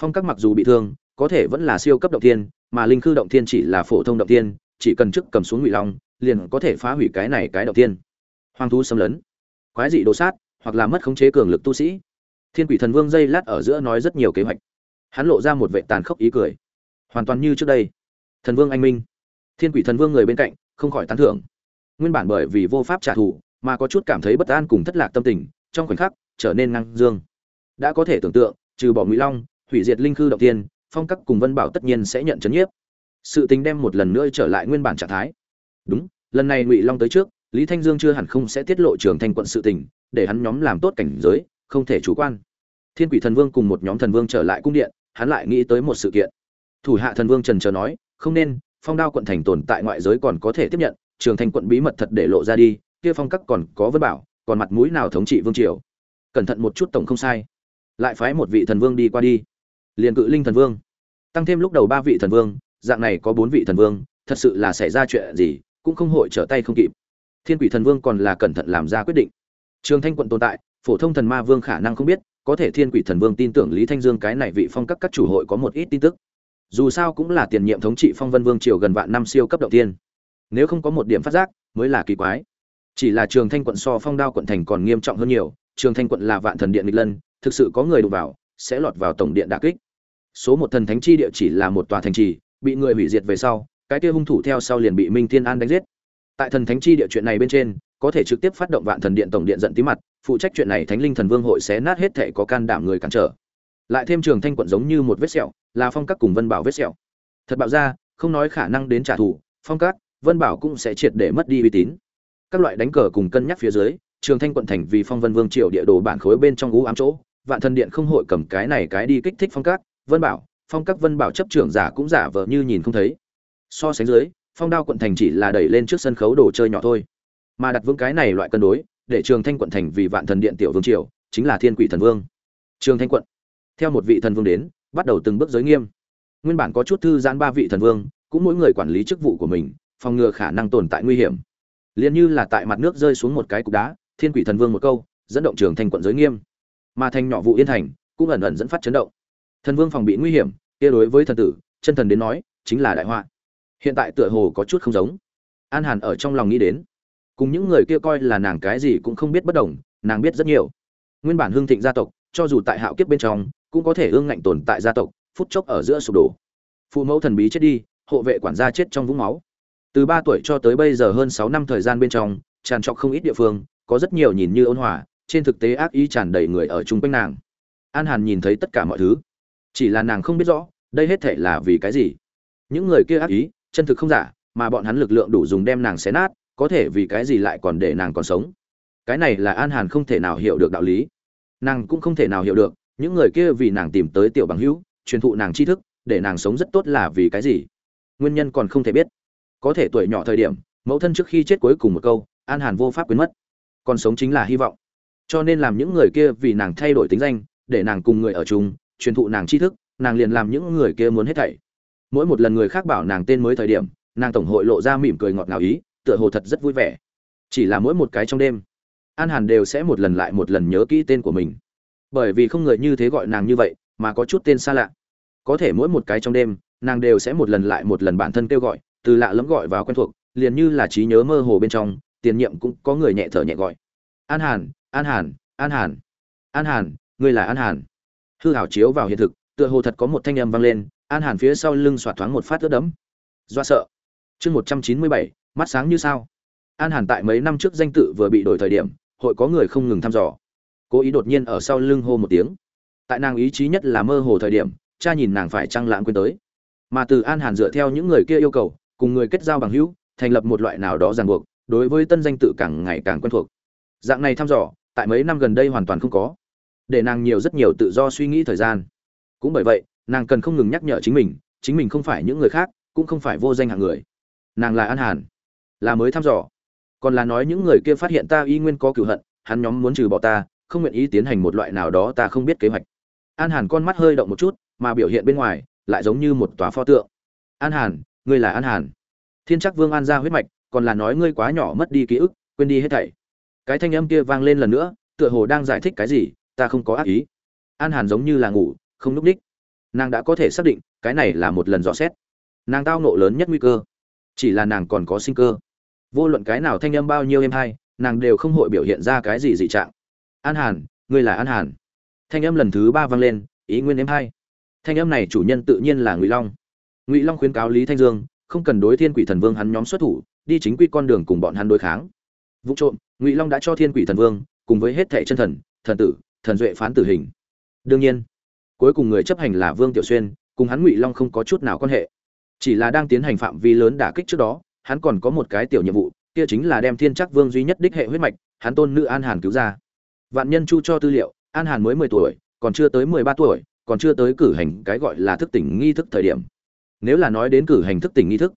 phong các mặc dù bị thương, có thể vẫn là siêu cấp động thiên, mà linh khư động thiên chỉ là phổ thông động thiên, chỉ cần trước cầm xuống ngụy long, liền có thể phá hủy cái này cái động thiên. Hoang thú xâm lấn, quái dị đồ sát, hoặc là mất khống chế cường lực tu sĩ. Thiên quỷ thần vương dây lát ở giữa nói rất nhiều kế hoạch. Hắn lộ ra một vệ tàn khốc ý cười. Hoàn toàn như trước đây. Thần vương anh minh. Thiên quỷ thần vương người bên cạnh, không khỏi tán thưởng. Nguyên bản bởi vì vô pháp trả thù, mà có chút cảm thấy bất an cùng thất lạc tâm tình, trong khoảnh khắc, trở nên năng dương. Đã có thể tưởng tượng, trừ bỏ ngụy long hủy diệt linh khư động tiên, phong các cùng vân bảo tất nhiên sẽ nhận chấn nhiếp. Sự tính đem một lần nữa trở lại nguyên bản trạng thái. Đúng, lần này ngụy long tới trước, lý thanh dương chưa hẳn không sẽ tiết lộ trường thanh quận sự tình, để hắn nhóm làm tốt cảnh giới, không thể chủ quan. Thiên quỷ thần vương cùng một nhóm thần vương trở lại cung điện, hắn lại nghĩ tới một sự kiện. Thủ hạ thần vương trần chờ nói, không nên, phong đao quận thành tồn tại ngoại giới còn có thể tiếp nhận, trường thanh quận bí mật thật để lộ ra đi, kia phong các còn có vân bảo, còn mặt mũi nào thống trị vương triều? Cẩn thận một chút tổng không sai. Lại phái một vị thần vương đi qua đi liền cự linh thần vương. Tăng thêm lúc đầu ba vị thần vương, dạng này có bốn vị thần vương, thật sự là xảy ra chuyện gì, cũng không hội trở tay không kịp. Thiên quỷ thần vương còn là cẩn thận làm ra quyết định. Trường thanh quận tồn tại, phổ thông thần ma vương khả năng không biết, có thể thiên quỷ thần vương tin tưởng lý thanh dương cái này vị phong các các chủ hội có một ít tin tức. Dù sao cũng là tiền nhiệm thống trị phong vân vương triều gần vạn năm siêu cấp đầu tiên. Nếu không có một điểm phát giác, mới là kỳ quái. Chỉ là trường thanh quận so phong đao quận thành còn nghiêm trọng hơn nhiều, trường thanh quận là vạn thần điện nghịch lân, thực sự có người đụng vào, sẽ lọt vào tổng điện đà kích số một thần thánh chi địa chỉ là một tòa thành trì, bị người hủy diệt về sau, cái kia hung thủ theo sau liền bị minh thiên an đánh giết. Tại thần thánh chi địa chuyện này bên trên, có thể trực tiếp phát động vạn thần điện tổng điện giận tí mặt, phụ trách chuyện này thánh linh thần vương hội sẽ nát hết thể có can đảm người cản trở. Lại thêm trường thanh quận giống như một vết sẹo, là phong các cùng vân bảo vết sẹo. Thật bạo ra, không nói khả năng đến trả thù, phong các, vân bảo cũng sẽ triệt để mất đi uy tín. Các loại đánh cờ cùng cân nhắc phía dưới, trường thanh quận thành vì phong vân vương triều địa đồ bản khối bên trong gú ám chỗ, vạn thần điện không hội cầm cái này cái đi kích thích phong các vân bảo, phong các vân bảo chấp trưởng giả cũng giả vờ như nhìn không thấy. So sánh dưới, phong đao quận thành chỉ là đẩy lên trước sân khấu đồ chơi nhỏ thôi. Mà đặt vững cái này loại cân đối, để trường thanh quận thành vì vạn thần điện tiểu vương triều, chính là thiên quỷ thần vương. Trường thanh quận. Theo một vị thần vương đến, bắt đầu từng bước giới nghiêm. Nguyên bản có chút thư giãn ba vị thần vương, cũng mỗi người quản lý chức vụ của mình, phòng ngừa khả năng tồn tại nguy hiểm. Liền như là tại mặt nước rơi xuống một cái cục đá, thiên quỷ thần vương một câu, dẫn động trường thanh quận giới nghiêm. Mà thành nhỏ vụ yên thành, cũng ẩn ẩn dẫn phát chấn động thần vương phòng bị nguy hiểm, kia đối với thần tử, chân thần đến nói, chính là đại họa. Hiện tại tựa hồ có chút không giống. An hàn ở trong lòng nghĩ đến. Cùng những người kia coi là nàng cái gì cũng không biết bất đồng, nàng biết rất nhiều. Nguyên bản hương thịnh gia tộc, cho dù tại hạo kiếp bên trong, cũng có thể ương ngạnh tồn tại gia tộc, phút chốc ở giữa sụp đổ. Phụ mẫu thần bí chết đi, hộ vệ quản gia chết trong vũng máu. Từ ba tuổi cho tới bây giờ hơn sáu năm thời gian bên trong, tràn trọc không ít địa phương, có rất nhiều nhìn như ôn hòa, trên thực tế ác ý tràn đầy người ở chung quanh nàng. An hàn nhìn thấy tất cả mọi thứ chỉ là nàng không biết rõ, đây hết thể là vì cái gì. Những người kia ác ý, chân thực không giả, mà bọn hắn lực lượng đủ dùng đem nàng xé nát, có thể vì cái gì lại còn để nàng còn sống? Cái này là an hàn không thể nào hiểu được đạo lý. Nàng cũng không thể nào hiểu được, những người kia vì nàng tìm tới tiểu bằng hữu, truyền thụ nàng tri thức, để nàng sống rất tốt là vì cái gì? Nguyên nhân còn không thể biết. Có thể tuổi nhỏ thời điểm, mẫu thân trước khi chết cuối cùng một câu, an hàn vô pháp quên mất. Còn sống chính là hy vọng. Cho nên làm những người kia vì nàng thay đổi tính danh, để nàng cùng người ở chung truyền thụ nàng tri thức, nàng liền làm những người kia muốn hết thảy. Mỗi một lần người khác bảo nàng tên mới thời điểm, nàng tổng hội lộ ra mỉm cười ngọt ngào ý, tựa hồ thật rất vui vẻ. Chỉ là mỗi một cái trong đêm, an hàn đều sẽ một lần lại một lần nhớ kỹ tên của mình. Bởi vì không người như thế gọi nàng như vậy, mà có chút tên xa lạ. Có thể mỗi một cái trong đêm, nàng đều sẽ một lần lại một lần bản thân kêu gọi, từ lạ lẫm gọi vào quen thuộc, liền như là trí nhớ mơ hồ bên trong, tiền nhiệm cũng có người nhẹ thở nhẹ gọi. An hàn an hàn an hàn. An hàn, ngươi là an hàn hư hảo chiếu vào hiện thực, tựa hồ thật có một thanh âm vang lên, an hàn phía sau lưng xoạt thoáng một phát ướt đẫm. Do sợ. Chương một trăm chín mươi bảy, mắt sáng như sao. An hàn tại mấy năm trước danh tự vừa bị đổi thời điểm, hội có người không ngừng thăm dò. Cố ý đột nhiên ở sau lưng hô một tiếng. Tại nàng ý chí nhất là mơ hồ thời điểm, cha nhìn nàng phải trăng lãng quên tới. Mà từ an hàn dựa theo những người kia yêu cầu, cùng người kết giao bằng hữu, thành lập một loại nào đó ràng buộc, đối với tân danh tự càng ngày càng quen thuộc. Dạng này thăm dò, tại mấy năm gần đây hoàn toàn không có để nàng nhiều rất nhiều tự do suy nghĩ thời gian. Cũng bởi vậy, nàng cần không ngừng nhắc nhở chính mình chính mình không phải những người khác, cũng không phải vô danh hạng người. Nàng là an hàn, là mới thăm dò. Còn là nói những người kia phát hiện ta y nguyên có cửu hận, hắn nhóm muốn trừ bỏ ta, không nguyện ý tiến hành một loại nào đó ta không biết kế hoạch. An hàn con mắt hơi động một chút, mà biểu hiện bên ngoài, lại giống như một tòa pho tượng. An hàn, ngươi là an hàn. Thiên chắc vương an ra huyết mạch, còn là nói ngươi quá nhỏ mất đi ký ức, quên đi hết thảy. Cái thanh âm kia vang lên lần nữa, tựa hồ đang giải thích cái gì ta không có ác ý. An hàn giống như là ngủ, không núp đích nàng đã có thể xác định, cái này là một lần dò xét. Nàng tao nộ lớn nhất nguy cơ, chỉ là nàng còn có sinh cơ. Vô luận cái nào thanh âm bao nhiêu em hay, nàng đều không hội biểu hiện ra cái gì dị trạng. An hàn, ngươi là an hàn. Thanh âm lần thứ ba vang lên, ý nguyên em hay. Thanh âm này chủ nhân tự nhiên là ngụy long. Ngụy long khuyến cáo lý thanh dương, không cần đối thiên quỷ thần vương hắn nhóm xuất thủ, đi chính quy con đường cùng bọn hắn đối kháng. Vụ trộm, ngụy long đã cho thiên quỷ thần vương, cùng với hết thẻ chân thần thần tử thần duệ phán tử hình. Đương nhiên, cuối cùng người chấp hành là vương tiểu xuyên, cùng hắn ngụy long không có chút nào quan hệ. Chỉ là đang tiến hành phạm vi lớn đả kích trước đó, hắn còn có một cái tiểu nhiệm vụ, kia chính là đem thiên chắc vương duy nhất đích hệ huyết mạch, hắn tôn nữ an hàn cứu ra. Vạn nhân chu cho tư liệu, an hàn mới mười tuổi, còn chưa tới mười ba tuổi, còn chưa tới cử hành cái gọi là thức tỉnh nghi thức thời điểm. Nếu là nói đến cử hành thức tỉnh nghi thức,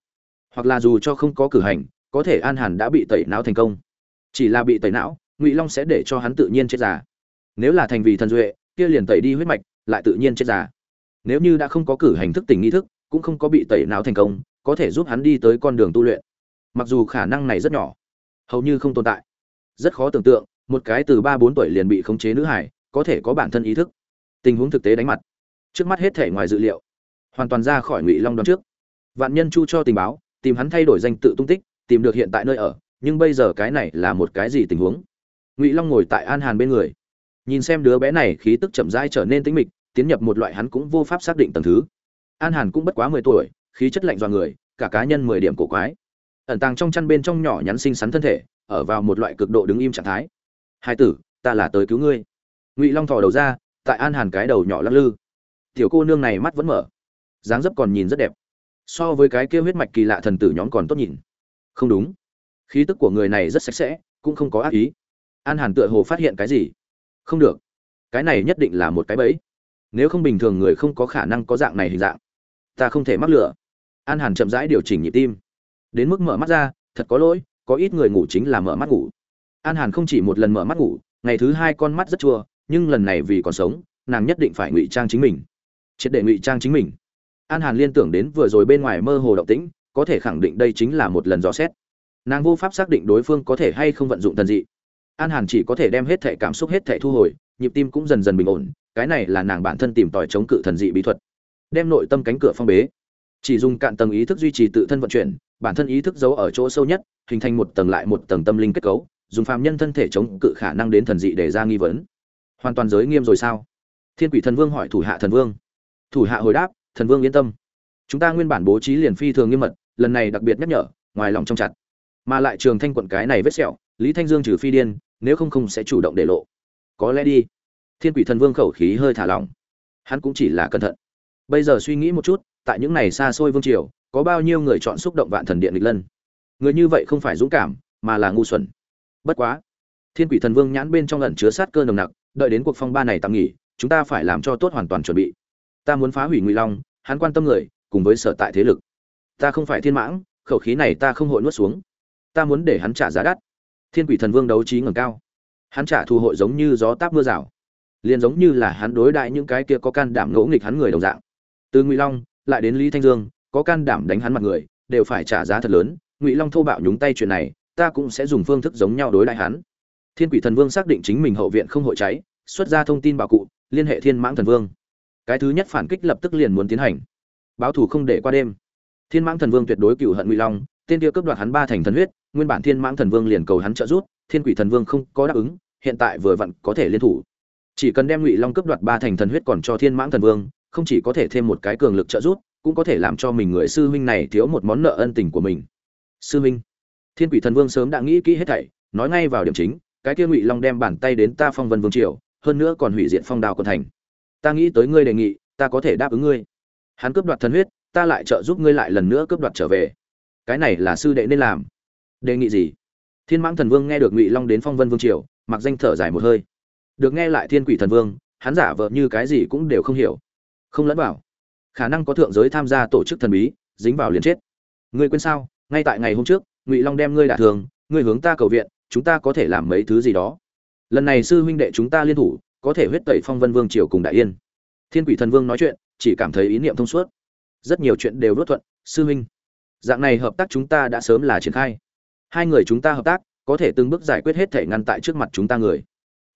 hoặc là dù cho không có cử hành, có thể an hàn đã bị tẩy não thành công. Chỉ là bị tẩy não, ngụy long sẽ để cho hắn tự nhiên chết già nếu là thành vì thần duệ, kia liền tẩy đi huyết mạch, lại tự nhiên chết già. Nếu như đã không có cử hành thức tỉnh nghi thức, cũng không có bị tẩy não thành công, có thể giúp hắn đi tới con đường tu luyện. Mặc dù khả năng này rất nhỏ, hầu như không tồn tại. Rất khó tưởng tượng, một cái từ ba bốn tuổi liền bị khống chế nữ hải, có thể có bản thân ý thức. Tình huống thực tế đánh mặt. Trước mắt hết thể ngoài dự liệu, hoàn toàn ra khỏi ngụy long đón trước. Vạn nhân chu cho tình báo, tìm hắn thay đổi danh tự tung tích, tìm được hiện tại nơi ở, nhưng bây giờ cái này là một cái gì tình huống? Ngụy long ngồi tại an hàn bên người nhìn xem đứa bé này khí tức chậm rãi trở nên tĩnh mịch, tiến nhập một loại hắn cũng vô pháp xác định tầng thứ. An hàn cũng bất quá mười tuổi, khí chất lạnh do người, cả cá nhân mười điểm cổ quái. Ẩn tàng trong chăn bên trong nhỏ nhắn xinh xắn thân thể, ở vào một loại cực độ đứng im trạng thái. Hai tử, ta là tới cứu ngươi. Ngụy long thò đầu ra, tại an hàn cái đầu nhỏ lắc lư. Tiểu cô nương này mắt vẫn mở, dáng dấp còn nhìn rất đẹp. So với cái kia huyết mạch kỳ lạ thần tử nhóm còn tốt nhìn. Không đúng. Khí tức của người này rất sạch sẽ, cũng không có ác ý. An hàn tựa hồ phát hiện cái gì không được. Cái này nhất định là một cái bẫy. Nếu không bình thường người không có khả năng có dạng này hình dạng, ta không thể mắc lửa an hàn chậm rãi điều chỉnh nhịp tim. Đến mức mở mắt ra, thật có lỗi, có ít người ngủ chính là mở mắt ngủ. An hàn không chỉ một lần mở mắt ngủ, ngày thứ hai con mắt rất chua, nhưng lần này vì còn sống, nàng nhất định phải ngụy trang chính mình. Triệt để ngụy trang chính mình. An hàn liên tưởng đến vừa rồi bên ngoài mơ hồ động tĩnh, có thể khẳng định đây chính là một lần dò xét. Nàng vô pháp xác định đối phương có thể hay không vận dụng thần dị an hàn chỉ có thể đem hết thệ cảm xúc, hết thệ thu hồi, nhịp tim cũng dần dần bình ổn, cái này là nàng bản thân tìm tòi chống cự thần dị bí thuật. Đem nội tâm cánh cửa phong bế. Chỉ dùng cạn tầng ý thức duy trì tự thân vận chuyển, bản thân ý thức giấu ở chỗ sâu nhất, hình thành một tầng lại một tầng tâm linh kết cấu, dùng phàm nhân thân thể chống cự khả năng đến thần dị để ra nghi vấn. Hoàn toàn giới nghiêm rồi sao? Thiên quỷ thần vương hỏi thủ hạ thần vương. Thủ hạ hồi đáp, thần vương yên tâm. Chúng ta nguyên bản bố trí liền phi thường nghiêm mật, lần này đặc biệt nhắc nhở, ngoài lòng trong chặt. Mà lại trường thanh quận cái này vết sẹo, lý thanh dương trừ phi điên nếu không không sẽ chủ động để lộ. Có lẽ đi. Thiên quỷ thần vương khẩu khí hơi thả lỏng. Hắn cũng chỉ là cẩn thận. Bây giờ suy nghĩ một chút, tại những này xa xôi vương triều, có bao nhiêu người chọn xúc động vạn thần điện lịch lân? Người như vậy không phải dũng cảm, mà là ngu xuẩn. Bất quá, thiên quỷ thần vương nhãn bên trong lần chứa sát cơ nồng nặc, đợi đến cuộc phong ba này tạm nghỉ, chúng ta phải làm cho tốt hoàn toàn chuẩn bị. Ta muốn phá hủy ngụy long, hắn quan tâm người, cùng với sở tại thế lực. Ta không phải thiên mãng, khẩu khí này ta không hội nuốt xuống. Ta muốn để hắn trả giá đắt thiên quỷ thần vương đấu trí ngẩng cao. Hắn trả thù hội giống như gió táp mưa rào. Liền giống như là hắn đối đại những cái kia có can đảm ngỗ nghịch hắn người đồng dạng. Từ ngụy long, lại đến lý thanh dương, có can đảm đánh hắn mặt người, đều phải trả giá thật lớn. Ngụy long thô bạo nhúng tay chuyện này, ta cũng sẽ dùng phương thức giống nhau đối đại hắn. Thiên quỷ thần vương xác định chính mình hậu viện không hội cháy, xuất ra thông tin bảo cụ, liên hệ thiên mãng thần vương. Cái thứ nhất phản kích lập tức liền muốn tiến hành. Báo thủ không để qua đêm. Thiên mãng thần vương tuyệt đối cựu hận ngụy long tên kia cướp đoạt hắn ba thành thần huyết, nguyên bản thiên mãng thần vương liền cầu hắn trợ giúp, thiên quỷ thần vương không có đáp ứng, hiện tại vừa vặn có thể liên thủ. Chỉ cần đem ngụy long cướp đoạt ba thành thần huyết còn cho thiên mãng thần vương, không chỉ có thể thêm một cái cường lực trợ giúp, cũng có thể làm cho mình người sư huynh này thiếu một món nợ ân tình của mình. Sư huynh, thiên quỷ thần vương sớm đã nghĩ kỹ hết thảy, nói ngay vào điểm chính, cái kia ngụy long đem bàn tay đến ta phong vân vương triều, hơn nữa còn hủy diện phong đào quận thành. Ta nghĩ tới ngươi đề nghị, ta có thể đáp ứng ngươi. Hắn cướp đoạt thần huyết, ta lại trợ giúp ngươi lại lần nữa cướp đoạt trở về cái này là sư đệ nên làm. Đề nghị gì? Thiên mãng thần vương nghe được ngụy long đến phong vân vương triều, mặc danh thở dài một hơi. Được nghe lại thiên quỷ thần vương, hắn giả vợ như cái gì cũng đều không hiểu. Không lẫn vào. Khả năng có thượng giới tham gia tổ chức thần bí, dính vào liền chết. Ngươi quên sao? Ngay tại ngày hôm trước, ngụy long đem ngươi đả thường, ngươi hướng ta cầu viện, chúng ta có thể làm mấy thứ gì đó. Lần này sư huynh đệ chúng ta liên thủ, có thể huyết tẩy phong vân vương triều cùng đại yên. Thiên quỷ thần vương nói chuyện, chỉ cảm thấy ý niệm thông suốt. Rất nhiều chuyện đều đốt thuận, sư huynh dạng này hợp tác chúng ta đã sớm là triển khai. Hai người chúng ta hợp tác, có thể từng bước giải quyết hết thể ngăn tại trước mặt chúng ta người.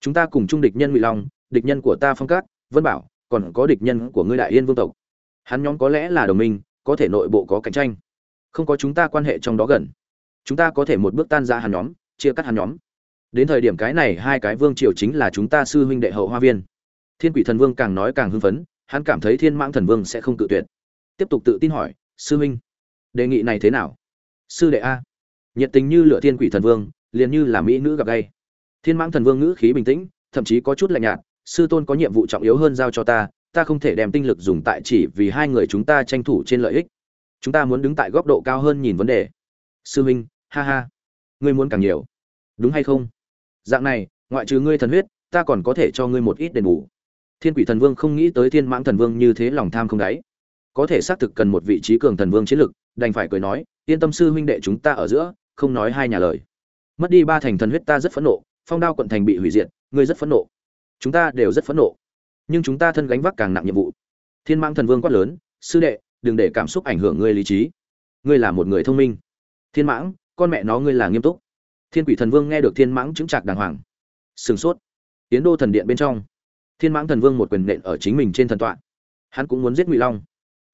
Chúng ta cùng chung địch nhân ngụy long, địch nhân của ta phong cát, vân bảo, còn có địch nhân của ngươi đại yên vương tộc. Hắn nhóm có lẽ là đồng minh, có thể nội bộ có cạnh tranh. Không có chúng ta quan hệ trong đó gần. Chúng ta có thể một bước tan ra hắn nhóm, chia cắt hắn nhóm. Đến thời điểm cái này hai cái vương triều chính là chúng ta sư huynh đệ hậu hoa viên. Thiên quỷ thần vương càng nói càng hưng phấn, hắn cảm thấy thiên mãng thần vương sẽ không cự tuyệt. Tiếp tục tự tin hỏi, sư huynh đề nghị này thế nào? Sư đệ a. Nhiệt tình như lửa thiên quỷ thần vương, liền như là mỹ nữ gặp gay. Thiên mãng thần vương ngữ khí bình tĩnh, thậm chí có chút lạnh nhạt, sư tôn có nhiệm vụ trọng yếu hơn giao cho ta ta không thể đem tinh lực dùng tại chỉ vì hai người chúng ta tranh thủ trên lợi ích. Chúng ta muốn đứng tại góc độ cao hơn nhìn vấn đề. Sư huynh, ha ha. Ngươi muốn càng nhiều. Đúng hay không? Dạng này, ngoại trừ ngươi thần huyết, ta còn có thể cho ngươi một ít đền bù. Thiên quỷ thần vương không nghĩ tới thiên mãng thần vương như thế lòng tham không đáy có thể xác thực cần một vị trí cường thần vương chiến lực, đành phải cười nói, yên tâm sư huynh đệ chúng ta ở giữa, không nói hai nhà lời. Mất đi ba thành thần huyết ta rất phẫn nộ, phong đao quận thành bị hủy diệt, ngươi rất phẫn nộ. Chúng ta đều rất phẫn nộ. Nhưng chúng ta thân gánh vác càng nặng nhiệm vụ. Thiên mãng thần vương quát lớn, sư đệ, đừng để cảm xúc ảnh hưởng ngươi lý trí. Ngươi là một người thông minh. Thiên mãng, con mẹ nó ngươi là nghiêm túc. Thiên quỷ thần vương nghe được thiên mãng chứng trạc đàng hoàng. Sửng sốt. Tiến đô thần điện bên trong. Thiên mãng thần vương một quyền nện ở chính mình trên thần tọa. Hắn cũng muốn giết ngụy long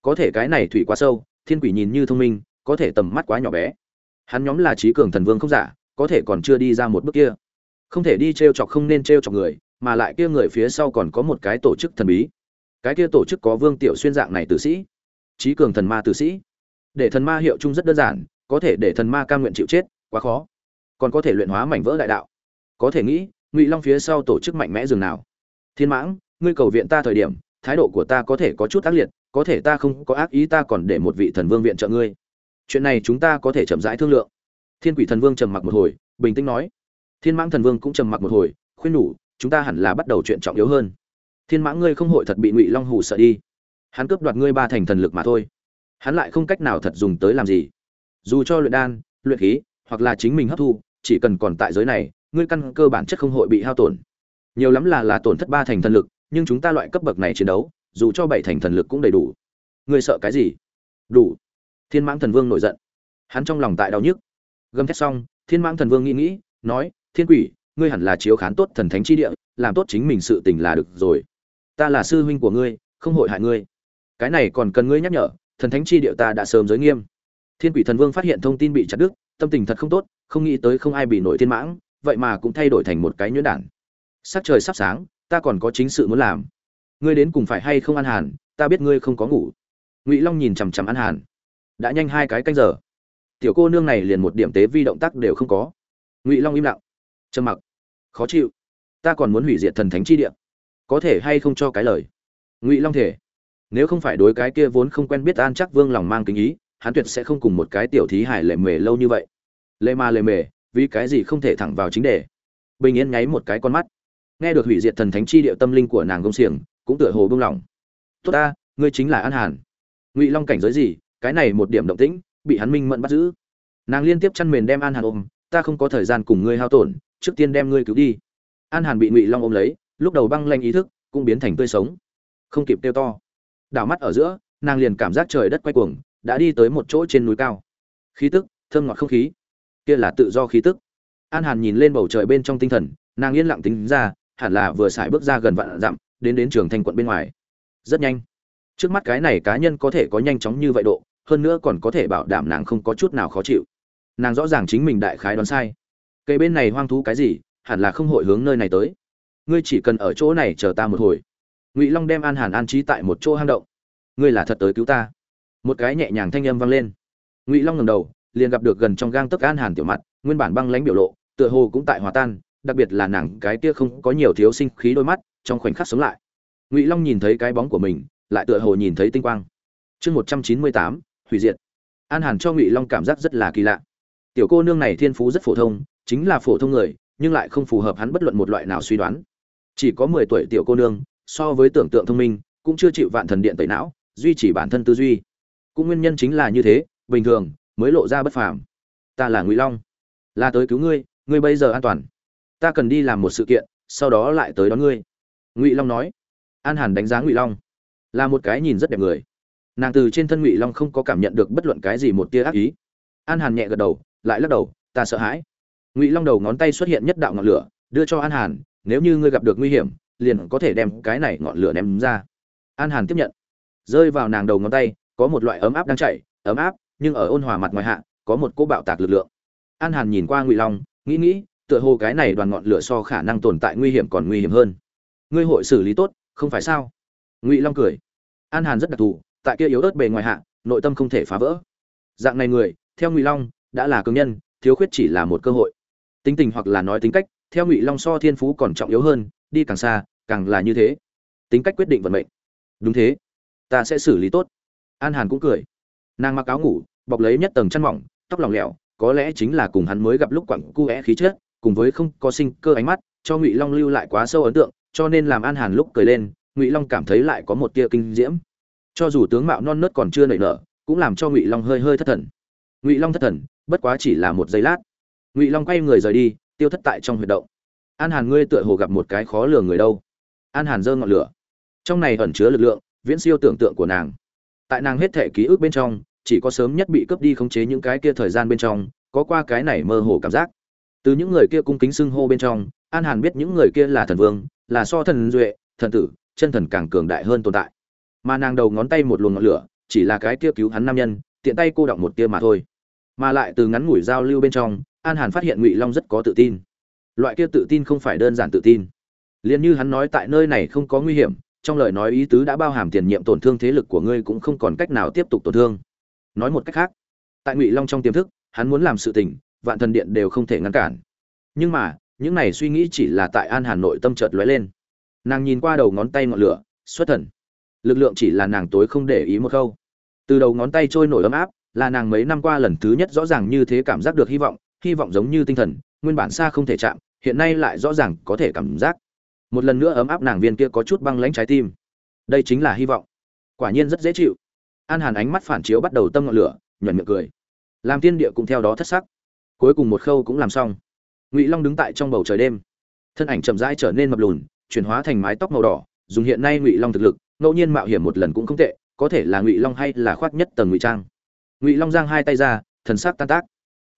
có thể cái này thủy quá sâu, thiên quỷ nhìn như thông minh, có thể tầm mắt quá nhỏ bé. Hắn nhóm là trí cường thần vương không giả, có thể còn chưa đi ra một bước kia. Không thể đi t r e o chọc không nên t r e o chọc người, mà lại kia người phía sau còn có một cái tổ chức thần bí. Cái kia tổ chức có vương tiểu xuyên dạng này tử sĩ. Trí cường thần ma tử sĩ. Để thần ma hiệu chung rất đơn giản, có thể để thần ma ca nguyện chịu chết, quá khó. Còn có thể luyện hóa mảnh vỡ đại đạo. Có thể nghĩ, ngụy long phía sau tổ chức mạnh mẽ dường nào. Thiên mãng, ngươi cầu viện ta thời điểm, thái độ của ta có thể có chút ác liệt có thể ta không có ác ý, ta còn để một vị thần vương viện trợ ngươi. Chuyện này chúng ta có thể chậm rãi thương lượng. Thiên quỷ thần vương trầm mặc một hồi, bình tĩnh nói. Thiên mãng thần vương cũng trầm mặc một hồi, khuyên nhủ, chúng ta hẳn là bắt đầu chuyện trọng yếu hơn. Thiên mãng ngươi không hội thật bị ngụy long hủ sợ đi. Hắn cướp đoạt ngươi ba thành thần lực mà thôi. Hắn lại không cách nào thật dùng tới làm gì. Dù cho luyện đan, luyện khí, hoặc là chính mình hấp thu, chỉ cần còn tại giới này, ngươi căn cơ bản chất không hội bị hao tổn. Nhiều lắm là là tổn thất ba thành thần lực, nhưng chúng ta loại cấp bậc này chiến đấu dù cho bảy thành thần lực cũng đầy đủ. Ngươi sợ cái gì? Đủ. Thiên mãng thần vương nổi giận. Hắn trong lòng tại đau nhức. Gầm thét xong, thiên mãng thần vương nghĩ nghĩ, nói, thiên quỷ, ngươi hẳn là chiếu khán tốt thần thánh chi địa, làm tốt chính mình sự tình là được rồi. Ta là sư huynh của ngươi, không hội hại ngươi. Cái này còn cần ngươi nhắc nhở, thần thánh chi địa ta đã sớm giới nghiêm. Thiên quỷ thần vương phát hiện thông tin bị chặt đứt, tâm tình thật không tốt, không nghĩ tới không ai bị nổi thiên mãng, vậy mà cũng thay đổi thành một cái nhuyễn đản. Sắc trời sắp sáng, ta còn có chính sự muốn làm ngươi đến cùng phải hay không ăn hàn, ta biết ngươi không có ngủ. Ngụy long nhìn chằm chằm ăn hàn. Đã nhanh hai cái canh giờ. Tiểu cô nương này liền một điểm tế vi động tác đều không có. Ngụy long im lặng. Trầm mặc. Khó chịu. Ta còn muốn hủy diệt thần thánh chi địa. Có thể hay không cho cái lời? Ngụy long thể nếu không phải đối cái kia vốn không quen biết an chắc vương lòng mang kính ý, hắn tuyệt sẽ không cùng một cái tiểu thí hải lệ mề lâu như vậy. Lệ ma lệ mề, vì cái gì không thể thẳng vào chính đề? Bình yên nháy một cái con mắt. Nghe được hủy diệt thần thánh chi địa tâm linh của nàng công xiềng cũng tựa hồ buông lỏng. Tốt ta, ngươi chính là an hàn. Ngụy long cảnh giới gì, cái này một điểm động tĩnh, bị hắn minh mẫn bắt giữ. Nàng liên tiếp chăn mền đem an hàn ôm, ta không có thời gian cùng ngươi hao tổn, trước tiên đem ngươi cứu đi. An hàn bị ngụy long ôm lấy, lúc đầu băng lanh ý thức cũng biến thành tươi sống. Không kịp kêu to. Đảo mắt ở giữa, nàng liền cảm giác trời đất quay cuồng, đã đi tới một chỗ trên núi cao. Khí tức, thơm ngọt không khí. Kia là tự do khí tức. An hàn nhìn lên bầu trời bên trong tinh thần, nàng yên lặng tính ra, hẳn là vừa xài bước ra gần vạn dặm đến đến trường thành quận bên ngoài. Rất nhanh. Trước mắt cái này cá nhân có thể có nhanh chóng như vậy độ, hơn nữa còn có thể bảo đảm nàng không có chút nào khó chịu. Nàng rõ ràng chính mình đại khái đoán sai. Cây bên này hoang thú cái gì, hẳn là không hội hướng nơi này tới. Ngươi chỉ cần ở chỗ này chờ ta một hồi. Ngụy long đem an hàn an trí tại một chỗ hang động. Ngươi là thật tới cứu ta. Một cái nhẹ nhàng thanh âm vang lên. Ngụy long ngầm đầu, liền gặp được gần trong gang tấc an hàn tiểu mặt, nguyên bản băng lãnh biểu lộ, tựa hồ cũng tại hòa tan, đặc biệt là nàng cái kia không có nhiều thiếu sinh khí đôi mắt trong khoảnh khắc sống lại. Ngụy long nhìn thấy cái bóng của mình, lại tựa hồ nhìn thấy tinh quang. Chương một trăm chín mươi tám, hủy diệt. An hàn cho ngụy long cảm giác rất là kỳ lạ. Tiểu cô nương này thiên phú rất phổ thông, chính là phổ thông người, nhưng lại không phù hợp hắn bất luận một loại nào suy đoán. Chỉ có mười tuổi tiểu cô nương, so với tưởng tượng thông minh, cũng chưa chịu vạn thần điện tẩy não, duy trì bản thân tư duy. Cũng nguyên nhân chính là như thế, bình thường mới lộ ra bất phàm. Ta là ngụy long. Là tới cứu ngươi ngươi bây giờ an toàn. Ta cần đi làm một sự kiện, sau đó lại tới đón ngươi ngụy long nói. An hàn đánh giá ngụy long. Là một cái nhìn rất đẹp người. Nàng từ trên thân ngụy long không có cảm nhận được bất luận cái gì một tia ác ý. An hàn nhẹ gật đầu, lại lắc đầu, ta sợ hãi. Ngụy long đầu ngón tay xuất hiện nhất đạo ngọn lửa, đưa cho an hàn, nếu như ngươi gặp được nguy hiểm, liền có thể đem cái này ngọn lửa ném ra. An hàn tiếp nhận. Rơi vào nàng đầu ngón tay, có một loại ấm áp đang chảy, ấm áp, nhưng ở ôn hòa mặt ngoài hạ, có một cỗ bạo tạc lực lượng. An hàn nhìn qua ngụy long, nghĩ nghĩ, tựa hồ cái này đoàn ngọn lửa so khả năng tồn tại nguy hiểm còn nguy hiểm hơn ngươi hội xử lý tốt, không phải sao? Ngụy long cười. An hàn rất đặc thù, tại kia yếu ớt bề ngoài hạ, nội tâm không thể phá vỡ. Dạng này người, theo ngụy long, đã là cường nhân, thiếu khuyết chỉ là một cơ hội. Tính tình hoặc là nói tính cách, theo ngụy long so thiên phú còn trọng yếu hơn, đi càng xa, càng là như thế. Tính cách quyết định vận mệnh. Đúng thế. Ta sẽ xử lý tốt. An hàn cũng cười. Nàng mặc áo ngủ, bọc lấy nhất tầng chăn mỏng, tóc lỏng lẻo, có lẽ chính là cùng hắn mới gặp lúc quặng cu é khí chết cùng với không có sinh cơ ánh mắt, cho ngụy long lưu lại quá sâu ấn tượng cho nên làm an hàn lúc cười lên, ngụy long cảm thấy lại có một tia kinh diễm. Cho dù tướng mạo non nớt còn chưa nảy nở, cũng làm cho ngụy long hơi hơi thất thần. Ngụy long thất thần, bất quá chỉ là một giây lát. Ngụy long quay người rời đi, tiêu thất tại trong huyệt động. An hàn ngươi tựa hồ gặp một cái khó lừa người đâu. An hàn giơ ngọn lửa. Trong này ẩn chứa lực lượng, viễn siêu tưởng tượng của nàng. Tại nàng hết thể ký ức bên trong, chỉ có sớm nhất bị cướp đi khống chế những cái kia thời gian bên trong, có qua cái này mơ hồ cảm giác. Từ những người kia cung kính xưng hô bên trong, an hàn biết những người kia là thần vương là so thần duệ, thần tử, chân thần càng cường đại hơn tồn tại. Mà nàng đầu ngón tay một luồng ngọn lửa, chỉ là cái kia cứu hắn nam nhân, tiện tay cô động một tia mà thôi. Mà lại từ ngắn ngủi giao lưu bên trong, an hàn phát hiện ngụy long rất có tự tin. Loại kia tự tin không phải đơn giản tự tin. Liền như hắn nói tại nơi này không có nguy hiểm, trong lời nói ý tứ đã bao hàm tiền nhiệm tổn thương thế lực của ngươi cũng không còn cách nào tiếp tục tổn thương. Nói một cách khác, tại ngụy long trong tiềm thức, hắn muốn làm sự tình, vạn thần điện đều không thể ngăn cản. Nhưng mà những này suy nghĩ chỉ là tại an hà nội tâm chợt lóe lên. Nàng nhìn qua đầu ngón tay ngọn lửa, xuất thần. Lực lượng chỉ là nàng tối không để ý một khâu. Từ đầu ngón tay trôi nổi ấm áp, là nàng mấy năm qua lần thứ nhất rõ ràng như thế cảm giác được hy vọng hy vọng giống như tinh thần, nguyên bản xa không thể chạm, hiện nay lại rõ ràng có thể cảm giác. Một lần nữa ấm áp nàng viên kia có chút băng lãnh trái tim. Đây chính là hy vọng. Quả nhiên rất dễ chịu. An hàn ánh mắt phản chiếu bắt đầu tâm ngọn lửa nhuẩn miệng cười. Làm tiên địa cũng theo đó thất sắc. Cuối cùng một khâu cũng làm xong ngụy long đứng tại trong bầu trời đêm thân ảnh chậm rãi trở nên mập lùn chuyển hóa thành mái tóc màu đỏ dùng hiện nay ngụy long thực lực ngẫu nhiên mạo hiểm một lần cũng không tệ có thể là ngụy long hay là khoác nhất tầng ngụy trang ngụy long giang hai tay ra thần sắc tan tác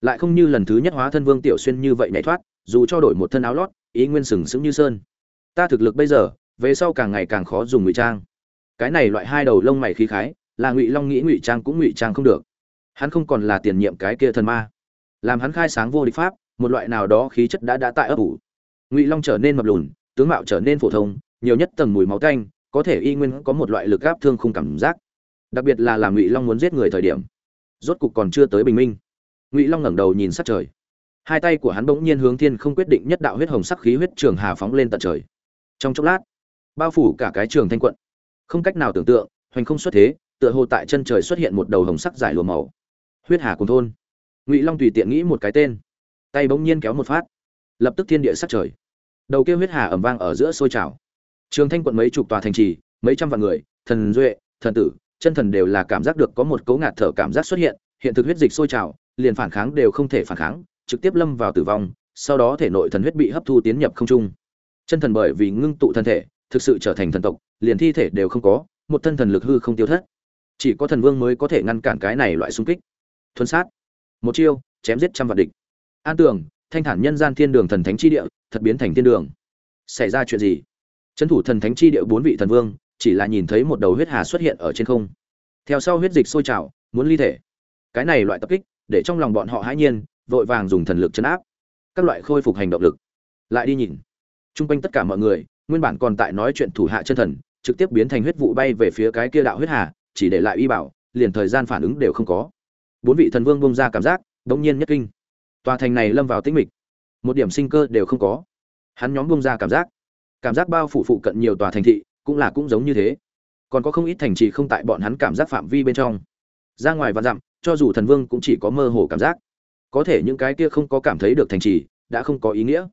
lại không như lần thứ nhất hóa thân vương tiểu xuyên như vậy nhảy thoát dù cho đổi một thân áo lót ý nguyên sừng sững như sơn ta thực lực bây giờ về sau càng ngày càng khó dùng ngụy trang cái này loại hai đầu lông mày khí khái là ngụy long nghĩ ngụy trang cũng ngụy trang không được hắn không còn là tiền nhiệm cái kia thần ma làm hắn khai sáng vô địch pháp một loại nào đó khí chất đã đã tại ấp ủ. Ngụy long trở nên mập lùn, tướng mạo trở nên phổ thông, nhiều nhất tầng mùi máu tanh, có thể y nguyên có một loại lực gáp thương không cảm giác. Đặc biệt là làm ngụy long muốn giết người thời điểm. Rốt cục còn chưa tới bình minh. Ngụy long ngẩng đầu nhìn sát trời. Hai tay của hắn bỗng nhiên hướng thiên không quyết định nhất đạo huyết hồng sắc khí huyết trường hà phóng lên tận trời. Trong chốc lát, bao phủ cả cái trường thanh quận. Không cách nào tưởng tượng, hoành không xuất thế, tựa hồ tại chân trời xuất hiện một đầu hồng sắc dài lùa màu. Huyết hà cùng thôn. Ngụy long tùy tiện nghĩ một cái tên tay bỗng nhiên kéo một phát. Lập tức thiên địa sát trời. Đầu kia huyết hà ẩm vang ở giữa sôi trào. Trường thanh quận mấy chục tòa thành trì, mấy trăm vạn người, thần duệ, thần tử, chân thần đều là cảm giác được có một cấu ngạt thở cảm giác xuất hiện. Hiện thực huyết dịch sôi trào, liền phản kháng đều không thể phản kháng, trực tiếp lâm vào tử vong, sau đó thể nội thần huyết bị hấp thu tiến nhập không trung. Chân thần bởi vì ngưng tụ thân thể, thực sự trở thành thần tộc, liền thi thể đều không có, một thân thần lực hư không tiêu thất. Chỉ có thần vương mới có thể ngăn cản cái này loại xung kích. Thuấn sát. Một chiêu, chém giết trăm vạn địch an tường, thanh thản nhân gian thiên đường thần thánh chi địa, thật biến thành thiên đường. Xảy ra chuyện gì? Trấn thủ thần thánh chi địa bốn vị thần vương, chỉ là nhìn thấy một đầu huyết hà xuất hiện ở trên không. Theo sau huyết dịch sôi trào, muốn ly thể. Cái này loại tập kích, để trong lòng bọn họ hãi nhiên, vội vàng dùng thần lực chấn áp. Các loại khôi phục hành động lực. Lại đi nhìn. Chung quanh tất cả mọi người, nguyên bản còn tại nói chuyện thủ hạ chân thần, trực tiếp biến thành huyết vụ bay về phía cái kia đạo huyết hà, chỉ để lại y bảo, liền thời gian phản ứng đều không có. Bốn vị thần vương bông ra cảm giác, đống nhiên nhất kinh tòa thành này lâm vào tĩnh mịch. Một điểm sinh cơ đều không có. Hắn nhóm bông ra cảm giác. Cảm giác bao phủ phụ cận nhiều tòa thành thị, cũng là cũng giống như thế. Còn có không ít thành trì không tại bọn hắn cảm giác phạm vi bên trong. Ra ngoài và dặm, cho dù thần vương cũng chỉ có mơ hồ cảm giác. Có thể những cái kia không có cảm thấy được thành trì, đã không có ý nghĩa.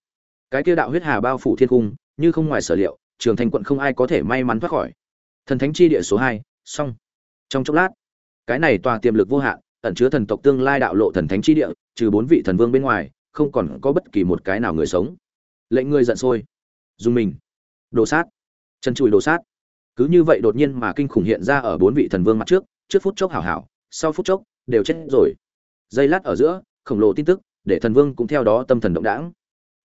Cái kia đạo huyết hà bao phủ thiên cung, như không ngoài sở liệu, trường thành quận không ai có thể may mắn thoát khỏi. Thần thánh chi địa số hai, xong. Trong chốc lát, cái này tòa tiềm lực vô hạn ẩn chứa thần tộc tương lai đạo lộ thần thánh chi địa, trừ bốn vị thần vương bên ngoài, không còn có bất kỳ một cái nào người sống. Lệnh người giận sôi. Dùng mình. Đồ sát. Chân chùi đồ sát. Cứ như vậy đột nhiên mà kinh khủng hiện ra ở bốn vị thần vương mặt trước trước phút chốc hảo hảo, sau phút chốc, đều chết rồi. Giây lát ở giữa, khổng lồ tin tức để thần vương cũng theo đó tâm thần động đãng.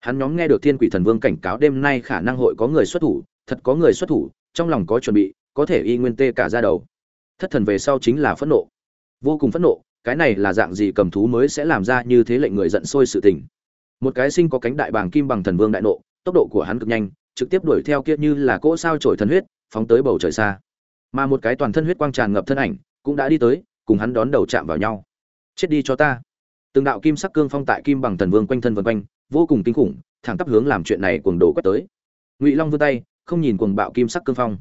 Hắn nhóm nghe được thiên quỷ thần vương cảnh cáo đêm nay khả năng hội có người xuất thủ, thật có người xuất thủ, trong lòng có chuẩn bị, có thể y nguyên tê cả ra đầu. Thất thần về sau chính là phẫn nộ. Vô cùng phẫn nộ cái này là dạng gì cầm thú mới sẽ làm ra như thế lệnh người giận sôi sự tình. Một cái sinh có cánh đại bàng kim bằng thần vương đại nộ, tốc độ của hắn cực nhanh, trực tiếp đuổi theo kia như là cỗ sao trổi thần huyết, phóng tới bầu trời xa. Mà một cái toàn thân huyết quang tràn ngập thân ảnh, cũng đã đi tới, cùng hắn đón đầu chạm vào nhau. Chết đi cho ta. Từng đạo kim sắc cương phong tại kim bằng thần vương quanh thân vân quanh, vô cùng kinh khủng, thẳng tắp hướng làm chuyện này cuồng đổ quét tới. Ngụy long vươn tay, không nhìn cuồng bạo kim sắc cương phong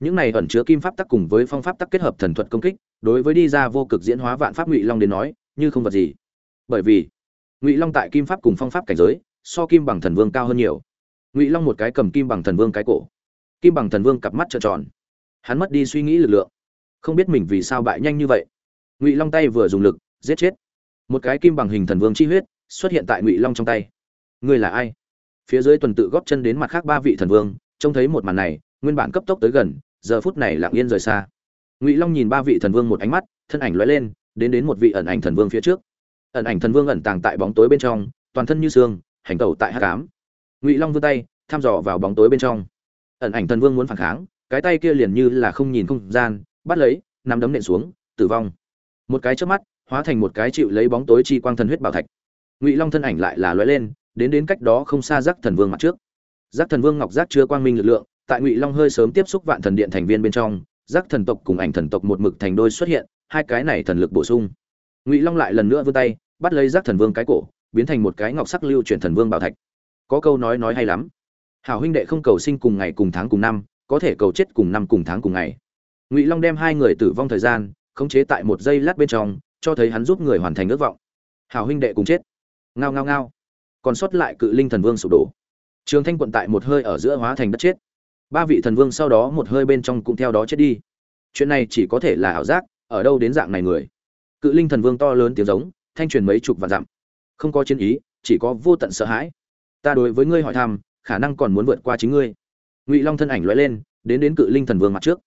những này ẩn chứa kim pháp tắc cùng với phong pháp tắc kết hợp thần thuật công kích, đối với đi ra vô cực diễn hóa vạn pháp ngụy long đến nói, như không vật gì. Bởi vì, ngụy long tại kim pháp cùng phong pháp cảnh giới, so kim bằng thần vương cao hơn nhiều. Ngụy long một cái cầm kim bằng thần vương cái cổ. Kim bằng thần vương cặp mắt trợn tròn. Hắn mất đi suy nghĩ lực lượng. Không biết mình vì sao bại nhanh như vậy. Ngụy long tay vừa dùng lực, giết chết. Một cái kim bằng hình thần vương chi huyết, xuất hiện tại ngụy long trong tay. Ngươi là ai? Phía dưới tuần tự góp chân đến mặt khác ba vị thần vương, trông thấy một màn này, nguyên bản cấp tốc tới gần giờ phút này lặng yên rời xa. Ngụy long nhìn ba vị thần vương một ánh mắt, thân ảnh lóe lên, đến đến một vị ẩn ảnh thần vương phía trước. Ẩn ảnh thần vương ẩn tàng tại bóng tối bên trong, toàn thân như xương, hành tẩu tại hát cám ngụy long vươn tay, thăm dò vào bóng tối bên trong. Ẩn ảnh thần vương muốn phản kháng, cái tay kia liền như là không nhìn không gian, bắt lấy, nắm đấm nện xuống, tử vong. Một cái trước mắt, hóa thành một cái chịu lấy bóng tối chi quang thần huyết bảo thạch. Ngụy long thân ảnh lại là lóe lên, đến đến cách đó không xa giác thần vương mặt trước. Giác thần vương ngọc giác chứa quang minh lực lượng tại ngụy long hơi sớm tiếp xúc vạn thần điện thành viên bên trong, giác thần tộc cùng ảnh thần tộc một mực thành đôi xuất hiện, hai cái này thần lực bổ sung. Ngụy long lại lần nữa vươn tay, bắt lấy giác thần vương cái cổ, biến thành một cái ngọc sắc lưu chuyển thần vương bảo thạch. Có câu nói nói hay lắm. Hảo huynh đệ không cầu sinh cùng ngày cùng tháng cùng năm, có thể cầu chết cùng năm cùng tháng cùng ngày. Ngụy long đem hai người tử vong thời gian, khống chế tại một giây lát bên trong, cho thấy hắn giúp người hoàn thành ước vọng. Hảo huynh đệ cùng chết. Ngao ngao ngao. Còn sót lại cự linh thần vương sụp đổ. Trường thanh quận tại một hơi ở giữa hóa thành đất chết ba vị thần vương sau đó một hơi bên trong cũng theo đó chết đi. Chuyện này chỉ có thể là ảo giác, ở đâu đến dạng này người? Cự linh thần vương to lớn tiếng giống, thanh truyền mấy chục vạn dặm. Không có chiến ý, chỉ có vô tận sợ hãi. Ta đối với ngươi hỏi thăm, khả năng còn muốn vượt qua chính ngươi. Ngụy long thân ảnh loại lên, đến đến cự linh thần vương mặt trước.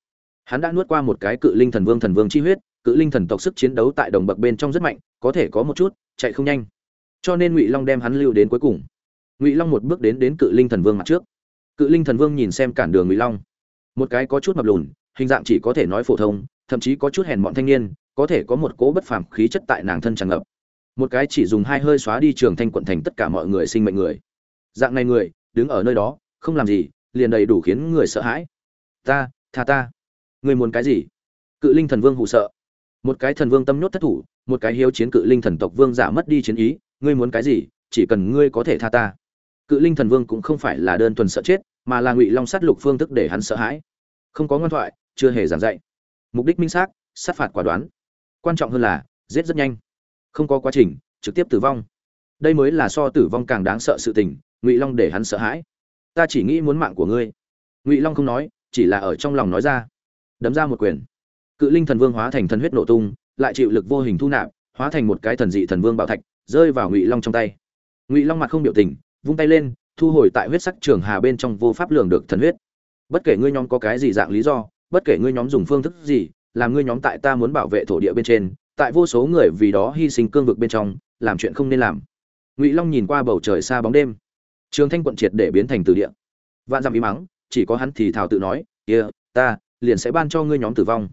Hắn đã nuốt qua một cái cự linh thần vương thần vương chi huyết, cự linh thần tộc sức chiến đấu tại đồng bậc bên trong rất mạnh, có thể có một chút, chạy không nhanh. Cho nên ngụy long đem hắn lưu đến cuối cùng. Ngụy long một bước đến đến cự linh thần vương mặt trước cự linh thần vương nhìn xem cản đường ngụy long. Một cái có chút mập lùn, hình dạng chỉ có thể nói phổ thông, thậm chí có chút hèn mọn thanh niên, có thể có một cỗ bất phàm khí chất tại nàng thân tràn ngập. Một cái chỉ dùng hai hơi xóa đi trường thanh quận thành tất cả mọi người sinh mệnh người. Dạng này người, đứng ở nơi đó, không làm gì, liền đầy đủ khiến người sợ hãi. Ta, tha ta. Người muốn cái gì? Cự linh thần vương hụ sợ. Một cái thần vương tâm nhốt thất thủ, một cái hiếu chiến cự linh thần tộc vương giả mất đi chiến ý ngươi muốn cái gì, chỉ cần ngươi có thể tha ta. Cự linh thần vương cũng không phải là đơn thuần sợ chết mà là ngụy long sát lục phương thức để hắn sợ hãi không có ngoan thoại chưa hề giảng dạy mục đích minh xác sát phạt quả đoán quan trọng hơn là giết rất nhanh không có quá trình trực tiếp tử vong đây mới là so tử vong càng đáng sợ sự tình ngụy long để hắn sợ hãi ta chỉ nghĩ muốn mạng của ngươi ngụy long không nói chỉ là ở trong lòng nói ra đấm ra một quyền cự linh thần vương hóa thành thần huyết nổ tung lại chịu lực vô hình thu nạp hóa thành một cái thần dị thần vương bảo thạch rơi vào ngụy long trong tay ngụy long mặt không biểu tình vung tay lên thu hồi tại huyết sắc trường hà bên trong vô pháp lường được thần huyết. Bất kể ngươi nhóm có cái gì dạng lý do bất kể ngươi nhóm dùng phương thức gì làm ngươi nhóm tại ta muốn bảo vệ thổ địa bên trên tại vô số người vì đó hy sinh cương vực bên trong làm chuyện không nên làm. Ngụy long nhìn qua bầu trời xa bóng đêm. Trường thanh quận triệt để biến thành từ địa. Vạn dặm ý mắng chỉ có hắn thì thảo tự nói kia、yeah, ta liền sẽ ban cho ngươi nhóm tử vong.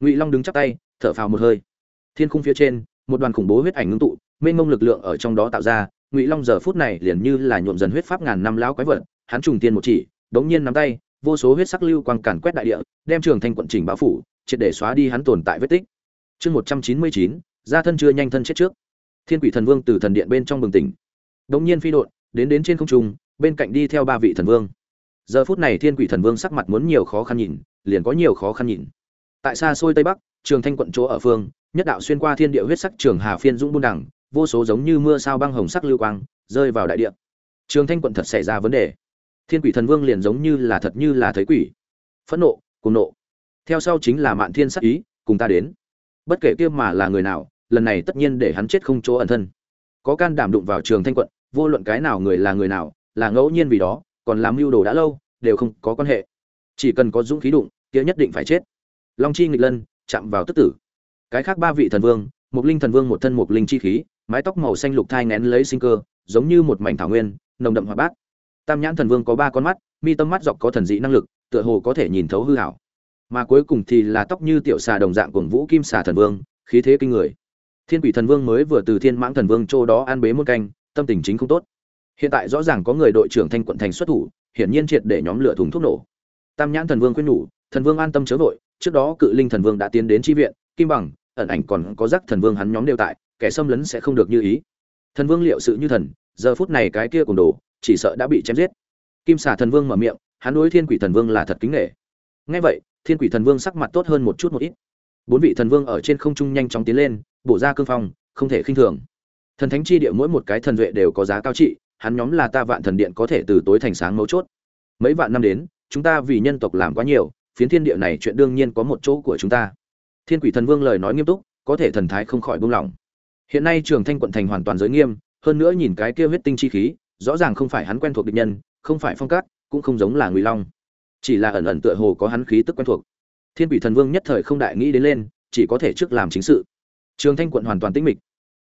Ngụy long đứng chắp tay thở phào một hơi. Thiên khung phía trên một đoàn khủng bố huyết ảnh ngưng tụ mênh mông lực lượng ở trong đó tạo ra ngụy long giờ phút này liền như là nhuộm dần huyết pháp ngàn năm lão quái vật, hắn trùng tiên một chỉ, đống nhiên nắm tay, vô số huyết sắc lưu quang càn quét đại địa, đem trường thanh quận trình báo phủ, triệt để xóa đi hắn tồn tại vết tích. Chương một trăm chín mươi chín, gia thân chưa nhanh thân chết trước. Thiên quỷ thần vương từ thần điện bên trong bừng tỉnh. Đống nhiên phi đột đến đến trên không trung, bên cạnh đi theo ba vị thần vương. Giờ phút này thiên quỷ thần vương sắc mặt muốn nhiều khó khăn nhìn, liền có nhiều khó khăn nhìn. Tại xa xôi tây bắc, trường thanh quận chỗ ở phương, nhất đạo xuyên qua thiên địa huyết sắc trường hà phiên dũng buôn đẳng vô số giống như mưa sao băng hồng sắc lưu quang, rơi vào đại địa. Trường thanh quận thật xảy ra vấn đề. Thiên quỷ thần vương liền giống như là thật như là thấy quỷ. Phẫn nộ cùng nộ. Theo sau chính là mạn thiên sắc ý, cùng ta đến. Bất kể kia mà là người nào, lần này tất nhiên để hắn chết không chỗ ẩn thân. Có can đảm đụng vào trường thanh quận, vô luận cái nào người là người nào, là ngẫu nhiên vì đó, còn làm mưu đồ đã lâu, đều không có quan hệ. Chỉ cần có dũng khí đụng, kia nhất định phải chết. Long chi nghịch lân chạm vào tức tử. Cái khác ba vị thần vương một linh thần vương một thân một linh chi khí mái tóc màu xanh lục thai nén lấy sinh cơ, giống như một mảnh thảo nguyên, nồng đậm hoạt bát. Tam nhãn thần vương có ba con mắt, mi tâm mắt dọc có thần dị năng lực, tựa hồ có thể nhìn thấu hư hảo mà cuối cùng thì là tóc như tiểu xà đồng dạng của vũ kim xà thần vương, khí thế kinh người. Thiên quỷ thần vương mới vừa từ thiên mãng thần vương châu đó an bế một canh, tâm tình chính không tốt. Hiện tại rõ ràng có người đội trưởng thanh quận thành xuất thủ, hiển nhiên triệt để nhóm lửa thùng thuốc nổ. Tam nhãn thần vương khuyên nhủ, thần vương an tâm chớ vội, trước đó cự linh thần vương đã tiến đến tri viện, kim bằng, ẩn ảnh còn có rắc thần vương hắn nhóm đều tại kẻ xâm lấn sẽ không được như ý. Thần vương liệu sự như thần, giờ phút này cái kia cùng đồ, chỉ sợ đã bị chém giết. Kim xà thần vương mở miệng, hắn đối thiên quỷ thần vương là thật kính nghệ ngay vậy, thiên quỷ thần vương sắc mặt tốt hơn một chút một ít. Bốn vị thần vương ở trên không trung nhanh chóng tiến lên, bổ ra cương phong, không thể khinh thường. Thần thánh chi địa mỗi một cái thần duệ đều có giá cao trị, hắn nhóm là ta vạn thần điện có thể từ tối thành sáng mấu chốt. Mấy vạn năm đến, chúng ta vì nhân tộc làm quá nhiều, phiến thiên địa này chuyện đương nhiên có một chỗ của chúng ta. Thiên quỷ thần vương lời nói nghiêm túc, có thể thần thái không khỏi buông lỏng hiện nay trường thanh quận thành hoàn toàn giới nghiêm, hơn nữa nhìn cái kia huyết tinh chi khí, rõ ràng không phải hắn quen thuộc địch nhân, không phải phong cát, cũng không giống là ngụy long. Chỉ là ẩn ẩn tựa hồ có hắn khí tức quen thuộc. Thiên quỷ thần vương nhất thời không đại nghĩ đến lên, chỉ có thể trước làm chính sự. Trường thanh quận hoàn toàn tĩnh mịch.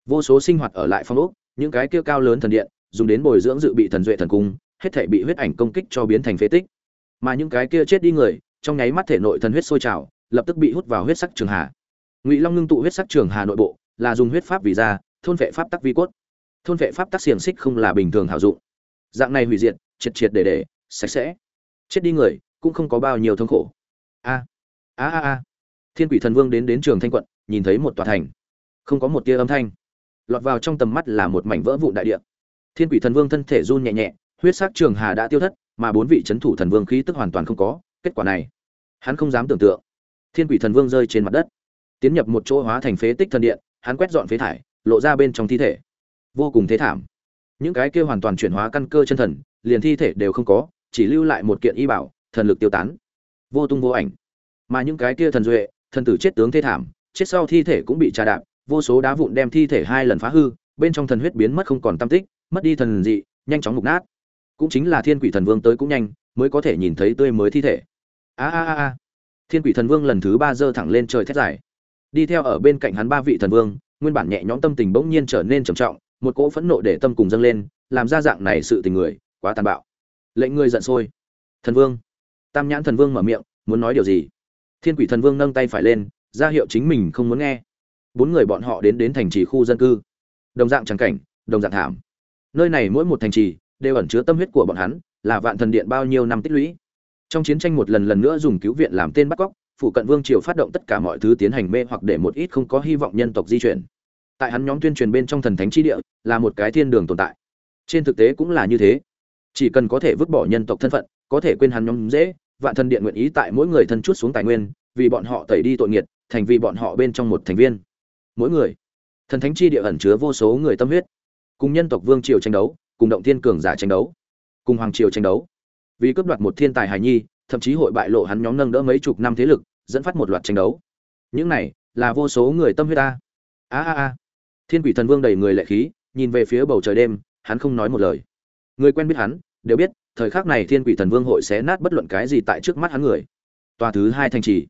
Vô số sinh hoạt ở lại phong ốc, những cái kia cao lớn thần điện, dùng đến bồi dưỡng dự bị thần duệ thần cung, hết thảy bị huyết ảnh công kích cho biến thành phế tích. Mà những cái kia chết đi người, trong nháy mắt thể nội thần huyết sôi trào, lập tức bị hút vào huyết sắc trường hà. Ngụy long ngưng tụ huyết sắc trường hà nội bộ là dùng huyết pháp vì ra, thôn vệ pháp tắc vi cốt. Thôn vệ pháp tắc xiềng xích không là bình thường hảo dụng. Dạng này hủy diệt triệt triệt để để sạch sẽ. Chết đi người cũng không có bao nhiêu thống khổ. A a a a. Thiên quỷ thần vương đến đến trường thanh quận nhìn thấy một tòa thành. Không có một tia âm thanh. Lọt vào trong tầm mắt là một mảnh vỡ vụn đại địa. Thiên quỷ thần vương thân thể run nhẹ nhẹ huyết sắc trường hà đã tiêu thất mà bốn vị c h ấ n thủ thần vương khí tức hoàn toàn không có kết quả này hắn không dám tưởng tượng. Thiên quỷ thần vương rơi trên mặt đất tiến nhập một chỗ hóa thành phế tích thần điện hắn quét dọn phế thải, lộ ra bên trong thi thể. Vô cùng thế thảm. Những cái kia hoàn toàn chuyển hóa căn cơ chân thần, liền thi thể đều không có, chỉ lưu lại một kiện y bảo, thần lực tiêu tán. Vô tung vô ảnh. Mà những cái kia thần duệ, thần tử chết tướng thế thảm, chết sau thi thể cũng bị trà đạp, vô số đá vụn đem thi thể hai lần phá hư, bên trong thần huyết biến mất không còn tâm tích, mất đi thần dị, nhanh chóng mục nát. Cũng chính là thiên quỷ thần vương tới cũng nhanh, mới có thể nhìn thấy tươi mới thi thể. A a a a. Thiên quỷ thần vương lần thứ ba giơ thẳng lên trời thét dài đi theo ở bên cạnh hắn ba vị thần vương, nguyên bản nhẹ nhõm tâm tình bỗng nhiên trở nên trầm trọng, một cỗ phẫn nộ để tâm cùng dâng lên, làm ra dạng này sự tình người, quá tàn bạo. Lệnh ngươi giận sôi. Thần vương. Tam nhãn thần vương mở miệng, muốn nói điều gì? Thiên quỷ thần vương nâng tay phải lên, ra hiệu chính mình không muốn nghe. Bốn người bọn họ đến đến thành trì khu dân cư. Đồng dạng trắng cảnh, đồng dạng thảm. Nơi này mỗi một thành trì, đều ẩn chứa tâm huyết của bọn hắn, là vạn thần điện bao nhiêu năm tích lũy. Trong chiến tranh một lần lần nữa dùng cứu viện làm tên bắt cóc phụ cận vương triều phát động tất cả mọi thứ tiến hành mê hoặc để một ít không có hy vọng nhân tộc di chuyển. Tại hắn nhóm tuyên truyền bên trong thần thánh chi địa là một cái thiên đường tồn tại. Trên thực tế cũng là như thế. Chỉ cần có thể vứt bỏ nhân tộc thân phận, có thể quên hắn nhóm dễ, vạn thần điện nguyện ý tại mỗi người thân chút xuống tài nguyên, vì bọn họ tẩy đi tội nghiệt, thành vì bọn họ bên trong một thành viên. Mỗi người, thần thánh chi địa ẩn chứa vô số người tâm huyết. Cùng nhân tộc vương triều tranh đấu, cùng động thiên cường giả tranh đấu, cùng hoàng triều tranh đấu. Vì cướp đoạt một thiên tài hài nhi, thậm chí hội bại lộ hắn nhóm nâng đỡ mấy chục năm thế lực dẫn phát một loạt tranh đấu. Những này là vô số người tâm huyết ta. A a a. Thiên quỷ thần vương đầy người lệ khí, nhìn về phía bầu trời đêm, hắn không nói một lời. Người quen biết hắn, đều biết, thời khắc này thiên quỷ thần vương hội xé nát bất luận cái gì tại trước mắt hắn người. Tòa thứ hai thành trì.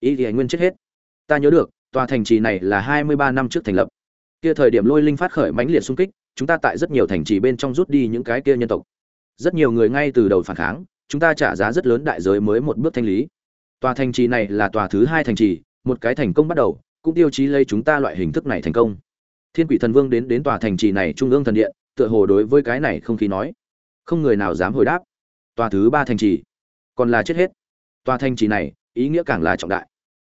Ý thì anh nguyên chết hết. Ta nhớ được, tòa thành trì này là hai mươi ba năm trước thành lập. Kia thời điểm lôi linh phát khởi mãnh liệt xung kích, chúng ta tại rất nhiều thành trì bên trong rút đi những cái kia nhân tộc. Rất nhiều người ngay từ đầu phản kháng, chúng ta trả giá rất lớn đại giới mới một bước thanh lý tòa thành trì này là tòa thứ hai thành trì, một cái thành công bắt đầu, cũng tiêu chí lấy chúng ta loại hình thức này thành công. Thiên quỷ thần vương đến đến tòa thành trì này trung ương thần điện, tựa hồ đối với cái này không khí nói. Không người nào dám hồi đáp. Tòa thứ ba thành trì. Còn là chết hết. Tòa thành trì này, ý nghĩa càng là trọng đại.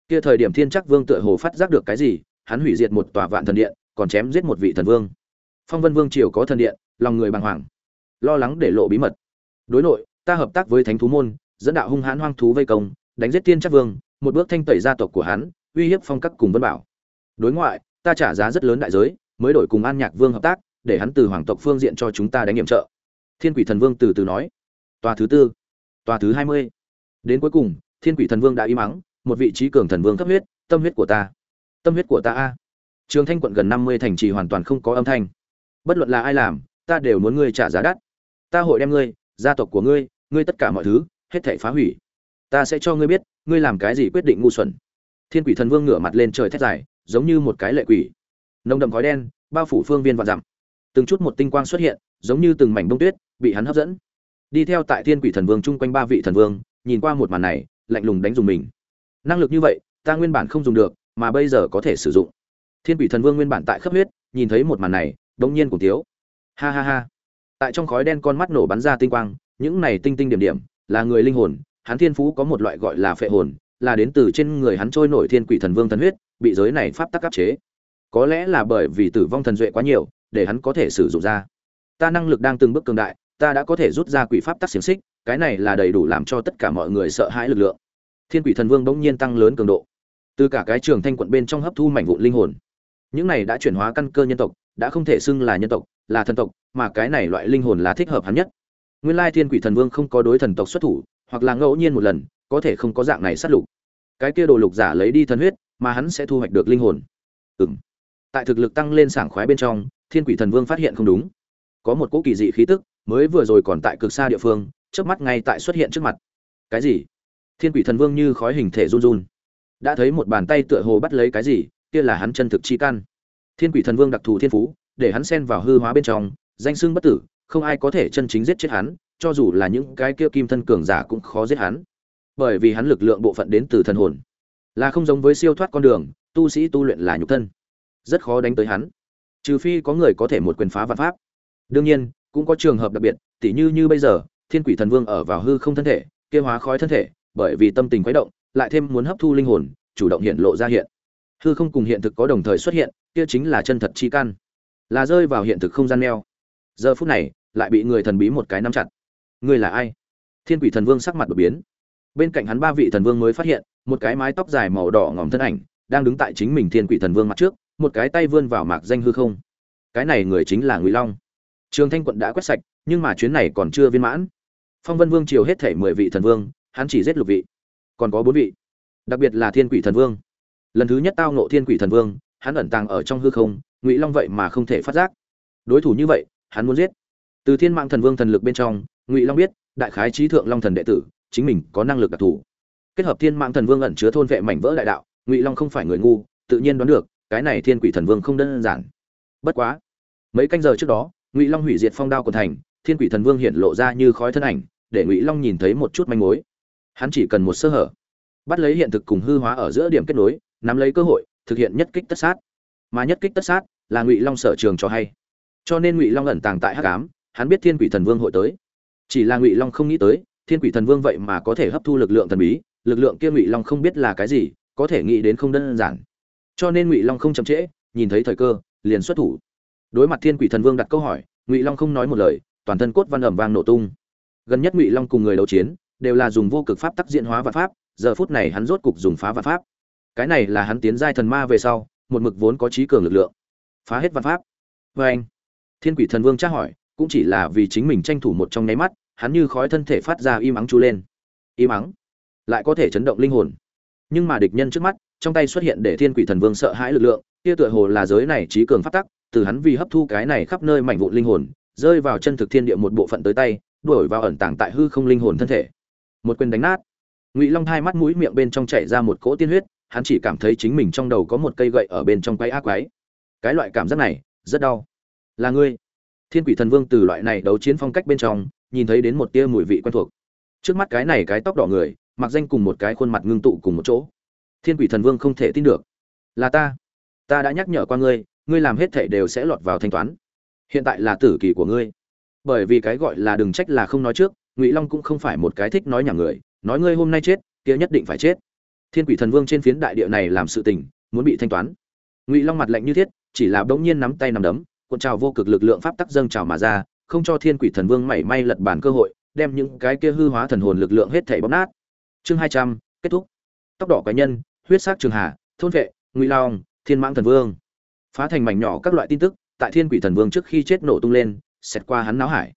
Kia thời điểm thiên chắc vương tựa hồ phát giác được cái gì, hắn hủy diệt một tòa vạn thần điện, còn chém giết một vị thần vương. Phong vân vương triều có thần điện, lòng người bàng hoàng. Lo lắng để lộ bí mật. Đối nội, ta hợp tác với thánh thú môn, dẫn đạo hung hãn hoang thú vây công đánh giết tiên chắc vương, một bước thanh tẩy gia tộc của hắn, uy hiếp phong các cùng vân bảo. Đối ngoại, ta trả giá rất lớn đại giới, mới đổi cùng an nhạc vương hợp tác, để hắn từ hoàng tộc phương diện cho chúng ta đánh nhiệm trợ. Thiên quỷ thần vương từ từ nói. Tòa thứ tư, tòa thứ hai mươi. Đến cuối cùng, thiên quỷ thần vương đã im mắng một vị trí cường thần vương cấp huyết, tâm huyết của ta. Tâm huyết của ta a. Trường thanh quận gần năm mươi thành trì hoàn toàn không có âm thanh. Bất luận là ai làm, ta đều muốn ngươi trả giá đắt. Ta hội đem ngươi, gia tộc của ngươi ngươi tất cả mọi thứ, hết thảy phá hủy ta sẽ cho ngươi biết, ngươi làm cái gì quyết định ngu xuẩn. Thiên quỷ thần vương ngửa mặt lên trời thét dài, giống như một cái lệ quỷ. Nồng đậm khói đen, bao phủ phương viên và dặm. Từng chút một tinh quang xuất hiện, giống như từng mảnh bông tuyết, bị hắn hấp dẫn. Đi theo tại thiên quỷ thần vương chung quanh ba vị thần vương, nhìn qua một màn này, lạnh lùng đánh dùng mình. Năng lực như vậy, ta nguyên bản không dùng được, mà bây giờ có thể sử dụng. Thiên quỷ thần vương nguyên bản tại khắp huyết, nhìn thấy một màn này đông nhiên cùng tiếu. Ha ha ha. Tại trong khói đen con mắt nổ bắn ra tinh quang, những này tinh tinh điểm điểm, là người linh hồn hắn thiên phú có một loại gọi là phệ hồn, là đến từ trên người hắn trôi nổi thiên quỷ thần vương thần huyết, bị giới này pháp tắc áp chế. Có lẽ là bởi vì tử vong thần duệ quá nhiều, để hắn có thể sử dụng ra. Ta năng lực đang từng bước cường đại, ta đã có thể rút ra quỷ pháp tắc xiềng xích, cái này là đầy đủ làm cho tất cả mọi người sợ hãi lực lượng. Thiên quỷ thần vương bỗng nhiên tăng lớn cường độ. Từ cả cái trường thanh quận bên trong hấp thu mảnh vụn linh hồn. Những này đã chuyển hóa căn cơ nhân tộc, đã không thể xưng là nhân tộc, là thần tộc, mà cái này loại linh hồn là thích hợp hắn nhất. Nguyên lai thiên quỷ thần vương không có đối thần tộc xuất thủ hoặc là ngẫu nhiên một lần, có thể không có dạng này sát lục. Cái kia đồ lục giả lấy đi thần huyết, mà hắn sẽ thu hoạch được linh hồn. Ừng tại thực lực tăng lên sảng khoái bên trong, thiên quỷ thần vương phát hiện không đúng. Có một cỗ kỳ dị khí tức, mới vừa rồi còn tại cực xa địa phương trước mắt ngay tại xuất hiện trước mặt. Cái gì? Thiên quỷ thần vương như khói hình thể run run. Đã thấy một bàn tay tựa hồ bắt lấy cái gì, kia là hắn chân thực chi căn. Thiên quỷ thần vương đặc thù thiên phú, để hắn xen vào hư hóa bên trong, danh xưng bất tử, không ai có thể chân chính giết chết hắn cho dù là những cái kia kim thân cường giả cũng khó giết hắn. Bởi vì hắn lực lượng bộ phận đến từ thần hồn. Là không giống với siêu thoát con đường, tu sĩ tu luyện là nhục thân. Rất khó đánh tới hắn. Trừ phi có người có thể một quyền phá vạn pháp. Đương nhiên, cũng có trường hợp đặc biệt, tỉ như như bây giờ, thiên quỷ thần vương ở vào hư không thân thể, kia hóa khói thân thể, bởi vì tâm tình quấy động, lại thêm muốn hấp thu linh hồn, chủ động hiện lộ ra hiện. Hư không cùng hiện thực có đồng thời xuất hiện, kia chính là chân thật chi căn. Là rơi vào hiện thực không gian neo. Giờ phút này, lại bị người thần bí một cái nắm chặt ngươi là ai? Thiên quỷ thần vương sắc mặt đột biến. Bên cạnh hắn ba vị thần vương mới phát hiện, một cái mái tóc dài màu đỏ ngỏm thân ảnh, đang đứng tại chính mình thiên quỷ thần vương mặt trước, một cái tay vươn vào mạc danh hư không. Cái này người chính là ngụy long. Trường thanh quận đã quét sạch, nhưng mà chuyến này còn chưa viên mãn. Phong vân vương triều hết thể mười vị thần vương, hắn chỉ giết lục vị, còn có bốn vị. Đặc biệt là thiên quỷ thần vương. Lần thứ nhất tao nộ thiên quỷ thần vương, hắn ẩn tàng ở trong hư không, ngụy long vậy mà không thể phát giác. Đối thủ như vậy, hắn muốn giết từ thiên mạng thần vương thần lực bên trong, ngụy long biết, đại khái trí thượng long thần đệ tử, chính mình có năng lực đặc thù. Kết hợp thiên mạng thần vương ẩn chứa thôn vệ mảnh vỡ đại đạo, ngụy long không phải người ngu, tự nhiên đoán được, cái này thiên quỷ thần vương không đơn giản. Bất quá, mấy canh giờ trước đó, ngụy long hủy diệt phong đao của thành, thiên quỷ thần vương hiện lộ ra như khói thân ảnh, để ngụy long nhìn thấy một chút manh mối. Hắn chỉ cần một sơ hở, bắt lấy hiện thực cùng hư hóa ở giữa điểm kết nối, nắm lấy cơ hội, thực hiện nhất kích tất sát. Mà nhất kích tất sát là ngụy long sở trường cho hay. Cho nên ngụy long ẩn tàng tại hắc ám hắn biết thiên quỷ thần vương hội tới. Chỉ là ngụy long không nghĩ tới, thiên quỷ thần vương vậy mà có thể hấp thu lực lượng thần bí, lực lượng kia ngụy long không biết là cái gì, có thể nghĩ đến không đơn giản. Cho nên ngụy long không chậm trễ, nhìn thấy thời cơ, liền xuất thủ. Đối mặt thiên quỷ thần vương đặt câu hỏi, ngụy long không nói một lời, toàn thân cốt văn ẩm vang nổ tung. Gần nhất ngụy long cùng người đấu chiến, đều là dùng vô cực pháp tác diễn hóa và pháp, giờ phút này hắn rốt cục dùng phá vạn pháp. Cái này là hắn tiến giai thần ma về sau, một mực vốn có trí cường lực lượng. Phá hết vạn pháp. Vê anh thiên quỷ thần vương tra hỏi cũng chỉ là vì chính mình tranh thủ một trong nháy mắt, hắn như khói thân thể phát ra im ắng chu lên. Im ắng? Lại có thể chấn động linh hồn. Nhưng mà địch nhân trước mắt, trong tay xuất hiện để thiên quỷ thần vương sợ hãi lực lượng, kia tựa hồ là giới này trí cường phát tắc, từ hắn vì hấp thu cái này khắp nơi mảnh vụn linh hồn, rơi vào chân thực thiên địa một bộ phận tới tay, đuổi vào ẩn tàng tại hư không linh hồn thân thể. Một quyền đánh nát. Ngụy long hai mắt mũi miệng bên trong chảy ra một cỗ tiên huyết, hắn chỉ cảm thấy chính mình trong đầu có một cây gậy ở bên trong quái ác quái. Cái loại cảm giác này, rất đau. Là ngươi thiên quỷ thần vương từ loại này đấu chiến phong cách bên trong, nhìn thấy đến một tia mùi vị quen thuộc. Trước mắt cái này cái tóc đỏ người, mặc danh cùng một cái khuôn mặt ngưng tụ cùng một chỗ. Thiên quỷ thần vương không thể tin được. Là ta. Ta đã nhắc nhở qua ngươi ngươi làm hết thể đều sẽ lọt vào thanh toán. Hiện tại là tử kỳ của ngươi. Bởi vì cái gọi là đừng trách là không nói trước, ngụy long cũng không phải một cái thích nói nhà người, nói ngươi hôm nay chết, kia nhất định phải chết. Thiên quỷ thần vương trên phiến đại địa này làm sự tình, muốn bị thanh toán. Ngụy long mặt lạnh như thiết, chỉ là bỗng nhiên nắm tay nằm đấm cuộn trào vô cực lực lượng pháp tắc dâng trào mà ra, không cho thiên quỷ thần vương mảy may lật bàn cơ hội, đem những cái kia hư hóa thần hồn lực lượng hết thảy bóp nát. Chương hai trăm, kết thúc. Tóc đỏ cá nhân, huyết sắc trường hà, thôn vệ, ngụy long, thiên mãng thần vương. Phá thành mảnh nhỏ các loại tin tức, tại thiên quỷ thần vương trước khi chết nổ tung lên, xẹt qua hắn não hải.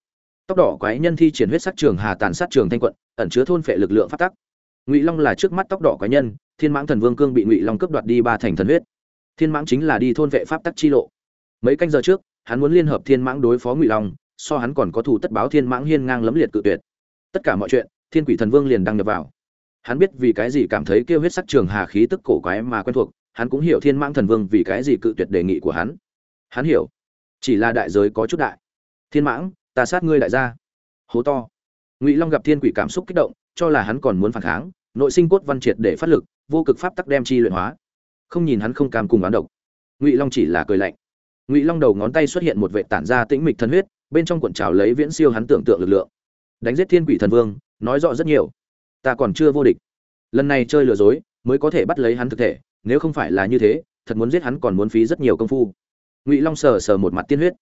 Tóc đỏ quái nhân thi triển huyết sắc trường hà tàn sát trường thanh quận, ẩn chứa thôn phệ lực lượng phát tắc. Ngụy long là trước mắt tóc đỏ quái nhân, thiên mãng thần vương cương bị ngụy long cướp đoạt đi ba thành thần huyết. Thiên mãng chính là đi thôn vệ pháp tắc chi lộ mấy canh giờ trước, hắn muốn liên hợp thiên mãng đối phó ngụy long, so hắn còn có thủ tất báo thiên mãng hiên ngang lấm liệt cự tuyệt. Tất cả mọi chuyện, thiên quỷ thần vương liền đăng nhập vào. Hắn biết vì cái gì cảm thấy kêu huyết sắc trường hà khí tức cổ quái mà quen thuộc, hắn cũng hiểu thiên mãng thần vương vì cái gì cự tuyệt đề nghị của hắn. Hắn hiểu, chỉ là đại giới có chút đại. Thiên mãng, ta sát ngươi đại gia. Hố to. Ngụy long gặp thiên quỷ cảm xúc kích động, cho là hắn còn muốn phản kháng, nội sinh cốt văn triệt để phát lực, vô cực pháp tắc đem chi luyện hóa. Không nhìn hắn không cam cùng oán độc. Ngụy long chỉ là cười lạnh ngụy long đầu ngón tay xuất hiện một vệ tản ra tĩnh mịch thần huyết bên trong cuộn trào lấy viễn siêu hắn tưởng tượng lực lượng đánh giết thiên quỷ thần vương nói rõ rất nhiều ta còn chưa vô địch lần này chơi lừa dối mới có thể bắt lấy hắn thực thể nếu không phải là như thế thật muốn giết hắn còn muốn phí rất nhiều công phu ngụy long sờ sờ một mặt tiên huyết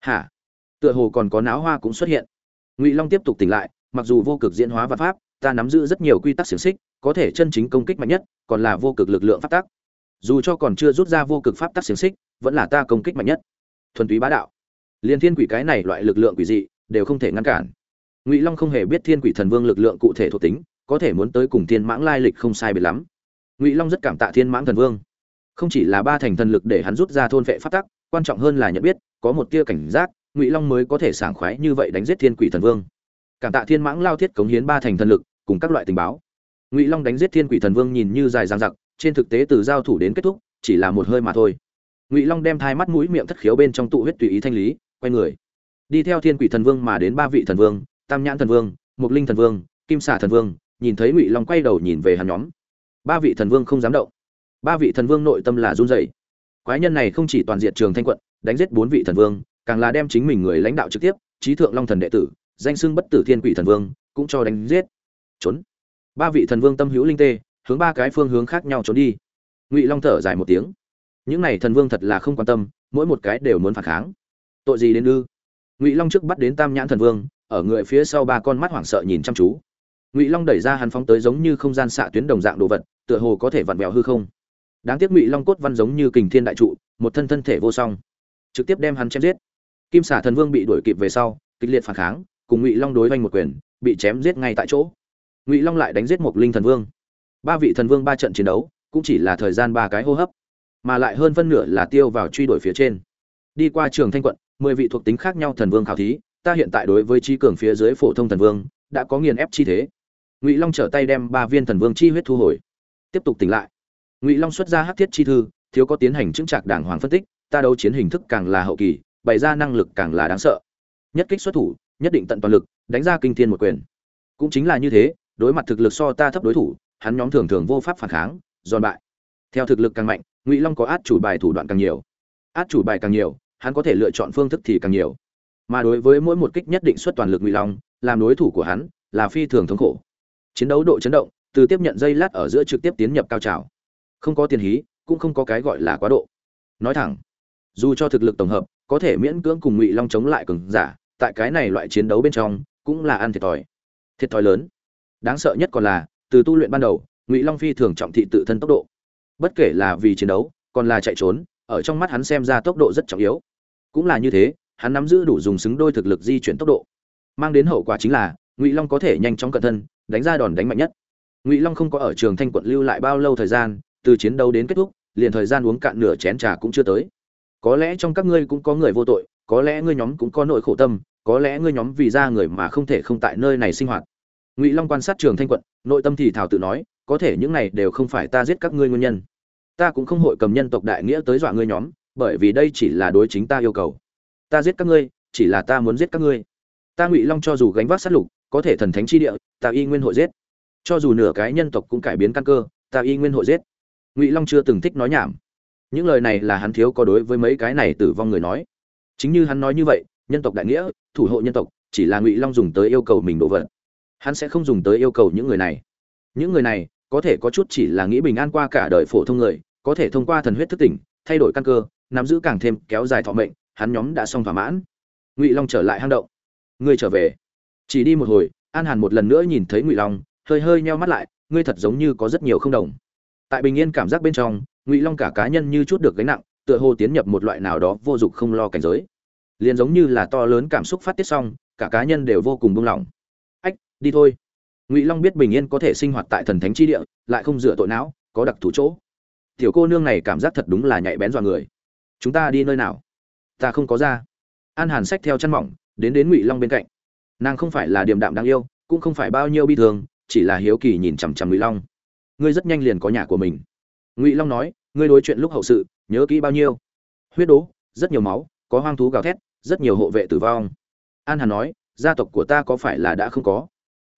hả tựa hồ còn có não hoa cũng xuất hiện ngụy long tiếp tục tỉnh lại mặc dù vô cực diễn hóa và pháp ta nắm giữ rất nhiều quy tắc xiềng xích có thể chân chính công kích mạnh nhất còn là vô cực lực lượng pháp tắc dù cho còn chưa rút ra vô cực pháp tắc xiềng xích vẫn là ta công kích mạnh nhất. Thuần túy bá đạo. Liên thiên quỷ cái này loại lực lượng quỷ dị, đều không thể ngăn cản. Ngụy long không hề biết thiên quỷ thần vương lực lượng cụ thể thuộc tính, có thể muốn tới cùng thiên mãng lai lịch không sai biệt lắm. Ngụy long rất cảm tạ thiên mãng thần vương. Không chỉ là ba thành thần lực để hắn rút ra thôn vệ pháp tắc, quan trọng hơn là nhận biết, có một tia cảnh giác, ngụy long mới có thể sảng khoái như vậy đánh giết thiên quỷ thần vương. Cảm tạ thiên mãng lao thiết cống hiến ba thành thần lực, cùng các loại tình báo. Ngụy long đánh giết thiên quỷ thần vương nhìn như dài dang dặc, trên thực tế từ giao thủ đến kết thúc, chỉ là một hơi mà thôi ngụy long đem thai mắt mũi miệng thất khiếu bên trong tụ huyết tùy ý thanh lý quay người đi theo thiên quỷ thần vương mà đến ba vị thần vương tam nhãn thần vương mục linh thần vương kim xả thần vương nhìn thấy ngụy long quay đầu nhìn về hắn nhóm ba vị thần vương không dám động ba vị thần vương nội tâm là run rẩy quái nhân này không chỉ toàn diện trường thanh quận đánh giết bốn vị thần vương càng là đem chính mình người lãnh đạo trực tiếp trí thượng long thần đệ tử danh xưng bất tử thiên quỷ thần vương cũng cho đánh giết trốn ba vị thần vương tâm hữu linh tê hướng ba cái phương hướng khác nhau trốn đi ngụy long thở dài một tiếng những này thần vương thật là không quan tâm, mỗi một cái đều muốn phản kháng. Tội gì đến ư? Ngụy long trước bắt đến tam nhãn thần vương, ở người phía sau ba con mắt hoảng sợ nhìn chăm chú. Ngụy long đẩy ra hắn phóng tới giống như không gian xạ tuyến đồng dạng đồ vật, tựa hồ có thể vặn vẹo hư không. Đáng tiếc ngụy long cốt văn giống như kình thiên đại trụ, một thân thân thể vô song. Trực tiếp đem hắn chém giết. Kim xả thần vương bị đuổi kịp về sau, kịch liệt phản kháng, cùng ngụy long đối oanh một quyền, bị chém giết ngay tại chỗ. Ngụy long lại đánh giết một linh thần vương. Ba vị thần vương ba trận chiến đấu, cũng chỉ là thời gian ba cái hô hấp mà lại hơn phân nửa là tiêu vào truy đuổi phía trên. Đi qua trường thanh quận, mười vị thuộc tính khác nhau thần vương khảo thí, ta hiện tại đối với trí cường phía dưới phổ thông thần vương, đã có nghiền ép chi thế. Ngụy long trở tay đem ba viên thần vương chi huyết thu hồi. Tiếp tục tỉnh lại. Ngụy long xuất ra hắc thiết chi thư, thiếu có tiến hành chứng trạc đảng hoàng phân tích, ta đấu chiến hình thức càng là hậu kỳ, bày ra năng lực càng là đáng sợ. Nhất kích xuất thủ, nhất định tận toàn lực, đánh ra kinh thiên một quyền. Cũng chính là như thế, đối mặt thực lực so ta thấp đối thủ, hắn nhóm thường thường vô pháp phản kháng, giòn bại. Theo thực lực càng mạnh ngụy long có át chủ bài thủ đoạn càng nhiều át chủ bài càng nhiều hắn có thể lựa chọn phương thức thì càng nhiều mà đối với mỗi một kích nhất định xuất toàn lực ngụy long làm đối thủ của hắn là phi thường thống khổ chiến đấu độ chấn động từ tiếp nhận dây lát ở giữa trực tiếp tiến nhập cao trào không có tiền hí cũng không có cái gọi là quá độ nói thẳng dù cho thực lực tổng hợp có thể miễn cưỡng cùng ngụy long chống lại cường giả tại cái này loại chiến đấu bên trong cũng là ăn thiệt thòi thiệt thòi lớn đáng sợ nhất còn là từ tu luyện ban đầu ngụy long phi thường trọng thị tự thân tốc độ bất kể là vì chiến đấu, còn là chạy trốn, ở trong mắt hắn xem ra tốc độ rất trọng yếu. Cũng là như thế, hắn nắm giữ đủ dùng xứng đôi thực lực di chuyển tốc độ. Mang đến hậu quả chính là, ngụy long có thể nhanh chóng cận thân, đánh ra đòn đánh mạnh nhất. Ngụy long không có ở trường thanh quận lưu lại bao lâu thời gian, từ chiến đấu đến kết thúc, liền thời gian uống cạn nửa chén trà cũng chưa tới. Có lẽ trong các ngươi cũng có người vô tội, có lẽ ngươi nhóm cũng có nội khổ tâm, có lẽ ngươi nhóm vì ra người mà không thể không tại nơi này sinh hoạt. Ngụy long quan sát trường thanh quận, nội tâm thì thảo tự nói có thể những này đều không phải ta giết các ngươi nguyên nhân. Ta cũng không hội cầm nhân tộc đại nghĩa tới dọa ngươi nhóm, bởi vì đây chỉ là đối chính ta yêu cầu. Ta giết các ngươi, chỉ là ta muốn giết các ngươi. Ta ngụy long cho dù gánh vác sát lục, có thể thần thánh chi địa, ta y nguyên hội giết. Cho dù nửa cái nhân tộc cũng cải biến căn cơ, ta y nguyên hội giết. Ngụy long chưa từng thích nói nhảm. Những lời này là hắn thiếu có đối với mấy cái này tử vong người nói. Chính như hắn nói như vậy, nhân tộc đại nghĩa, thủ hộ nhân tộc, chỉ là ngụy long dùng tới yêu cầu mình đồ vật. Hắn sẽ không dùng tới yêu cầu những người này. Những người này có thể có chút chỉ là nghĩ bình an qua cả đời phổ thông người, có thể thông qua thần huyết thức tỉnh, thay đổi căn cơ, nắm giữ càng thêm kéo dài thọ mệnh, hắn nhóm đã xong thỏa mãn. Ngụy long trở lại hang động. Ngươi trở về. Chỉ đi một hồi, an hàn một lần nữa nhìn thấy ngụy long, hơi hơi nheo mắt lại, ngươi thật giống như có rất nhiều không đồng. Tại bình yên cảm giác bên trong, ngụy long cả cá nhân như chút được gánh nặng, tựa hồ tiến nhập một loại nào đó vô dụng không lo cảnh giới. Liền giống như là to lớn cảm xúc phát tiết xong, cả cá nhân đều vô cùng buông lỏng. Ách, đi thôi ngụy long biết bình yên có thể sinh hoạt tại thần thánh chi địa lại không dựa tội não có đặc thù chỗ tiểu cô nương này cảm giác thật đúng là nhạy bén dọa người chúng ta đi nơi nào ta không có ra an hàn sách theo chân mỏng đến đến ngụy long bên cạnh nàng không phải là điềm đạm đáng yêu cũng không phải bao nhiêu bi thương chỉ là hiếu kỳ nhìn chằm chằm ngụy long ngươi rất nhanh liền có nhà của mình ngụy long nói ngươi đối chuyện lúc hậu sự nhớ kỹ bao nhiêu huyết đố rất nhiều máu có hoang thú gào thét rất nhiều hộ vệ tử vong an hàn nói gia tộc của ta có phải là đã không có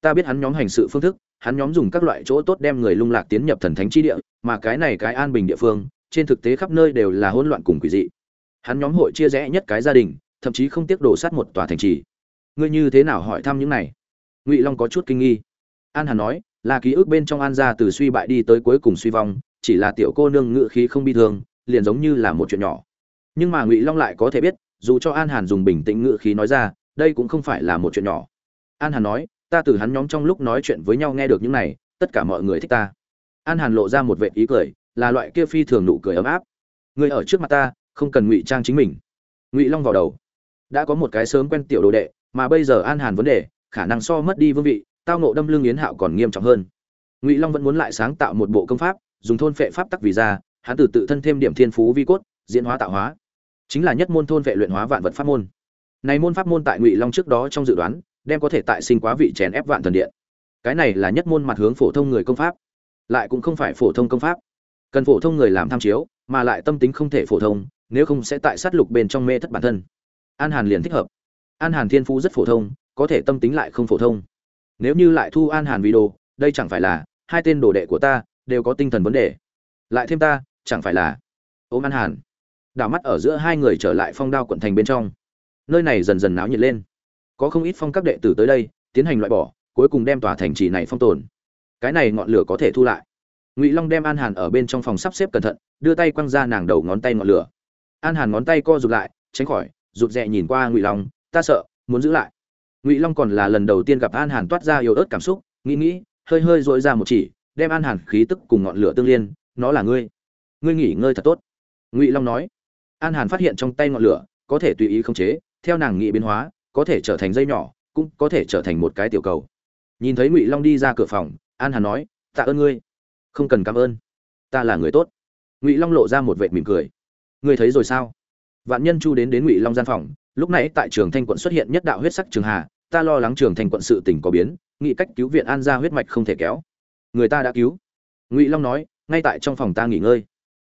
ta biết hắn nhóm hành sự phương thức, hắn nhóm dùng các loại chỗ tốt đem người lung lạc tiến nhập thần thánh chi địa, mà cái này cái an bình địa phương, trên thực tế khắp nơi đều là hỗn loạn cùng quỷ dị. Hắn nhóm hội chia rẽ nhất cái gia đình, thậm chí không tiếc đổ sát một tòa thành trì. Ngươi như thế nào hỏi thăm những này? Ngụy long có chút kinh nghi. An hàn nói, là ký ức bên trong an gia từ suy bại đi tới cuối cùng suy vong, chỉ là tiểu cô nương ngự khí không bi thương, liền giống như là một chuyện nhỏ. Nhưng mà ngụy long lại có thể biết, dù cho an hàn dùng bình tĩnh ngự khí nói ra, đây cũng không phải là một chuyện nhỏ. An hàn nói ta từ hắn nhóm trong lúc nói chuyện với nhau nghe được những này, tất cả mọi người thích ta. An hàn lộ ra một vệ ý cười, là loại kia phi thường nụ cười ấm áp. Người ở trước mặt ta, không cần ngụy trang chính mình. Ngụy long vào đầu. Đã có một cái sớm quen tiểu đồ đệ, mà bây giờ an hàn vấn đề, khả năng so mất đi vương vị, tao nộ đâm lương yến hạo còn nghiêm trọng hơn. Ngụy long vẫn muốn lại sáng tạo một bộ công pháp, dùng thôn phệ pháp tắc vì ra, hắn từ tự thân thêm điểm thiên phú vi cốt, diễn hóa tạo hóa. Chính là nhất môn thôn vệ luyện hóa vạn vật pháp môn. Này môn pháp môn tại ngụy long trước đó trong dự đoán đem có thể tại sinh quá vị chèn ép vạn thần điện. Cái này là nhất môn mặt hướng phổ thông người công pháp, lại cũng không phải phổ thông công pháp. Cần phổ thông người làm tham chiếu, mà lại tâm tính không thể phổ thông, nếu không sẽ tại sát lục bên trong mê thất bản thân. An hàn liền thích hợp. An hàn thiên phú rất phổ thông, có thể tâm tính lại không phổ thông. Nếu như lại thu an hàn vì đồ đây chẳng phải là, hai tên đồ đệ của ta, đều có tinh thần vấn đề. Lại thêm ta, chẳng phải là. Ôm an hàn. Đảo mắt ở giữa hai người trở lại phong đao quận thành bên trong. Nơi này dần dần náo nhiệt lên có không ít phong các đệ tử tới đây, tiến hành loại bỏ, cuối cùng đem tòa thành trì này phong tồn. Cái này ngọn lửa có thể thu lại. Ngụy long đem an hàn ở bên trong phòng sắp xếp cẩn thận, đưa tay quăng ra nàng đầu ngón tay ngọn lửa. An hàn ngón tay co rụt lại, tránh khỏi, rụt rè nhìn qua ngụy long, ta sợ, muốn giữ lại. Ngụy long còn là lần đầu tiên gặp an hàn toát ra yếu ớt cảm xúc, nghĩ nghĩ, hơi hơi dội ra một chỉ, đem an hàn khí tức cùng ngọn lửa tương liên, nó là ngươi. Ngươi nghỉ ngơi thật tốt. Ngụy long nói. An hàn phát hiện trong tay ngọn lửa có thể tùy ý khống chế, theo nàng nghị biến hóa có thể trở thành dây nhỏ, cũng có thể trở thành một cái tiểu cầu. Nhìn thấy ngụy long đi ra cửa phòng, an hàn nói, tạ ơn ngươi. Không cần cảm ơn. Ta là người tốt. Ngụy long lộ ra một vệt mỉm cười. Ngươi thấy rồi sao? Vạn nhân chu đến đến ngụy long gian phòng, lúc nãy tại trường thanh quận xuất hiện nhất đạo huyết sắc trường hà, ta lo lắng trường thanh quận sự tình có biến nghị cách cứu viện an ra huyết mạch không thể kéo. Người ta đã cứu. Ngụy long nói, ngay tại trong phòng ta nghỉ ngơi.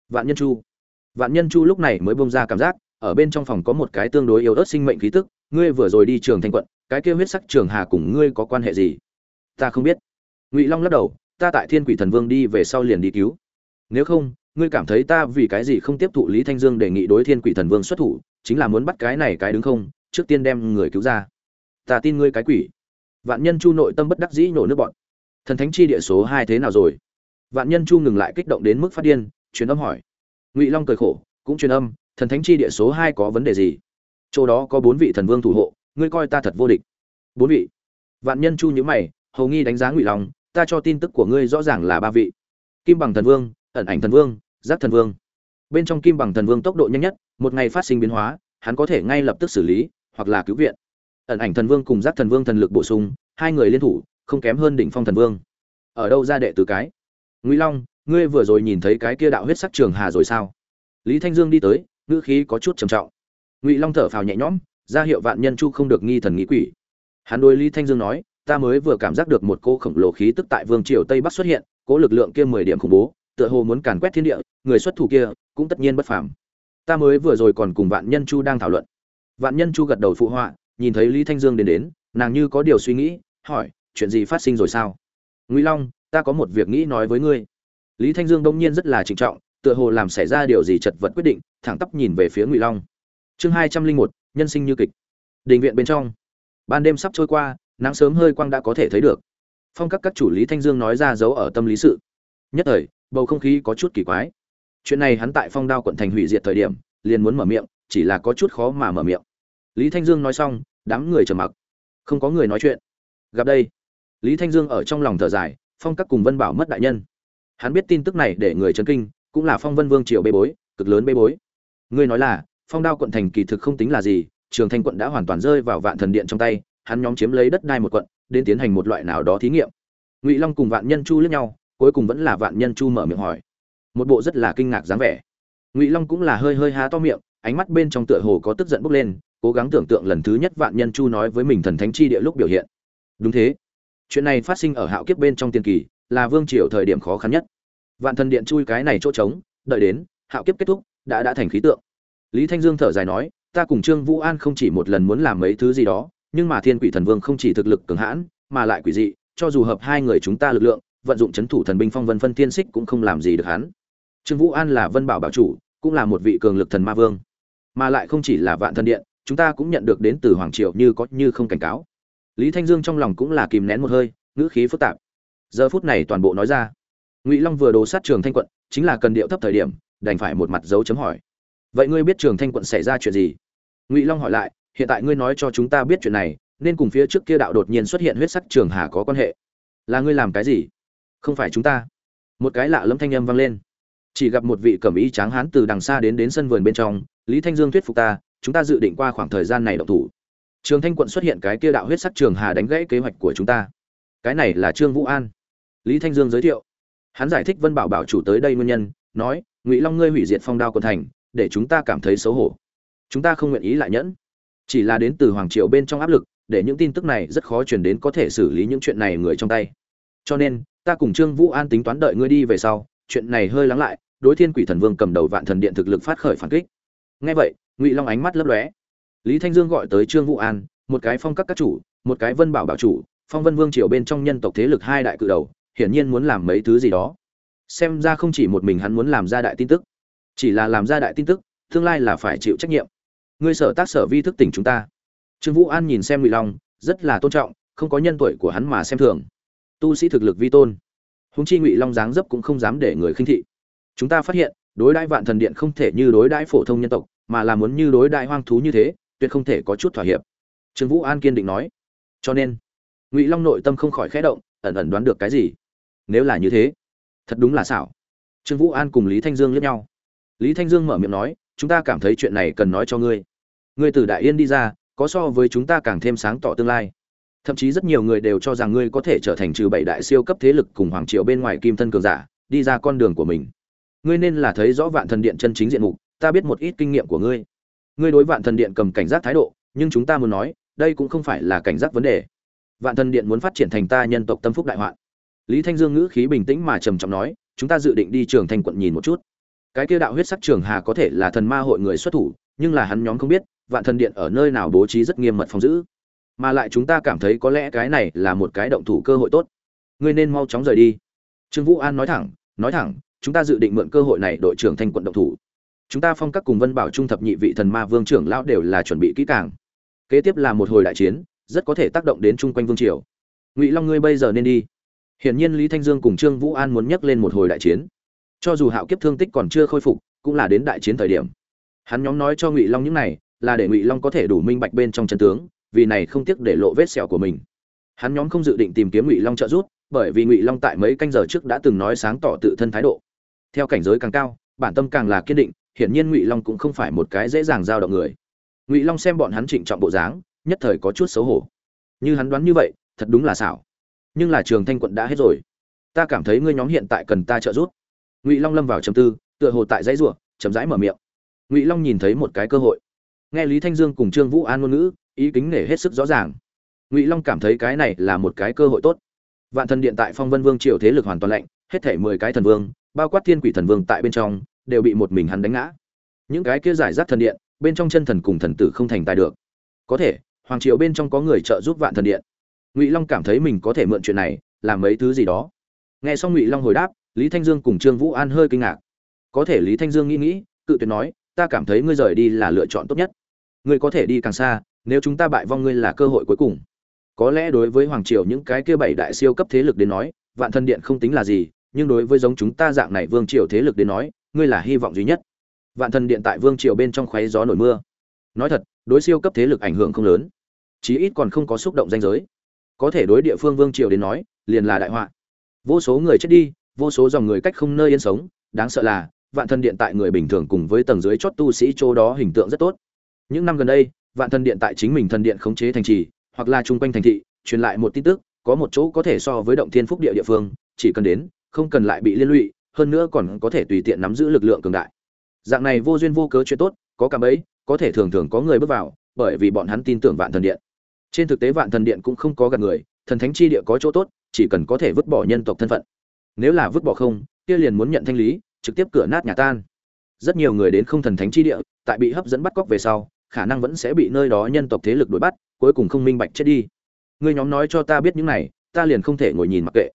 Vạn nhân chu. Vạn nhân chu lúc này mới bông ra cảm giác ở bên trong phòng có một cái tương đối yếu ớt sinh mệnh khí tức, ngươi vừa rồi đi trường thành quận, cái kia huyết sắc trường hà cùng ngươi có quan hệ gì? Ta không biết. Ngụy long lắc đầu, ta tại thiên quỷ thần vương đi về sau liền đi cứu. Nếu không, ngươi cảm thấy ta vì cái gì không tiếp thụ lý thanh dương đề nghị đối thiên quỷ thần vương xuất thủ, chính là muốn bắt cái này cái đứng không, trước tiên đem người cứu ra. Ta tin ngươi cái quỷ. Vạn nhân chu nội tâm bất đắc dĩ nổ nước bọn thần thánh chi địa số hai thế nào rồi? Vạn nhân chu ngừng lại kích động đến mức phát điên, truyền âm hỏi. Ngụy long cười khổ, cũng truyền âm thần thánh chi địa số hai có vấn đề gì? Chỗ đó có bốn vị thần vương thủ hộ, ngươi coi ta thật vô địch. Bốn vị. Vạn nhân chu nhữ mày, hầu nghi đánh giá ngụy long, ta cho tin tức của ngươi rõ ràng là ba vị. Kim bằng thần vương, ẩn ảnh thần vương, giác thần vương. Bên trong kim bằng thần vương tốc độ nhanh nhất, một ngày phát sinh biến hóa, hắn có thể ngay lập tức xử lý, hoặc là cứu viện. Ẩn ảnh thần vương cùng giác thần vương thần lực bổ sung, hai người liên thủ, không kém hơn đỉnh phong thần vương. Ở đâu ra đệ từ cái? Ngụy long, ngươi vừa rồi nhìn thấy cái kia đạo huyết sắc trường hà rồi sao? Lý thanh dương đi tới ngữ khí có chút trầm trọng. Ngụy long thở phào nhẹ nhõm, ra hiệu vạn nhân chu không được nghi thần nghĩ quỷ. Hắn đối lý thanh dương nói, ta mới vừa cảm giác được một cô khổng lồ khí tức tại vương triều tây bắc xuất hiện cố lực lượng kia mười điểm khủng bố, tựa hồ muốn càn quét thiên địa, người xuất thủ kia cũng tất nhiên bất phàm. Ta mới vừa rồi còn cùng vạn nhân chu đang thảo luận. Vạn nhân chu gật đầu phụ họa, nhìn thấy lý thanh dương đến đến, nàng như có điều suy nghĩ, hỏi, chuyện gì phát sinh rồi sao? Ngụy long, ta có một việc nghĩ nói với ngươi. Lý thanh dương đông nhiên rất là trịnh trọng tựa hồ làm xảy ra điều gì chật vật quyết định, thẳng tắp nhìn về phía ngụy long. Chương hai trăm linh một, nhân sinh như kịch. Đình viện bên trong. Ban đêm sắp trôi qua, nắng sớm hơi quang đã có thể thấy được. Phong các các chủ lý thanh dương nói ra giấu ở tâm lý sự. Nhất thời, bầu không khí có chút kỳ quái. Chuyện này hắn tại phong đao quận thành hủy diệt thời điểm, liền muốn mở miệng, chỉ là có chút khó mà mở miệng. Lý thanh dương nói xong, đám người trầm mặc. Không có người nói chuyện. Gặp đây, lý thanh dương ở trong lòng thở dài, phong các cùng vân bảo mất đại nhân. Hắn biết tin tức này để người chấn kinh cũng là phong vân vương triều bê bối, cực lớn bê bối. Ngươi nói là, phong đao quận thành kỳ thực không tính là gì, trường thanh quận đã hoàn toàn rơi vào vạn thần điện trong tay, hắn nhóm chiếm lấy đất đai một quận, đến tiến hành một loại nào đó thí nghiệm. Ngụy long cùng vạn nhân chu lướt nhau, cuối cùng vẫn là vạn nhân chu mở miệng hỏi. Một bộ rất là kinh ngạc dáng vẻ. Ngụy long cũng là hơi hơi há to miệng, ánh mắt bên trong tựa hồ có tức giận bốc lên, cố gắng tưởng tượng lần thứ nhất vạn nhân chu nói với mình thần thánh chi địa lúc biểu hiện. Đúng thế. Chuyện này phát sinh ở hạo kiếp bên trong tiên kỳ, là vương triều thời điểm khó khăn nhất vạn thần điện chui cái này chỗ trống, đợi đến, hạo kiếp kết thúc, đã đã thành khí tượng. Lý thanh dương thở dài nói, ta cùng trương vũ an không chỉ một lần muốn làm mấy thứ gì đó, nhưng mà thiên quỷ thần vương không chỉ thực lực cường hãn, mà lại quỷ dị, cho dù hợp hai người chúng ta lực lượng, vận dụng chấn thủ thần binh phong vân phân thiên xích cũng không làm gì được hắn. Trương vũ an là vân bảo bảo chủ, cũng là một vị cường lực thần ma vương. Mà lại không chỉ là vạn thần điện, chúng ta cũng nhận được đến từ hoàng triều như có như không cảnh cáo. Lý thanh dương trong lòng cũng là kìm nén một hơi, ngữ khí phức tạp. Giờ phút này toàn bộ nói ra ngụy long vừa đồ sát trường thanh quận, chính là cần điệu thấp thời điểm, đành phải một mặt dấu chấm hỏi. Vậy ngươi biết trường thanh quận xảy ra chuyện gì? Ngụy long hỏi lại, hiện tại ngươi nói cho chúng ta biết chuyện này, nên cùng phía trước kia đạo đột nhiên xuất hiện huyết sắc trường hà có quan hệ. Là ngươi làm cái gì? Không phải chúng ta. Một cái lạ lẫm thanh âm vang lên. Chỉ gặp một vị cẩm y tráng hán từ đằng xa đến đến sân vườn bên trong, lý thanh dương thuyết phục ta, chúng ta dự định qua khoảng thời gian này độc thủ. Trường thanh quận xuất hiện cái kia đạo huyết sắc trường hà đánh gãy kế hoạch của chúng ta. Cái này là trương vũ an. Lý thanh dương giới thiệu hắn giải thích vân bảo bảo chủ tới đây nguyên nhân, nói, ngụy long ngươi hủy diệt phong đao quận thành, để chúng ta cảm thấy xấu hổ. Chúng ta không nguyện ý lại nhẫn. Chỉ là đến từ hoàng triều bên trong áp lực, để những tin tức này rất khó chuyển đến có thể xử lý những chuyện này người trong tay. Cho nên, ta cùng trương vũ an tính toán đợi ngươi đi về sau, chuyện này hơi lắng lại, đối thiên quỷ thần vương cầm đầu vạn thần điện thực lực phát khởi phản kích. Ngay vậy, ngụy long ánh mắt lấp lóe. Lý thanh dương gọi tới trương vũ an, một cái phong các các chủ, một cái vân bảo bảo chủ, phong vân vương triều bên trong nhân tộc thế lực hai đại cự đầu hiển nhiên muốn làm mấy thứ gì đó. Xem ra không chỉ một mình hắn muốn làm ra đại tin tức, chỉ là làm ra đại tin tức, tương lai là phải chịu trách nhiệm. Ngươi sở tác sở vi thức tỉnh chúng ta. Trương vũ an nhìn xem ngụy long, rất là tôn trọng, không có nhân tuổi của hắn mà xem thường. Tu sĩ thực lực vi tôn. Húng chi ngụy long dáng dấp cũng không dám để người khinh thị. Chúng ta phát hiện, đối đãi vạn thần điện không thể như đối đãi phổ thông nhân tộc, mà là muốn như đối đãi hoang thú như thế, tuyệt không thể có chút thỏa hiệp. Trương vũ an kiên định nói. Cho nên, ngụy long nội tâm không khỏi khẽ động, ẩn ẩn đoán được cái gì nếu là như thế, thật đúng là xảo. Trương vũ an cùng lý thanh dương lướt nhau. Lý thanh dương mở miệng nói, chúng ta cảm thấy chuyện này cần nói cho ngươi. Ngươi từ đại yên đi ra, có so với chúng ta càng thêm sáng tỏ tương lai. Thậm chí rất nhiều người đều cho rằng ngươi có thể trở thành trừ bảy đại siêu cấp thế lực cùng hoàng triều bên ngoài kim thân cường giả, đi ra con đường của mình. Ngươi nên là thấy rõ vạn thần điện chân chính diện mục, ta biết một ít kinh nghiệm của ngươi. Ngươi đối vạn thần điện cầm cảnh giác thái độ, nhưng chúng ta muốn nói, đây cũng không phải là cảnh giác vấn đề. Vạn thần điện muốn phát triển thành ta nhân tộc tâm phúc đại hoạn lý thanh dương ngữ khí bình tĩnh mà trầm trọng nói, chúng ta dự định đi trường thành quận nhìn một chút. Cái kia đạo huyết sắc trường hà có thể là thần ma hội người xuất thủ, nhưng là hắn nhóm không biết, vạn thần điện ở nơi nào bố trí rất nghiêm mật phòng giữ. Mà lại chúng ta cảm thấy có lẽ cái này là một cái động thủ cơ hội tốt. Ngươi nên mau chóng rời đi. Trương vũ an nói thẳng nói thẳng, chúng ta dự định mượn cơ hội này đội trưởng thanh quận động thủ. Chúng ta phong các cùng vân bảo trung thập nhị vị thần ma vương trưởng lão đều là chuẩn bị kỹ càng. Kế tiếp là một hồi đại chiến, rất có thể tác động đến chung quanh vương triều. Ngụy long ngươi bây giờ nên đi hiển nhiên lý thanh dương cùng trương vũ an muốn nhắc lên một hồi đại chiến. Cho dù hạo kiếp thương tích còn chưa khôi phục, cũng là đến đại chiến thời điểm. Hắn nhóm nói cho ngụy long những này, là để ngụy long có thể đủ minh bạch bên trong chân tướng, vì này không tiếc để lộ vết sẹo của mình. Hắn nhóm không dự định tìm kiếm ngụy long trợ giúp, bởi vì ngụy long tại mấy canh giờ trước đã từng nói sáng tỏ tự thân thái độ. Theo cảnh giới càng cao, bản tâm càng là kiên định, hiển nhiên ngụy long cũng không phải một cái dễ dàng giao động người. Ngụy long xem bọn hắn chỉnh trọng bộ dáng, nhất thời có chút xấu hổ. Như hắn đoán như vậy, thật đúng là xảo nhưng là trường thanh quận đã hết rồi. Ta cảm thấy ngươi nhóm hiện tại cần ta trợ giúp. Ngụy long lâm vào trầm tư, tựa hồ tại dãy rủa, chậm rãi mở miệng. Ngụy long nhìn thấy một cái cơ hội. Nghe lý thanh dương cùng trương vũ an ngôn ngữ, ý kính nể hết sức rõ ràng. Ngụy long cảm thấy cái này là một cái cơ hội tốt. Vạn thần điện tại phong vân vương triều thế lực hoàn toàn lạnh, hết thể mười cái thần vương, bao quát thiên quỷ thần vương tại bên trong, đều bị một mình hắn đánh ngã. Những cái kia giải rác thần điện, bên trong chân thần cùng thần tử không thành tài được. Có thể, hoàng triều bên trong có người trợ giúp vạn thần điện ngụy long cảm thấy mình có thể mượn chuyện này, làm mấy thứ gì đó. Nghe xong ngụy long hồi đáp, lý thanh dương cùng trương vũ an hơi kinh ngạc. Có thể lý thanh dương nghĩ nghĩ, cự tuyệt nói, ta cảm thấy ngươi rời đi là lựa chọn tốt nhất. Ngươi có thể đi càng xa, nếu chúng ta bại vong ngươi là cơ hội cuối cùng. Có lẽ đối với hoàng triều những cái kia bảy đại siêu cấp thế lực đến nói, vạn Thân điện không tính là gì, nhưng đối với giống chúng ta dạng này vương triều thế lực đến nói, ngươi là hy vọng duy nhất. Vạn thần điện tại vương triều bên trong khoáy gió nổi mưa. Nói thật, đối siêu cấp thế lực ảnh hưởng không lớn, chí ít còn không có xúc động danh giới có thể đối địa phương vương triều đến nói, liền là đại họa. Vô số người chết đi, vô số dòng người cách không nơi yên sống, đáng sợ là, vạn thần điện tại người bình thường cùng với tầng dưới chót tu sĩ chỗ đó hình tượng rất tốt. Những năm gần đây, vạn thần điện tại chính mình thần điện khống chế thành trì, hoặc là chung quanh thành thị, truyền lại một tin tức, có một chỗ có thể so với động thiên phúc địa địa phương, chỉ cần đến, không cần lại bị liên lụy, hơn nữa còn có thể tùy tiện nắm giữ lực lượng cường đại. Dạng này vô duyên vô cớ chuyện tốt, có cảm ấy có thể thường thường có người bước vào, bởi vì bọn hắn tin tưởng vạn thần điện trên thực tế vạn thần điện cũng không có gần người, thần thánh chi địa có chỗ tốt, chỉ cần có thể vứt bỏ nhân tộc thân phận. Nếu là vứt bỏ không, kia liền muốn nhận thanh lý, trực tiếp cửa nát nhà tan. Rất nhiều người đến không thần thánh chi địa, tại bị hấp dẫn bắt cóc về sau, khả năng vẫn sẽ bị nơi đó nhân tộc thế lực đuổi bắt, cuối cùng không minh bạch chết đi. Ngươi nhóm nói cho ta biết những này, ta liền không thể ngồi nhìn mặc kệ.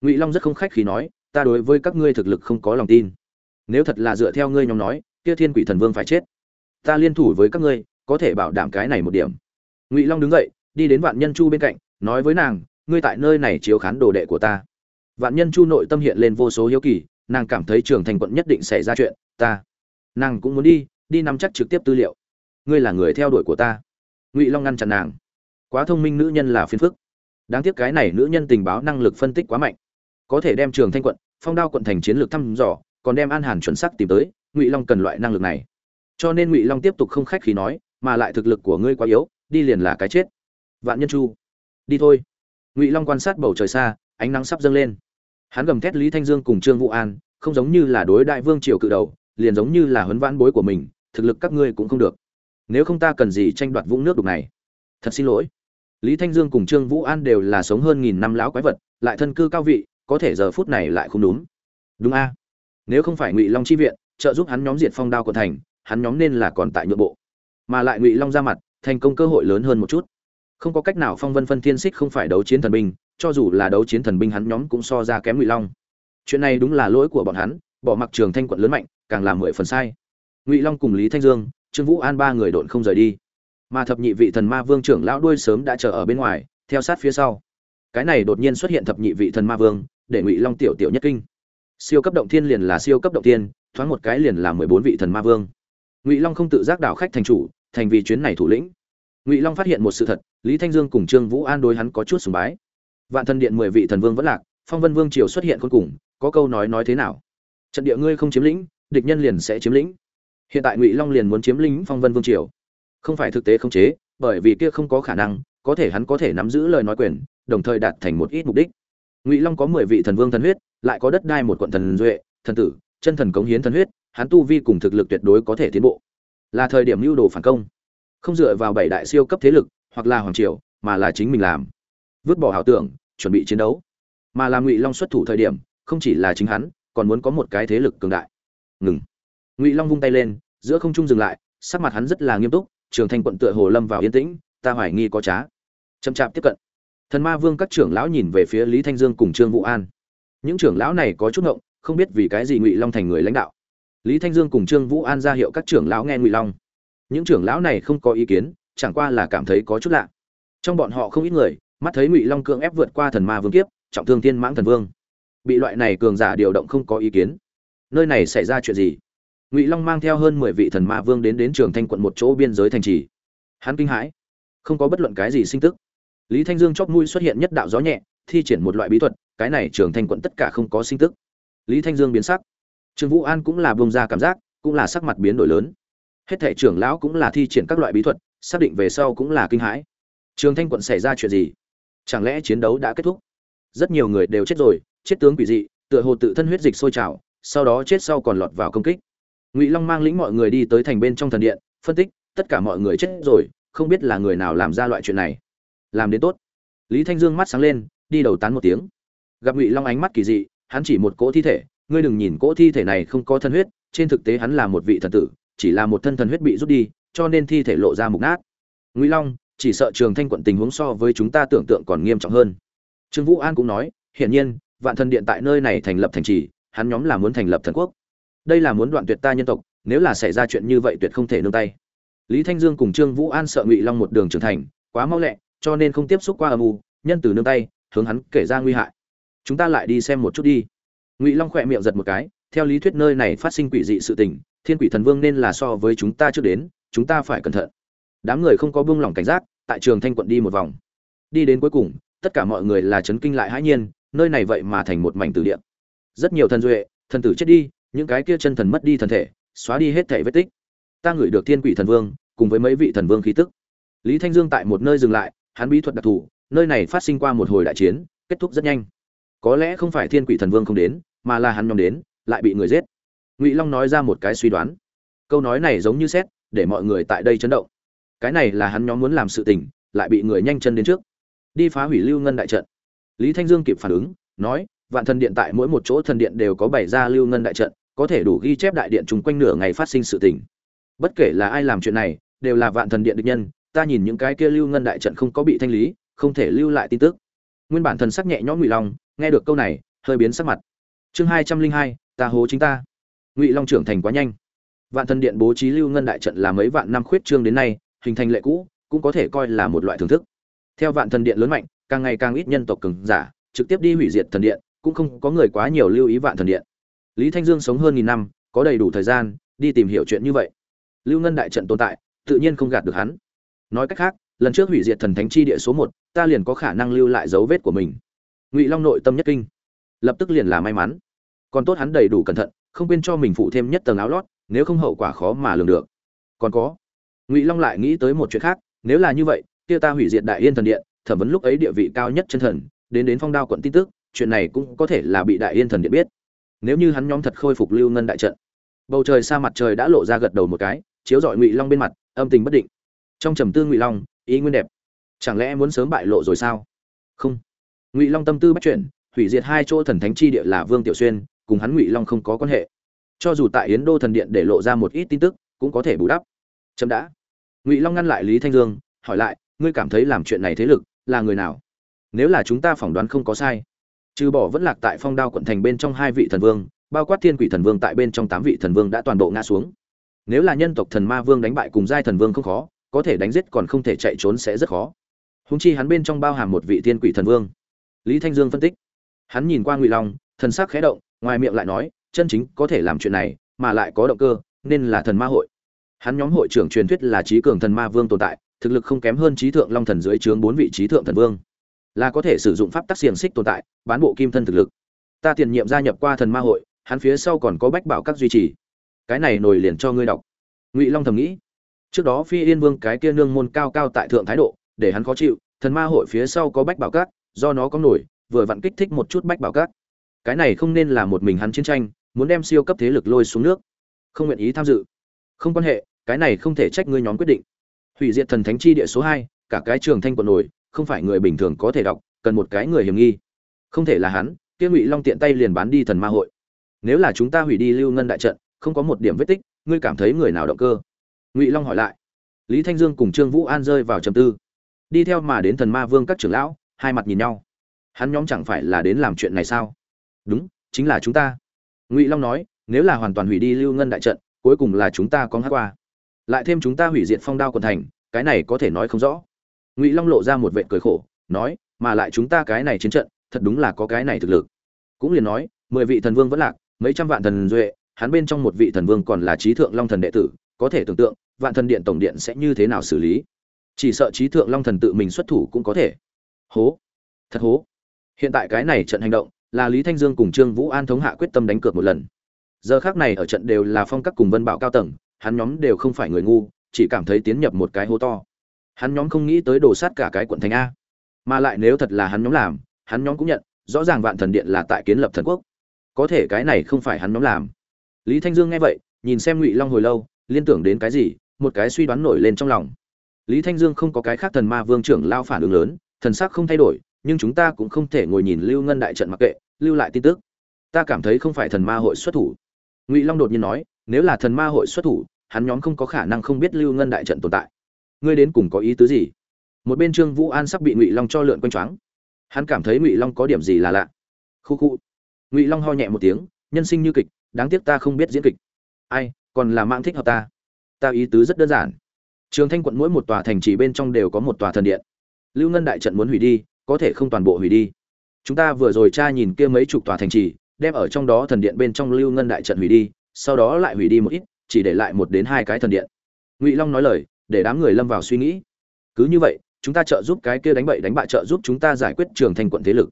Ngụy long rất không khách khí nói, ta đối với các ngươi thực lực không có lòng tin. Nếu thật là dựa theo ngươi nhóm nói, kia thiên quỷ thần vương phải chết. Ta liên thủ với các ngươi, có thể bảo đảm cái này một điểm ngụy long đứng dậy, đi đến vạn nhân chu bên cạnh, nói với nàng, ngươi tại nơi này chiếu khán đồ đệ của ta. Vạn nhân chu nội tâm hiện lên vô số hiếu kỳ, nàng cảm thấy trường thành quận nhất định xảy ra chuyện, ta, nàng cũng muốn đi đi nắm chắc trực tiếp tư liệu. Ngươi là người theo đuổi của ta. Ngụy long ngăn chặn nàng. Quá thông minh nữ nhân là phiền phức. Đáng tiếc cái này nữ nhân tình báo năng lực phân tích quá mạnh. Có thể đem trường thanh quận, phong đao quận thành chiến lược thăm dò, còn đem an hàn chuẩn xác tìm tới, ngụy long cần loại năng lực này. Cho nên ngụy long tiếp tục không khách khí nói, mà lại thực lực của ngươi quá yếu đi liền là cái chết. Vạn nhân chu, đi thôi. Ngụy long quan sát bầu trời xa, ánh nắng sắp dâng lên. Hắn gầm thét lý thanh dương cùng trương vũ an, không giống như là đối đại vương triều cự đầu, liền giống như là huấn vãn bối của mình, thực lực các ngươi cũng không được. Nếu không ta cần gì tranh đoạt vũng nước đục này? Thật xin lỗi. Lý thanh dương cùng trương vũ an đều là sống hơn nghìn năm lão quái vật, lại thân cư cao vị, có thể giờ phút này lại không đúng. Đúng a. Nếu không phải ngụy long chi viện, trợ giúp hắn nhóm diệt phong đao của thành, hắn nhóm nên là còn tại nhượng bộ. Mà lại ngụy long ra mặt thành công cơ hội lớn hơn một chút. Không có cách nào phong vân phân thiên xích không phải đấu chiến thần binh, cho dù là đấu chiến thần binh hắn nhóm cũng so ra kém ngụy long. Chuyện này đúng là lỗi của bọn hắn, bỏ mặc trường thanh quận lớn mạnh, càng làm mười phần sai. Ngụy long cùng lý thanh dương, trương vũ an ba người độn không rời đi. Mà thập nhị vị thần ma vương trưởng lão đuôi sớm đã chờ ở bên ngoài, theo sát phía sau. Cái này đột nhiên xuất hiện thập nhị vị thần ma vương, để ngụy long tiểu tiểu nhất kinh. Siêu cấp động thiên liền là siêu cấp động thiên, thoáng một cái liền là mười bốn vị thần ma vương. Ngụy long không tự giác đảo khách thành chủ thành vì chuyến này thủ lĩnh. Ngụy long phát hiện một sự thật, lý thanh dương cùng trương vũ an đối hắn có chút sùng bái. Vạn thần điện mười vị thần vương vẫn lạc, phong vân vương triều xuất hiện cuối cùng, có câu nói nói thế nào? Trận địa ngươi không chiếm lĩnh, địch nhân liền sẽ chiếm lĩnh. Hiện tại ngụy long liền muốn chiếm lĩnh phong vân vương triều. Không phải thực tế không chế, bởi vì kia không có khả năng, có thể hắn có thể nắm giữ lời nói quyền, đồng thời đạt thành một ít mục đích. Ngụy long có mười vị thần vương thần huyết, lại có đất đai một quận thần duệ, thần tử, chân thần cống hiến thần huyết, hắn tu vi cùng thực lực tuyệt đối có thể tiến bộ là thời điểm lưu đồ phản công. Không dựa vào bảy đại siêu cấp thế lực, hoặc là hoàng triều, mà là chính mình làm. Vứt bỏ ảo tưởng, chuẩn bị chiến đấu. Mà là ngụy long xuất thủ thời điểm, không chỉ là chính hắn, còn muốn có một cái thế lực cường đại. Ngừng. Ngụy long vung tay lên, giữa không trung dừng lại, sắc mặt hắn rất là nghiêm túc, trường thanh quận tựa hồ lâm vào yên tĩnh, ta hoài nghi có trá. Chậm chạp tiếp cận. Thần ma vương các trưởng lão nhìn về phía lý thanh dương cùng trương vũ an. Những trưởng lão này có chút ngộng, không biết vì cái gì ngụy long thành người lãnh đạo lý thanh dương cùng trương vũ an ra hiệu các trưởng lão nghe ngụy long. Những trưởng lão này không có ý kiến, chẳng qua là cảm thấy có chút lạ. Trong bọn họ không ít người, mắt thấy ngụy long cưỡng ép vượt qua thần ma vương kiếp, trọng thương Thiên mãng thần vương. Bị loại này cường giả điều động không có ý kiến. Nơi này xảy ra chuyện gì? Ngụy long mang theo hơn mười vị thần ma vương đến đến trường thanh quận một chỗ biên giới thành trì. Hắn kinh hãi. Không có bất luận cái gì sinh tức. Lý thanh dương chóp mũi xuất hiện nhất đạo gió nhẹ, thi triển một loại bí thuật, cái này trường thanh quận tất cả không có sinh tức. Lý thanh dương biến sắc trương vũ an cũng là bông ra cảm giác, cũng là sắc mặt biến đổi lớn. Hết thể trưởng lão cũng là thi triển các loại bí thuật, xác định về sau cũng là kinh hãi. Trường thanh quận xảy ra chuyện gì? Chẳng lẽ chiến đấu đã kết thúc? Rất nhiều người đều chết rồi, chết tướng quỷ dị, tựa hồ tự thân huyết dịch sôi trào, sau đó chết sau còn lọt vào công kích. Ngụy long mang lĩnh mọi người đi tới thành bên trong thần điện, phân tích, tất cả mọi người chết rồi, không biết là người nào làm ra loại chuyện này. Làm đến tốt. Lý thanh dương mắt sáng lên, đi đầu tán một tiếng. Gặp ngụy long ánh mắt kỳ dị, hắn chỉ một cỗ thi thể ngươi đừng nhìn cỗ thi thể này không có thân huyết, trên thực tế hắn là một vị thần tử, chỉ là một thân thần huyết bị rút đi, cho nên thi thể lộ ra mục nát. Ngụy long, chỉ sợ trường thanh quận tình huống so với chúng ta tưởng tượng còn nghiêm trọng hơn. Trương vũ an cũng nói, hiển nhiên, vạn thần điện tại nơi này thành lập thành trì, hắn nhóm là muốn thành lập thần quốc. Đây là muốn đoạn tuyệt ta nhân tộc, nếu là xảy ra chuyện như vậy tuyệt không thể nương tay. Lý thanh dương cùng trương vũ an sợ ngụy long một đường trưởng thành, quá mau lẹ, cho nên không tiếp xúc qua âm u, nhân từ nương tay, hướng hắn kể ra nguy hại. Chúng ta lại đi xem một chút đi ngụy long khỏe miệng giật một cái, theo lý thuyết nơi này phát sinh quỷ dị sự tình, thiên quỷ thần vương nên là so với chúng ta trước đến, chúng ta phải cẩn thận. Đám người không có buông lỏng cảnh giác, tại trường thanh quận đi một vòng. Đi đến cuối cùng, tất cả mọi người là chấn kinh lại hãi nhiên, nơi này vậy mà thành một mảnh tử địa. Rất nhiều thần duệ, thần tử chết đi, những cái kia chân thần mất đi thần thể, xóa đi hết thể vết tích. Ta ngửi được thiên quỷ thần vương, cùng với mấy vị thần vương khí tức. Lý thanh dương tại một nơi dừng lại, hắn bí thuật đặc thù, nơi này phát sinh qua một hồi đại chiến, kết thúc rất nhanh có lẽ không phải thiên quỷ thần vương không đến, mà là hắn nhóm đến, lại bị người giết. Ngụy long nói ra một cái suy đoán. Câu nói này giống như xét, để mọi người tại đây chấn động. Cái này là hắn nhóm muốn làm sự tình, lại bị người nhanh chân đến trước. Đi phá hủy lưu ngân đại trận. Lý thanh dương kịp phản ứng, nói, vạn thần điện tại mỗi một chỗ thần điện đều có bày ra lưu ngân đại trận, có thể đủ ghi chép đại điện chung quanh nửa ngày phát sinh sự tình. Bất kể là ai làm chuyện này, đều là vạn thần điện địch nhân, ta nhìn những cái kia lưu ngân đại trận không có bị thanh lý, không thể lưu lại tin tức. Nguyên bản thần sắc nhẹ nhõm ngụy long nghe được câu này, hơi biến sắc mặt. Chương hai trăm linh hai, ta hố chính ta. Ngụy long trưởng thành quá nhanh. Vạn thần điện bố trí lưu ngân đại trận là mấy vạn năm khuyết trương đến nay, hình thành lệ cũ, cũng có thể coi là một loại thưởng thức. Theo vạn thần điện lớn mạnh, càng ngày càng ít nhân tộc cường giả, trực tiếp đi hủy diệt thần điện, cũng không có người quá nhiều lưu ý vạn thần điện. Lý thanh dương sống hơn nghìn năm, có đầy đủ thời gian, đi tìm hiểu chuyện như vậy. Lưu ngân đại trận tồn tại, tự nhiên không gạt được hắn. Nói cách khác, lần trước hủy diệt thần thánh chi địa số một, ta liền có khả năng lưu lại dấu vết của mình ngụy long nội tâm nhất kinh lập tức liền là may mắn còn tốt hắn đầy đủ cẩn thận không quên cho mình phụ thêm nhất tầng áo lót nếu không hậu quả khó mà lường được còn có ngụy long lại nghĩ tới một chuyện khác nếu là như vậy kia ta hủy diệt đại yên thần điện thẩm vấn lúc ấy địa vị cao nhất chân thần đến đến phong đao quận tin tức chuyện này cũng có thể là bị đại yên thần điện biết nếu như hắn nhóm thật khôi phục lưu ngân đại trận bầu trời xa mặt trời đã lộ ra gật đầu một cái chiếu rọi ngụy long bên mặt âm tình bất định trong trầm tư ngụy long ý nguyên đẹp chẳng lẽ muốn sớm bại lộ rồi sao không ngụy long tâm tư bắt chuyển, hủy diệt hai chỗ thần thánh chi địa là vương tiểu xuyên, cùng hắn ngụy long không có quan hệ. Cho dù tại yến đô thần điện để lộ ra một ít tin tức, cũng có thể bù đắp. Chậm đã. Ngụy long ngăn lại lý thanh dương, hỏi lại, ngươi cảm thấy làm chuyện này thế lực là người nào? Nếu là chúng ta phỏng đoán không có sai, trừ bỏ vẫn lạc tại phong đao quận thành bên trong hai vị thần vương, bao quát thiên quỷ thần vương tại bên trong tám vị thần vương đã toàn bộ ngã xuống. Nếu là nhân tộc thần ma vương đánh bại cùng giai thần vương không khó, có thể đánh giết còn không thể chạy trốn sẽ rất khó. Húng chi hắn bên trong bao hàm một vị thiên quỷ thần vương lý thanh dương phân tích. Hắn nhìn qua ngụy long, thần sắc khẽ động, ngoài miệng lại nói, chân chính có thể làm chuyện này, mà lại có động cơ, nên là thần ma hội. Hắn nhóm hội trưởng truyền thuyết là trí cường thần ma vương tồn tại, thực lực không kém hơn trí thượng long thần dưới trướng bốn vị trí thượng thần vương. Là có thể sử dụng pháp tắc xiềng xích tồn tại, bán bộ kim thân thực lực. Ta tiền nhiệm gia nhập qua thần ma hội, hắn phía sau còn có bách bảo các duy trì. Cái này nổi liền cho ngươi đọc. Ngụy long thầm nghĩ. Trước đó phi yên vương cái kia nương môn cao cao tại thượng thái độ, để hắn khó chịu, thần ma hội phía sau có bách bảo các do nó có nổi, vừa vặn kích thích một chút bách bảo cát. cái này không nên là một mình hắn chiến tranh, muốn đem siêu cấp thế lực lôi xuống nước. Không nguyện ý tham dự. Không quan hệ, cái này không thể trách ngươi nhóm quyết định. Hủy diệt thần thánh chi địa số hai, cả cái trường thanh quận nổi, không phải người bình thường có thể đọc, cần một cái người hiểm nghi. Không thể là hắn, kia ngụy long tiện tay liền bán đi thần ma hội. Nếu là chúng ta hủy đi lưu ngân đại trận, không có một điểm vết tích, ngươi cảm thấy người nào động cơ? Ngụy long hỏi lại. Lý thanh dương cùng trương vũ an rơi vào trầm tư. Đi theo mà đến thần ma vương các trưởng lão hai mặt nhìn nhau. Hắn nhóm chẳng phải là đến làm chuyện này sao? Đúng, chính là chúng ta. Ngụy long nói, nếu là hoàn toàn hủy đi lưu ngân đại trận, cuối cùng là chúng ta có ngã qua. Lại thêm chúng ta hủy diệt phong đao quần thành, cái này có thể nói không rõ. Ngụy long lộ ra một vệ cười khổ, nói, mà lại chúng ta cái này chiến trận, thật đúng là có cái này thực lực. Cũng liền nói, mười vị thần vương vẫn lạc, mấy trăm vạn thần duệ, hắn bên trong một vị thần vương còn là trí thượng long thần đệ tử, có thể tưởng tượng, vạn thần điện tổng điện sẽ như thế nào xử lý. Chỉ sợ trí thượng long thần tự mình xuất thủ cũng có thể hố. Thật hố. Hiện tại cái này trận hành động là lý thanh dương cùng trương vũ an thống hạ quyết tâm đánh cược một lần. Giờ khác này ở trận đều là phong các cùng vân bảo cao tầng, hắn nhóm đều không phải người ngu, chỉ cảm thấy tiến nhập một cái hố to. Hắn nhóm không nghĩ tới đổ sát cả cái quận thành a. Mà lại nếu thật là hắn nhóm làm, hắn nhóm cũng nhận, rõ ràng vạn thần điện là tại kiến lập thần quốc. Có thể cái này không phải hắn nhóm làm. Lý thanh dương nghe vậy, nhìn xem ngụy long hồi lâu, liên tưởng đến cái gì, một cái suy đoán nổi lên trong lòng. Lý thanh dương không có cái khác thần ma vương trưởng lao phản ứng lớn thần sắc không thay đổi, nhưng chúng ta cũng không thể ngồi nhìn lưu ngân đại trận mặc kệ, lưu lại tin tức. Ta cảm thấy không phải thần ma hội xuất thủ. Ngụy long đột nhiên nói, nếu là thần ma hội xuất thủ, hắn nhóm không có khả năng không biết lưu ngân đại trận tồn tại. Ngươi đến cùng có ý tứ gì? Một bên trương vũ an sắp bị ngụy long cho lượn quanh choáng. Hắn cảm thấy ngụy long có điểm gì là lạ. Khu khu. Ngụy long ho nhẹ một tiếng, nhân sinh như kịch, đáng tiếc ta không biết diễn kịch. Ai, còn là mạng thích hợp ta. Ta ý tứ rất đơn giản. Trường thanh quận mỗi một tòa thành trì bên trong đều có một tòa thần điện lưu ngân đại trận muốn hủy đi, có thể không toàn bộ hủy đi. Chúng ta vừa rồi tra nhìn kia mấy chục tòa thành trì, đem ở trong đó thần điện bên trong lưu ngân đại trận hủy đi, sau đó lại hủy đi một ít, chỉ để lại một đến hai cái thần điện. Ngụy long nói lời, để đám người lâm vào suy nghĩ. Cứ như vậy, chúng ta trợ giúp cái kia đánh bậy đánh bại trợ giúp chúng ta giải quyết trường thành quận thế lực.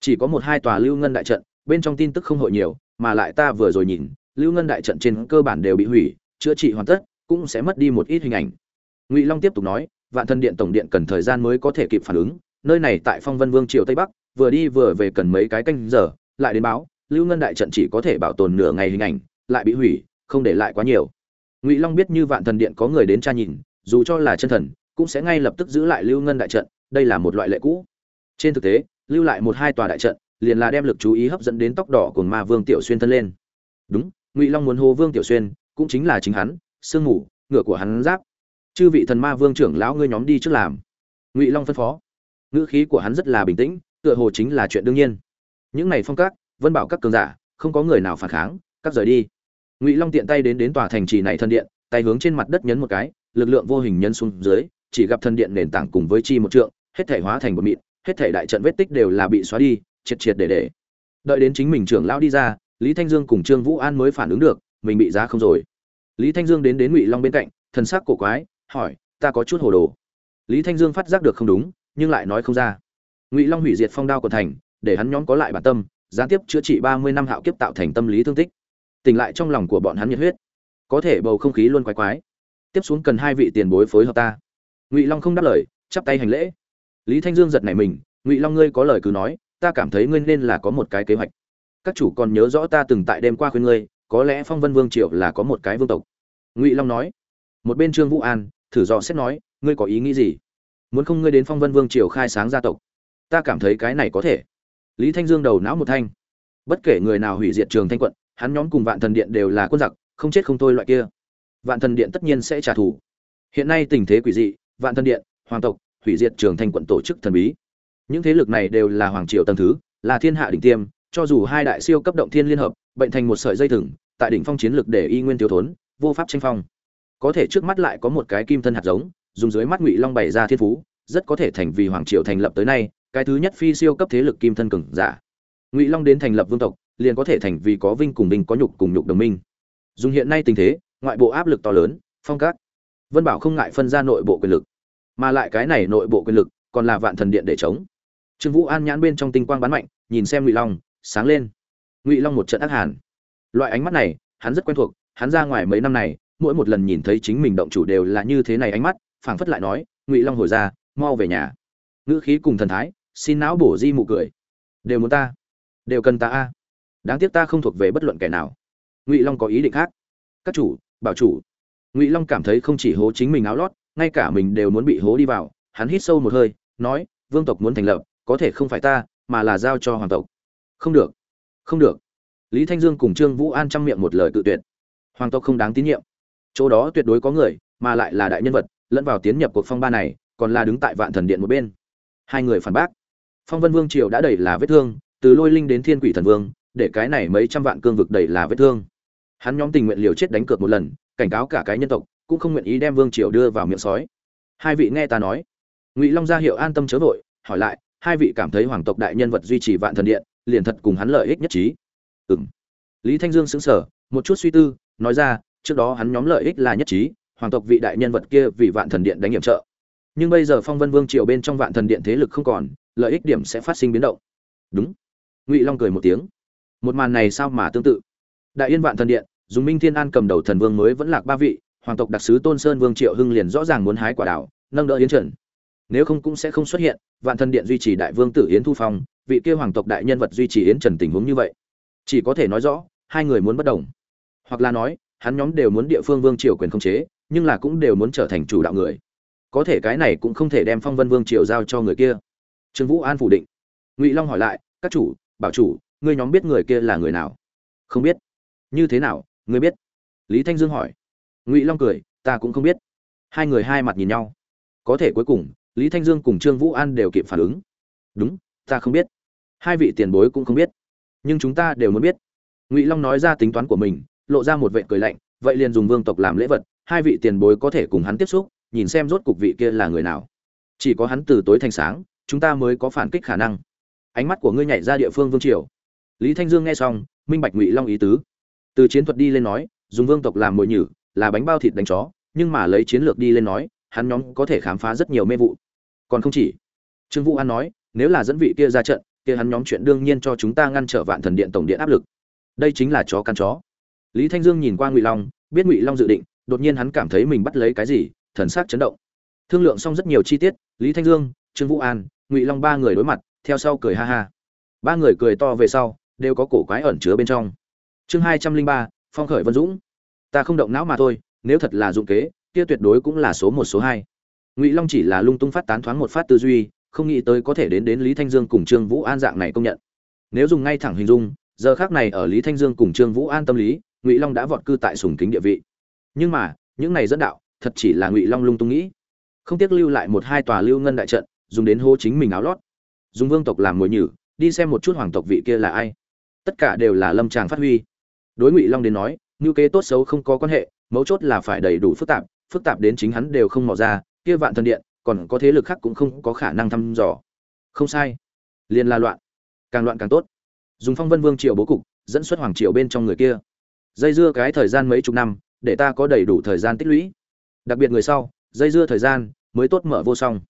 Chỉ có một hai tòa lưu ngân đại trận, bên trong tin tức không hội nhiều, mà lại ta vừa rồi nhìn, lưu ngân đại trận trên cơ bản đều bị hủy, chữa trị hoàn tất, cũng sẽ mất đi một ít hình ảnh. Ngụy long tiếp tục nói vạn thần điện tổng điện cần thời gian mới có thể kịp phản ứng. Nơi này tại phong vân vương triều tây bắc, vừa đi vừa về cần mấy cái canh giờ, lại đến báo, lưu ngân đại trận chỉ có thể bảo tồn nửa ngày hình ảnh, lại bị hủy, không để lại quá nhiều. Ngụy long biết như vạn thần điện có người đến tra nhìn, dù cho là chân thần, cũng sẽ ngay lập tức giữ lại lưu ngân đại trận, đây là một loại lệ cũ. Trên thực tế, lưu lại một hai tòa đại trận, liền là đem lực chú ý hấp dẫn đến tóc đỏ của ma vương tiểu xuyên thân lên. Đúng, ngụy long muốn hô vương tiểu xuyên, cũng chính là chính hắn, sương mù, ngựa của hắn giáp chư vị thần ma vương trưởng lão ngươi nhóm đi trước làm. Ngụy long phân phó. Ngữ khí của hắn rất là bình tĩnh, tựa hồ chính là chuyện đương nhiên. Những này phong các, vân bảo các cường giả, không có người nào phản kháng cắt rời đi. Ngụy long tiện tay đến đến tòa thành trì này thân điện, tay hướng trên mặt đất nhấn một cái, lực lượng vô hình nhân xuống dưới, chỉ gặp thân điện nền tảng cùng với chi một trượng, hết thể hóa thành một mịn, hết thể đại trận vết tích đều là bị xóa đi, triệt triệt để để. Đợi đến chính mình trưởng lão đi ra, lý thanh dương cùng trương vũ an mới phản ứng được, mình bị giá không rồi. Lý thanh dương đến đến ngụy long bên cạnh, thần sắc cổ quái hỏi, ta có chút hồ đồ. Lý thanh dương phát giác được không đúng, nhưng lại nói không ra. Ngụy long hủy diệt phong đao của thành, để hắn nhóm có lại bản tâm, gián tiếp chữa trị ba mươi năm hạo kiếp tạo thành tâm lý thương tích. Tỉnh lại trong lòng của bọn hắn nhiệt huyết. Có thể bầu không khí luôn quái quái. Tiếp xuống cần hai vị tiền bối phối hợp ta. Ngụy long không đáp lời, chắp tay hành lễ. Lý thanh dương giật nảy mình, ngụy long ngươi có lời cứ nói, ta cảm thấy ngươi nên là có một cái kế hoạch. Các chủ còn nhớ rõ ta từng tại đêm qua khuyên ngươi, có lẽ phong vân vương triều là có một cái vương tộc. Ngụy long nói. Một bên trương vũ an thử dò xét nói, ngươi có ý nghĩ gì? Muốn không ngươi đến phong vân vương triều khai sáng gia tộc? Ta cảm thấy cái này có thể. Lý thanh dương đầu não một thanh. Bất kể người nào hủy diệt trường thanh quận, hắn nhóm cùng vạn thần điện đều là quân giặc, không chết không thôi loại kia. Vạn thần điện tất nhiên sẽ trả thù. Hiện nay tình thế quỷ dị, vạn thần điện, hoàng tộc, hủy diệt trường thanh quận tổ chức thần bí. Những thế lực này đều là hoàng triều tầng thứ, là thiên hạ đỉnh tiêm, cho dù hai đại siêu cấp động thiên liên hợp, bệnh thành một sợi dây thừng, tại đỉnh phong chiến lực để y nguyên thiếu thốn, vô pháp tranh phong có thể trước mắt lại có một cái kim thân hạt giống, dùng dưới mắt ngụy long bày ra thiên phú, rất có thể thành vì hoàng triều thành lập tới nay, cái thứ nhất phi siêu cấp thế lực kim thân cường giả. Ngụy long đến thành lập vương tộc, liền có thể thành vì có vinh cùng vinh, có nhục cùng nhục đồng minh. Dùng hiện nay tình thế, ngoại bộ áp lực to lớn, phong các. Vân bảo không ngại phân ra nội bộ quyền lực, mà lại cái này nội bộ quyền lực còn là vạn thần điện để chống. Trương vũ an nhãn bên trong tinh quang bắn mạnh, nhìn xem ngụy long, sáng lên. Ngụy long một trận ác hàn. Loại ánh mắt này, hắn rất quen thuộc, hắn ra ngoài mấy năm này mỗi một lần nhìn thấy chính mình động chủ đều là như thế này ánh mắt, phảng phất lại nói, ngụy long hồi ra, mau về nhà. Ngữ khí cùng thần thái, xin não bổ di mụ cười. Đều muốn ta, đều cần ta a. Đáng tiếc ta không thuộc về bất luận kẻ nào. Ngụy long có ý định khác. Các chủ, bảo chủ. Ngụy long cảm thấy không chỉ hố chính mình áo lót, ngay cả mình đều muốn bị hố đi vào. Hắn hít sâu một hơi, nói, vương tộc muốn thành lập, có thể không phải ta, mà là giao cho hoàng tộc. Không được không được. Lý thanh dương cùng trương vũ an chăm miệng một lời tự tuyệt. Hoàng tộc không đáng tín nhiệm chỗ đó tuyệt đối có người, mà lại là đại nhân vật, lẫn vào tiến nhập cuộc phong ba này, còn là đứng tại vạn thần điện một bên. Hai người phản bác. Phong vân vương triều đã đầy là vết thương, từ lôi linh đến thiên quỷ thần vương, để cái này mấy trăm vạn cương vực đầy là vết thương. Hắn nhóm tình nguyện liều chết đánh cược một lần, cảnh cáo cả cái nhân tộc, cũng không nguyện ý đem vương triều đưa vào miệng sói. Hai vị nghe ta nói. Ngụy long ra hiệu an tâm chớ vội, hỏi lại, hai vị cảm thấy hoàng tộc đại nhân vật duy trì vạn thần điện, liền thật cùng hắn lợi ích nhất trí. Ừ m lý thanh dương xứng sở một chút suy tư, nói ra trước đó hắn nhóm lợi ích là nhất trí, hoàng tộc vị đại nhân vật kia vì vạn thần điện đánh hiểm trợ. Nhưng bây giờ phong vân vương triều bên trong vạn thần điện thế lực không còn, lợi ích điểm sẽ phát sinh biến động. Đúng. Ngụy long cười một tiếng. Một màn này sao mà tương tự? Đại yên vạn thần điện, dùng minh thiên an cầm đầu thần vương mới vẫn lạc ba vị, hoàng tộc đặc sứ tôn sơn vương triệu hưng liền rõ ràng muốn hái quả đảo nâng đỡ yến trần. Nếu không cũng sẽ không xuất hiện, vạn thần điện duy trì đại vương tử yến thu phong, vị kia hoàng tộc đại nhân vật duy trì yến trần tình huống như vậy. Chỉ có thể nói rõ, hai người muốn bất đồng. Hoặc là nói hắn nhóm đều muốn địa phương vương triều quyền không chế, nhưng là cũng đều muốn trở thành chủ đạo người. Có thể cái này cũng không thể đem phong vân vương triều giao cho người kia. Trương vũ an phủ định. Ngụy long hỏi lại, các chủ, bảo chủ, ngươi nhóm biết người kia là người nào? Không biết. Như thế nào, ngươi biết? Lý thanh dương hỏi. Ngụy long cười, ta cũng không biết. Hai người hai mặt nhìn nhau. Có thể cuối cùng, lý thanh dương cùng trương vũ an đều kịp phản ứng. Đúng, ta không biết. Hai vị tiền bối cũng không biết. Nhưng chúng ta đều muốn biết. Ngụy long nói ra tính toán của mình lộ ra một vệ cười lạnh, vậy liền dùng vương tộc làm lễ vật, hai vị tiền bối có thể cùng hắn tiếp xúc, nhìn xem rốt cục vị kia là người nào. Chỉ có hắn từ tối thành sáng, chúng ta mới có phản kích khả năng. Ánh mắt của ngươi nhảy ra địa phương vương triều. Lý thanh dương nghe xong, minh bạch ngụy long ý tứ. Từ chiến thuật đi lên nói, dùng vương tộc làm mồi nhử, là bánh bao thịt đánh chó, nhưng mà lấy chiến lược đi lên nói, hắn nhóm có thể khám phá rất nhiều mê vụ. Còn không chỉ, trương vũ an nói, nếu là dẫn vị kia ra trận, kia hắn nhóm chuyện đương nhiên cho chúng ta ngăn trở vạn thần điện tổng điện áp lực. Đây chính là chó căn chó lý thanh dương nhìn qua ngụy long, biết ngụy long dự định, đột nhiên hắn cảm thấy mình bắt lấy cái gì, thần sắc chấn động. Thương lượng xong rất nhiều chi tiết, lý thanh dương, trương vũ an, ngụy long ba người đối mặt, theo sau cười ha ha. Ba người cười to về sau, đều có cổ quái ẩn chứa bên trong. Chương hai trăm linh ba, phong khởi vân dũng. Ta không động não mà thôi, nếu thật là dụng kế, kia tuyệt đối cũng là số một, số hai. Ngụy long chỉ là lung tung phát tán thoáng một phát tư duy, không nghĩ tới có thể đến đến lý thanh dương cùng trương vũ an dạng này công nhận. Nếu dùng ngay thẳng hình dung, giờ khác này ở lý thanh dương cùng trương vũ an tâm lý ngụy long đã vọt cư tại sùng kính địa vị nhưng mà những này dẫn đạo thật chỉ là ngụy long lung tung nghĩ không tiếc lưu lại một hai tòa lưu ngân đại trận dùng đến hô chính mình áo lót dùng vương tộc làm mồi nhử đi xem một chút hoàng tộc vị kia là ai tất cả đều là lâm tràng phát huy đối ngụy long đến nói ngữ kế tốt xấu không có quan hệ mấu chốt là phải đầy đủ phức tạp phức tạp đến chính hắn đều không mò ra kia vạn thần điện còn có thế lực khác cũng không có khả năng thăm dò không sai liền là loạn càng loạn càng tốt dùng phong vân vương triều bố cục dẫn xuất hoàng triều bên trong người kia dây dưa cái thời gian mấy chục năm, để ta có đầy đủ thời gian tích lũy. Đặc biệt người sau, dây dưa thời gian mới tốt mở vô song.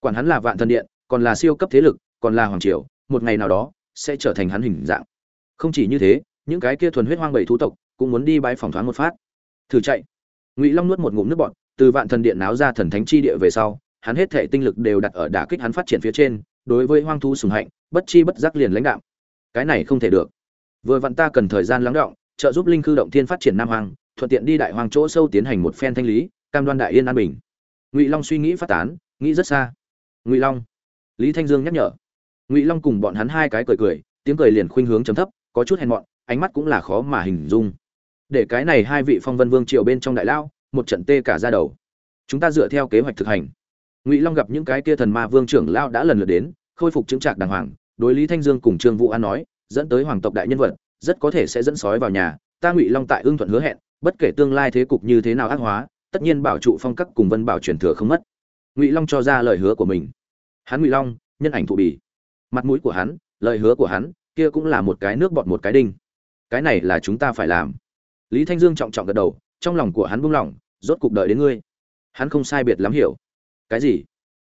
Quản hắn là vạn thần điện, còn là siêu cấp thế lực, còn là hoàng triều, một ngày nào đó sẽ trở thành hắn hình dạng. Không chỉ như thế, những cái kia thuần huyết hoang bảy thú tộc cũng muốn đi bãi phòng thoáng một phát. Thử chạy. Ngụy long nuốt một ngụm nước bọt, từ vạn thần điện náo ra thần thánh chi địa về sau, hắn hết thể tinh lực đều đặt ở đả kích hắn phát triển phía trên, đối với hoang thú sùng hạnh, bất chi bất giác liền lãnh đạo cái này không thể được. Vừa vặn ta cần thời gian lắng động trợ giúp linh khư động thiên phát triển nam hoàng thuận tiện đi đại hoàng chỗ sâu tiến hành một phen thanh lý, cam đoan đại yên an bình. Ngụy long suy nghĩ phát tán, nghĩ rất xa. Ngụy long. Lý thanh dương nhắc nhở. Ngụy long cùng bọn hắn hai cái cười cười, tiếng cười liền khuynh hướng chấm thấp, có chút hèn mọn, ánh mắt cũng là khó mà hình dung. Để cái này hai vị phong vân vương triều bên trong đại lao, một trận tê cả ra đầu. Chúng ta dựa theo kế hoạch thực hành. Ngụy long gặp những cái kia thần ma vương trưởng lao đã lần lượt đến, khôi phục chứng trạc đàng hoàng, đối lý thanh dương cùng trương vũ an nói, dẫn tới hoàng tộc đại nhân vật rất có thể sẽ dẫn sói vào nhà, ta ngụy long tại ưng thuận hứa hẹn, bất kể tương lai thế cục như thế nào ác hóa, tất nhiên bảo trụ phong cách cùng vân bảo truyền thừa không mất. Ngụy long cho ra lời hứa của mình. Hắn ngụy long, nhân ảnh thụ bì. Mặt mũi của hắn, lời hứa của hắn, kia cũng là một cái nước bọt một cái đinh. Cái này là chúng ta phải làm. Lý thanh dương trọng trọng gật đầu, trong lòng của hắn buông lỏng, rốt cục đợi đến ngươi. Hắn không sai biệt lắm hiểu. Cái gì?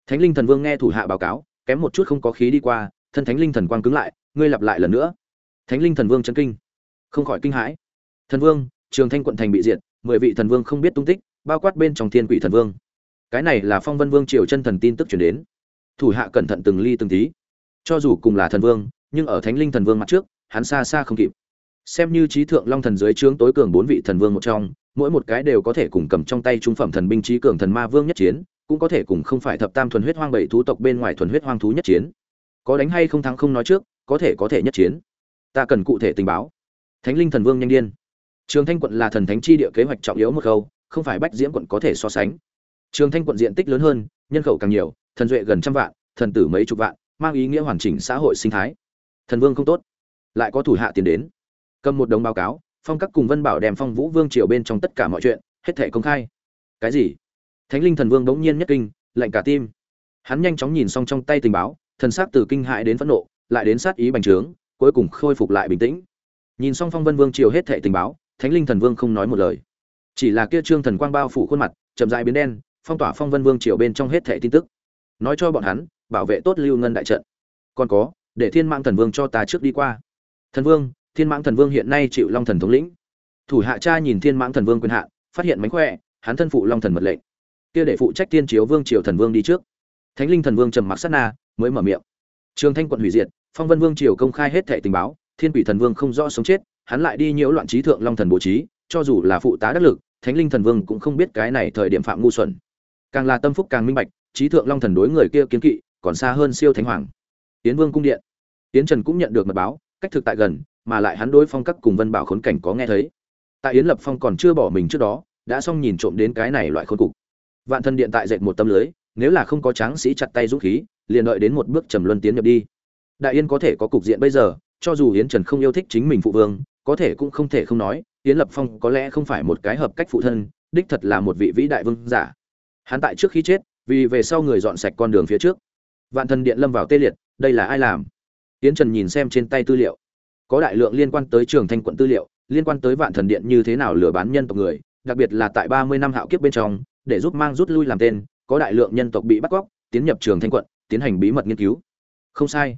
Thánh linh thần vương nghe thủ hạ báo cáo, kém một chút không có khí đi qua, thân thánh linh thần quang cứng lại, ngươi lặp lại lần nữa thánh linh thần vương chấn kinh. Không khỏi kinh hãi. Thần vương, trường thanh quận thành bị diệt, mười vị thần vương không biết tung tích, bao quát bên trong thiên quỷ thần vương. Cái này là phong vân vương triều chân thần tin tức chuyển đến. Thủ hạ cẩn thận từng ly từng tí. Cho dù cùng là thần vương, nhưng ở thánh linh thần vương mặt trước, hắn xa xa không kịp. Xem như trí thượng long thần dưới trướng tối cường bốn vị thần vương một trong, mỗi một cái đều có thể cùng cầm trong tay trung phẩm thần binh trí cường thần ma vương nhất chiến, cũng có thể cùng không phải thập tam thuần huyết hoang bảy thú tộc bên ngoài thuần huyết hoang thú nhất chiến. Có đánh hay không thắng không nói trước, có thể có thể nhất chiến ta cần cụ thể tình báo. Thánh linh thần vương nhanh điên. Trường thanh quận là thần thánh chi địa kế hoạch trọng yếu một khâu, không phải bách diễm quận có thể so sánh. Trường thanh quận diện tích lớn hơn, nhân khẩu càng nhiều, thần duệ gần trăm vạn, thần tử mấy chục vạn, mang ý nghĩa hoàn chỉnh xã hội sinh thái. Thần vương không tốt, lại có thủ hạ tiền đến. Cầm một đồng báo cáo, phong các cùng vân bảo đem phong vũ vương triều bên trong tất cả mọi chuyện, hết thể công khai. Cái gì? Thánh linh thần vương bỗng nhiên nhất kinh, lạnh cả tim. Hắn nhanh chóng nhìn xong trong tay tình báo, thần sắc từ kinh hại đến phẫn nộ, lại đến sát ý bành trướng cuối cùng khôi phục lại bình tĩnh. Nhìn xong phong vân vương triều hết thệ tình báo, thánh linh thần vương không nói một lời. Chỉ là kia trương thần quang bao phủ khuôn mặt, chậm dại biến đen, phong tỏa phong vân vương triều bên trong hết thệ tin tức. Nói cho bọn hắn, bảo vệ tốt lưu ngân đại trận. Còn có, để thiên mạng thần vương cho ta trước đi qua. Thần vương, thiên mãng thần vương hiện nay chịu long thần thống lĩnh. Thủ hạ cha nhìn thiên mãng thần vương quyền hạn, phát hiện mánh khỏe, hắn thân phụ long thần mật lệnh. Kia để phụ trách thiên chiếu vương triều thần vương đi trước. Thánh linh thần vương trầm mặc sát na, mới mở miệng. Trường thanh quận hủy diệt phong vân vương triều công khai hết thệ tình báo, thiên quỷ thần vương không rõ sống chết, hắn lại đi nhiễu loạn trí thượng long thần bố trí, cho dù là phụ tá đắc lực, thánh linh thần vương cũng không biết cái này thời điểm phạm ngu xuẩn. Càng là tâm phúc càng minh bạch, trí thượng long thần đối người kia kiến kỵ, còn xa hơn siêu thánh hoàng. Tiến vương cung điện. Tiến trần cũng nhận được mật báo, cách thực tại gần, mà lại hắn đối phong các cùng vân bảo khốn cảnh có nghe thấy. Tại yến lập phong còn chưa bỏ mình trước đó, đã xong nhìn trộm đến cái này loại khốn cục. Vạn thân điện tại dệt một tâm lưới, nếu là không có tráng sĩ chặt tay dũng khí, liền đợi đến một bước trầm luân tiến nhập đi đại yên có thể có cục diện bây giờ, cho dù yến trần không yêu thích chính mình phụ vương, có thể cũng không thể không nói, yến lập phong có lẽ không phải một cái hợp cách phụ thân, đích thật là một vị vĩ đại vương giả. Hắn tại trước khi chết, vì về sau người dọn sạch con đường phía trước. Vạn thần điện lâm vào tê liệt, đây là ai làm? Yến trần nhìn xem trên tay tư liệu. Có đại lượng liên quan tới trường thanh quận tư liệu, liên quan tới vạn thần điện như thế nào lừa bán nhân tộc người, đặc biệt là tại ba mươi năm hạo kiếp bên trong, để giúp mang rút lui làm tên, có đại lượng nhân tộc bị bắt cóc, tiến nhập trường thanh quận, tiến hành bí mật nghiên cứu. Không sai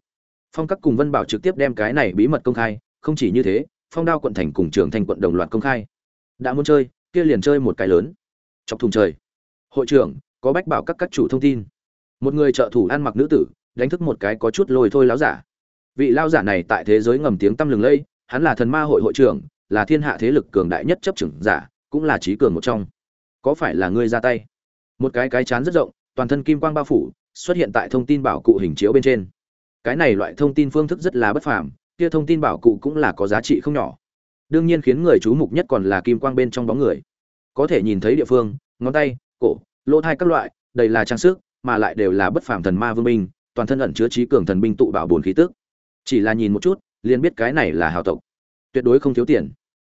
phong các cùng vân bảo trực tiếp đem cái này bí mật công khai, không chỉ như thế, phong đao quận thành cùng trường thanh quận đồng loạt công khai. Đã muốn chơi, kia liền chơi một cái lớn. Chọc thùng trời. Hội trưởng, có bách bảo các các chủ thông tin. Một người trợ thủ ăn mặc nữ tử, đánh thức một cái có chút lôi thôi láo giả. Vị lao giả này tại thế giới ngầm tiếng tăm lừng lây, hắn là thần ma hội hội trưởng, là thiên hạ thế lực cường đại nhất chấp trưởng giả, cũng là trí cường một trong. Có phải là ngươi ra tay? Một cái cái chán rất rộng, toàn thân kim quang bao phủ, xuất hiện tại thông tin bảo cụ hình chiếu bên trên cái này loại thông tin phương thức rất là bất phàm, kia thông tin bảo cụ cũng là có giá trị không nhỏ. Đương nhiên khiến người chú mục nhất còn là kim quang bên trong bóng người. Có thể nhìn thấy địa phương, ngón tay, cổ, lỗ thai các loại, đầy là trang sức, mà lại đều là bất phàm thần ma vương binh, toàn thân ẩn chứa trí cường thần binh tụ bảo bồn khí tức. Chỉ là nhìn một chút, liền biết cái này là hào tộc. Tuyệt đối không thiếu tiền.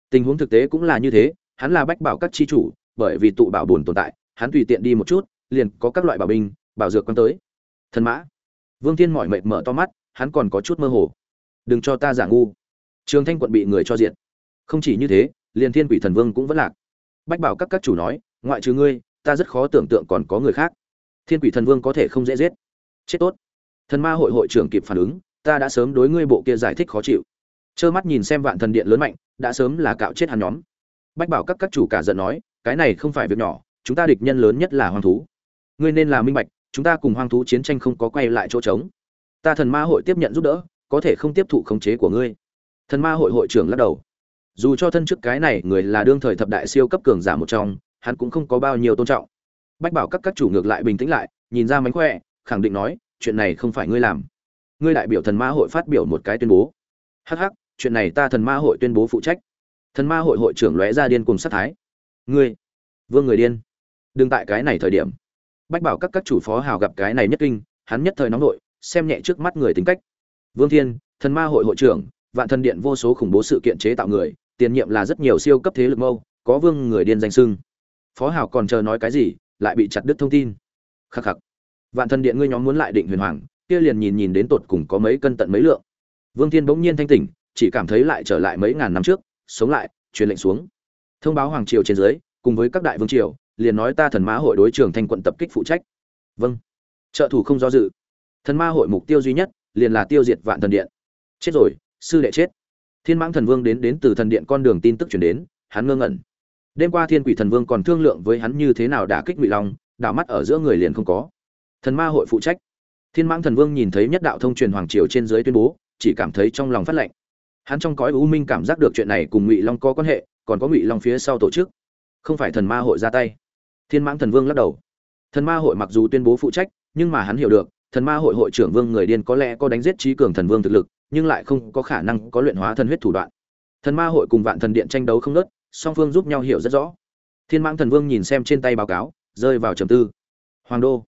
Tình huống thực tế cũng là như thế, hắn là bách bảo các chi chủ, bởi vì tụ bảo bồn tồn tại, hắn tùy tiện đi một chút, liền có các loại bảo binh, bảo dược quan tới. Thần mã vương thiên mỏi mệt mở to mắt, hắn còn có chút mơ hồ. Đừng cho ta giả ngu. Trường thanh quận bị người cho diện không chỉ như thế, liền thiên quỷ thần vương cũng vẫn lạc. Bách bảo các các chủ nói, ngoại trừ ngươi, ta rất khó tưởng tượng còn có người khác. Thiên quỷ thần vương có thể không dễ giết. Chết tốt. Thần ma hội hội trưởng kịp phản ứng, ta đã sớm đối ngươi bộ kia giải thích khó chịu. Trơ mắt nhìn xem vạn thần điện lớn mạnh, đã sớm là cạo chết hắn nhóm. Bách bảo các các chủ cả giận nói, cái này không phải việc nhỏ, chúng ta địch nhân lớn nhất là hoang thú. Ngươi nên là minh bạch chúng ta cùng hoang thú chiến tranh không có quay lại chỗ trống. Ta thần ma hội tiếp nhận giúp đỡ, có thể không tiếp thụ khống chế của ngươi. Thần ma hội hội trưởng lắc đầu. Dù cho thân trước cái này người là đương thời thập đại siêu cấp cường giả một trong, hắn cũng không có bao nhiêu tôn trọng. Bách bảo các các chủ ngược lại bình tĩnh lại, nhìn ra mánh khỏe, khẳng định nói, chuyện này không phải ngươi làm. Ngươi đại biểu thần ma hội phát biểu một cái tuyên bố. Hắc hắc, chuyện này ta thần ma hội tuyên bố phụ trách. Thần ma hội hội trưởng lóe ra điên cùng sát thái. Ngươi, vương người điên. Đừng tại cái này thời điểm bách bảo các các chủ phó hào gặp cái này nhất kinh, hắn nhất thời nóng nội, xem nhẹ trước mắt người tính cách. Vương thiên, thần ma hội hội trưởng, vạn thần điện vô số khủng bố sự kiện chế tạo người, tiền nhiệm là rất nhiều siêu cấp thế lực mâu, có vương người điên danh sưng phó hào còn chờ nói cái gì, lại bị chặt đứt thông tin. Khắc khắc. Vạn thần điện ngươi nhóm muốn lại định huyền hoàng, kia liền nhìn nhìn đến tột cùng có mấy cân tận mấy lượng. Vương thiên bỗng nhiên thanh tỉnh, chỉ cảm thấy lại trở lại mấy ngàn năm trước, sống lại, truyền lệnh xuống. Thông báo hoàng triều trên dưới, cùng với các đại vương triều liền nói ta thần ma hội đối trưởng thành quận tập kích phụ trách. Vâng. Trợ thủ không do dự. Thần ma hội mục tiêu duy nhất liền là tiêu diệt vạn thần điện. Chết rồi, sư đệ chết. Thiên mãng thần vương đến đến từ thần điện con đường tin tức chuyển đến, hắn ngơ ngẩn. Đêm qua thiên quỷ thần vương còn thương lượng với hắn như thế nào đả kích ngụy long, đảo mắt ở giữa người liền không có. Thần ma hội phụ trách. Thiên mãng thần vương nhìn thấy nhất đạo thông truyền hoàng triều trên dưới tuyên bố, chỉ cảm thấy trong lòng phát lạnh. Hắn trong cõi u minh cảm giác được chuyện này cùng ngụy long có quan hệ, còn có ngụy long phía sau tổ chức. Không phải thần ma hội ra tay thiên mãng thần vương lắc đầu. Thần ma hội mặc dù tuyên bố phụ trách, nhưng mà hắn hiểu được, thần ma hội hội trưởng vương người điên có lẽ có đánh giết trí cường thần vương thực lực, nhưng lại không có khả năng có luyện hóa thần huyết thủ đoạn. Thần ma hội cùng vạn thần điện tranh đấu không nớt song phương giúp nhau hiểu rất rõ. Thiên mãng thần vương nhìn xem trên tay báo cáo, rơi vào trầm tư. Hoàng đô,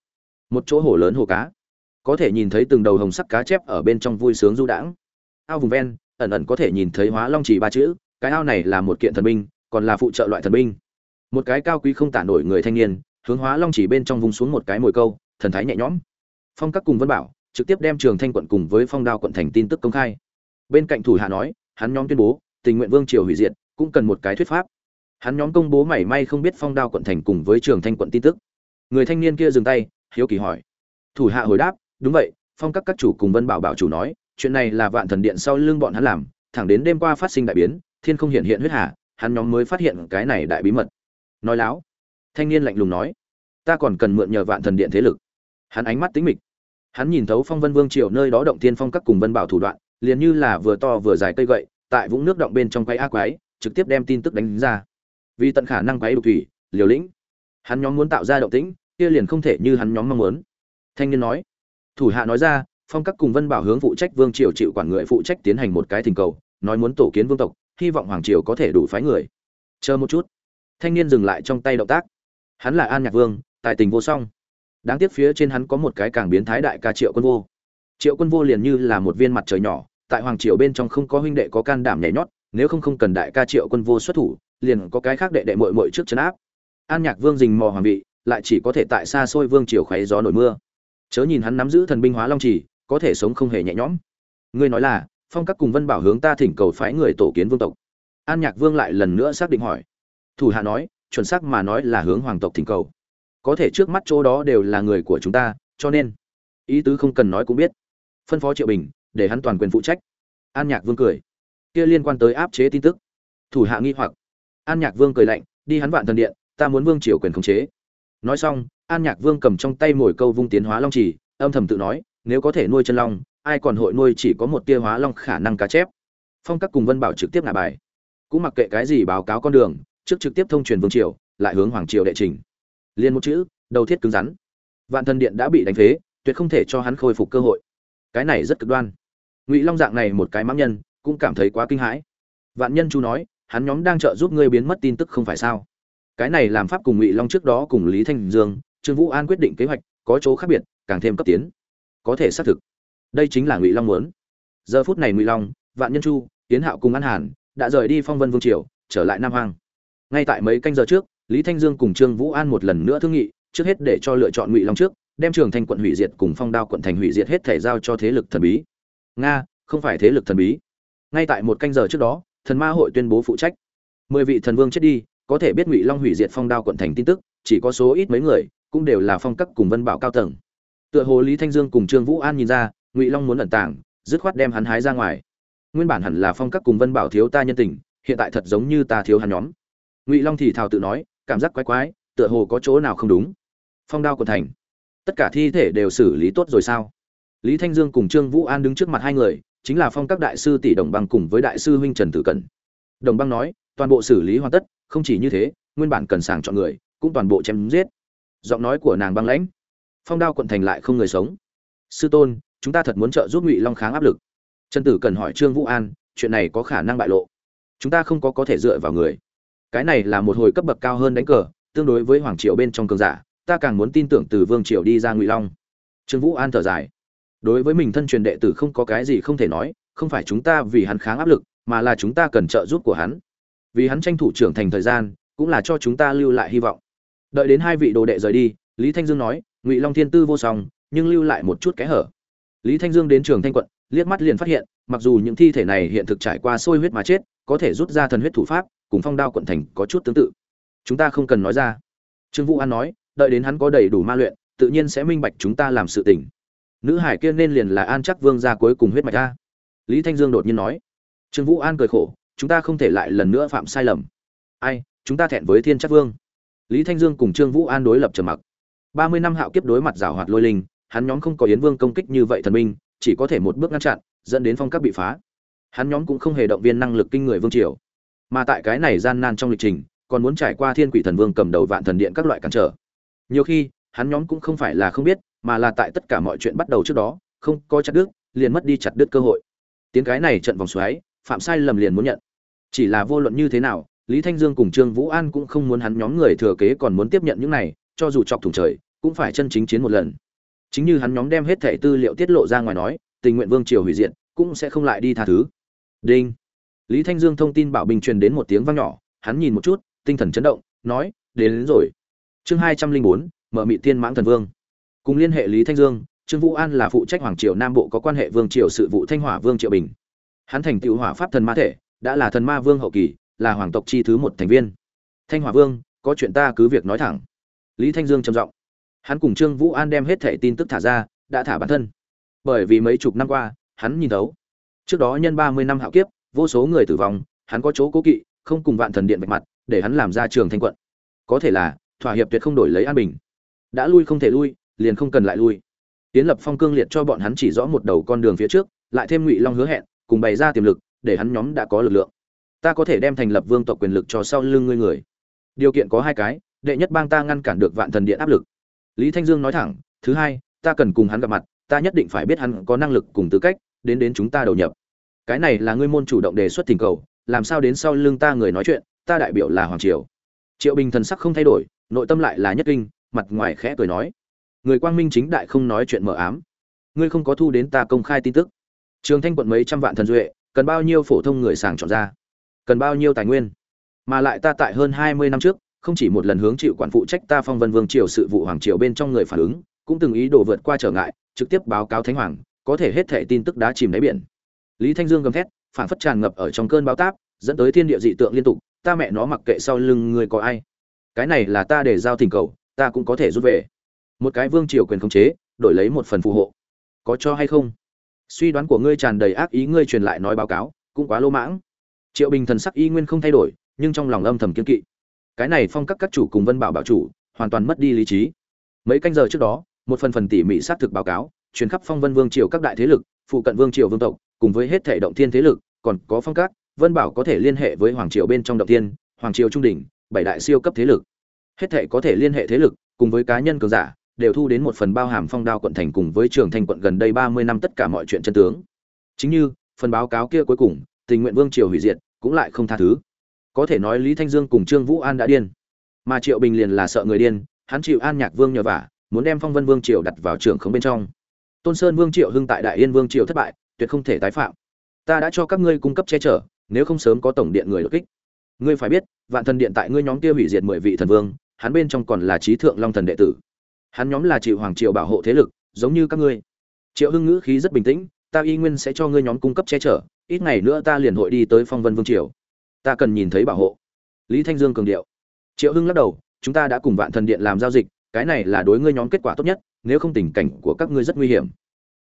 một chỗ hồ lớn hồ cá. Có thể nhìn thấy từng đầu hồng sắc cá chép ở bên trong vui sướng du đãng. Ao vùng ven, ẩn ẩn có thể nhìn thấy hóa long chỉ ba chữ, cái ao này là một kiện thần binh, còn là phụ trợ loại thần binh một cái cao quý không tả nổi người thanh niên, hướng hóa long chỉ bên trong vùng xuống một cái mồi câu, thần thái nhẹ nhõm. Phong các cùng vân bảo trực tiếp đem trường thanh quận cùng với phong đao quận thành tin tức công khai. Bên cạnh thủ hạ nói, hắn nhóm tuyên bố, tình nguyện vương triều hủy diệt, cũng cần một cái thuyết pháp. Hắn nhóm công bố mảy may không biết phong đao quận thành cùng với trường thanh quận tin tức. Người thanh niên kia dừng tay, hiếu kỳ hỏi. Thủ hạ hồi đáp, đúng vậy, phong các các chủ cùng vân bảo bảo chủ nói, chuyện này là vạn thần điện sau lưng bọn hắn làm, thẳng đến đêm qua phát sinh đại biến, thiên không hiện hiện huyết hà, hắn nhóm mới phát hiện cái này đại bí mật nói láo. Thanh niên lạnh lùng nói, ta còn cần mượn nhờ vạn thần điện thế lực. Hắn ánh mắt tính mịch. Hắn nhìn thấu phong vân vương triều nơi đó động tiên phong các cùng vân bảo thủ đoạn, liền như là vừa to vừa dài cây gậy, tại vũng nước động bên trong quay ác quái, trực tiếp đem tin tức đánh ra. Vì tận khả năng quấy đục thủy, liều lĩnh, hắn nhóm muốn tạo ra động tĩnh, kia liền không thể như hắn nhóm mong muốn. Thanh niên nói, thủ hạ nói ra, phong các cùng vân bảo hướng phụ trách vương triều chịu quản người phụ trách tiến hành một cái thỉnh cầu, nói muốn tổ kiến vương tộc, hy vọng hoàng triều có thể đủ phái người. Chờ một chút thanh niên dừng lại trong tay động tác. Hắn là an nhạc vương, tài tình vô song. Đáng tiếc phía trên hắn có một cái càng biến thái đại ca triệu quân vô. Triệu quân vô liền như là một viên mặt trời nhỏ, tại hoàng triều bên trong không có huynh đệ có can đảm nhảy nhót, nếu không không cần đại ca triệu quân vô xuất thủ, liền có cái khác đệ đệ mội mội trước chấn áp. An nhạc vương dình mò hoàng vị, lại chỉ có thể tại xa xôi vương triều khoáy gió nổi mưa. Chớ nhìn hắn nắm giữ thần binh hóa long trì, có thể sống không hề nhẹ nhõm. Ngươi nói là, phong các cùng vân bảo hướng ta thỉnh cầu phái người tổ kiến vương tộc. An nhạc vương lại lần nữa xác định hỏi thủ hạ nói, chuẩn xác mà nói là hướng hoàng tộc thỉnh cầu. Có thể trước mắt chỗ đó đều là người của chúng ta, cho nên, ý tứ không cần nói cũng biết. Phân phó triệu bình, để hắn toàn quyền phụ trách. An nhạc vương cười. Kia liên quan tới áp chế tin tức. Thủ hạ nghi hoặc. An nhạc vương cười lạnh, đi hắn vạn thần điện, ta muốn vương triều quyền khống chế. Nói xong, an nhạc vương cầm trong tay mồi câu vung tiến hóa long trì, âm thầm tự nói, nếu có thể nuôi chân long, ai còn hội nuôi chỉ có một tia hóa long khả năng cá chép. Phong các cùng vân bảo trực tiếp ngả bài. Cũng mặc kệ cái gì báo cáo con đường trước trực tiếp thông truyền vương triều, lại hướng hoàng triều đệ trình. Liên một chữ, đầu thiết cứng rắn. Vạn thần điện đã bị đánh phế, tuyệt không thể cho hắn khôi phục cơ hội. Cái này rất cực đoan. Ngụy long dạng này một cái mãng nhân, cũng cảm thấy quá kinh hãi. Vạn nhân chu nói, hắn nhóm đang trợ giúp ngươi biến mất tin tức không phải sao? Cái này làm pháp cùng ngụy long trước đó cùng lý thanh dương, trương vũ an quyết định kế hoạch, có chỗ khác biệt, càng thêm cấp tiến. Có thể xác thực. Đây chính là ngụy long muốn. Giờ phút này ngụy long, vạn nhân chu tiến hạo cùng an hàn, đã rời đi phong vân vương triều, trở lại nam hoàng ngay tại mấy canh giờ trước, lý thanh dương cùng trương vũ an một lần nữa thương nghị, trước hết để cho lựa chọn ngụy long trước, đem trường thành quận hủy diệt cùng phong đao quận thành hủy diệt hết thể giao cho thế lực thần bí. Nga, không phải thế lực thần bí. Ngay tại một canh giờ trước đó, thần ma hội tuyên bố phụ trách. Mười vị thần vương chết đi, có thể biết ngụy long hủy diệt phong đao quận thành tin tức, chỉ có số ít mấy người, cũng đều là phong cấp cùng vân bảo cao tầng. Tựa hồ lý thanh dương cùng trương vũ an nhìn ra, ngụy long muốn ẩn tàng, dứt khoát đem hắn hái ra ngoài. Nguyên bản hẳn là phong cấp cùng vân bảo thiếu ta nhân tình, hiện tại thật giống như ta thiếu hắn nhóm ngụy long thì thào tự nói, cảm giác quái quái, tựa hồ có chỗ nào không đúng. Phong đao quận thành. Tất cả thi thể đều xử lý tốt rồi sao? Lý thanh dương cùng trương vũ an đứng trước mặt hai người, chính là phong các đại sư tỷ đồng băng cùng với đại sư huynh trần tử cẩn. Đồng băng nói, toàn bộ xử lý hoàn tất, không chỉ như thế, nguyên bản cần sàng chọn người, cũng toàn bộ chém giết. Giọng nói của nàng băng lãnh. Phong đao quận thành lại không người sống. Sư tôn, chúng ta thật muốn trợ giúp ngụy long kháng áp lực. Trần tử cần hỏi trương vũ an, chuyện này có khả năng bại lộ. Chúng ta không có có thể dựa vào người cái này là một hồi cấp bậc cao hơn đánh cờ, tương đối với hoàng triều bên trong cường giả, ta càng muốn tin tưởng từ vương triều đi ra ngụy long. Trương vũ an thở dài. Đối với mình thân truyền đệ tử không có cái gì không thể nói, không phải chúng ta vì hắn kháng áp lực, mà là chúng ta cần trợ giúp của hắn. Vì hắn tranh thủ trưởng thành thời gian, cũng là cho chúng ta lưu lại hy vọng. Đợi đến hai vị đồ đệ rời đi, lý thanh dương nói, ngụy long thiên tư vô song, nhưng lưu lại một chút kẽ hở. Lý thanh dương đến trường thanh quận, liếc mắt liền phát hiện, mặc dù những thi thể này hiện thực trải qua sôi huyết mà chết, có thể rút ra thần huyết thủ pháp cùng phong đao quận thành có chút tương tự. Chúng ta không cần nói ra. Trương vũ an nói, đợi đến hắn có đầy đủ ma luyện, tự nhiên sẽ minh bạch chúng ta làm sự tình. Nữ hải kia nên liền là an chắc vương gia cuối cùng huyết mạch ra lý thanh dương đột nhiên nói. Trương vũ an cười khổ, chúng ta không thể lại lần nữa phạm sai lầm. Ai, chúng ta thẹn với thiên chắc vương. Lý thanh dương cùng trương vũ an đối lập trầm mặc. Ba mươi năm hạo kiếp đối mặt rào hoạt lôi linh, hắn nhóm không có yến vương công kích như vậy thần minh, chỉ có thể một bước ngăn chặn, dẫn đến phong các bị phá. Hắn nhóm cũng không hề động viên năng lực kinh người vương triều mà tại cái này gian nan trong lịch trình, còn muốn trải qua thiên quỷ thần vương cầm đầu vạn thần điện các loại cản trở. Nhiều khi, hắn nhóm cũng không phải là không biết, mà là tại tất cả mọi chuyện bắt đầu trước đó, không có chặt đứt, liền mất đi chặt đứt cơ hội. Tiếng cái này trận vòng xoáy, phạm sai lầm liền muốn nhận. Chỉ là vô luận như thế nào, lý thanh dương cùng trương vũ an cũng không muốn hắn nhóm người thừa kế còn muốn tiếp nhận những này, cho dù chọc thủng trời, cũng phải chân chính chiến một lần. Chính như hắn nhóm đem hết thẻ tư liệu tiết lộ ra ngoài nói, tình nguyện vương triều hủy diệt, cũng sẽ không lại đi tha thứ. Đinh lý thanh dương thông tin bảo bình truyền đến một tiếng vang nhỏ hắn nhìn một chút tinh thần chấn động nói đến, đến rồi. Chương hai trăm linh bốn mở mị tiên mãng thần vương. Cùng liên hệ lý thanh dương trương vũ an là phụ trách hoàng triều nam bộ có quan hệ vương triều sự vụ thanh hỏa vương triệu bình. Hắn thành tựu hỏa pháp thần ma thể đã là thần ma vương hậu kỳ là hoàng tộc chi thứ một thành viên. Thanh hỏa vương có chuyện ta cứ việc nói thẳng. Lý thanh dương trầm giọng. Hắn cùng trương vũ an đem hết thảy tin tức thả ra đã thả bản thân. Bởi vì mấy chục năm qua hắn nhìn thấu trước đó nhân ba mươi năm hạo kiếp vô số người tử vong, hắn có chỗ cố kỵ, không cùng vạn thần điện vạch mặt, để hắn làm ra trường thanh quận. Có thể là, thỏa hiệp tuyệt không đổi lấy an bình. Đã lui không thể lui, liền không cần lại lui. Tiến lập phong cương liệt cho bọn hắn chỉ rõ một đầu con đường phía trước, lại thêm ngụy long hứa hẹn, cùng bày ra tiềm lực, để hắn nhóm đã có lực lượng. Ta có thể đem thành lập vương tộc quyền lực cho sau lưng ngươi người. Điều kiện có hai cái, đệ nhất bang ta ngăn cản được vạn thần điện áp lực. Lý thanh dương nói thẳng, thứ hai, ta cần cùng hắn gặp mặt, ta nhất định phải biết hắn có năng lực cùng tư cách, đến đến chúng ta đầu nhập cái này là ngươi môn chủ động đề xuất thỉnh cầu, làm sao đến sau lưng ta người nói chuyện, ta đại biểu là hoàng triều. Triệu bình thần sắc không thay đổi, nội tâm lại là nhất kinh, mặt ngoài khẽ cười nói, người quang minh chính đại không nói chuyện mờ ám. Ngươi không có thu đến ta công khai tin tức. Trường thanh quận mấy trăm vạn thần duệ, cần bao nhiêu phổ thông người sàng chọn ra? Cần bao nhiêu tài nguyên? Mà lại ta tại hơn hai mươi năm trước, không chỉ một lần hướng chịu quản phụ trách ta phong vân vương triều sự vụ hoàng triều bên trong người phản ứng, cũng từng ý đồ vượt qua trở ngại, trực tiếp báo cáo thánh hoàng, có thể hết thệ tin tức đá chìm đáy biển lý thanh dương gầm thét phản phất tràn ngập ở trong cơn báo táp, dẫn tới thiên địa dị tượng liên tục, ta mẹ nó mặc kệ sau lưng người có ai. Cái này là ta để giao thỉnh cầu, ta cũng có thể rút về. Một cái vương triều quyền khống chế, đổi lấy một phần phù hộ. Có cho hay không? Suy đoán của ngươi tràn đầy ác ý, ngươi truyền lại nói báo cáo, cũng quá lô mãng. Triệu bình thần sắc y nguyên không thay đổi, nhưng trong lòng âm thầm kiên kỵ. Cái này phong các các chủ cùng vân bảo bảo chủ, hoàn toàn mất đi lý trí. Mấy canh giờ trước đó, một phần phần tỉ mỉ xác thực báo cáo, truyền khắp phong vân vương triều các đại thế lực, phụ cận vương triều vương tộc cùng với hết thể động thiên thế lực, còn có phong các, vân bảo có thể liên hệ với hoàng triều bên trong động thiên, hoàng triều trung đỉnh, bảy đại siêu cấp thế lực. Hết thể có thể liên hệ thế lực, cùng với cá nhân cường giả, đều thu đến một phần bao hàm phong đao quận thành cùng với trường thành quận gần đây ba mươi năm tất cả mọi chuyện chân tướng. Chính như, phần báo cáo kia cuối cùng, tình nguyện vương triều hủy diệt, cũng lại không tha thứ. Có thể nói lý thanh dương cùng trương vũ an đã điên. Mà triệu bình liền là sợ người điên, hắn chịu an nhạc vương nhờ vả, muốn đem phong vân vương triều đặt vào trường không bên trong. Tôn sơn vương triệu hưng tại đại yên vương triều thất bại tuyệt không thể tái phạm. Ta đã cho các ngươi cung cấp che chở, nếu không sớm có tổng điện người đột kích. Ngươi phải biết, vạn thần điện tại ngươi nhóm kia hủy diệt mười vị thần vương, hắn bên trong còn là trí thượng long thần đệ tử. Hắn nhóm là chịu hoàng triều bảo hộ thế lực, giống như các ngươi. Triệu hưng ngữ khí rất bình tĩnh, ta y nguyên sẽ cho ngươi nhóm cung cấp che chở, ít ngày nữa ta liền hội đi tới phong vân vương triều. Ta cần nhìn thấy bảo hộ. Lý thanh dương cường điệu. Triệu hưng lắc đầu, chúng ta đã cùng vạn thần điện làm giao dịch, cái này là đối ngươi nhóm kết quả tốt nhất, nếu không tình cảnh của các ngươi rất nguy hiểm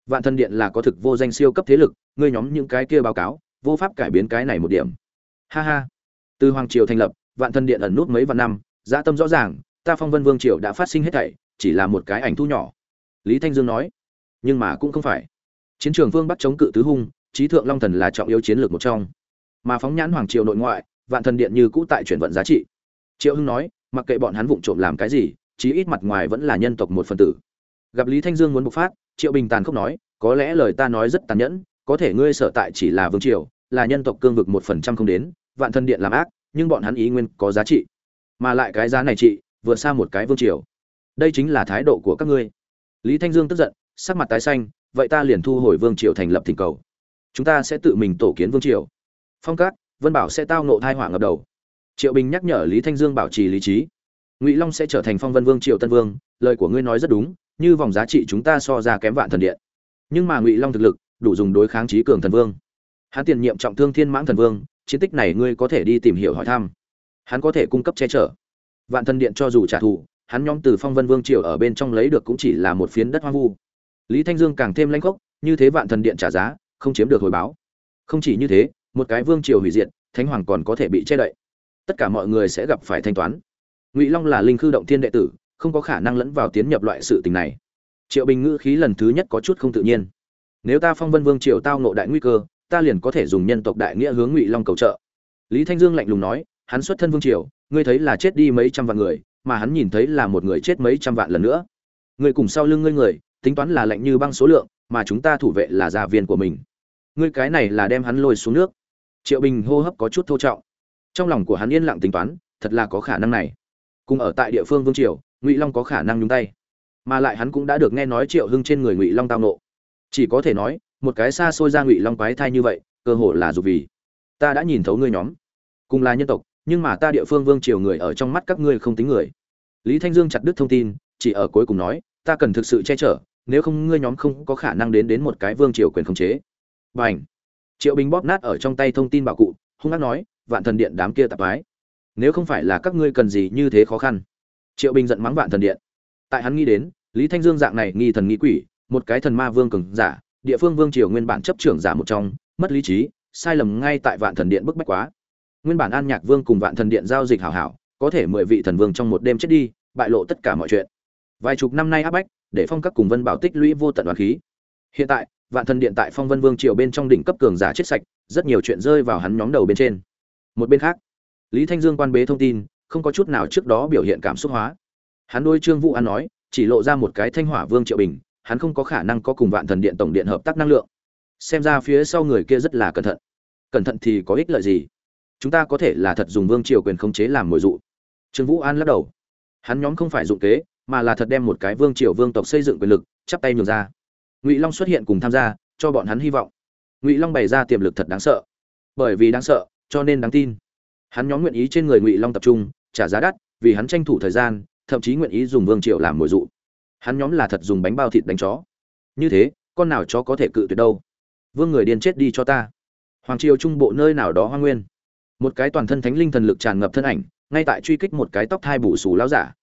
vạn thần điện là có thực vô danh siêu cấp thế lực, ngươi nhóm những cái kia báo cáo, vô pháp cải biến cái này một điểm. Ha ha. Từ hoàng triều thành lập, vạn thần điện ẩn nút mấy vạn năm dã tâm rõ ràng, ta phong vân vương triều đã phát sinh hết thảy, chỉ là một cái ảnh thu nhỏ. Lý thanh dương nói, nhưng mà cũng không phải. Chiến trường vương bắt chống cự tứ hung trí thượng long thần là trọng yếu chiến lược một trong. Mà phóng nhãn hoàng triều nội ngoại, vạn thần điện như cũ tại chuyển vận giá trị. Triệu hưng nói, mặc kệ bọn hắn vụng trộm làm cái gì, chí ít mặt ngoài vẫn là nhân tộc một phần tử gặp lý thanh dương muốn bộc phát, triệu bình tàn không nói, có lẽ lời ta nói rất tàn nhẫn, có thể ngươi sở tại chỉ là vương triều, là nhân tộc cương vực một phần trăm không đến, vạn thân điện làm ác, nhưng bọn hắn ý nguyên có giá trị. Mà lại cái giá này trị, vượt xa một cái vương triều. Đây chính là thái độ của các ngươi. Lý thanh dương tức giận, sắc mặt tái xanh, vậy ta liền thu hồi vương triều thành lập thỉnh cầu. Chúng ta sẽ tự mình tổ kiến vương triều. Phong cát vân bảo sẽ tao nộ thai hỏa ngập đầu. Triệu bình nhắc nhở lý thanh dương bảo trì lý trí. Ngụy long sẽ trở thành phong vân vương, triều tân vương, lời của ngươi nói rất đúng như vòng giá trị chúng ta so ra kém vạn thần điện. Nhưng mà ngụy long thực lực, đủ dùng đối kháng trí cường thần vương. Hắn tiền nhiệm trọng thương thiên mãng thần vương, chiến tích này ngươi có thể đi tìm hiểu hỏi thăm. Hắn có thể cung cấp che chở. Vạn thần điện cho dù trả thù, hắn nhóm từ phong vân vương triều ở bên trong lấy được cũng chỉ là một phiến đất hoang vu. Lý thanh dương càng thêm lanh khốc, như thế vạn thần điện trả giá, không chiếm được hồi báo. Không chỉ như thế, một cái vương triều hủy diệt, thánh hoàng còn có thể bị che đậy. Tất cả mọi người sẽ gặp phải thanh toán. Ngụy long là linh khư động thiên đệ tử không có khả năng lẫn vào tiến nhập loại sự tình này. Triệu bình ngữ khí lần thứ nhất có chút không tự nhiên. Nếu ta phong vân vương triều tao nộ đại nguy cơ, ta liền có thể dùng nhân tộc đại nghĩa hướng ngụy long cầu trợ. Lý thanh dương lạnh lùng nói, hắn xuất thân vương triều, ngươi thấy là chết đi mấy trăm vạn người, mà hắn nhìn thấy là một người chết mấy trăm vạn lần nữa. Ngươi cùng sau lưng ngươi người, tính toán là lạnh như băng số lượng, mà chúng ta thủ vệ là gia viên của mình. Ngươi cái này là đem hắn lôi xuống nước. Triệu bình hô hấp có chút thô trọng. Trong lòng của hắn yên lặng tính toán, thật là có khả năng này. Cùng ở tại địa phương vương triều ngụy long có khả năng nhúng tay mà lại hắn cũng đã được nghe nói triệu hưng trên người ngụy long tao nộ chỉ có thể nói một cái xa xôi ra ngụy long quái thai như vậy cơ hồ là dù vì ta đã nhìn thấu ngươi nhóm cùng là nhân tộc nhưng mà ta địa phương vương triều người ở trong mắt các ngươi không tính người lý thanh dương chặt đứt thông tin chỉ ở cuối cùng nói ta cần thực sự che chở nếu không ngươi nhóm không có khả năng đến đến một cái vương triều quyền khống chế b à n h triệu bình bóp nát ở trong tay thông tin bảo cụ hung hát nói vạn thần điện đám kia tạp ái nếu không phải là các ngươi cần gì như thế khó khăn triệu bình giận mắng vạn thần điện. Tại hắn nghĩ đến, lý thanh dương dạng này nghi thần nghi quỷ, một cái thần ma vương cường giả, địa phương vương triều nguyên bản chấp trưởng giả một trong, mất lý trí, sai lầm ngay tại vạn thần điện bức bách quá. Nguyên bản an nhạc vương cùng vạn thần điện giao dịch hảo hảo, có thể mười vị thần vương trong một đêm chết đi, bại lộ tất cả mọi chuyện. Vài chục năm nay áp bách, để phong các cùng vân bảo tích lũy vô tận đoàn khí. Hiện tại, vạn thần điện tại phong vân vương triều bên trong đỉnh cấp cường giả chết sạch, rất nhiều chuyện rơi vào hắn nhóm đầu bên trên. Một bên khác, lý thanh dương quan bế thông tin không có chút nào trước đó biểu hiện cảm xúc hóa. Hắn đôi trương vũ an nói, chỉ lộ ra một cái thanh hỏa vương triệu bình, hắn không có khả năng có cùng vạn thần điện tổng điện hợp tác năng lượng. Xem ra phía sau người kia rất là cẩn thận. Cẩn thận thì có ích lợi gì? Chúng ta có thể là thật dùng vương triều quyền khống chế làm mồi dụ. Trương vũ an lắc đầu. Hắn nhóm không phải dụng kế, mà là thật đem một cái vương triều vương tộc xây dựng quyền lực, chắp tay nhường ra. Ngụy long xuất hiện cùng tham gia, cho bọn hắn hy vọng. Ngụy long bày ra tiềm lực thật đáng sợ. Bởi vì đáng sợ, cho nên đáng tin. Hắn nhóm nguyện ý trên người ngụy long tập trung trả giá đắt, vì hắn tranh thủ thời gian, thậm chí nguyện ý dùng vương triệu làm mồi dụ. Hắn nhóm là thật dùng bánh bao thịt đánh chó. Như thế, con nào chó có thể cự tuyệt đâu? Vương người điên chết đi cho ta. Hoàng triều trung bộ nơi nào đó hoa nguyên. Một cái toàn thân thánh linh thần lực tràn ngập thân ảnh, ngay tại truy kích một cái tóc thai bù xù lão giả.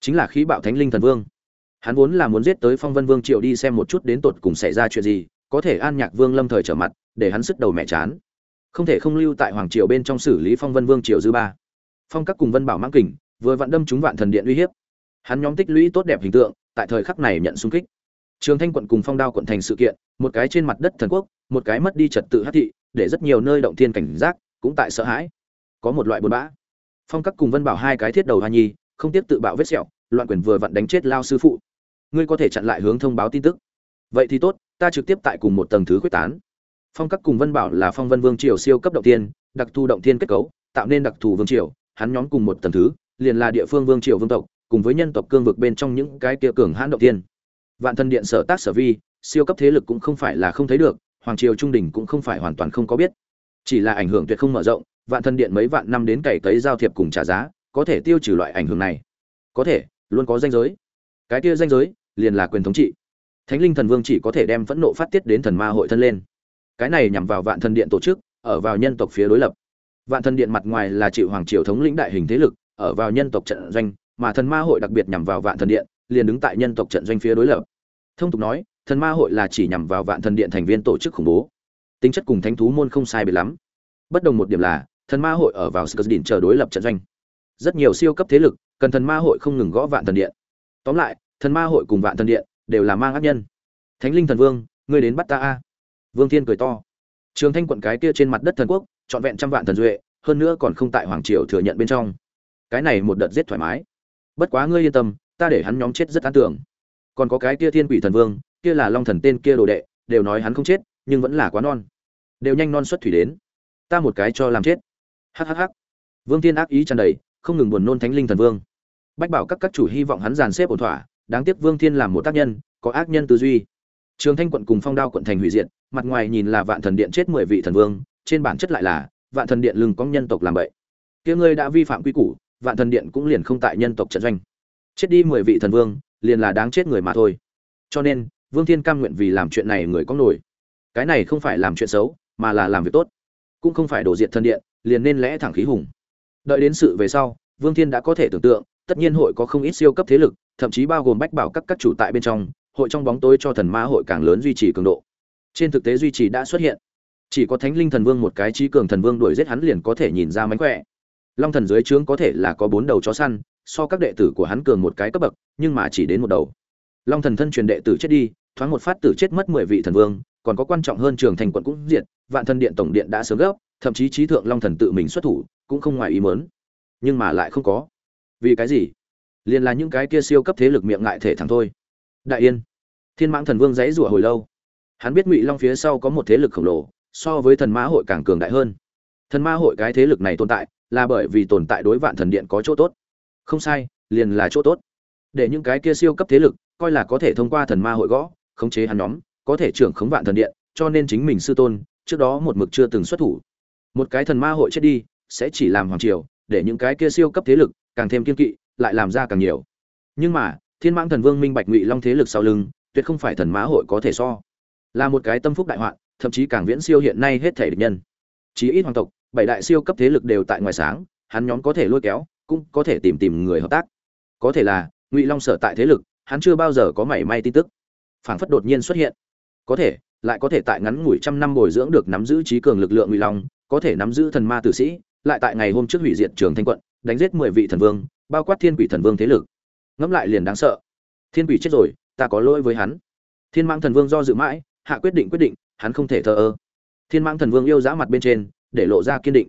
Chính là khí bạo thánh linh thần vương. Hắn vốn là muốn giết tới phong vân vương triều đi xem một chút đến tột cùng xảy ra chuyện gì, có thể an nhạc vương lâm thời trở mặt, để hắn sức đầu mẹ chán. Không thể không lưu tại hoàng triều bên trong xử lý phong vân vương triều dư ba phong các cùng vân bảo mãng kình, vừa vặn đâm chúng vạn thần điện uy hiếp. Hắn nhóm tích lũy tốt đẹp hình tượng, tại thời khắc này nhận xung kích. Trường thanh quận cùng phong đao quận thành sự kiện, một cái trên mặt đất thần quốc, một cái mất đi trật tự hát thị, để rất nhiều nơi động thiên cảnh giác, cũng tại sợ hãi. Có một loại buồn bã. Phong các cùng vân bảo hai cái thiết đầu hoa nhi, không tiếp tự bạo vết sẹo, loạn quyền vừa vặn đánh chết lao sư phụ. Ngươi có thể chặn lại hướng thông báo tin tức. Vậy thì tốt, ta trực tiếp tại cùng một tầng thứ quyết tán. Phong các cùng vân bảo là phong vân vương triều siêu cấp động tiên đặc thù động thiên kết cấu, tạo nên đặc thù vương triều hắn nhóm cùng một tầng thứ, liền là địa phương vương triều vương tộc, cùng với nhân tộc cương vực bên trong những cái kia cường hãn động thiên. vạn thân điện sở tác sở vi, siêu cấp thế lực cũng không phải là không thấy được, hoàng triều trung đỉnh cũng không phải hoàn toàn không có biết. Chỉ là ảnh hưởng tuyệt không mở rộng, vạn thân điện mấy vạn năm đến cày cấy giao thiệp cùng trả giá, có thể tiêu trừ loại ảnh hưởng này. Có thể, luôn có danh giới. Cái kia danh giới, liền là quyền thống trị. Thánh linh thần vương chỉ có thể đem phẫn nộ phát tiết đến thần ma hội thân lên. Cái này nhằm vào vạn thần điện tổ chức, ở vào nhân tộc phía đối lập vạn thần điện mặt ngoài là chịu hoàng triều thống lĩnh đại hình thế lực, ở vào nhân tộc trận doanh, mà thần ma hội đặc biệt nhằm vào vạn thần điện, liền đứng tại nhân tộc trận doanh phía đối lập. Thông tục nói, thần ma hội là chỉ nhằm vào vạn thần điện thành viên tổ chức khủng bố. Tính chất cùng thánh thú môn không sai biệt lắm. Bất đồng một điểm là, thần ma hội ở vào Skurdin chờ đối lập trận doanh. Rất nhiều siêu cấp thế lực, cần thần ma hội không ngừng gõ vạn thần điện. Tóm lại, thần ma hội cùng vạn thần điện đều là mang ác nhân. Thánh linh thần vương, ngươi đến bắt ta a. Vương thiên cười to. Trường thanh quận cái kia trên mặt đất thần quốc trọn vẹn trăm vạn thần duệ, hơn nữa còn không tại hoàng triều thừa nhận bên trong. Cái này một đợt giết thoải mái. Bất quá ngươi yên tâm, ta để hắn nhóm chết rất an tưởng. Còn có cái kia thiên quỷ thần vương, kia là long thần tên kia đồ đệ, đều nói hắn không chết, nhưng vẫn là quá non. Đều nhanh non xuất thủy đến. Ta một cái cho làm chết. Hhh vương tiên ác ý tràn đầy, không ngừng buồn nôn thánh linh thần vương. Bách bảo các các chủ hy vọng hắn dàn xếp ổn thỏa, đáng tiếc vương thiên làm một tác nhân, có ác nhân tư duy. Trường thanh quận cùng phong đao quận thành hủy diệt, mặt ngoài nhìn là vạn thần điện chết mười vị thần vương trên bản chất lại là, vạn thần điện lưng có nhân tộc làm bậy. Kia ngươi đã vi phạm quy củ, vạn thần điện cũng liền không tại nhân tộc trận doanh. Chết đi mười vị thần vương, liền là đáng chết người mà thôi. Cho nên, vương thiên cam nguyện vì làm chuyện này người có nổi. Cái này không phải làm chuyện xấu, mà là làm việc tốt. Cũng không phải đổ diện thần điện, liền nên lẽ thẳng khí hùng. Đợi đến sự về sau, vương thiên đã có thể tưởng tượng, tất nhiên hội có không ít siêu cấp thế lực, thậm chí bao gồm bách bảo các các chủ tại bên trong, hội trong bóng tối cho thần ma hội càng lớn duy trì cường độ. Trên thực tế duy trì đã xuất hiện chỉ có thánh linh thần vương một cái trí cường thần vương đuổi giết hắn liền có thể nhìn ra mánh khỏe. Long thần dưới trướng có thể là có bốn đầu chó săn, so các đệ tử của hắn cường một cái cấp bậc, nhưng mà chỉ đến một đầu. Long thần thân truyền đệ tử chết đi, thoáng một phát tử chết mất mười vị thần vương, còn có quan trọng hơn trường thành quận cũng diệt, vạn thần điện tổng điện đã sớm gấp, thậm chí trí thượng long thần tự mình xuất thủ, cũng không ngoài ý mớn nhưng mà lại không có. Vì cái gì? Liền là những cái kia siêu cấp thế lực miệng ngại thể thẳng thôi. Đại yên. Thiên mãng thần vương dãy rủa hồi lâu. Hắn biết ngụy long phía sau có một thế lực khổng lồ so với thần ma hội càng cường đại hơn. Thần ma hội cái thế lực này tồn tại, là bởi vì tồn tại đối vạn thần điện có chỗ tốt. Không sai, liền là chỗ tốt. Để những cái kia siêu cấp thế lực, coi là có thể thông qua thần ma hội gõ, khống chế hắn nhóm, có thể trưởng khống vạn thần điện, cho nên chính mình sư tôn, trước đó một mực chưa từng xuất thủ. Một cái thần ma hội chết đi, sẽ chỉ làm hoàng triều, để những cái kia siêu cấp thế lực, càng thêm kiên kỵ, lại làm ra càng nhiều. Nhưng mà, thiên mãng thần vương minh bạch ngụy long thế lực sau lưng, tuyệt không phải thần ma hội có thể so. Là một cái tâm phúc đại hoạn thậm chí càng viễn siêu hiện nay hết thể địch nhân. Chí ít hoàng tộc, bảy đại siêu cấp thế lực đều tại ngoài sáng, hắn nhóm có thể lôi kéo, cũng có thể tìm tìm người hợp tác. Có thể là, ngụy long sở tại thế lực, hắn chưa bao giờ có mảy may tin tức. Phảng phất đột nhiên xuất hiện. Có thể, lại có thể tại ngắn ngủi trăm năm bồi dưỡng được nắm giữ trí cường lực lượng ngụy long, có thể nắm giữ thần ma tử sĩ, lại tại ngày hôm trước hủy diệt trường thanh quận, đánh giết mười vị thần vương, bao quát thiên quỷ thần vương thế lực. Ngẫm lại liền đáng sợ. Thiên quỷ chết rồi, ta có lỗi với hắn. Thiên mang thần vương do dự mãi, hạ quyết định quyết định hắn không thể thờ ơ. Thiên mãng thần vương yêu dã mặt bên trên, để lộ ra kiên định.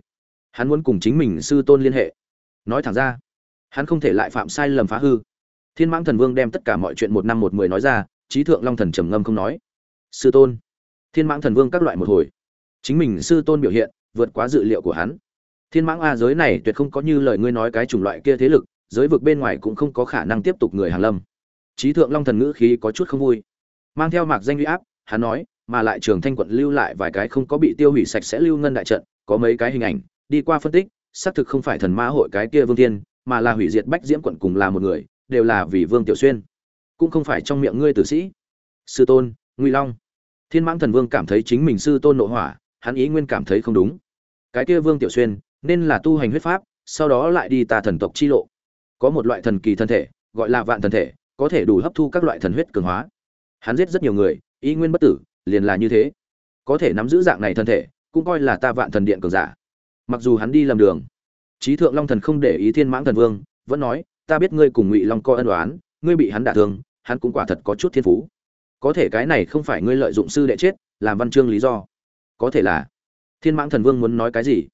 Hắn muốn cùng chính mình sư tôn liên hệ. Nói thẳng ra, hắn không thể lại phạm sai lầm phá hư. Thiên mãng thần vương đem tất cả mọi chuyện một năm một mười nói ra trí thượng long thần trầm ngâm không nói. Sư tôn. Thiên mãng thần vương các loại một hồi. Chính mình sư tôn biểu hiện, vượt quá dự liệu của hắn. Thiên mãng a à, giới này tuyệt không có như lời ngươi nói cái chủng loại kia thế lực, giới vực bên ngoài cũng không có khả năng tiếp tục người hàn lâm. Trí thượng long thần ngữ khí có chút không vui. Mang theo mạc danh uy áp, hắn nói mà lại trường thanh quận lưu lại vài cái không có bị tiêu hủy sạch sẽ lưu ngân đại trận, có mấy cái hình ảnh, đi qua phân tích, xác thực không phải thần ma hội cái kia vương tiên mà là hủy diệt bách diễm quận cùng là một người, đều là vì vương tiểu xuyên. Cũng không phải trong miệng ngươi tử sĩ. Sư tôn nguy long. Thiên mãng thần vương cảm thấy chính mình sư tôn nội hỏa, hắn ý nguyên cảm thấy không đúng. Cái kia vương tiểu xuyên, nên là tu hành huyết pháp, sau đó lại đi tà thần tộc chi lộ. Có một loại thần kỳ thân thể, gọi là vạn thần thể, có thể đủ hấp thu các loại thần huyết cường hóa. Hắn giết rất nhiều người, ý nguyên bất tử liền là như thế. Có thể nắm giữ dạng này thân thể, cũng coi là ta vạn thần điện cường giả. Mặc dù hắn đi lầm đường trí thượng long thần không để ý thiên mãng thần vương, vẫn nói, ta biết ngươi cùng ngụy long co ân đoán ngươi bị hắn đả thương, hắn cũng quả thật có chút thiên phú. Có thể cái này không phải ngươi lợi dụng sư đệ chết, làm văn chương lý do. Có thể là thiên mãng thần vương muốn nói cái gì?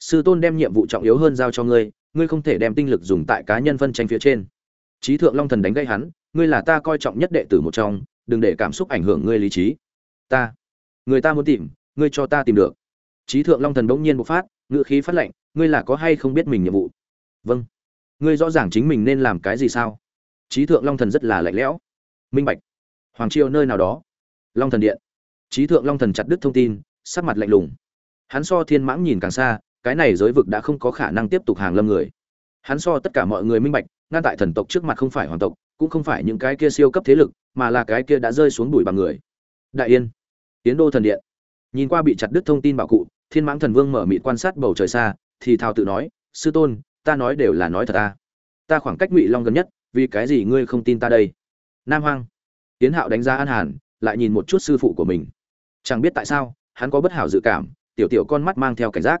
Sư tôn đem nhiệm vụ trọng yếu hơn giao cho ngươi ngươi không thể đem tinh lực dùng tại cá nhân phân tranh phía trên. Trí thượng long thần đánh gây hắn, ngươi là ta coi trọng nhất đệ tử một trong, đừng để cảm xúc ảnh hưởng ngươi lý trí ta. Người ta muốn tìm, ngươi cho ta tìm được. Trí thượng long thần bỗng nhiên bộc phát ngự khí phát lệnh, ngươi là có hay không biết mình nhiệm vụ? Vâng. Ngươi rõ ràng chính mình nên làm cái gì sao? Trí thượng long thần rất là lạnh lẽo. Minh bạch. Hoàng triều nơi nào đó. Long thần điện. Trí thượng long thần chặt đứt thông tin, sắc mặt lạnh lùng. Hắn so thiên mãng nhìn càng xa, cái này giới vực đã không có khả năng tiếp tục hàng lâm người. Hắn so tất cả mọi người minh bạch, ngăn tại thần tộc trước mặt không phải hoàng tộc, cũng không phải những cái kia siêu cấp thế lực, mà là cái kia đã rơi xuống đùi bằng người. Đại yên tiến đô thần điện. Nhìn qua bị chặt đứt thông tin bảo cụ, thiên mãng thần vương mở mịt quan sát bầu trời xa, thì thào tự nói, sư tôn, ta nói đều là nói thật ta ta khoảng cách ngụy long gần nhất, vì cái gì ngươi không tin ta đây? Nam hoang. Tiến hạo đánh giá an hàn, lại nhìn một chút sư phụ của mình. Chẳng biết tại sao, hắn có bất hảo dự cảm, tiểu tiểu con mắt mang theo cảnh giác.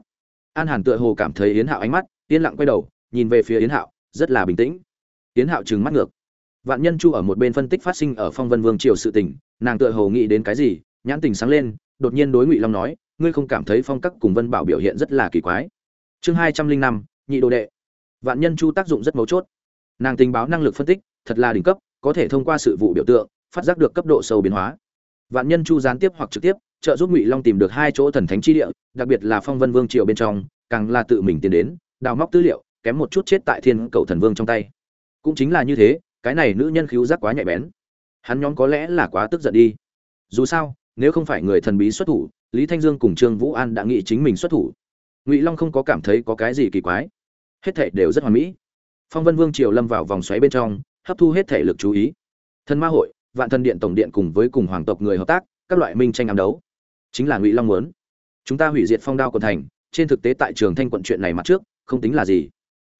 An hàn tựa hồ cảm thấy yến hạo ánh mắt, yên lặng quay đầu, nhìn về phía yến hạo, rất là bình tĩnh. Yến hạo trừng mắt ngược. Vạn nhân chu ở một bên phân tích phát sinh ở phong vân vương triều sự tình, nàng tựa hồ nghĩ đến cái gì nhãn tình sáng lên, đột nhiên đối ngụy long nói, ngươi không cảm thấy phong cách cùng vân bảo biểu hiện rất là kỳ quái? Chương hai trăm linh năm, nhị đồ đệ. Vạn nhân chu tác dụng rất mấu chốt. Nàng tình báo năng lực phân tích, thật là đỉnh cấp, có thể thông qua sự vụ biểu tượng, phát giác được cấp độ sâu biến hóa. Vạn nhân chu gián tiếp hoặc trực tiếp, trợ giúp ngụy long tìm được hai chỗ thần thánh chi địa, đặc biệt là phong vân vương triều bên trong, càng là tự mình tiến đến, đào móc tư liệu, kém một chút chết tại thiên cầu thần vương trong tay. Cũng chính là như thế, cái này nữ nhân khiếu giác quá nhạy bén. Hắn nhóm có lẽ là quá tức giận đi. Dù sao nếu không phải người thần bí xuất thủ, lý thanh dương cùng trương vũ an đã nghĩ chính mình xuất thủ. Ngụy long không có cảm thấy có cái gì kỳ quái. Hết thể đều rất hoàn mỹ. Phong vân vương triều lâm vào vòng xoáy bên trong, hấp thu hết thể lực chú ý. Thần ma hội, vạn thần điện tổng điện cùng với cùng hoàng tộc người hợp tác, các loại minh tranh ám đấu. Chính là ngụy long muốn. Chúng ta hủy diệt phong đao quận thành, trên thực tế tại trường thanh quận chuyện này mặt trước, không tính là gì.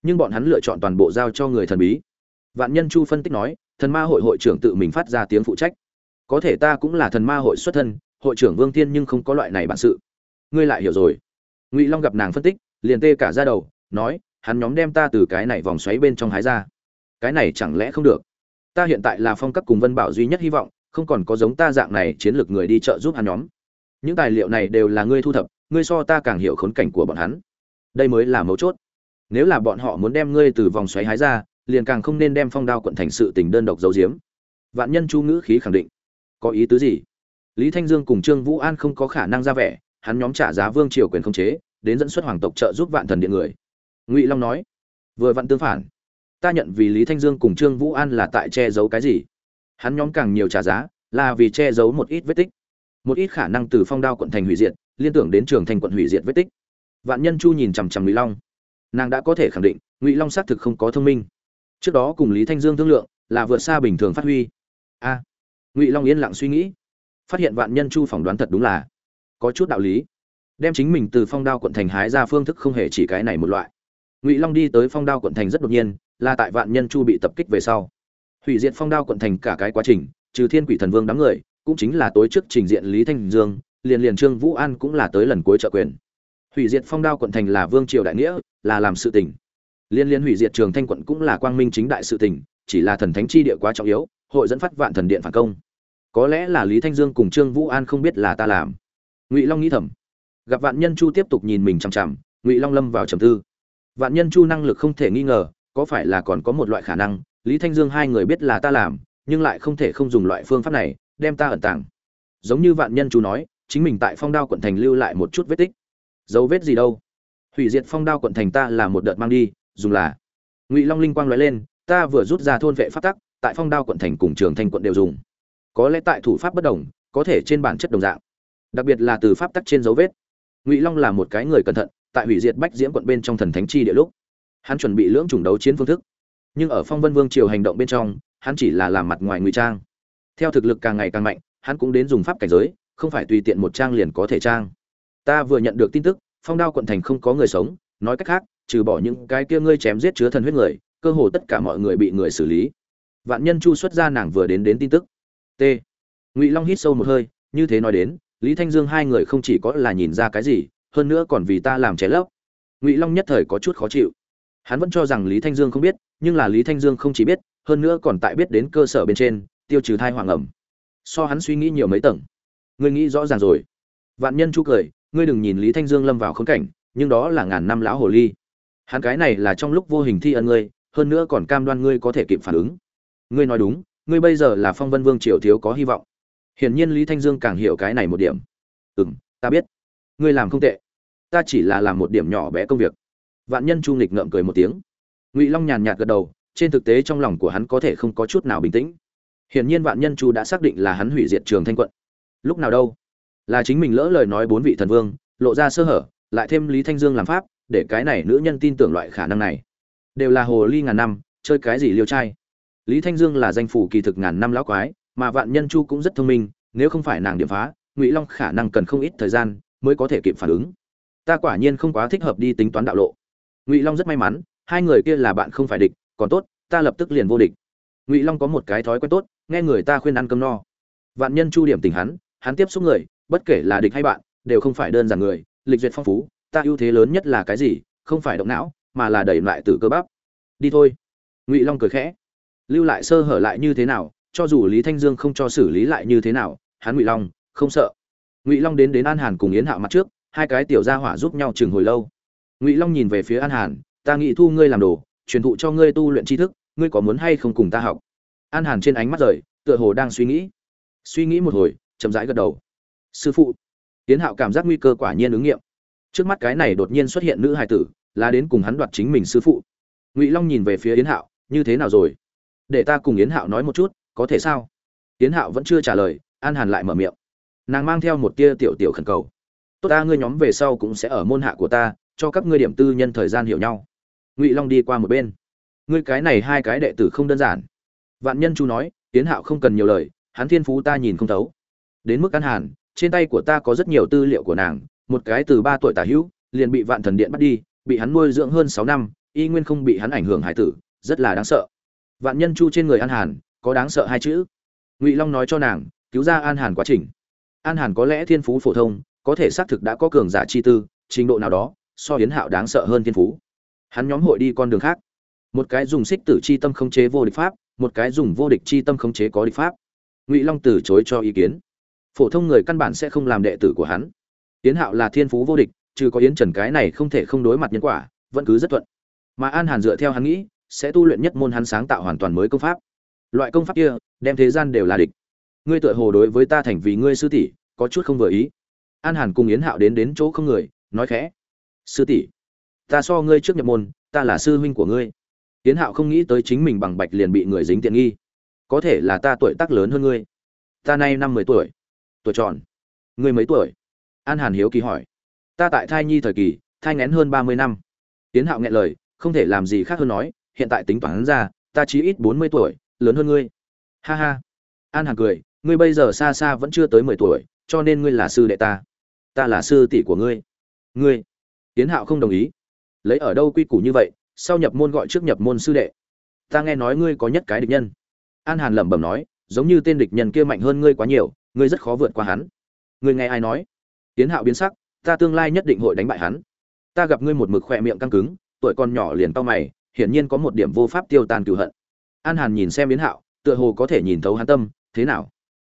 Nhưng bọn hắn lựa chọn toàn bộ giao cho người thần bí. Vạn nhân chu phân tích nói, thần ma hội hội trưởng tự mình phát ra tiếng phụ trách có thể ta cũng là thần ma hội xuất thân, hội trưởng vương thiên nhưng không có loại này bản sự. Ngươi lại hiểu rồi. Ngụy long gặp nàng phân tích, liền tê cả ra đầu, nói, hắn nhóm đem ta từ cái này vòng xoáy bên trong hái ra. Cái này chẳng lẽ không được? Ta hiện tại là phong cấp cùng vân bảo duy nhất hy vọng, không còn có giống ta dạng này chiến lược người đi trợ giúp hắn nhóm. Những tài liệu này đều là ngươi thu thập, ngươi so ta càng hiểu khốn cảnh của bọn hắn. Đây mới là mấu chốt. Nếu là bọn họ muốn đem ngươi từ vòng xoáy hái ra, liền càng không nên đem phong đao quận thành sự tình đơn độc giấu giếm. Vạn nhân chu ngữ khí khẳng định có ý tứ gì? Lý thanh dương cùng trương vũ an không có khả năng ra vẻ, hắn nhóm trả giá vương triều quyền không chế, đến dẫn xuất hoàng tộc trợ giúp vạn thần điện người. Ngụy long nói, vừa vặn tương phản. Ta nhận vì lý thanh dương cùng trương vũ an là tại che giấu cái gì? Hắn nhóm càng nhiều trả giá là vì che giấu một ít vết tích. Một ít khả năng từ phong đao quận thành hủy diệt, liên tưởng đến trường thành quận hủy diệt vết tích. Vạn nhân chu nhìn chằm chằm ngụy long. Nàng đã có thể khẳng định, ngụy long xác thực không có thông minh. Trước đó cùng lý thanh dương thương lượng là vượt xa bình thường phát huy. A ngụy long yên lặng suy nghĩ phát hiện vạn nhân chu phỏng đoán thật đúng là có chút đạo lý đem chính mình từ phong đao quận thành hái ra phương thức không hề chỉ cái này một loại ngụy long đi tới phong đao quận thành rất đột nhiên là tại vạn nhân chu bị tập kích về sau hủy diệt phong đao quận thành cả cái quá trình trừ thiên quỷ thần vương đám người cũng chính là tối trước trình diện lý thanh dương liền liền trương vũ an cũng là tới lần cuối trợ quyền hủy diệt phong đao quận thành là vương triều đại nghĩa là làm sự tình liên liên hủy diệt trường thanh quận cũng là quang minh chính đại sự tình chỉ là thần thánh chi địa quá trọng yếu hội dẫn phát vạn thần điện phản công. Có lẽ là lý thanh dương cùng trương vũ an không biết là ta làm. Ngụy long nghĩ thầm. Gặp vạn nhân chu tiếp tục nhìn mình chằm chằm, ngụy long lâm vào trầm tư. Vạn nhân chu năng lực không thể nghi ngờ, có phải là còn có một loại khả năng, lý thanh dương hai người biết là ta làm, nhưng lại không thể không dùng loại phương pháp này, đem ta ẩn tàng. Giống như vạn nhân chu nói, chính mình tại phong đao quận thành lưu lại một chút vết tích. Dấu vết gì đâu? Hủy diệt phong đao quận thành ta là một đợt mang đi, dùng là. Ngụy long linh quang nói lên, ta vừa rút ra thôn vệ pháp tắc tại phong đao quận thành cùng trường thanh quận đều dùng. Có lẽ tại thủ pháp bất đồng, có thể trên bản chất đồng dạng. Đặc biệt là từ pháp tắc trên dấu vết. Ngụy long là một cái người cẩn thận, tại hủy diệt bách diễm quận bên trong thần thánh chi địa lúc, hắn chuẩn bị lưỡng chủng đấu chiến phương thức. Nhưng ở phong vân vương triều hành động bên trong, hắn chỉ là làm mặt ngoài ngụy trang. Theo thực lực càng ngày càng mạnh, hắn cũng đến dùng pháp cảnh giới, không phải tùy tiện một trang liền có thể trang. Ta vừa nhận được tin tức, phong đao quận thành không có người sống, nói cách khác, trừ bỏ những cái kia ngươi chém giết chứa thần huyết người, cơ hồ tất cả mọi người bị người xử lý vạn nhân chu xuất ra nàng vừa đến đến tin tức. T. Ngụy long hít sâu một hơi, như thế nói đến, lý thanh dương hai người không chỉ có là nhìn ra cái gì, hơn nữa còn vì ta làm cháy lấp ngụy long nhất thời có chút khó chịu. Hắn vẫn cho rằng lý thanh dương không biết, nhưng là lý thanh dương không chỉ biết, hơn nữa còn tại biết đến cơ sở bên trên, tiêu trừ thai hoàng ẩm. So hắn suy nghĩ nhiều mấy tầng. Ngươi nghĩ rõ ràng rồi. Vạn nhân chu cười, ngươi đừng nhìn lý thanh dương lâm vào khốn cảnh, nhưng đó là ngàn năm lão hồ ly. Hắn cái này là trong lúc vô hình thi ân ngươi, hơn nữa còn cam đoan ngươi có thể kịp phản ứng ngươi nói đúng, ngươi bây giờ là phong vân vương triều thiếu có hy vọng. Hiển nhiên lý thanh dương càng hiểu cái này một điểm. Ừ m ta biết. Ngươi làm không tệ. Ta chỉ là làm một điểm nhỏ bé công việc. Vạn nhân chu nghịch ngợm cười một tiếng. Ngụy long nhàn nhạt gật đầu, trên thực tế trong lòng của hắn có thể không có chút nào bình tĩnh. Hiển nhiên vạn nhân chu đã xác định là hắn hủy diệt trường thanh quận. Lúc nào đâu? Là chính mình lỡ lời nói bốn vị thần vương, lộ ra sơ hở, lại thêm lý thanh dương làm pháp, để cái này nữ nhân tin tưởng loại khả năng này. Đều là hồ ly ngàn năm, chơi cái gì liêu trai? Lý thanh dương là danh phủ kỳ thực ngàn năm lão quái, mà vạn nhân chu cũng rất thông minh, nếu không phải nàng điểm phá, ngụy long khả năng cần không ít thời gian mới có thể kịp phản ứng. Ta quả nhiên không quá thích hợp đi tính toán đạo lộ. Ngụy long rất may mắn, hai người kia là bạn không phải địch, còn tốt, ta lập tức liền vô địch. Ngụy long có một cái thói quen tốt, nghe người ta khuyên ăn cơm no. Vạn nhân chu điểm tình hắn hắn tiếp xúc người, bất kể là địch hay bạn, đều không phải đơn giản người, lịch duyệt phong phú, ta ưu thế lớn nhất là cái gì, không phải động não, mà là đẩy lại từ cơ bắp. Đi thôi. Ngụy long cười khẽ lưu lại sơ hở lại như thế nào, cho dù lý thanh dương không cho xử lý lại như thế nào, hắn ngụy long, không sợ. Ngụy long đến đến an hàn cùng yến hạo mặt trước, hai cái tiểu gia hỏa giúp nhau chừng hồi lâu. Ngụy long nhìn về phía an hàn, ta nghĩ thu ngươi làm đồ, truyền thụ cho ngươi tu luyện tri thức, ngươi có muốn hay không cùng ta học? An hàn trên ánh mắt rời, tựa hồ đang suy nghĩ. Suy nghĩ một hồi, chậm rãi gật đầu. Sư phụ. Yến hạo cảm giác nguy cơ quả nhiên ứng nghiệm. Trước mắt cái này đột nhiên xuất hiện nữ hài tử, là đến cùng hắn đoạt chính mình sư phụ. Ngụy long nhìn về phía yến hạo, như thế nào rồi? Để ta cùng yến hạo nói một chút, có thể sao? Yến hạo vẫn chưa trả lời, an hàn lại mở miệng. Nàng mang theo một tia tiểu tiểu khẩn cầu. Tốt ta, ngươi nhóm về sau cũng sẽ ở môn hạ của ta, cho các ngươi điểm tư nhân thời gian hiểu nhau. Ngụy long đi qua một bên. Ngươi cái này hai cái đệ tử không đơn giản. Vạn nhân chu nói tiến hạo không cần nhiều lời, hắn thiên phú ta nhìn không thấu. Đến mức an hàn, trên tay của ta có rất nhiều tư liệu của nàng, một cái từ ba tuổi tả hữu, liền bị vạn thần điện bắt đi, bị hắn nuôi dưỡng hơn sáu năm, y nguyên không bị hắn ảnh hưởng hải tử, rất là đáng sợ vạn nhân chu trên người an hàn, có đáng sợ hai chữ. Ngụy long nói cho nàng, cứu ra an hàn quá trình. An hàn có lẽ thiên phú phổ thông, có thể xác thực đã có cường giả chi tư, trình độ nào đó, so hiến hạo đáng sợ hơn thiên phú. Hắn nhóm hội đi con đường khác. Một cái dùng xích tử chi tâm khống chế vô địch pháp, một cái dùng vô địch chi tâm khống chế có địch pháp. Ngụy long từ chối cho ý kiến. Phổ thông người căn bản sẽ không làm đệ tử của hắn. Yến hạo là thiên phú vô địch, trừ có yến trần cái này không thể không đối mặt nhân quả, vẫn cứ rất thuận. Mà an hàn dựa theo hắn nghĩ sẽ tu luyện nhất môn hắn sáng tạo hoàn toàn mới công pháp. Loại công pháp kia, đem thế gian đều là địch. Ngươi tựa hồ đối với ta thành vì ngươi sư tỷ, có chút không vừa ý. An hàn cùng yến hạo đến đến chỗ không người, nói khẽ. Sư tỷ, ta so ngươi trước nhập môn, ta là sư huynh của ngươi. Yến hạo không nghĩ tới chính mình bằng bạch liền bị người dính tiện nghi. Có thể là ta tuổi tác lớn hơn ngươi. Ta nay năm mười tuổi. Tuổi tròn. Ngươi mấy tuổi? An hàn hiếu kỳ hỏi. Ta tại thai nhi thời kỳ, thai ngén hơn ba mươi năm. Tiến hạo nghe lời, không thể làm gì khác hơn nói hiện tại tính toán ra, ta chí ít bốn mươi tuổi, lớn hơn ngươi. Ha ha. An hàn cười, ngươi bây giờ xa xa vẫn chưa tới mười tuổi, cho nên ngươi là sư đệ ta. Ta là sư tỷ của ngươi. Ngươi. Tiến hạo không đồng ý. Lấy ở đâu quy củ như vậy, sau nhập môn gọi trước nhập môn sư đệ. Ta nghe nói ngươi có nhất cái địch nhân. An hàn lẩm bẩm nói, giống như tên địch nhân kia mạnh hơn ngươi quá nhiều, ngươi rất khó vượt qua hắn. Ngươi nghe ai nói? Tiến hạo biến sắc, ta tương lai nhất định hội đánh bại hắn. Ta gặp ngươi một mực khỏe miệng căng cứng, tuổi còn nhỏ liền tao mày hiển nhiên có một điểm vô pháp tiêu tan cửu hận. An hàn nhìn xem biến hạo, tựa hồ có thể nhìn thấu hắn tâm, thế nào?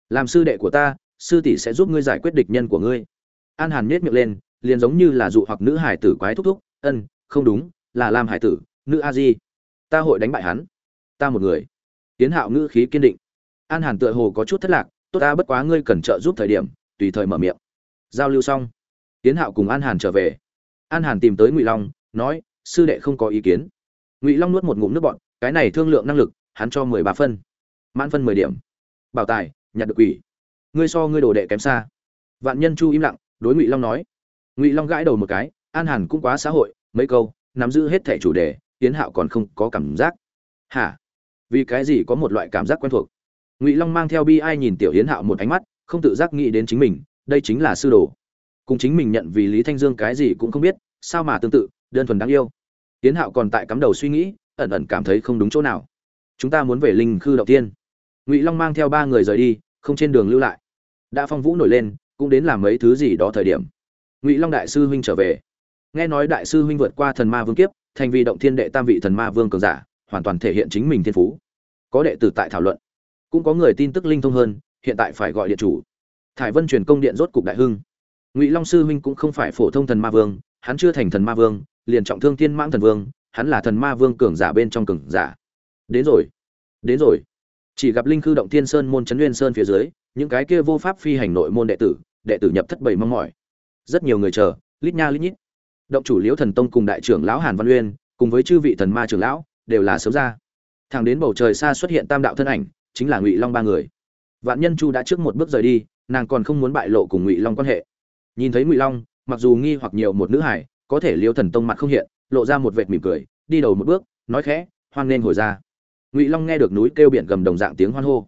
Làm sư đệ của ta, sư tỷ sẽ giúp ngươi giải quyết địch nhân của ngươi. An hàn nhếch miệng lên, liền giống như là dụ hoặc nữ hải tử quái thúc thúc, ân, không đúng, là làm hải tử, nữ a di. Ta hội đánh bại hắn. Ta một người. Tiến hạo ngữ khí kiên định. An hàn tựa hồ có chút thất lạc, tốt ta, bất quá ngươi cần trợ giúp thời điểm, tùy thời mở miệng. Giao lưu xong tiến hạo cùng an hàn trở về. An hàn tìm tới ngụy long, nói, sư đệ không có ý kiến ngụy long nuốt một ngụm nước bọn cái này thương lượng năng lực, hắn cho mười ba phân, mãn phân mười điểm. Bảo tài, nhặt được quỷ. Ngươi so ngươi đồ đệ kém xa. Vạn nhân chu im lặng, đối ngụy long nói. Ngụy long gãi đầu một cái, an hàn cũng quá xã hội, mấy câu, nắm giữ hết thẻ chủ đề tiến hạo còn không có cảm giác. Hả? Vì cái gì có một loại cảm giác quen thuộc? Ngụy long mang theo bi ai nhìn tiểu hiến hạo một ánh mắt, không tự giác nghĩ đến chính mình, đây chính là sư đồ. Cùng chính mình nhận vì lý thanh dương cái gì cũng không biết, sao mà tương tự, đơn thuần đáng yêu. Tiến hạo còn tại cắm đầu suy nghĩ, ẩn ẩn cảm thấy không đúng chỗ nào. Chúng ta muốn về linh khư đầu tiên. Ngụy long mang theo ba người rời đi, không trên đường lưu lại. Đã phong vũ nổi lên, cũng đến làm mấy thứ gì đó thời điểm. Ngụy long đại sư huynh trở về. Nghe nói đại sư huynh vượt qua thần ma vương kiếp, thành vị động thiên đệ tam vị thần ma vương cường giả, hoàn toàn thể hiện chính mình thiên phú. Có đệ tử tại thảo luận. Cũng có người tin tức linh thông hơn, hiện tại phải gọi điện chủ. Thải vân truyền công điện rốt cục đại hưng. Ngụy long sư huynh cũng không phải phổ thông thần ma vương, hắn chưa thành thần ma vương liền trọng thương thiên mãng thần vương, hắn là thần ma vương cường giả bên trong cường giả. Đến rồi đến rồi. Chỉ gặp linh khư động thiên sơn môn trấn nguyên sơn phía dưới, những cái kia vô pháp phi hành nội môn đệ tử đệ tử nhập thất bảy mong mỏi. Rất nhiều người chờ, lít nha lít nhít. Động chủ liễu thần tông cùng đại trưởng lão hàn văn uyên, cùng với chư vị thần ma trưởng lão, đều là sớm ra. Thẳng đến bầu trời xa xuất hiện tam đạo thân ảnh, chính là ngụy long ba người. Vạn nhân chu đã trước một bước rời đi, nàng còn không muốn bại lộ cùng ngụy long quan hệ. Nhìn thấy ngụy long, mặc dù nghi hoặc nhiều một nữ hải có thể liêu thần tông mặt không hiện, lộ ra một vệt mỉm cười, đi đầu một bước, nói khẽ, hoan nên hồi ra. Ngụy long nghe được núi kêu biển gầm đồng dạng tiếng hoan hô.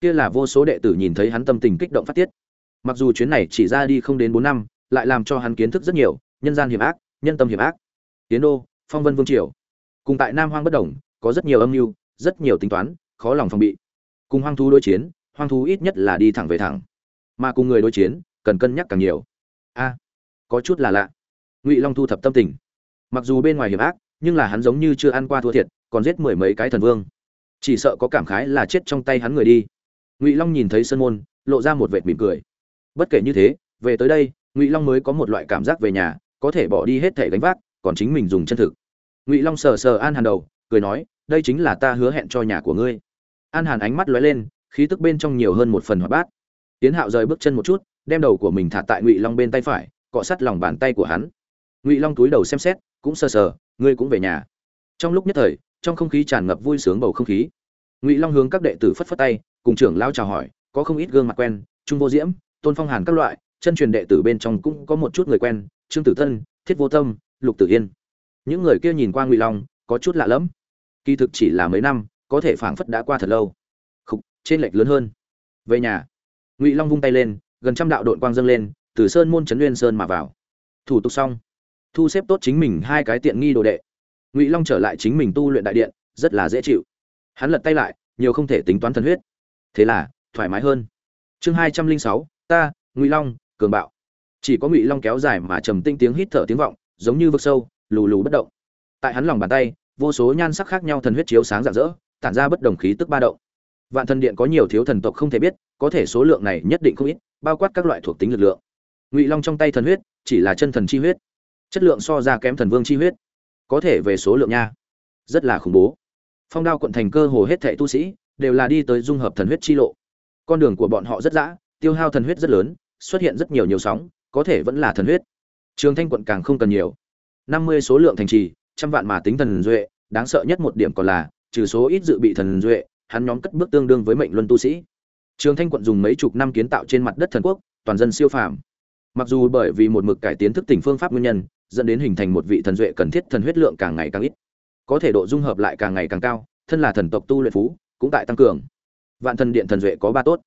Kia là vô số đệ tử nhìn thấy hắn tâm tình kích động phát tiết. Mặc dù chuyến này chỉ ra đi không đến bốn năm, lại làm cho hắn kiến thức rất nhiều, nhân gian hiểm ác, nhân tâm hiểm ác. Tiến đô, phong vân vương triều. Cùng tại nam hoang bất đồng, có rất nhiều âm mưu, rất nhiều tính toán, khó lòng phòng bị. Cùng hoang thú đối chiến, hoang thú ít nhất là đi thẳng về thẳng. Mà cùng người đối chiến, cần cân nhắc càng nhiều. A, có chút là lạ ngụy long thu thập tâm tình mặc dù bên ngoài hiểm ác nhưng là hắn giống như chưa ăn qua thua thiệt còn giết mười mấy cái thần vương chỉ sợ có cảm khái là chết trong tay hắn người đi ngụy long nhìn thấy sơn môn lộ ra một vệt mỉm cười bất kể như thế về tới đây ngụy long mới có một loại cảm giác về nhà có thể bỏ đi hết thể gánh vác còn chính mình dùng chân thực ngụy long sờ sờ an hàn đầu cười nói đây chính là ta hứa hẹn cho nhà của ngươi an hàn ánh mắt lóe lên khí tức bên trong nhiều hơn một phần hoạt bát tiến hạo rời bước chân một chút đem đầu của mình thả tại ngụy long bên tay phải cọ sát lòng bàn tay của hắn ngụy long túi đầu xem xét cũng sờ sờ ngươi cũng về nhà trong lúc nhất thời trong không khí tràn ngập vui sướng bầu không khí ngụy long hướng các đệ tử phất phất tay cùng trưởng lao chào hỏi có không ít gương mặt quen trung vô diễm tôn phong hàn các loại chân truyền đệ tử bên trong cũng có một chút người quen trương tử tân thiết vô tâm lục tử yên những người kia nhìn qua ngụy long có chút lạ lẫm kỳ thực chỉ là mấy năm có thể phảng phất đã qua thật lâu khục trên lệch lớn hơn về nhà ngụy long vung tay lên gần trăm đạo đội quang dâng lên từ sơn môn trấn nguyên sơn mà vào thủ tục xong thu xếp tốt chính mình hai cái tiện nghi đồ đệ. Ngụy long trở lại chính mình tu luyện đại điện, rất là dễ chịu. Hắn lật tay lại, nhiều không thể tính toán thần huyết. Thế là, thoải mái hơn. Chương hai trăm linh sáu, ta, ngụy long, cường bạo. Chỉ có ngụy long kéo dài mà trầm tinh tiếng hít thở tiếng vọng, giống như vực sâu, lù lù bất động. Tại hắn lòng bàn tay, vô số nhan sắc khác nhau thần huyết chiếu sáng rạng rỡ, tản ra bất đồng khí tức ba động. Vạn thần điện có nhiều thiếu thần tộc không thể biết, có thể số lượng này nhất định không ít, bao quát các loại thuộc tính lực lượng. Ngụy long trong tay thần huyết, chỉ là chân thần chi huyết chất lượng so ra kém thần vương chi huyết. Có thể về số lượng nha. Rất là khủng bố. Phong đao quận thành cơ hồ hết thệ tu sĩ đều là đi tới dung hợp thần huyết chi lộ. Con đường của bọn họ rất dã, tiêu hao thần huyết rất lớn, xuất hiện rất nhiều nhiều sóng, có thể vẫn là thần huyết. Trường thanh quận càng không cần nhiều. Năm mươi số lượng thành trì, trăm vạn mà tính thần duệ, đáng sợ nhất một điểm còn là, trừ số ít dự bị thần duệ, hắn nhóm cất bước tương đương với mệnh luân tu sĩ. Trường thanh quận dùng mấy chục năm kiến tạo trên mặt đất thần quốc, toàn dân siêu phàm. Mặc dù bởi vì một mực cải tiến thức tỉnh phương pháp nguyên nhân dẫn đến hình thành một vị thần duệ cần thiết thần huyết lượng càng ngày càng ít. Có thể độ dung hợp lại càng ngày càng cao, thân là thần tộc tu luyện phú, cũng tại tăng cường. Vạn thần điện thần duệ có ba tốt.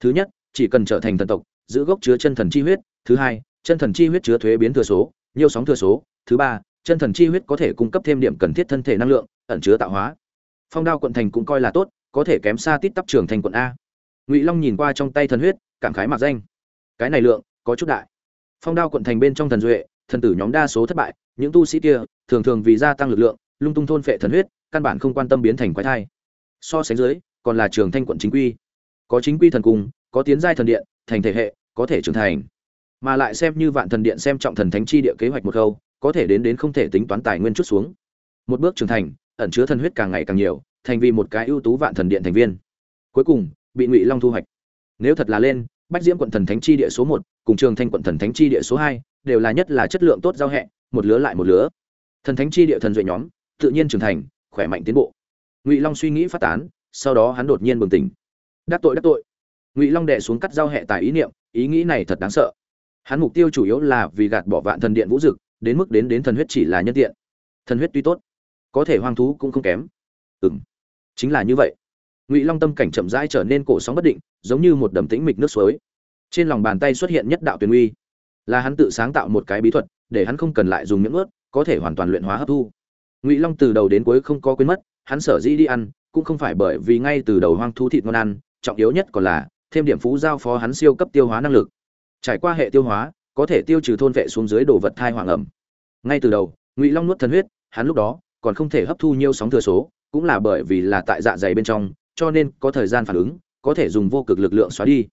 Thứ nhất, chỉ cần trở thành thần tộc, giữ gốc chứa chân thần chi huyết. Thứ hai, chân thần chi huyết chứa thuế biến thừa số, nhiều sóng thừa số. Thứ ba, chân thần chi huyết có thể cung cấp thêm điểm cần thiết thân thể năng lượng, ẩn chứa tạo hóa. Phong đao quận thành cũng coi là tốt, có thể kém xa tít tắp trường thành quận a. Ngụy long nhìn qua trong tay thần huyết, cảm khái mặc danh. Cái này lượng, có chút đại. Phong đao quận thành bên trong thần duệ thần tử nhóm đa số thất bại, những tu sĩ kia thường thường vì gia tăng lực lượng, lung tung thôn phệ thần huyết, căn bản không quan tâm biến thành quái thai. So sánh dưới, còn là trường thanh quận chính quy. Có chính quy thần cung, có tiến giai thần điện, thành thể hệ, có thể trưởng thành. Mà lại xem như vạn thần điện xem trọng thần thánh chi địa kế hoạch một câu, có thể đến đến không thể tính toán tài nguyên chút xuống. Một bước trưởng thành, ẩn chứa thần huyết càng ngày càng nhiều, thành vì một cái ưu tú vạn thần điện thành viên. Cuối cùng, bị ngụy long thu hoạch. Nếu thật là lên, bách diễm quận thần thánh chi địa số một, cùng trường thanh quận thần thánh chi địa số hai đều là nhất là chất lượng tốt giao hẹ, một lứa lại một lứa. Thần thánh chi địa thần duệ nhóm, tự nhiên trưởng thành, khỏe mạnh tiến bộ. Ngụy long suy nghĩ phát tán, sau đó hắn đột nhiên bừng tỉnh. Đắc tội đắc tội. Ngụy long đệ xuống cắt giao hệ tài ý niệm, ý nghĩ này thật đáng sợ. Hắn mục tiêu chủ yếu là vì gạt bỏ vạn thần điện vũ dực, đến mức đến đến thần huyết chỉ là nhân tiện. Thần huyết tuy tốt, có thể hoang thú cũng không kém. Ừng chính là như vậy. Ngụy long tâm cảnh chậm rãi trở nên cổ sóng bất định, giống như một đầm tĩnh mịch nước suối. Trên lòng bàn tay xuất hiện nhất đạo tuyền uy là hắn tự sáng tạo một cái bí thuật, để hắn không cần lại dùng miếng ướt, có thể hoàn toàn luyện hóa hấp thu. Ngụy long từ đầu đến cuối không có quên mất, hắn sở dĩ đi ăn, cũng không phải bởi vì ngay từ đầu hoang thú thịt ngon ăn, trọng yếu nhất còn là, thêm điểm phú giao phó hắn siêu cấp tiêu hóa năng lực. Trải qua hệ tiêu hóa, có thể tiêu trừ thôn vệ xuống dưới đồ vật thai hoàng ẩm. Ngay từ đầu, ngụy long nuốt thần huyết, hắn lúc đó còn không thể hấp thu nhiều sóng thừa số, cũng là bởi vì là tại dạ dày bên trong, cho nên có thời gian phản ứng, có thể dùng vô cực lực lượng xóa đi.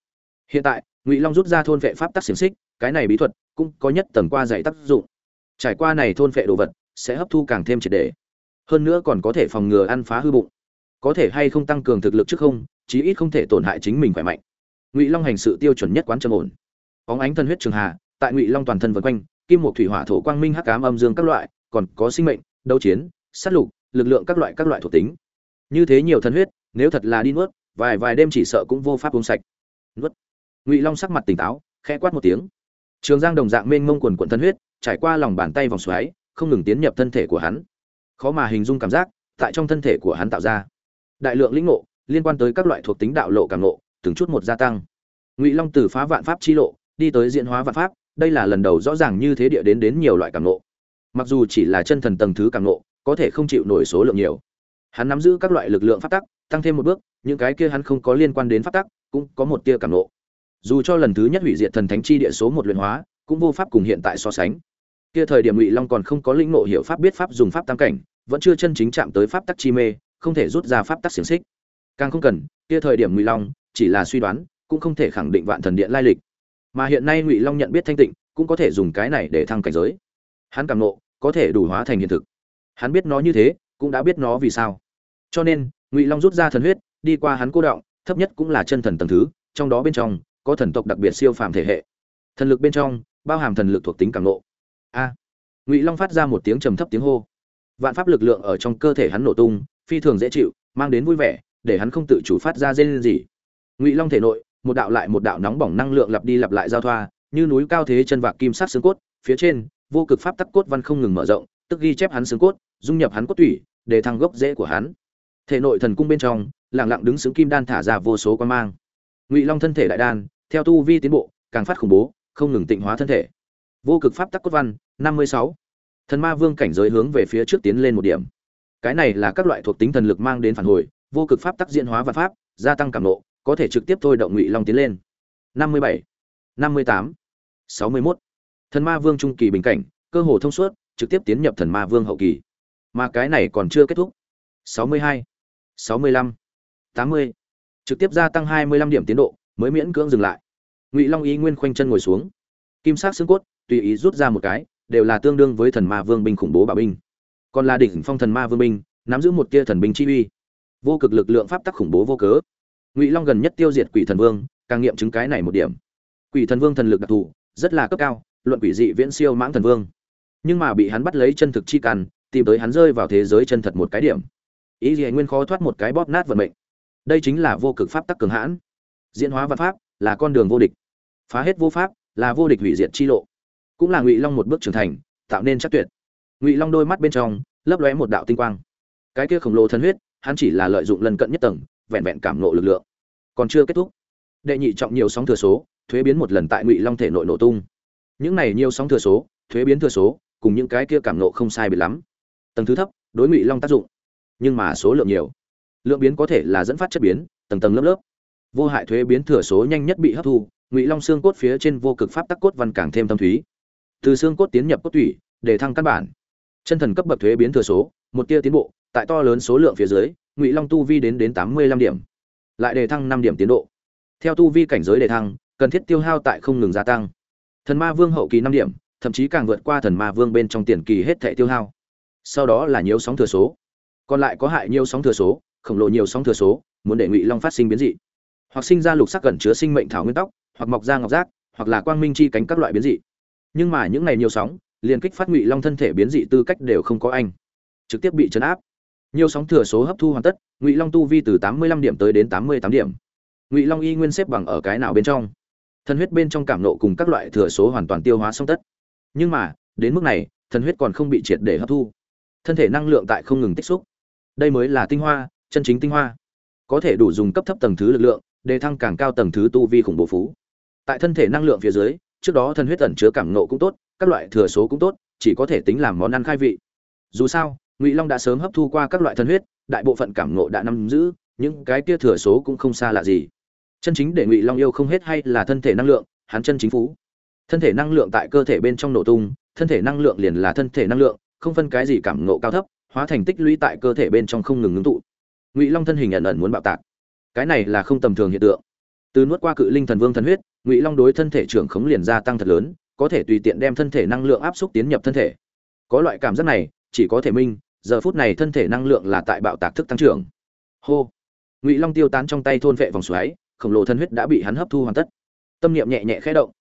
Hiện tại, ngụy long rút ra thôn vệ pháp tắc xiềng xích cái này bí thuật cũng có nhất tầng qua dạy tác dụng. Trải qua này thôn vệ đồ vật sẽ hấp thu càng thêm triệt đề hơn nữa còn có thể phòng ngừa ăn phá hư bụng. Có thể hay không tăng cường thực lực trước không, chí ít không thể tổn hại chính mình khỏe mạnh. Ngụy long hành sự tiêu chuẩn nhất quán trầm ổn. Óng ánh thân huyết trường hà tại ngụy long toàn thân vân quanh, kim một thủy hỏa thổ quang minh hắc cám âm dương các loại, còn có sinh mệnh, đấu chiến, sát lục, lực lượng các loại các loại thuộc tính. Như thế nhiều thân huyết, nếu thật là đi nuốt, vài vài đêm chỉ sợ cũng vô pháp uống sạch. Nuốt. Ngụy long sắc mặt tỉnh táo, khẽ quát một tiếng trường giang đồng dạng mênh mông quần quần thân huyết, trải qua lòng bàn tay vòng xoáy, không ngừng tiến nhập thân thể của hắn. Khó mà hình dung cảm giác tại trong thân thể của hắn tạo ra. Đại lượng lĩnh ngộ liên quan tới các loại thuộc tính đạo lộ càng ngộ, từng chút một gia tăng. Ngụy long từ phá vạn pháp chi lộ, đi tới diễn hóa vạn pháp, đây là lần đầu rõ ràng như thế địa đến đến nhiều loại cảm ngộ. Mặc dù chỉ là chân thần tầng thứ cảm ngộ, có thể không chịu nổi số lượng nhiều. Hắn nắm giữ các loại lực lượng pháp tắc, tăng thêm một bước, những cái kia hắn không có liên quan đến pháp tắc, cũng có một tia cảm nộ dù cho lần thứ nhất hủy diệt thần thánh chi địa số một luyện hóa, cũng vô pháp cùng hiện tại so sánh. Kia thời điểm ngụy long còn không có lĩnh ngộ hiểu pháp biết pháp dùng pháp tam cảnh, vẫn chưa chân chính chạm tới pháp tắc chi mê, không thể rút ra pháp tắc xiềng xích. Càng không cần, kia thời điểm ngụy long chỉ là suy đoán, cũng không thể khẳng định vạn thần điện lai lịch. Mà hiện nay ngụy long nhận biết thanh tịnh, cũng có thể dùng cái này để thăng cảnh giới. Hắn càng nộ có thể đủ hóa thành hiện thực. Hắn biết nó như thế, cũng đã biết nó vì sao. Cho nên, ngụy long rút ra thần huyết, đi qua hắn cô động, thấp nhất cũng là chân thần tầng thứ, trong đó bên trong có thần tộc đặc biệt siêu phàm thể hệ. Thần lực bên trong, bao hàm thần lực thuộc tính càng lộ. a. Ngụy long phát ra một tiếng trầm thấp tiếng hô. Vạn pháp lực lượng ở trong cơ thể hắn nổ tung, phi thường dễ chịu, mang đến vui vẻ, để hắn không tự chủ phát ra dây gì ngụy long thể nội, một đạo lại một đạo nóng bỏng năng lượng lặp đi lặp lại giao thoa, như núi cao thế chân vạc kim sát xương cốt, phía trên, vô cực pháp tắc cốt văn không ngừng mở rộng, tức ghi chép hắn xương cốt, dung nhập hắn cốt tủy, để thăng gốc rễ của hắn. Thể nội thần cung bên trong, lặng lặng đứng xứng kim đan thả ra vô số quan mang ngụy long thân thể đại đan, theo tu vi tiến bộ, càng phát khủng bố, không ngừng tịnh hóa thân thể. Vô cực pháp tắc cốt văn, năm mươi sáu. Thần ma vương cảnh giới hướng về phía trước tiến lên một điểm. Cái này là các loại thuộc tính thần lực mang đến phản hồi, vô cực pháp tắc diễn hóa và pháp, gia tăng cảm nộ, có thể trực tiếp thôi động ngụy long tiến lên. năm mươi bảy. năm mươi tám. sáu mươi mốt. Thần ma vương trung kỳ bình cảnh, cơ hồ thông suốt, trực tiếp tiến nhập thần ma vương hậu kỳ. Mà cái này còn chưa kết thúc. sáu mươi hai. sáu mươi lăm. tám mươi trực tiếp gia tăng hai mươi lăm điểm tiến độ, mới miễn cưỡng dừng lại. Ngụy long ý nguyên khoanh chân ngồi xuống. Kim sắc xương cốt, tùy ý rút ra một cái, đều là tương đương với thần ma vương binh khủng bố bảo binh. Còn là đỉnh phong thần ma vương binh, nắm giữ một tia thần binh chi uy. Vô cực lực lượng pháp tắc khủng bố vô cớ. Ngụy long gần nhất tiêu diệt quỷ thần vương, càng nghiệm chứng cái này một điểm. Quỷ thần vương thần lực đặc thù, rất là cấp cao, luận quỷ dị viễn siêu mãng thần vương. Nhưng mà bị hắn bắt lấy chân thực chi căn, tìm tới hắn rơi vào thế giới chân thật một cái điểm. Ý gì nguyên khó thoát một cái bóp nát vận mệnh đây chính là vô cực pháp tắc cường hãn. Diễn hóa văn pháp là con đường vô địch. Phá hết vô pháp là vô địch hủy diệt chi lộ. Cũng là ngụy long một bước trưởng thành, tạo nên chắc tuyệt. Ngụy long đôi mắt bên trong lấp lóe một đạo tinh quang. Cái kia khổng lồ thân huyết, hắn chỉ là lợi dụng lần cận nhất tầng, vẹn vẹn cảm nộ lực lượng. Còn chưa kết thúc, đệ nhị trọng nhiều sóng thừa số, thuế biến một lần tại ngụy long thể nội nổ tung. Những này nhiều sóng thừa số, thuế biến thừa số, cùng những cái kia cảm nộ không sai biệt lắm. Tầng thứ thấp, đối ngụy long tác dụng. Nhưng mà số lượng nhiều lượng biến có thể là dẫn phát chất biến, tầng tầng lớp lớp. Vô hại thuế biến thừa số nhanh nhất bị hấp thu, ngụy long xương cốt phía trên vô cực pháp tắc cốt văn càng thêm tâm thúy. Từ xương cốt tiến nhập cốt tủy, để thăng căn bản. Chân thần cấp bậc thuế biến thừa số, một tia tiến bộ, tại to lớn số lượng phía dưới, ngụy long tu vi đến đến tám mươi lăm điểm, lại đề thăng năm điểm tiến độ. Theo tu vi cảnh giới đề thăng, cần thiết tiêu hao tại không ngừng gia tăng. Thần ma vương hậu kỳ năm điểm, thậm chí càng vượt qua thần ma vương bên trong tiền kỳ hết thệ tiêu hao. Sau đó là nhiều sóng thừa số. Còn lại có hại nhiều sóng thừa số khổng lồ nhiều sóng thừa số, muốn để ngụy long phát sinh biến dị. Hoặc sinh ra lục sắc cẩn chứa sinh mệnh thảo nguyên tóc, hoặc mọc ra ngọc giác, hoặc là quang minh chi cánh các loại biến dị. Nhưng mà những này nhiều sóng, liền kích phát ngụy long thân thể biến dị tư cách đều không có anh. Trực tiếp bị chấn áp. Nhiều sóng thừa số hấp thu hoàn tất, ngụy long tu vi từ tám mươi lăm điểm tới đến tám mươi tám điểm. Ngụy long y nguyên xếp bằng ở cái nào bên trong? Thần huyết bên trong cảm nộ cùng các loại thừa số hoàn toàn tiêu hóa xong tất. Nhưng mà, đến mức này, thần huyết còn không bị triệt để hấp thu. Thân thể năng lượng tại không ngừng tích xúc. Đây mới là tinh hoa chân chính tinh hoa. Có thể đủ dùng cấp thấp tầng thứ lực lượng, để thăng càng cao tầng thứ tu vi khủng bố phú. Tại thân thể năng lượng phía dưới, trước đó thần huyết ẩn chứa cảm nộ cũng tốt, các loại thừa số cũng tốt, chỉ có thể tính làm món ăn khai vị. Dù sao, ngụy long đã sớm hấp thu qua các loại thần huyết, đại bộ phận cảm nộ đã nắm giữ, những cái kia thừa số cũng không xa lạ gì. Chân chính để ngụy long yêu không hết hay là thân thể năng lượng, hắn chân chính phú. Thân thể năng lượng tại cơ thể bên trong nổ tung, thân thể năng lượng liền là thân thể năng lượng, không phân cái gì cảm nộ cao thấp, hóa thành tích lũy tại cơ thể bên trong không ngừng ngưng tụ ngụy long thân hình ẩn ẩn muốn bạo tạc cái này là không tầm thường hiện tượng từ nuốt qua cự linh thần vương thần huyết ngụy long đối thân thể trưởng khống liền gia tăng thật lớn có thể tùy tiện đem thân thể năng lượng áp xúc tiến nhập thân thể có loại cảm giác này chỉ có thể minh giờ phút này thân thể năng lượng là tại bạo tạc thức tăng trưởng hô ngụy long tiêu tán trong tay thôn vệ vòng xoáy khổng lồ thân huyết đã bị hắn hấp thu hoàn tất tâm niệm nhẹ nhẹ khẽ động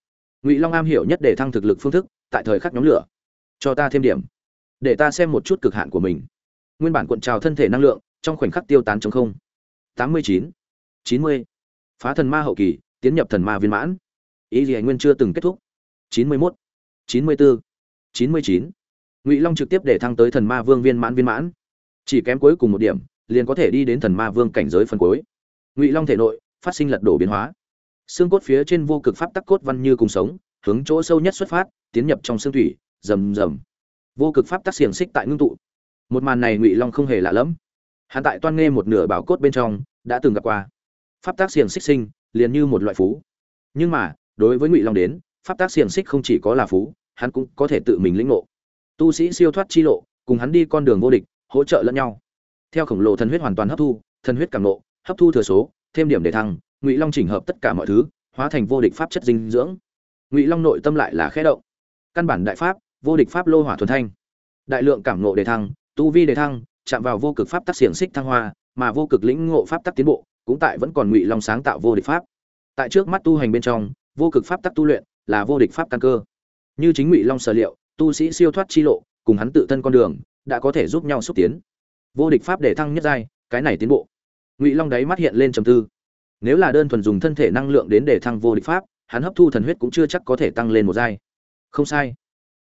ngụy long am hiểu nhất để thăng thực lực phương thức tại thời khắc nhóm lửa cho ta thêm điểm để ta xem một chút cực hạn của mình nguyên bản cuộn trào thân thể năng lượng trong khoảnh khắc tiêu tán trong không. Tám mươi chín chín mươi. Phá thần ma hậu kỳ, tiến nhập thần ma viên mãn. Ý Liễu nguyên chưa từng kết thúc. Chín mươi mốt, chín mươi bốn chín mươi chín. Ngụy long trực tiếp để thăng tới thần ma vương viên mãn viên mãn. Chỉ kém cuối cùng một điểm, liền có thể đi đến thần ma vương cảnh giới phần cuối. Ngụy long thể nội, phát sinh lật đổ biến hóa. Xương cốt phía trên vô cực pháp tắc cốt văn như cùng sống, hướng chỗ sâu nhất xuất phát, tiến nhập trong xương thủy, rầm rầm. Vô cực pháp tắc xiển xích tại ngưng tụ. Một màn này ngụy long không hề lạ lẫm hắn tại toan nghe một nửa bảo cốt bên trong, đã từng gặp qua. Pháp tác xiềng xích sinh, liền như một loại phú. Nhưng mà, đối với ngụy long đến, pháp tác xiềng xích không chỉ có là phú, hắn cũng có thể tự mình lĩnh ngộ. Tu sĩ siêu thoát chi lộ, cùng hắn đi con đường vô địch, hỗ trợ lẫn nhau. Theo khổng lồ thần huyết hoàn toàn hấp thu, thần huyết càng nộ hấp thu thừa số, thêm điểm để thăng, ngụy long chỉnh hợp tất cả mọi thứ, hóa thành vô địch pháp chất dinh dưỡng. Ngụy long nội tâm lại là khẽ động. Căn bản đại pháp, vô địch pháp lô hỏa thuần thanh. Đại lượng cảm nộ đề thăng, tu vi đề thăng chạm vào vô cực pháp tác xiển xích thăng hoa, mà vô cực lĩnh ngộ pháp tắc tiến bộ, cũng tại vẫn còn ngụy long sáng tạo vô địch pháp. Tại trước mắt tu hành bên trong, vô cực pháp tắc tu luyện là vô địch pháp căn cơ. Như chính ngụy long sở liệu, tu sĩ siêu thoát chi lộ, cùng hắn tự thân con đường, đã có thể giúp nhau xúc tiến. Vô địch pháp để thăng nhất giai, cái này tiến bộ. Ngụy long đáy mắt hiện lên trầm tư. Nếu là đơn thuần dùng thân thể năng lượng đến để thăng vô địch pháp, hắn hấp thu thần huyết cũng chưa chắc có thể tăng lên một giai. Không sai.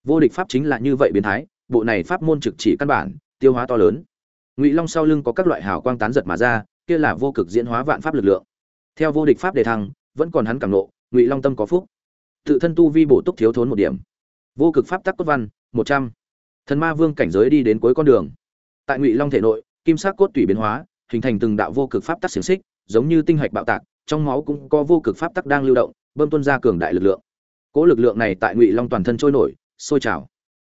Vô địch pháp chính là như vậy biến thái, bộ này pháp môn trực chỉ căn bản, tiêu hóa to lớn ngụy long sau lưng có các loại hào quang tán giật mà ra, kia là vô cực diễn hóa vạn pháp lực lượng. Theo vô địch pháp đề thăng, vẫn còn hắn cảm nộ, ngụy long tâm có phúc. Tự thân tu vi bổ túc thiếu thốn một điểm. Vô cực pháp tắc cốt văn, một trăm. Thần ma vương cảnh giới đi đến cuối con đường. Tại ngụy long thể nội, kim sắc cốt tủy biến hóa, hình thành từng đạo vô cực pháp tắc xiềng xích, giống như tinh hạch bạo tạc, trong máu cũng có vô cực pháp tắc đang lưu động, bơm tuân ra cường đại lực lượng. Cỗ lực lượng này tại ngụy long toàn thân trôi nổi, sôi trào.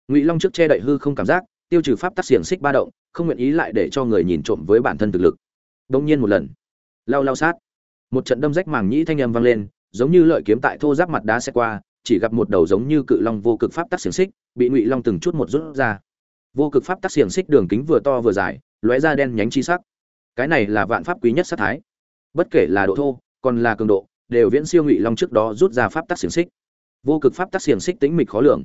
Ngụy long trước che đậy hư không cảm giác tiêu trừ pháp tắc xiềng xích ba động, không nguyện ý lại để cho người nhìn trộm với bản thân thực lực. Đông nhiên một lần lao lao sát, một trận đâm rách màng nhĩ thanh âm vang lên, giống như lợi kiếm tại thô giáp mặt đá xe qua, chỉ gặp một đầu giống như cự long vô cực pháp tắc xiềng xích, bị ngụy long từng chút một rút ra. Vô cực pháp tắc xiềng xích đường kính vừa to vừa dài, lóe ra đen nhánh chi sắc. Cái này là vạn pháp quý nhất sát thái. Bất kể là độ thô, còn là cường độ, đều viễn siêu ngụy long trước đó rút ra pháp tắc xiềng xích. Vô cực pháp tắc xiềng xích tính mịch khó lường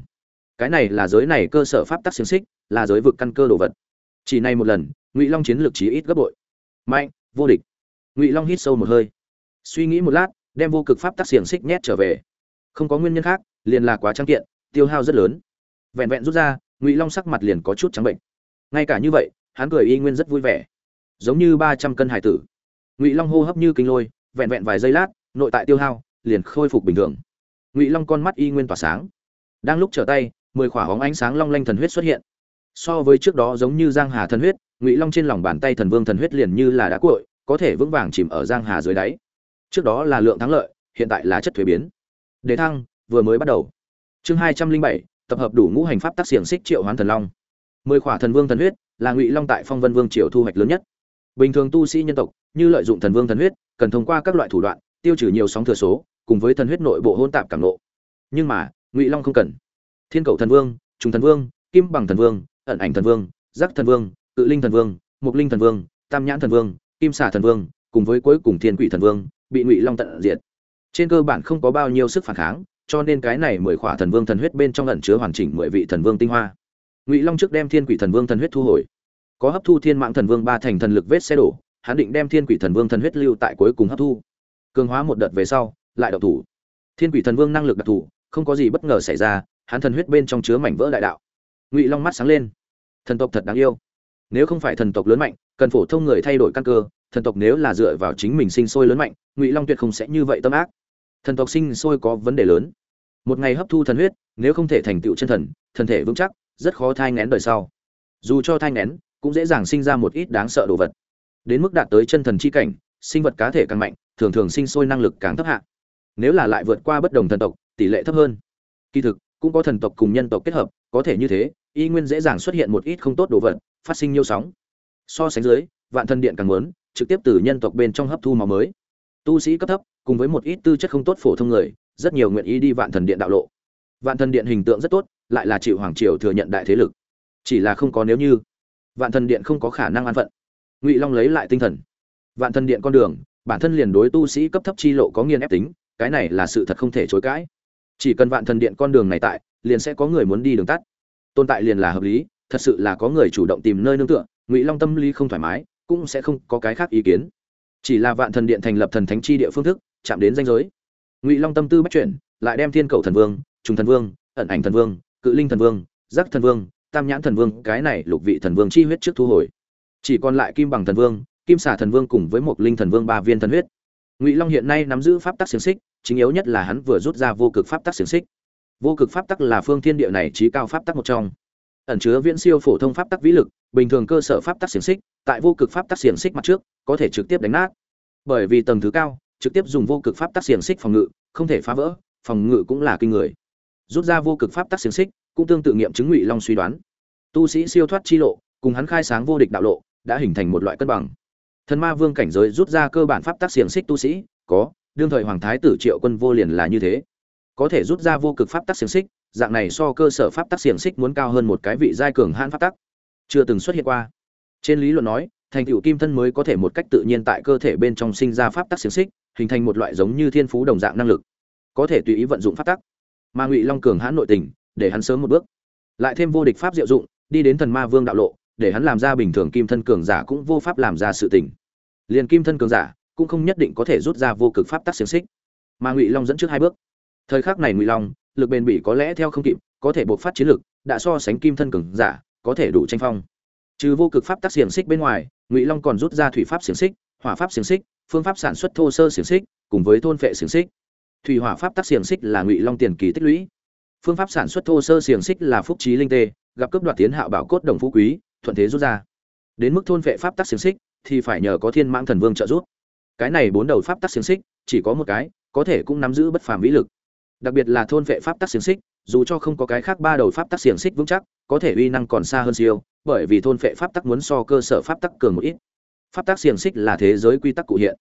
cái này là giới này cơ sở pháp tắc xiềng xích, là giới vực căn cơ đồ vật. Chỉ này một lần, ngụy long chiến lược chí ít gấp bội. Mạnh, vô địch. Ngụy long hít sâu một hơi. Suy nghĩ một lát, đem vô cực pháp tắc xiềng xích nhét trở về. Không có nguyên nhân khác, liền là quá trang kiện, tiêu hao rất lớn. Vẹn vẹn rút ra, ngụy long sắc mặt liền có chút trắng bệnh. Ngay cả như vậy, hắn cười y nguyên rất vui vẻ. Giống như ba trăm cân hải tử. Ngụy long hô hấp như kinh lôi, vẹn vẹn vài giây lát, nội tại tiêu hao, liền khôi phục bình thường. Ngụy long con mắt y nguyên tỏa sáng. Đang lúc trở tay mười khỏa hóng ánh sáng long lanh thần huyết xuất hiện. So với trước đó giống như giang hà thần huyết, ngụy long trên lòng bàn tay thần vương thần huyết liền như là đá cội có thể vững vàng chìm ở giang hà dưới đáy. Trước đó là lượng thắng lợi, hiện tại là chất thuế biến. Đề thăng, vừa mới bắt đầu. Chương hai trăm linh bảy, tập hợp đủ ngũ hành pháp tác xiềng xích triệu hoán thần long. Mười khỏa thần vương thần huyết là ngụy long tại phong vân vương triều thu hoạch lớn nhất. Bình thường tu sĩ nhân tộc, như lợi dụng thần vương thần huyết, cần thông qua các loại thủ đoạn, tiêu trừ nhiều sóng thừa số, cùng với thần huyết nội bộ hôn tạp cảm nộ nhưng mà, ngụy long không cần thiên cầu thần vương trùng thần vương kim bằng thần vương ẩn ảnh thần vương giác thần vương cự linh thần vương mục linh thần vương tam nhãn thần vương kim xà thần vương cùng với cuối cùng thiên quỷ thần vương bị ngụy long tận diệt trên cơ bản không có bao nhiêu sức phản kháng cho nên cái này mười khỏa thần vương thần huyết bên trong ẩn chứa hoàn chỉnh mười vị thần vương tinh hoa ngụy long trước đem thiên quỷ thần vương thần huyết thu hồi có hấp thu thiên mạng thần vương ba thành thần lực vết xe đổ hắn định đem thiên quỷ thần vương thần huyết lưu tại cuối cùng hấp thu cường hóa một đợt về sau lại đậu thủ thiên quỷ thần vương năng lực đặc thù không có gì bất ngờ xảy ra hắn thần huyết bên trong chứa mảnh vỡ đại đạo. Ngụy long mắt sáng lên. Thần tộc thật đáng yêu. Nếu không phải thần tộc lớn mạnh, cần phổ thông người thay đổi căn cơ, thần tộc nếu là dựa vào chính mình sinh sôi lớn mạnh, ngụy long tuyệt không sẽ như vậy tâm ác. Thần tộc sinh sôi có vấn đề lớn. Một ngày hấp thu thần huyết, nếu không thể thành tựu chân thần thần thể vững chắc, rất khó thai ngén đời sau. Dù cho thai ngén cũng dễ dàng sinh ra một ít đáng sợ đồ vật. Đến mức đạt tới chân thần chi cảnh, sinh vật cá thể càng mạnh, thường thường sinh sôi năng lực càng thấp hạ. Nếu là lại vượt qua bất đồng thần tộc, tỷ lệ thấp hơn. Kỳ thực cũng có thần tộc cùng nhân tộc kết hợp, có thể như thế, y nguyên dễ dàng xuất hiện một ít không tốt đồ vật, phát sinh nhiều sóng. So sánh dưới, vạn thần điện càng muốn, trực tiếp từ nhân tộc bên trong hấp thu máu mới. Tu sĩ cấp thấp, cùng với một ít tư chất không tốt phổ thông người, rất nhiều nguyện ý đi vạn thần điện đạo lộ. Vạn thần điện hình tượng rất tốt, lại là chịu hoàng triều thừa nhận đại thế lực. Chỉ là không có nếu như. Vạn thần điện không có khả năng an phận. Ngụy long lấy lại tinh thần. Vạn thần điện con đường, bản thân liền đối tu sĩ cấp thấp chi lộ có nghiền ép tính, cái này là sự thật không thể chối cãi chỉ cần vạn thần điện con đường này tại, liền sẽ có người muốn đi đường tắt. Tồn tại liền là hợp lý, thật sự là có người chủ động tìm nơi nương tựa, ngụy long tâm lý không thoải mái, cũng sẽ không có cái khác ý kiến. Chỉ là vạn thần điện thành lập thần thánh chi địa phương thức, chạm đến danh giới. Ngụy long tâm tư bắt chuyển, lại đem thiên cầu thần vương, trùng thần vương, ẩn ảnh thần vương, cự linh thần vương, giác thần vương, tam nhãn thần vương, cái này lục vị thần vương chi huyết trước thu hồi. Chỉ còn lại kim bằng thần vương, kim xà thần vương cùng với một linh thần vương ba viên thần huyết. Ngụy long hiện nay nắm giữ pháp tắc xiềng xích chính yếu nhất là hắn vừa rút ra vô cực pháp tắc xiềng xích. Vô cực pháp tắc là phương thiên địa này trí cao pháp tắc một trong. Ẩn chứa viễn siêu phổ thông pháp tắc vĩ lực, bình thường cơ sở pháp tắc xiềng xích, tại vô cực pháp tắc xiềng xích mặt trước, có thể trực tiếp đánh nát. Bởi vì tầng thứ cao, trực tiếp dùng vô cực pháp tắc xiềng xích phòng ngự, không thể phá vỡ, phòng ngự cũng là kinh người. Rút ra vô cực pháp tắc xiềng xích, cũng tương tự nghiệm chứng ngụy long suy đoán. Tu sĩ siêu thoát chi lộ, cùng hắn khai sáng vô địch đạo lộ, đã hình thành một loại cân bằng. Thần ma vương cảnh giới rút ra cơ bản pháp tắc xiềng xích tu sĩ, có đương thời hoàng thái tử triệu quân vô liền là như thế. Có thể rút ra vô cực pháp tắc xiềng xích, dạng này so cơ sở pháp tắc xiềng xích muốn cao hơn một cái vị giai cường hãn pháp tắc. Chưa từng xuất hiện qua. Trên lý luận nói, thành tựu kim thân mới có thể một cách tự nhiên tại cơ thể bên trong sinh ra pháp tắc xiềng xích, hình thành một loại giống như thiên phú đồng dạng năng lực. Có thể tùy ý vận dụng pháp tắc. Mà ngụy long cường hãn nội tình, để hắn sớm một bước. Lại thêm vô địch pháp diệu dụng, đi đến thần ma vương đạo lộ, để hắn làm ra bình thường kim thân cường giả cũng vô pháp làm ra sự tình. Liền kim thân cường giả cũng không nhất định có thể rút ra vô cực pháp tắc xiềng xích. Mà ngụy long dẫn trước hai bước. Thời khắc này ngụy long, lực bền bỉ có lẽ theo không kịp, có thể bộc phát chiến lực, đã so sánh kim thân cường giả, có thể đủ tranh phong. Trừ vô cực pháp tắc xiềng xích bên ngoài, ngụy long còn rút ra thủy pháp xiềng xích, hỏa pháp xiềng xích, phương pháp sản xuất thô sơ xiềng xích, cùng với thôn phệ xiềng xích. Thủy hỏa pháp tắc xiềng xích là ngụy long tiền kỳ tích lũy. Phương pháp sản xuất thô sơ xiềng xích là phúc trí linh tê, gặp cấp đoạt tiến hạo bảo cốt đồng phú quý, thuận thế rút ra. Đến mức thôn vệ pháp tắc xiềng xích, thì phải nhờ có thiên mãng thần vương trợ giúp cái này bốn đầu pháp tắc xiềng xích, chỉ có một cái, có thể cũng nắm giữ bất phàm vĩ lực. Đặc biệt là thôn vệ pháp tắc xiềng xích, dù cho không có cái khác ba đầu pháp tắc xiềng xích vững chắc, có thể uy năng còn xa hơn siêu, bởi vì thôn vệ pháp tắc muốn so cơ sở pháp tắc cường một ít. Pháp tắc xiềng xích là thế giới quy tắc cụ hiện.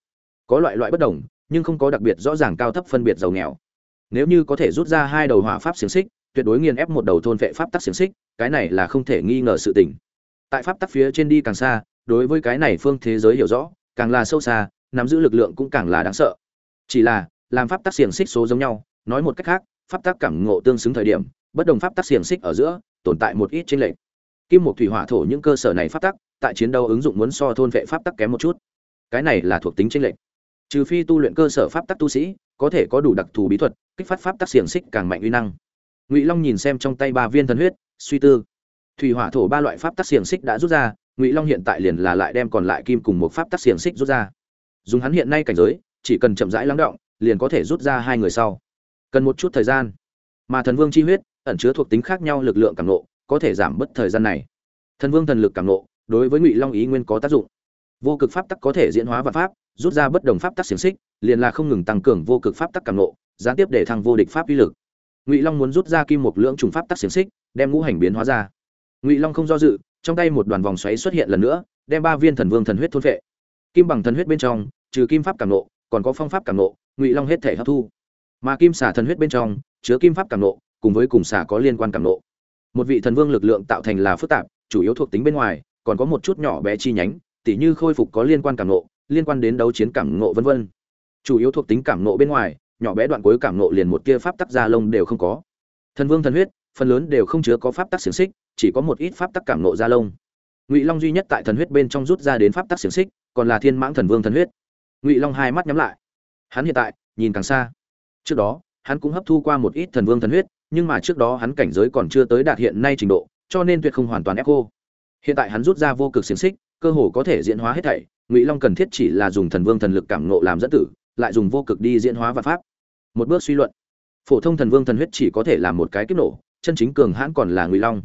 Có loại loại bất đồng, nhưng không có đặc biệt rõ ràng cao thấp phân biệt giàu nghèo. Nếu như có thể rút ra hai đầu hỏa pháp xiềng xích, tuyệt đối nghiền ép một đầu thôn vệ pháp tắc xiềng xích, cái này là không thể nghi ngờ sự tình. Tại pháp tắc phía trên đi càng xa, đối với cái này phương thế giới hiểu rõ, càng là sâu xa nắm giữ lực lượng cũng càng là đáng sợ. Chỉ là, làm pháp tắc xiềng xích số giống nhau, nói một cách khác, pháp tắc cảm ngộ tương xứng thời điểm, bất đồng pháp tắc xiềng xích ở giữa, tồn tại một ít chênh lệch. Kim một thủy hỏa thổ những cơ sở này pháp tắc, tại chiến đấu ứng dụng muốn so thôn vệ pháp tắc kém một chút. Cái này là thuộc tính chênh lệch. Trừ phi tu luyện cơ sở pháp tắc tu sĩ, có thể có đủ đặc thù bí thuật, kích phát pháp tắc xiềng xích càng mạnh uy năng. Ngụy long nhìn xem trong tay ba viên thần huyết, suy tư. Thủy hỏa thổ ba loại pháp tắc xiềng xích đã rút ra, ngụy long hiện tại liền là lại đem còn lại kim cùng một pháp tắc xiềng xích rút ra dùng hắn hiện nay cảnh giới, chỉ cần chậm rãi lắng động, liền có thể rút ra hai người sau. Cần một chút thời gian. Mà thần vương chi huyết, ẩn chứa thuộc tính khác nhau lực lượng cảm nộ có thể giảm bớt thời gian này. Thần vương thần lực cảm nộ đối với ngụy long ý nguyên có tác dụng. Vô cực pháp tắc có thể diễn hóa và pháp, rút ra bất đồng pháp tắc xiềng xích, liền là không ngừng tăng cường vô cực pháp tắc cảm nộ gián tiếp để thăng vô địch pháp uy lực. Ngụy long muốn rút ra kim một lưỡng trùng pháp tắc xiềng xích, đem ngũ hành biến hóa ra. Ngụy long không do dự, trong tay một đoàn vòng xoáy xuất hiện lần nữa, đem ba viên thần vương thần huyết thôn vệ kim bằng thần huyết bên trong trừ kim pháp cảm nộ, còn có phong pháp cảm nộ, ngụy long hết thể hấp thu. Mà kim xả thần huyết bên trong, chứa kim pháp cảm nộ, cùng với cùng xả có liên quan cảm nộ. Một vị thần vương lực lượng tạo thành là phức tạp, chủ yếu thuộc tính bên ngoài, còn có một chút nhỏ bé chi nhánh, tỉ như khôi phục có liên quan cảm nộ, liên quan đến đấu chiến cảm nộ vân vân. Chủ yếu thuộc tính cảm nộ bên ngoài, nhỏ bé đoạn cuối cảm nộ liền một tia pháp tắc gia lông đều không có. Thần vương thần huyết, phần lớn đều không chứa có pháp tắc xiềng xích, chỉ có một ít pháp tắc cảm nộ gia lông. Ngụy long duy nhất tại thần huyết bên trong rút ra đến pháp tắc xiềng xích, còn là thiên mãng thần vương thần huyết ngụy long hai mắt nhắm lại. Hắn hiện tại, nhìn càng xa. Trước đó, hắn cũng hấp thu qua một ít thần vương thần huyết, nhưng mà trước đó hắn cảnh giới còn chưa tới đạt hiện nay trình độ, cho nên tuyệt không hoàn toàn ép cô hiện tại hắn rút ra vô cực xiềng xích, cơ hồ có thể diễn hóa hết thảy. Ngụy long cần thiết chỉ là dùng thần vương thần lực cảm nộ làm dẫn tử, lại dùng vô cực đi diễn hóa và pháp. Một bước suy luận. Phổ thông thần vương thần huyết chỉ có thể làm một cái kiếp nổ, chân chính cường hãn còn là ngụy long.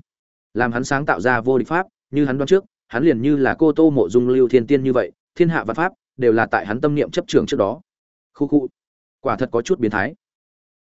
Làm hắn sáng tạo ra vô địch pháp, như hắn đoán trước, hắn liền như là cô tô mộ dung lưu thiên tiên như vậy, thiên hạ và pháp đều là tại hắn tâm niệm chấp trường trước đó. Khu khu. Quả thật có chút biến thái.